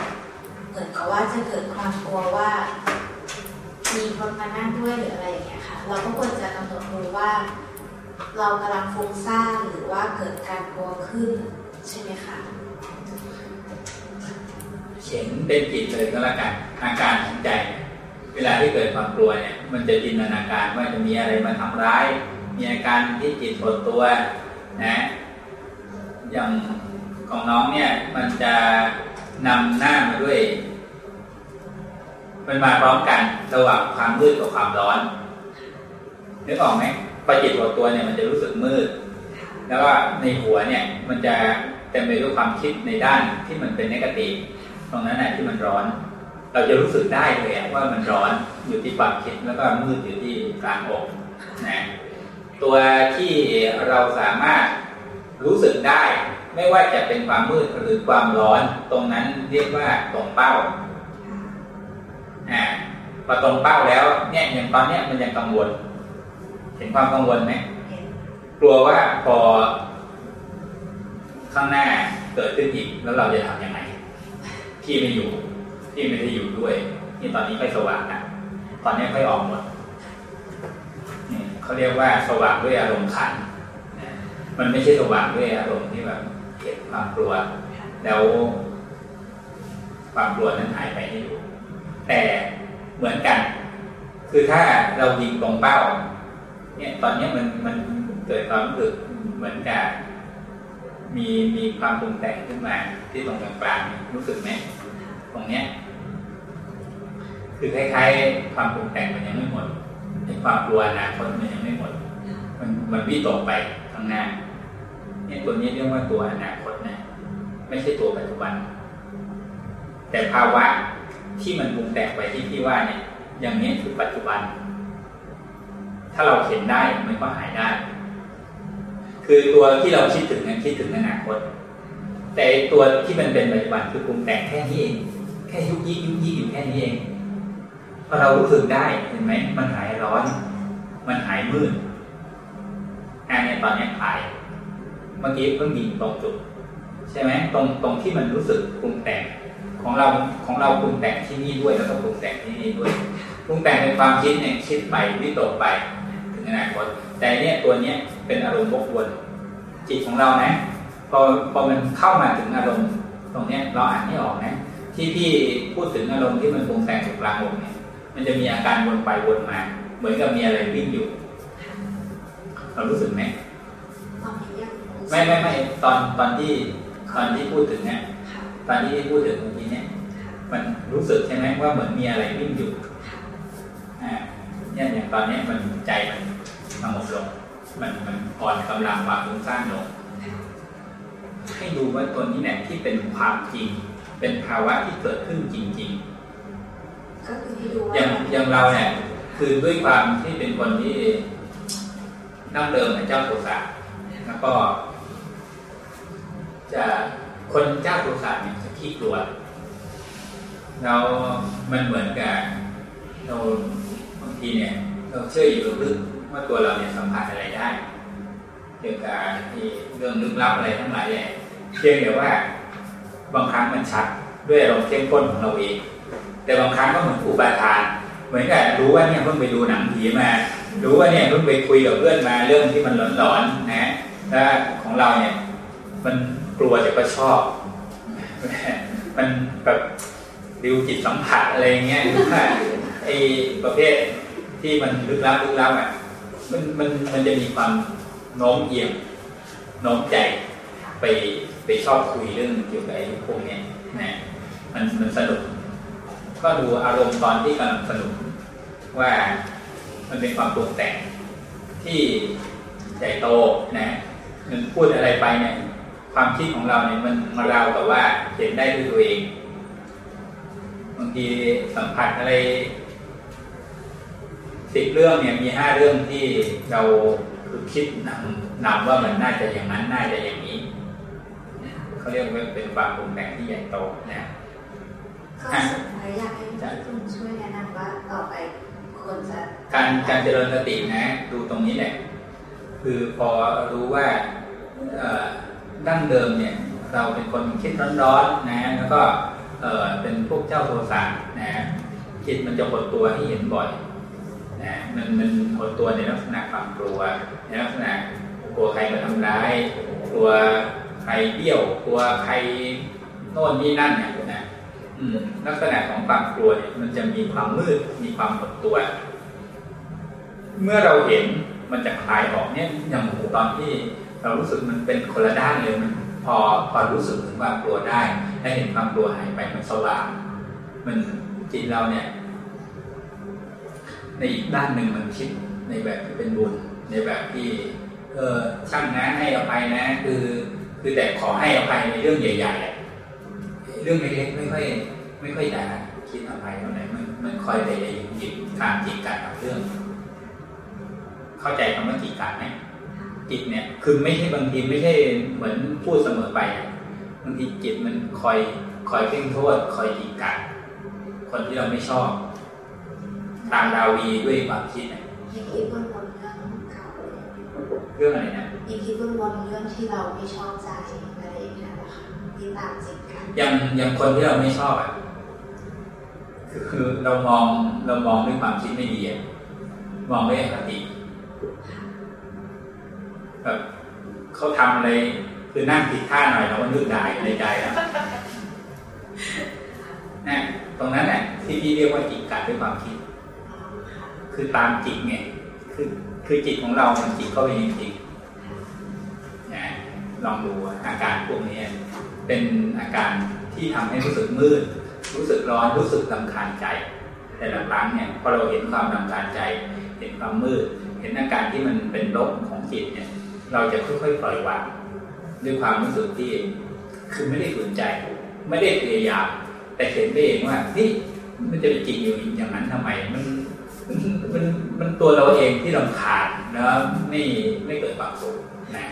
เหมือนกับว่าจะเกิดความกลัวว่า มีคนมานั่งด้วยหรืออะไรอย่างเงี้ยค่ะ เราก็ควรจะกำหนดรู้ว่า เรากำลังฟุ้งซ่านหรือว่าเกิดการกลัวขึ้นใช่ไหมคะ เขียนเป็นจิตเลยก็แล้วกันอาการของใจ เวลาที่เกิดความกลัวเนี่ยมันจะจินตนาการว่าจะมีอะไรมาทำร้าย มีอาการที่จิตหดตัวนะอย่างของน้องเนี่ยมันจะนำหน้ามาด้วยมันมาพร้อมกันระหว่างความมืดกับความร้อนนึกออกไหมพอจิตหดตัวเนี่ยมันจะรู้สึกมืด แล้วก็ในหัวเนี่ยมันจะเต็มไปด้วยความคิดในด้านที่มันเป็นนกาทีฟ ตรงนั้นแหละที่มันร้อน เราจะรู้สึกได้เลยว่ามันร้อนอยู่ที่ความคิดแล้วก็มืดอยู่ที่กลางอกนะตัวที่เราสามารถรู้สึกได้ ไม่ว่าจะเป็นความมืดหรือความร้อน ตรงนั้นเรียกว่าตรงเป้าอ่าพอตรงเป้าแล้วเนี่ยอย่างตอนเนี้ยมันยังกังวล เห็นความกังวลไหมกลัวว่าพอข้างหน้าเกิดขึ้นอีกแล้วเราจะทำยังไง ที่ไม่อยู่ ที่ไม่ได้อยู่ด้วย นี่ตอนนี้ค่อยสว่างนะตอนนี้ค่อยออกหมดนี่เขาเรียกว่าสว่างด้วยอารมณ์ขันมันไม่ใช่สว่างด้วยอารมณ์ที่แบบเห็นความกลัว แล้วความกลัวนั้นหายไปไม่อยู่ แต่เหมือนกัน คือถ้าเรายิงตรงเป้า เนี่ย ตอนนี้มันมันเกิดความรู้สึกเหมือนกับ มีมีความปรุงแต่งขึ้นมาที่ตรงกลางๆรู้สึกไหมตรงเนี้ยคือคล้ายๆความปรุงแต่งมันยังไม่หมดในความกลัวอนะคนมันยังไม่หมด มันมันวิตกไปข้างหน้าเนี่ยตัวนี้เรียกว่าตัวอนาคตนะไม่ใช่ตัวปัจจุบัน แต่ภาวะที่มันปรุงแต่งไปที่พี่ว่าเนี่ย อย่างนี้คือปัจจุบัน ถ้าเราเห็นได้มันก็หายได้ คือตัวที่เราคิดถึงนั้นคิดถึงอนาคต แต่ตัวที่มันเป็นปัจจุบันคือปรุงแต่งแค่นี้เองแค่ยุกยิกยุกยิกอยู่แค่นี้เองพอเรารู้สึกได้เห็นไหมมันหายร้อน มันหายมืดอันนี้ตอนนี้หายเมื่อกี้เพิ่งยิงตรงจุดใช่ไหมตรงตรงที่มันรู้สึกปรุงแต่งของเราของเราปรุงแต่งที่นี่ด้วยแล้วก็ปรุงแต่งที่นี่ด้วยปรุงแต่งเป็นความคิดเนี่ยคิดไปวิตกไป ถึงอนาคตแต่เนี่ยตัวเนี้ย เป็นอารมณ์วกวนจิตของเรานะพอพอมันเข้ามาถึงอารมณ์ตรงเนี้ยเราอ่านไม่ออกนะ ที่พี่พูดถึงอารมณ์ที่มันปรุงแต่งสุกลางอกเนี่ย มันจะมีอาการวนไปวนมา เหมือนกับมีอะไรวิ่งอยู่ เรารู้สึกไหมไม่ไม่ไม่ตอนตอนที่ตอนที่พูดถึงเนี่ยตอนที่พูดถึงเมื่อกี้เนี่ย มันรู้สึกใช่ไหมว่าเหมือนมีอะไรวิ่งอยู่อ่าเนี่ยอย่างตอนนี้มันใจมันสงบลง มันมันอ่อนกำลังความฟุ้งซ่านลงให้ดูว่าตัวนี้เนี่ยที่เป็นความจริง เป็นภาวะที่เกิดขึ้นจริงๆก็คือให้ดูว่าอย่างอย่างเราเนี่ยคือด้วยความที่เป็นคนที่นั่งเดิมเป็นเจ้าโทสะแล้วก็ จะคนเจ้าโทสะเนี่ยจะขี้กลัวเรามันเหมือนกับเราบางทีเนี่ย เราเชื่ออยู่ลึกๆ ว่าตัวเราเนี่ยสัมผัสอะไรได้เกี่ยวกับที่เรื่องลึกลับอะไรทั้งหลายเนี่ยเพียงแต่ว่าบางครั้งมันชัดด้วยอารมณ์เข้มข้นของเราเอง แต่บางครั้งก็เหมือนอุปาทาน เหมือนกับรู้ว่าเนี่ยเพิ่งไปดูหนังผีมา รู้ว่าเนี่ยเพิ่งไปคุยกับเพื่อนมาเรื่องที่มันหลอนๆนะแล้วของเราเนี่ย มันกลัวแต่ก็ชอบ มันแบบดิวจิตสัมผัสอะไรเงี้ยว่าไอ้ประเภทที่มันลึกลับลึกลับอะ มันมันมันจะมีความโน้มเอียงโน้มใจไปไปชอบคุยเรื่องเกี่ยวกับไอ้พวกเนี้ยนะมันมันสนุก ก็ดูอารมณ์ตอนที่กำลังสนุกว่ามันเป็นความปรุงแต่งที่ใหญ่โตนะมันพูดอะไรไปเนี่ยความคิดของเราเนี่ยมันมาเรากับว่าเห็นได้ด้วยตัวเองบางทีสัมผัสอะไร สิบเรื่องเนี่ยมีห้าเรื่องที่เราคือคิดนำนำว่ามันน่าจะอย่างนั้นน่าจะอย่างนี้เขาเรียกว่าเป็นความปรุงแต่งที่ใหญ่โตนะก็สุดท้ายอยากให้คุณช่วยแนะนำว่าต่อไปควรจะการการเจริญสตินะ ดูตรงนี้แหละ คือพอรู้ว่าดั้งเดิมเนี่ย เราเป็นคนคิดร้อนๆนะ แล้วก็เออเป็นพวกเจ้าโทสะนะจิตมันจะหดตัวให้เห็นบ่อย นะมันมันหดตัวในลักษณะความกลัวในลักษณะกลัวใครมาทำร้าย กลัวใครเบี้ยว กลัวใครโน่นนี่นั่นเนี่ยนะลักษณะของความกลัวเนี่ยมันจะมีความมืด มีความหดตัว เมื่อเราเห็นมันจะคลายออกเนี่ยอย่างตอนที่เรารู้สึกมันเป็นคนละด้านเลยมันพอพอรู้สึกถึงความกลัวได้และเห็นความกลัวหายไปมันสว่างมันจิตเราเนี่ย ในอีกด้านหนึ่งมันคิดในแบบที่เป็นบุญในแบบที่เออช่างนะให้อภัยนะ คือคือแต่ขอให้อภัยในเรื่องใหญ่ๆเรื่องเล็กๆไม่ค่อยไม่ค่อยจะคิดอภัยเท่าไหร่มันมันคอยไปในจิตการจิตการกับเรื่อง เข้าใจคำว่าจิตการไหมจิตเนี่ย คือไม่ใช่บางทีไม่ใช่เหมือนพูดเสมอไปบางทีจิตมันคอยคอยเพ่งโทษคอยจิตการคนที่เราไม่ชอบ ตามดาวีด้วยความคิดเนี่ยยังคิดวนวนเรื่องเก่าเรื่องอะไรนะยังคิดวนวนเรื่องที่เราไม่ชอบใจอะไรอย่างเงี้ยนะคะที่ตามจิตกันยังยังคนที่เราไม่ชอบอะคือคือเรามองเรามองด้วยความคิดไม่ดีมองไม่อคติแบบเขาทำอะไรคือนั่งผิดท่าหน่อยเราก็นึกได้ในใจแล้วนะตรงนั้นแหละที่พี่เรียกว่าจิตการด้วยความคิด คือตามจิตไงคือคือจิตของเรามันจิตเข้าไปจริงๆนะลองดูอาการพวกนี้เป็นอาการที่ทำให้รู้สึกมืด รู้สึกร้อนรู้สึกลำคาญใจ แต่หลังเนี่ยพอเราเห็นความลำคาญใจ เห็นความมืด เห็นอาการที่มันเป็นลบของจิตเนี่ย เราจะค่อยๆปล่อยวางด้วยความรู้สึกที่คือไม่ได้สนใจ ไม่ได้พยายามแต่เห็นได้เองว่านี่มันจะไปจริงอยู่อย่างนั้นทำไมมัน มันมันตัวเราเองที่เราขาดแล้วไม่ไม่เกิดความสุขนะ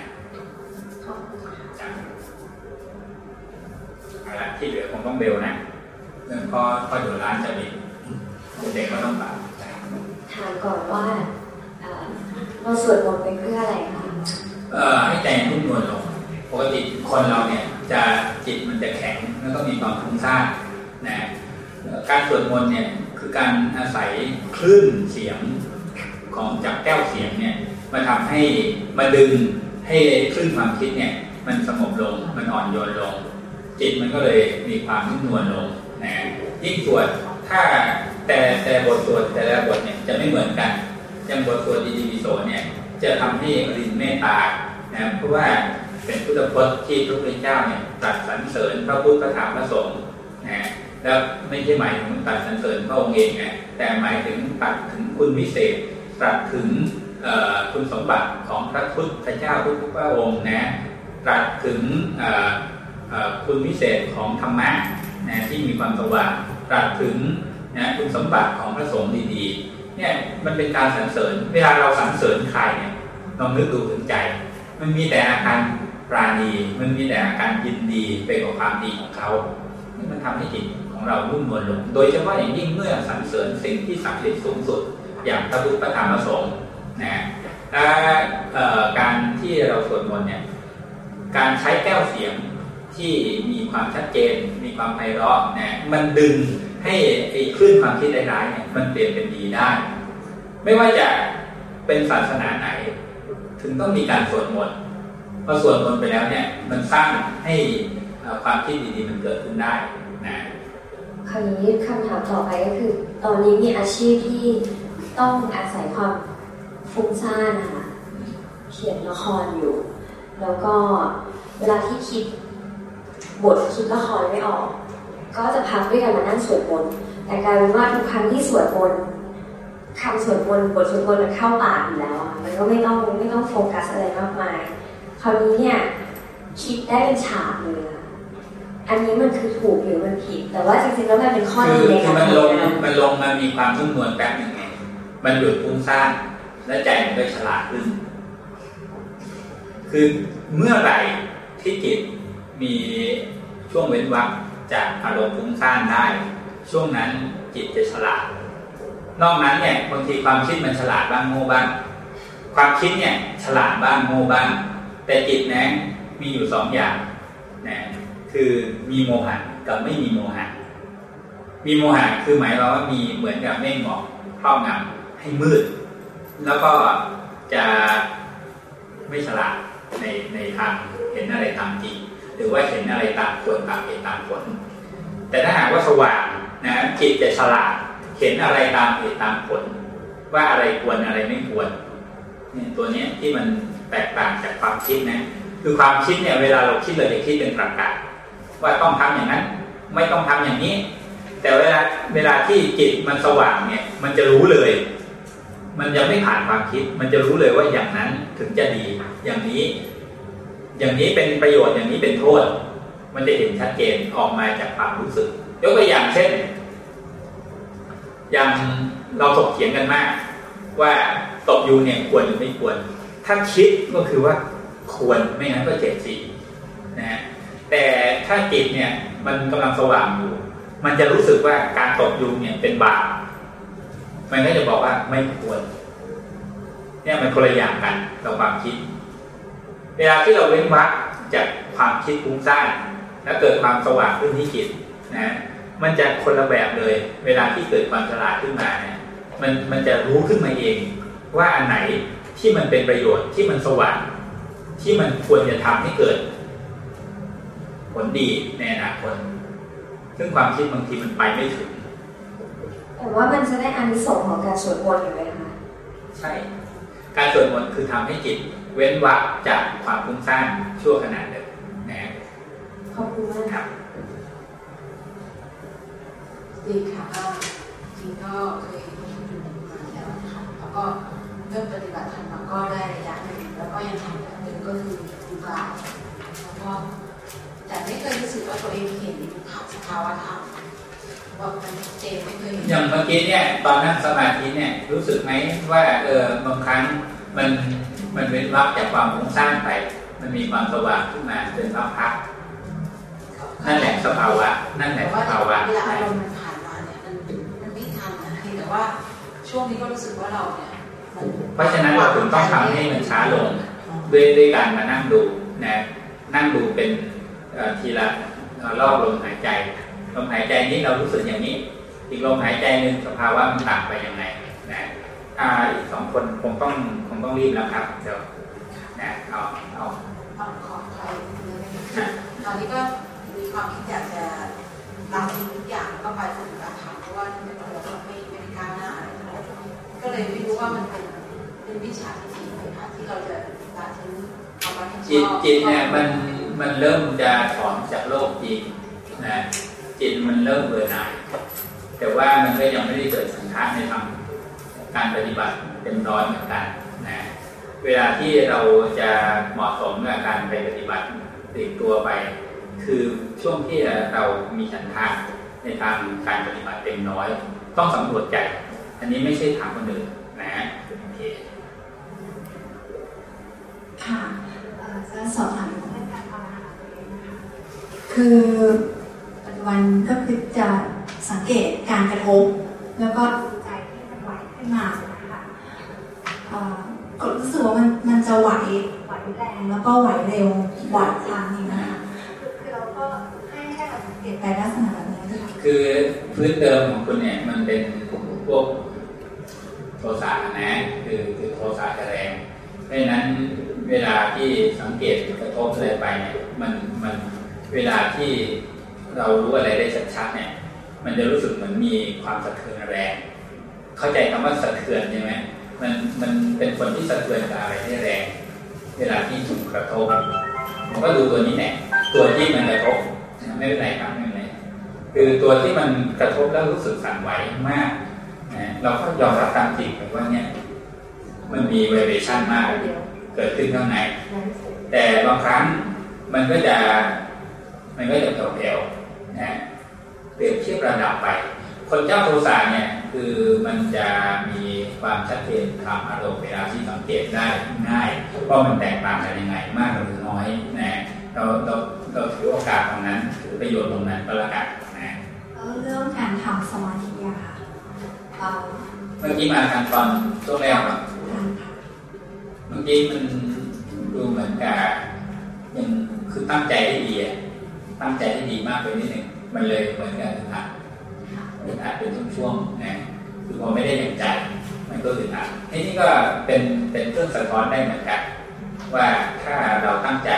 เอาละที่เหลือคงต้องเบลนะเรื่องพ่อพ่ออยู่ร้านจะมีเด็กก็ต้องแบบถามก่อนว่าเราสวดมนต์ไปเพื่ออะไรคะเอ่อให้ใจนุ่มนวลลงปกติคนเราเนี่ยจะจิตมันจะแข็งแล้วก็มีความฟุ้งซ่านนะการสวดมนต์เนี่ย คือการอาศัยคลื่นเสียงของจากแก้วเสียงเนี่ยมาทำให้มาดึงให้คลื่นความคิดเนี่ย มันสงบลงมันอ่อนโยนลง จิตมันก็เลยมีความนุ่มนวลลงนะยิ่งสวดถ้าแต่แต่บทสวดแต่ละบทเนี่ยจะไม่เหมือนกันอย่างบทสวดดีดีวิโสเนี่ยจะทำให้รินเมตตานะเพราะว่าเป็นพุทธพจน์ที่พระพุทธเจ้าเนี่ยตรัสสรรเสริญพระพุทธพระธรรมพระสงฆ์นะ แล้วไม่ใช่หมายถึงตัดสรรเสริญพระองค์เองนะแต่หมายถึงตัดถึงคุณวิเศษตรัสถึงคุณสมบัติของพระพุทธเจ้าทุกพระองค์นะตรัสถึงคุณวิเศษของธรรมะนะที่มีความสว่างตรัสถึงนะคุณสมบัติของพระสงฆ์ดีๆเนี่ยมันเป็นการสรรเสริญเวลาเราสรรเสริญใครเนี่ยลองนึกดูถึงใจ มันมีแต่อาการปราณี มันมีแต่อาการยินดีไปกับความดีของเขามันทำให้จิต ของเรานุ่มนวลลง โดยเฉพาะอย่างยิ่งเมื่อสรรเสริญสิ่งที่ศักดิ์สิทธิ์สูงสุด อย่างพระพุทธธรรมสงฆ์นะและการที่เราสวดมนต์เนี่ยการใช้แก้วเสียงที่มีความชัดเจน มีความไพเราะนะมันดึงให้ไอ้คลื่นความคิดร้ายๆเนี่ยมันเปลี่ยนเป็นดีได้ ไม่ว่าจะเป็นศาสนาไหน ถึงต้องมีการสวดมนต์พอสวดมนต์ไปแล้วเนี่ยมันสร้างให้ความคิดดีๆมันเกิดขึ้นได้นะ คราวนี้คำถามต่อไปก็คือ ตอนนี้มีอาชีพที่ต้องอาศัยความฟุ้งซ่านนะคะเขียนละครอยู่ แล้วก็เวลาที่คิดบทคิดละครไม่ออก ก็จะพักด้วยกันมานั่งสวดมนต์แต่กลายเป็นว่าทุกครั้งที่สวดมนต์คำสวดมนต์บทสวดมนต์มันเข้าปากอยู่แล้วมันก็ไม่ต้องไม่ต้องโฟกัสอะไรมากมาย คราวนี้เนี่ยคิดได้เป็นฉากเลย อันนี้มันคือถูกหรือมันผิด แต่ว่าจริงๆแล้วมันเป็นข้อดีในการมันลงมันลงมามีความนุ่มนวลแป๊บหนึ่งไงมันหยุดพุ่งสร้างและใจมันก็ฉลาดขึ้น คือเมื่อไหร่ที่จิตมีช่วงเว้นวรรคจากอารมณ์พุ่งสร้างได้ ช่วงนั้นจิตจะฉลาด นอกนั้นเนี่ยบางทีความคิดมันฉลาดบ้างโง่บ้างความคิดเนี่ยฉลาดบ้างโง่บ้างแต่จิตนะมีอยู่สองอย่างนะ คือมีโมหะกับไม่มีโมหะ มีโมหะคือหมายเราว่ามีเหมือนกับเมฆหมอกครอบงำให้มืด แล้วก็จะไม่ฉลาดในในทางเห็นอะไรตามจริง หรือว่าเห็นอะไรตามควรตามเหตุตามผล แต่ถ้าหากว่าสว่างนะจิตจะฉลาดเห็นอะไรตามเหตุตามผล ว่าอะไรควรอะไรไม่ควรเนี่ยตัวเนี้ยที่มันแตกต่างจากความคิดนะ คือความคิดเนี่ยเวลาเราคิดเราจะคิดเป็นประกาศ ว่าต้องทำอย่างนั้น ไม่ต้องทำอย่างนี้ แต่เวลาเวลาที่จิตมันสว่างเนี่ย มันจะรู้เลย มันจะไม่ผ่านความคิด มันจะรู้เลยว่าอย่างนั้นถึงจะดีอย่างนี้ อย่างนี้เป็นประโยชน์อย่างนี้เป็นโทษ มันจะเห็นชัดเจนออกมาจากความรู้สึก ยกตัวอย่างเช่น อย่างเราถกเถียงกันมาก ว่าตบยูเนี่ยควรหรือไม่ควร ถ้าคิดก็คือว่าควรไม่งั้นก็เจ็บสินะฮะ แต่ถ้าจิตเนี่ยมันกำลังสว่างอยู่ มันจะรู้สึกว่าการตบยุงเนี่ยเป็นบาปมันก็จะบอกว่าไม่ควร เนี่ยมันคนละอย่างกันกับความคิด เวลาที่เราเว้นวักจากความคิดฟุ้งซ่านแล้วเกิดความสว่างขึ้นที่จิตนะมันจะคนละแบบเลย เวลาที่เกิดความฉลาดขึ้นมาเนี่ยมันมันจะรู้ขึ้นมาเอง ว่าอันไหนที่มันเป็นประโยชน์ที่มันสว่างที่มันควรจะทำให้เกิด ผลดีในอนาคตซึ่งความคิดบางทีมันไปไม่ถึง แต่ว่ามันจะได้อานิสงส์ของการสวดมนต์อยู่ไหมคะใช่ การสวดมนต์คือทำให้จิต เว้นวักจากความฟุ้งซ่านชั่วขณะหนึ่งนะขอบคุณมากครับดีค่ะก็จริงก็เคยอยู่มาแล้วนะคะแล้วก็เริ่มปฏิบัติธรรมมาก็ได้ระยะหนึ่งแล้วก็ยังทำแบบเดิมก็คือดูกายแล้วก็ แต่ไม่เคยรู้สึกว่าตัวเองเห็นสภาวะธรรมว่ามันชัดเจนไม่เคยเห็นอย่างเมื่อกี้เนี่ยตอนนั่งสมาธิเนี่ยรู้สึกไหมว่าเออบางครั้งมันมันเว้นวักจากความฟุ้งซ่านไป มันมีความสว่างขึ้นมาเป็นพักๆนั่นแหละสภาวะ นั่นแหละแต่สว่าภาวะเวลาอารมณ์มันผ่านมาเนี่ยมันมันไม่ทันนะเพียงแต่ว่าช่วงนี้ก็รู้สึกว่าเราเนี่ยมันเพราะฉะนั้นเราถึงต้องทำให้มันช้าลงด้วยด้วยการมานั่งดูนะนั่งดูเป็นเอ่อ ทีละเอ่อรอบลมหายใจลมหายใจนี้เรารู้สึกอย่างนี้ อีกลมหายใจหนึ่งสภาวะมันต่างไปยังไงนะอ่าอีกสองคนคงต้องคงต้องรีบแล้วครับเดี๋ยวนะเอาเอาขอขอใครเลยนะคะตอนนี้ก็มีความคิดอยากจะละทิ้งทุกอย่างแล้วก็ไปปฏิบัติธรรมเพราะว่าเราไม่ไม่ได้ก้าวหน้าอะไรเลยก็เลยไม่รู้ว่ามันเป็นเป็นวิชาที่ดีไหมคะที่เราจะละทิ้งเอามาทั้งชจิตอบจิตเนี่ยมัน มันเริ่มจะถอนจากโลกจริงนะจิตมันเริ่มเบื่อหน่ายแต่ว่ามันก็ยังไม่ได้เกิดสันทัดในทางการปฏิบัติเป็นร้อยเหมือนกันนะเวลาที่เราจะเหมาะสมกับการไปปฏิบัติติดตัวไป คือช่วงที่เรามีฉันทะในทางการปฏิบัติเต็มน้อย ต้องสำรวจใจ อันนี้ไม่ใช่ถามคนอื่นนะโอเคค่ะจะสอบถาม คือปัจจุบันก็คือจะสังเกตการกระทบ แล้วก็ดูใจที่มันไหวขึ้นมาคะเอ่อก็รู้สึกว่ามันมันจะไหวไหวแรงแล้วก็ไหวเร็วบ่อยครั้งนี้นะคะคือเราก็ให้ให้เราสังเกตไปลักษณะแบบนี้ค่ะคือพื้นเดิมของคุณเนี่ยมันเป็นพวกโทสะนะคือคือโทสะแรงเพราะนั้นเวลาที่สังเกตกระทบอะไรไปเนี่ยมันมัน เวลาที่เรารู้อะไรได้ชัดๆเนี่ย มันจะรู้สึกเหมือนมีความสะเทือนแรง เข้าใจคำว่าสะเทือนใช่ไหมมันมันเป็นคนที่สะเทือนกับอะไรได้แรง เวลาที่ถูกกระทบผมก็ดูตัวนี้แหละตัวที่มันกระทบไม่เป็นไรครับไม่เป็นไรคือตัวที่มันกระทบแล้วรู้สึกสั่นไหวมากนะเราก็ยอมรับตามจริงเลยว่าเนี่ย มันมี vibration มากเกิดขึ้นข้างในแต่บางครั้งมันก็จะ มันก็จะแผ่วๆนะเปรียบเทียบระดับไป คนเจ้าโทสะเนี่ยคือมันจะมีความชัดเจนทางอารมณ์เวลาที่สังเกตได้ง่ายว่ามันแตกต่างกันยังไงมากหรือน้อยนะเราเราเราถือโอกาสตรงนั้นถือประโยชน์ตรงนั้นก็แล้วกันนะแล้วเรื่องการทำสมาธิอะค่ะเอ่อเมื่อกี้มาทางตอนช่วงแรกครับเมื่อกี้มันดูเหมือนกับยังคือตั้งใจได้ดีอะ ตั้งใจได้ดีมากไปนิดหนึ่งมันเลยเหมือนกับครับอึดอัดเป็นช่วงๆนะคือพอไม่ได้อย่างใจมันก็อึดอัดไอ้นี่ก็เป็นเป็นเครื่องสะท้อนได้เหมือนกันว่าถ้าเราตั้งใจ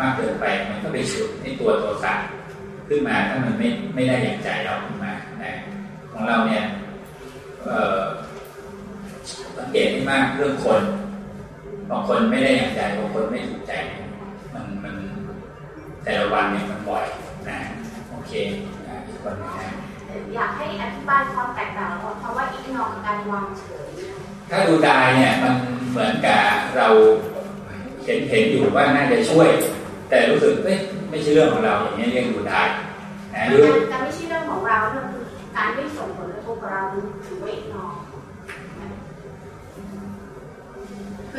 มากเกินไปมันก็ไปฉุดในตัวโทสะขึ้นมาถ้ามันไม่ไม่ได้อย่างใจเราขึ้นมานะของเราเนี่ยสังเกตให้มากเรื่องคนบางคนไม่ได้อย่างใจบางคนไม่ถูกใจ แต่ละวันเนี่ยมันบ่อยนะโอเคอีกคนนึงนะอยากให้อธิบายความแตกต่างระหว่างคำว่าอีกนอกับการวางเฉยถ้าดูกายเนี่ยมันเหมือนกับเราเห็นเห็นอยู่ว่าน่าจะช่วย แต่รู้สึกเอ้ยไม่ใช่เรื่องของเราอย่างนี้เรียกดูได้นะหรือการไม่ใช่เรื่องของเราเรื่องคือการไม่ส่งผลกระทบกับเราถือว่าอีกนอ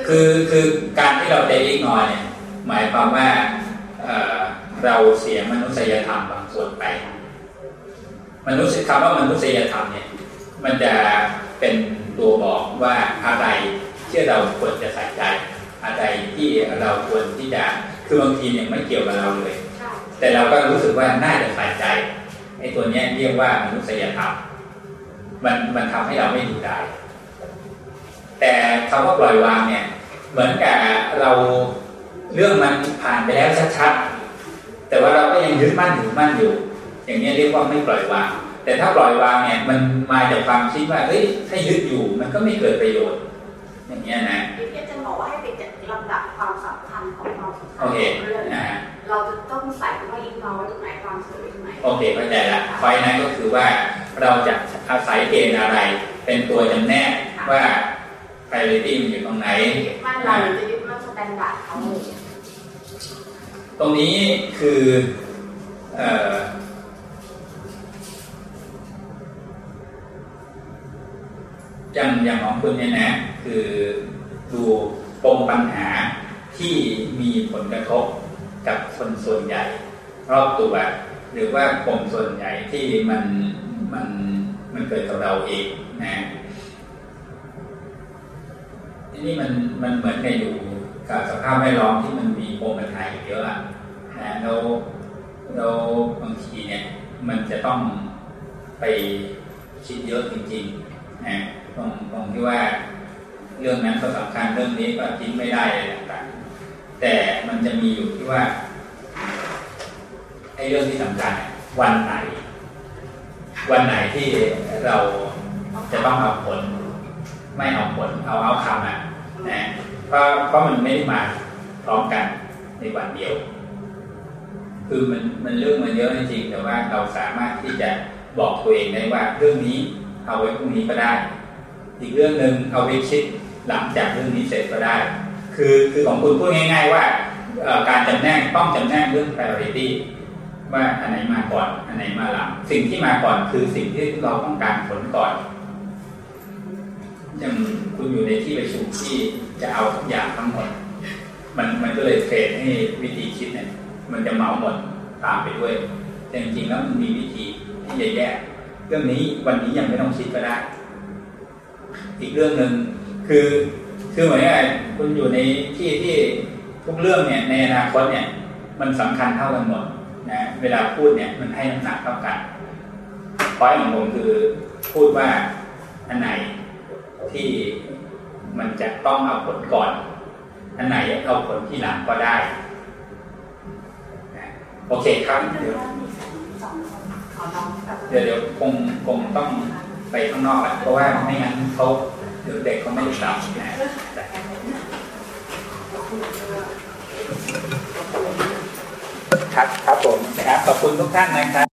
คือคือการที่เราเตะอีกนอยเนี่ยหมายความว่า เราเสียมนุษยธรรมบางส่วนไป มนุษยคำว่ามนุษยธรรมเนี่ย มันจะเป็นตัวบอกว่าอะไรที่เราควรจะใส่ใจอะไรที่เราควรที่จะคือบางทีเนี่ยไม่เกี่ยวกับเราเลย แต่เราก็รู้สึกว่าน่าจะใส่ใจไอ้ตัวเนี้ยเรียกว่ามนุษยธรรมมันมันทำให้เราไม่ดูได้ แต่คำว่าปล่อยวางเนี่ย เหมือนกับเรา เรื่องมันผ่านไปแล้วชัดๆ แต่ว่าเราก็ยังยึดมั่นถือมั่นอยู่ อย่างนี้เรียกว่าไม่ปล่อยวาง แต่ถ้าปล่อยวางเนี่ยมันมาจากความคิดว่าเฮ้ยถ้ายึดอยู่มันก็ไม่เกิดประโยชน์ อย่างนี้นะพี่เพชรจะบอกว่าให้ไปจัดลำดับความสำคัญของความสำคัญโอเคของเรื่องนะเราจะต้องใส่ว่าอีกนอไว้ตรงไหนความเฉยตรงไหนโอเคเข้าใจละไฟนั้นก็คือว่าเราจะอาศัยเกณฑ์อะไร เป็นตัวจำแนกว่า priority มันอยู่ตรงไหนยึดมั่นเราหรือจะยึดมั่น standard เขาตรงนี้คือเอ่ออย่างอย่างของคุณเนี่ยนะ คือดูปมปัญหาที่มีผลกระทบกับคนส่วนใหญ่ รอบตัว หรือว่าปมส่วนใหญ่ที่มันมันมันเกิดกับเราเองนะ ทีนี้มันมันเหมือนกับอยู่กับสภาพแวดล้อมที่มันมีปมปัญหาอยู่เยอะอะนะแล้วแล้วบางทีเนี่ยมันจะต้องไปคิดเยอะจริงๆนะตรงตรงที่ว่าเรื่องนั้นก็สำคัญเรื่องนี้ก็ทิ้งไม่ได้อะไรต่างๆแต่มันจะมีอยู่ที่ว่าไอ้เรื่องที่สำคัญวันไหน วันไหนที่เราจะต้องเอาผล ไม่เอาผลเอาเอาคำอะนะเพราะเพราะมันไม่ได้มาพร้อมกันในวันเดียว คือมันมันเรื่องมันเยอะจริงแต่ว่าเราสามารถที่จะบอกตัวเองได้ว่าเรื่องนี้เอาไว้พรุ่งนี้ก็ได้ อีกเรื่องหนึ่งเอาไว้คิดหลังจากเรื่องนี้เสร็จก็ได้ คือคือของคุณพูดง่าย ๆ ว่าการจำแนกต้องจำแนกเรื่อง priority ว่าอันไหนมาก่อน อันไหนมาหลัง สิ่งที่มาก่อนคือสิ่งที่เราต้องการผลก่อน อย่างคุณอยู่ในที่ประชุมที่จะเอาทุกอย่างทั้งหมด มันมันก็เลยเทรนให้วิธีคิดเนี่ย มันจะเหมาหมดตามไปด้วย แต่จริงๆแล้วมันมีวิธีที่จะแยกเรื่องนี้วันนี้ยังไม่ต้องคิดก็ได้ อีกเรื่องหนึ่งคือคือเหมือนกับคุณอยู่ในที่ที่ทุกเรื่องเนี่ยในอนาคตเนี่ย มันสำคัญเท่ากันหมดนะเวลาพูดเนี่ยมันให้น้ำหนักเท่ากันพอยของผมคือพูดว่าอันไหน ที่มันจะต้องเอาผลก่อนอันไหนเอาผลที่หลังก็ได้โอเคครับเดี๋ยวเดี๋ยวเดี๋ยวคงคงต้องไปข้างนอกอะเพราะว่าไม่งั้นเขาเดี๋ยวเด็กเขาไม่ได้รับนะ ครับครับผมนะครับขอบคุณทุกท่านนะครับ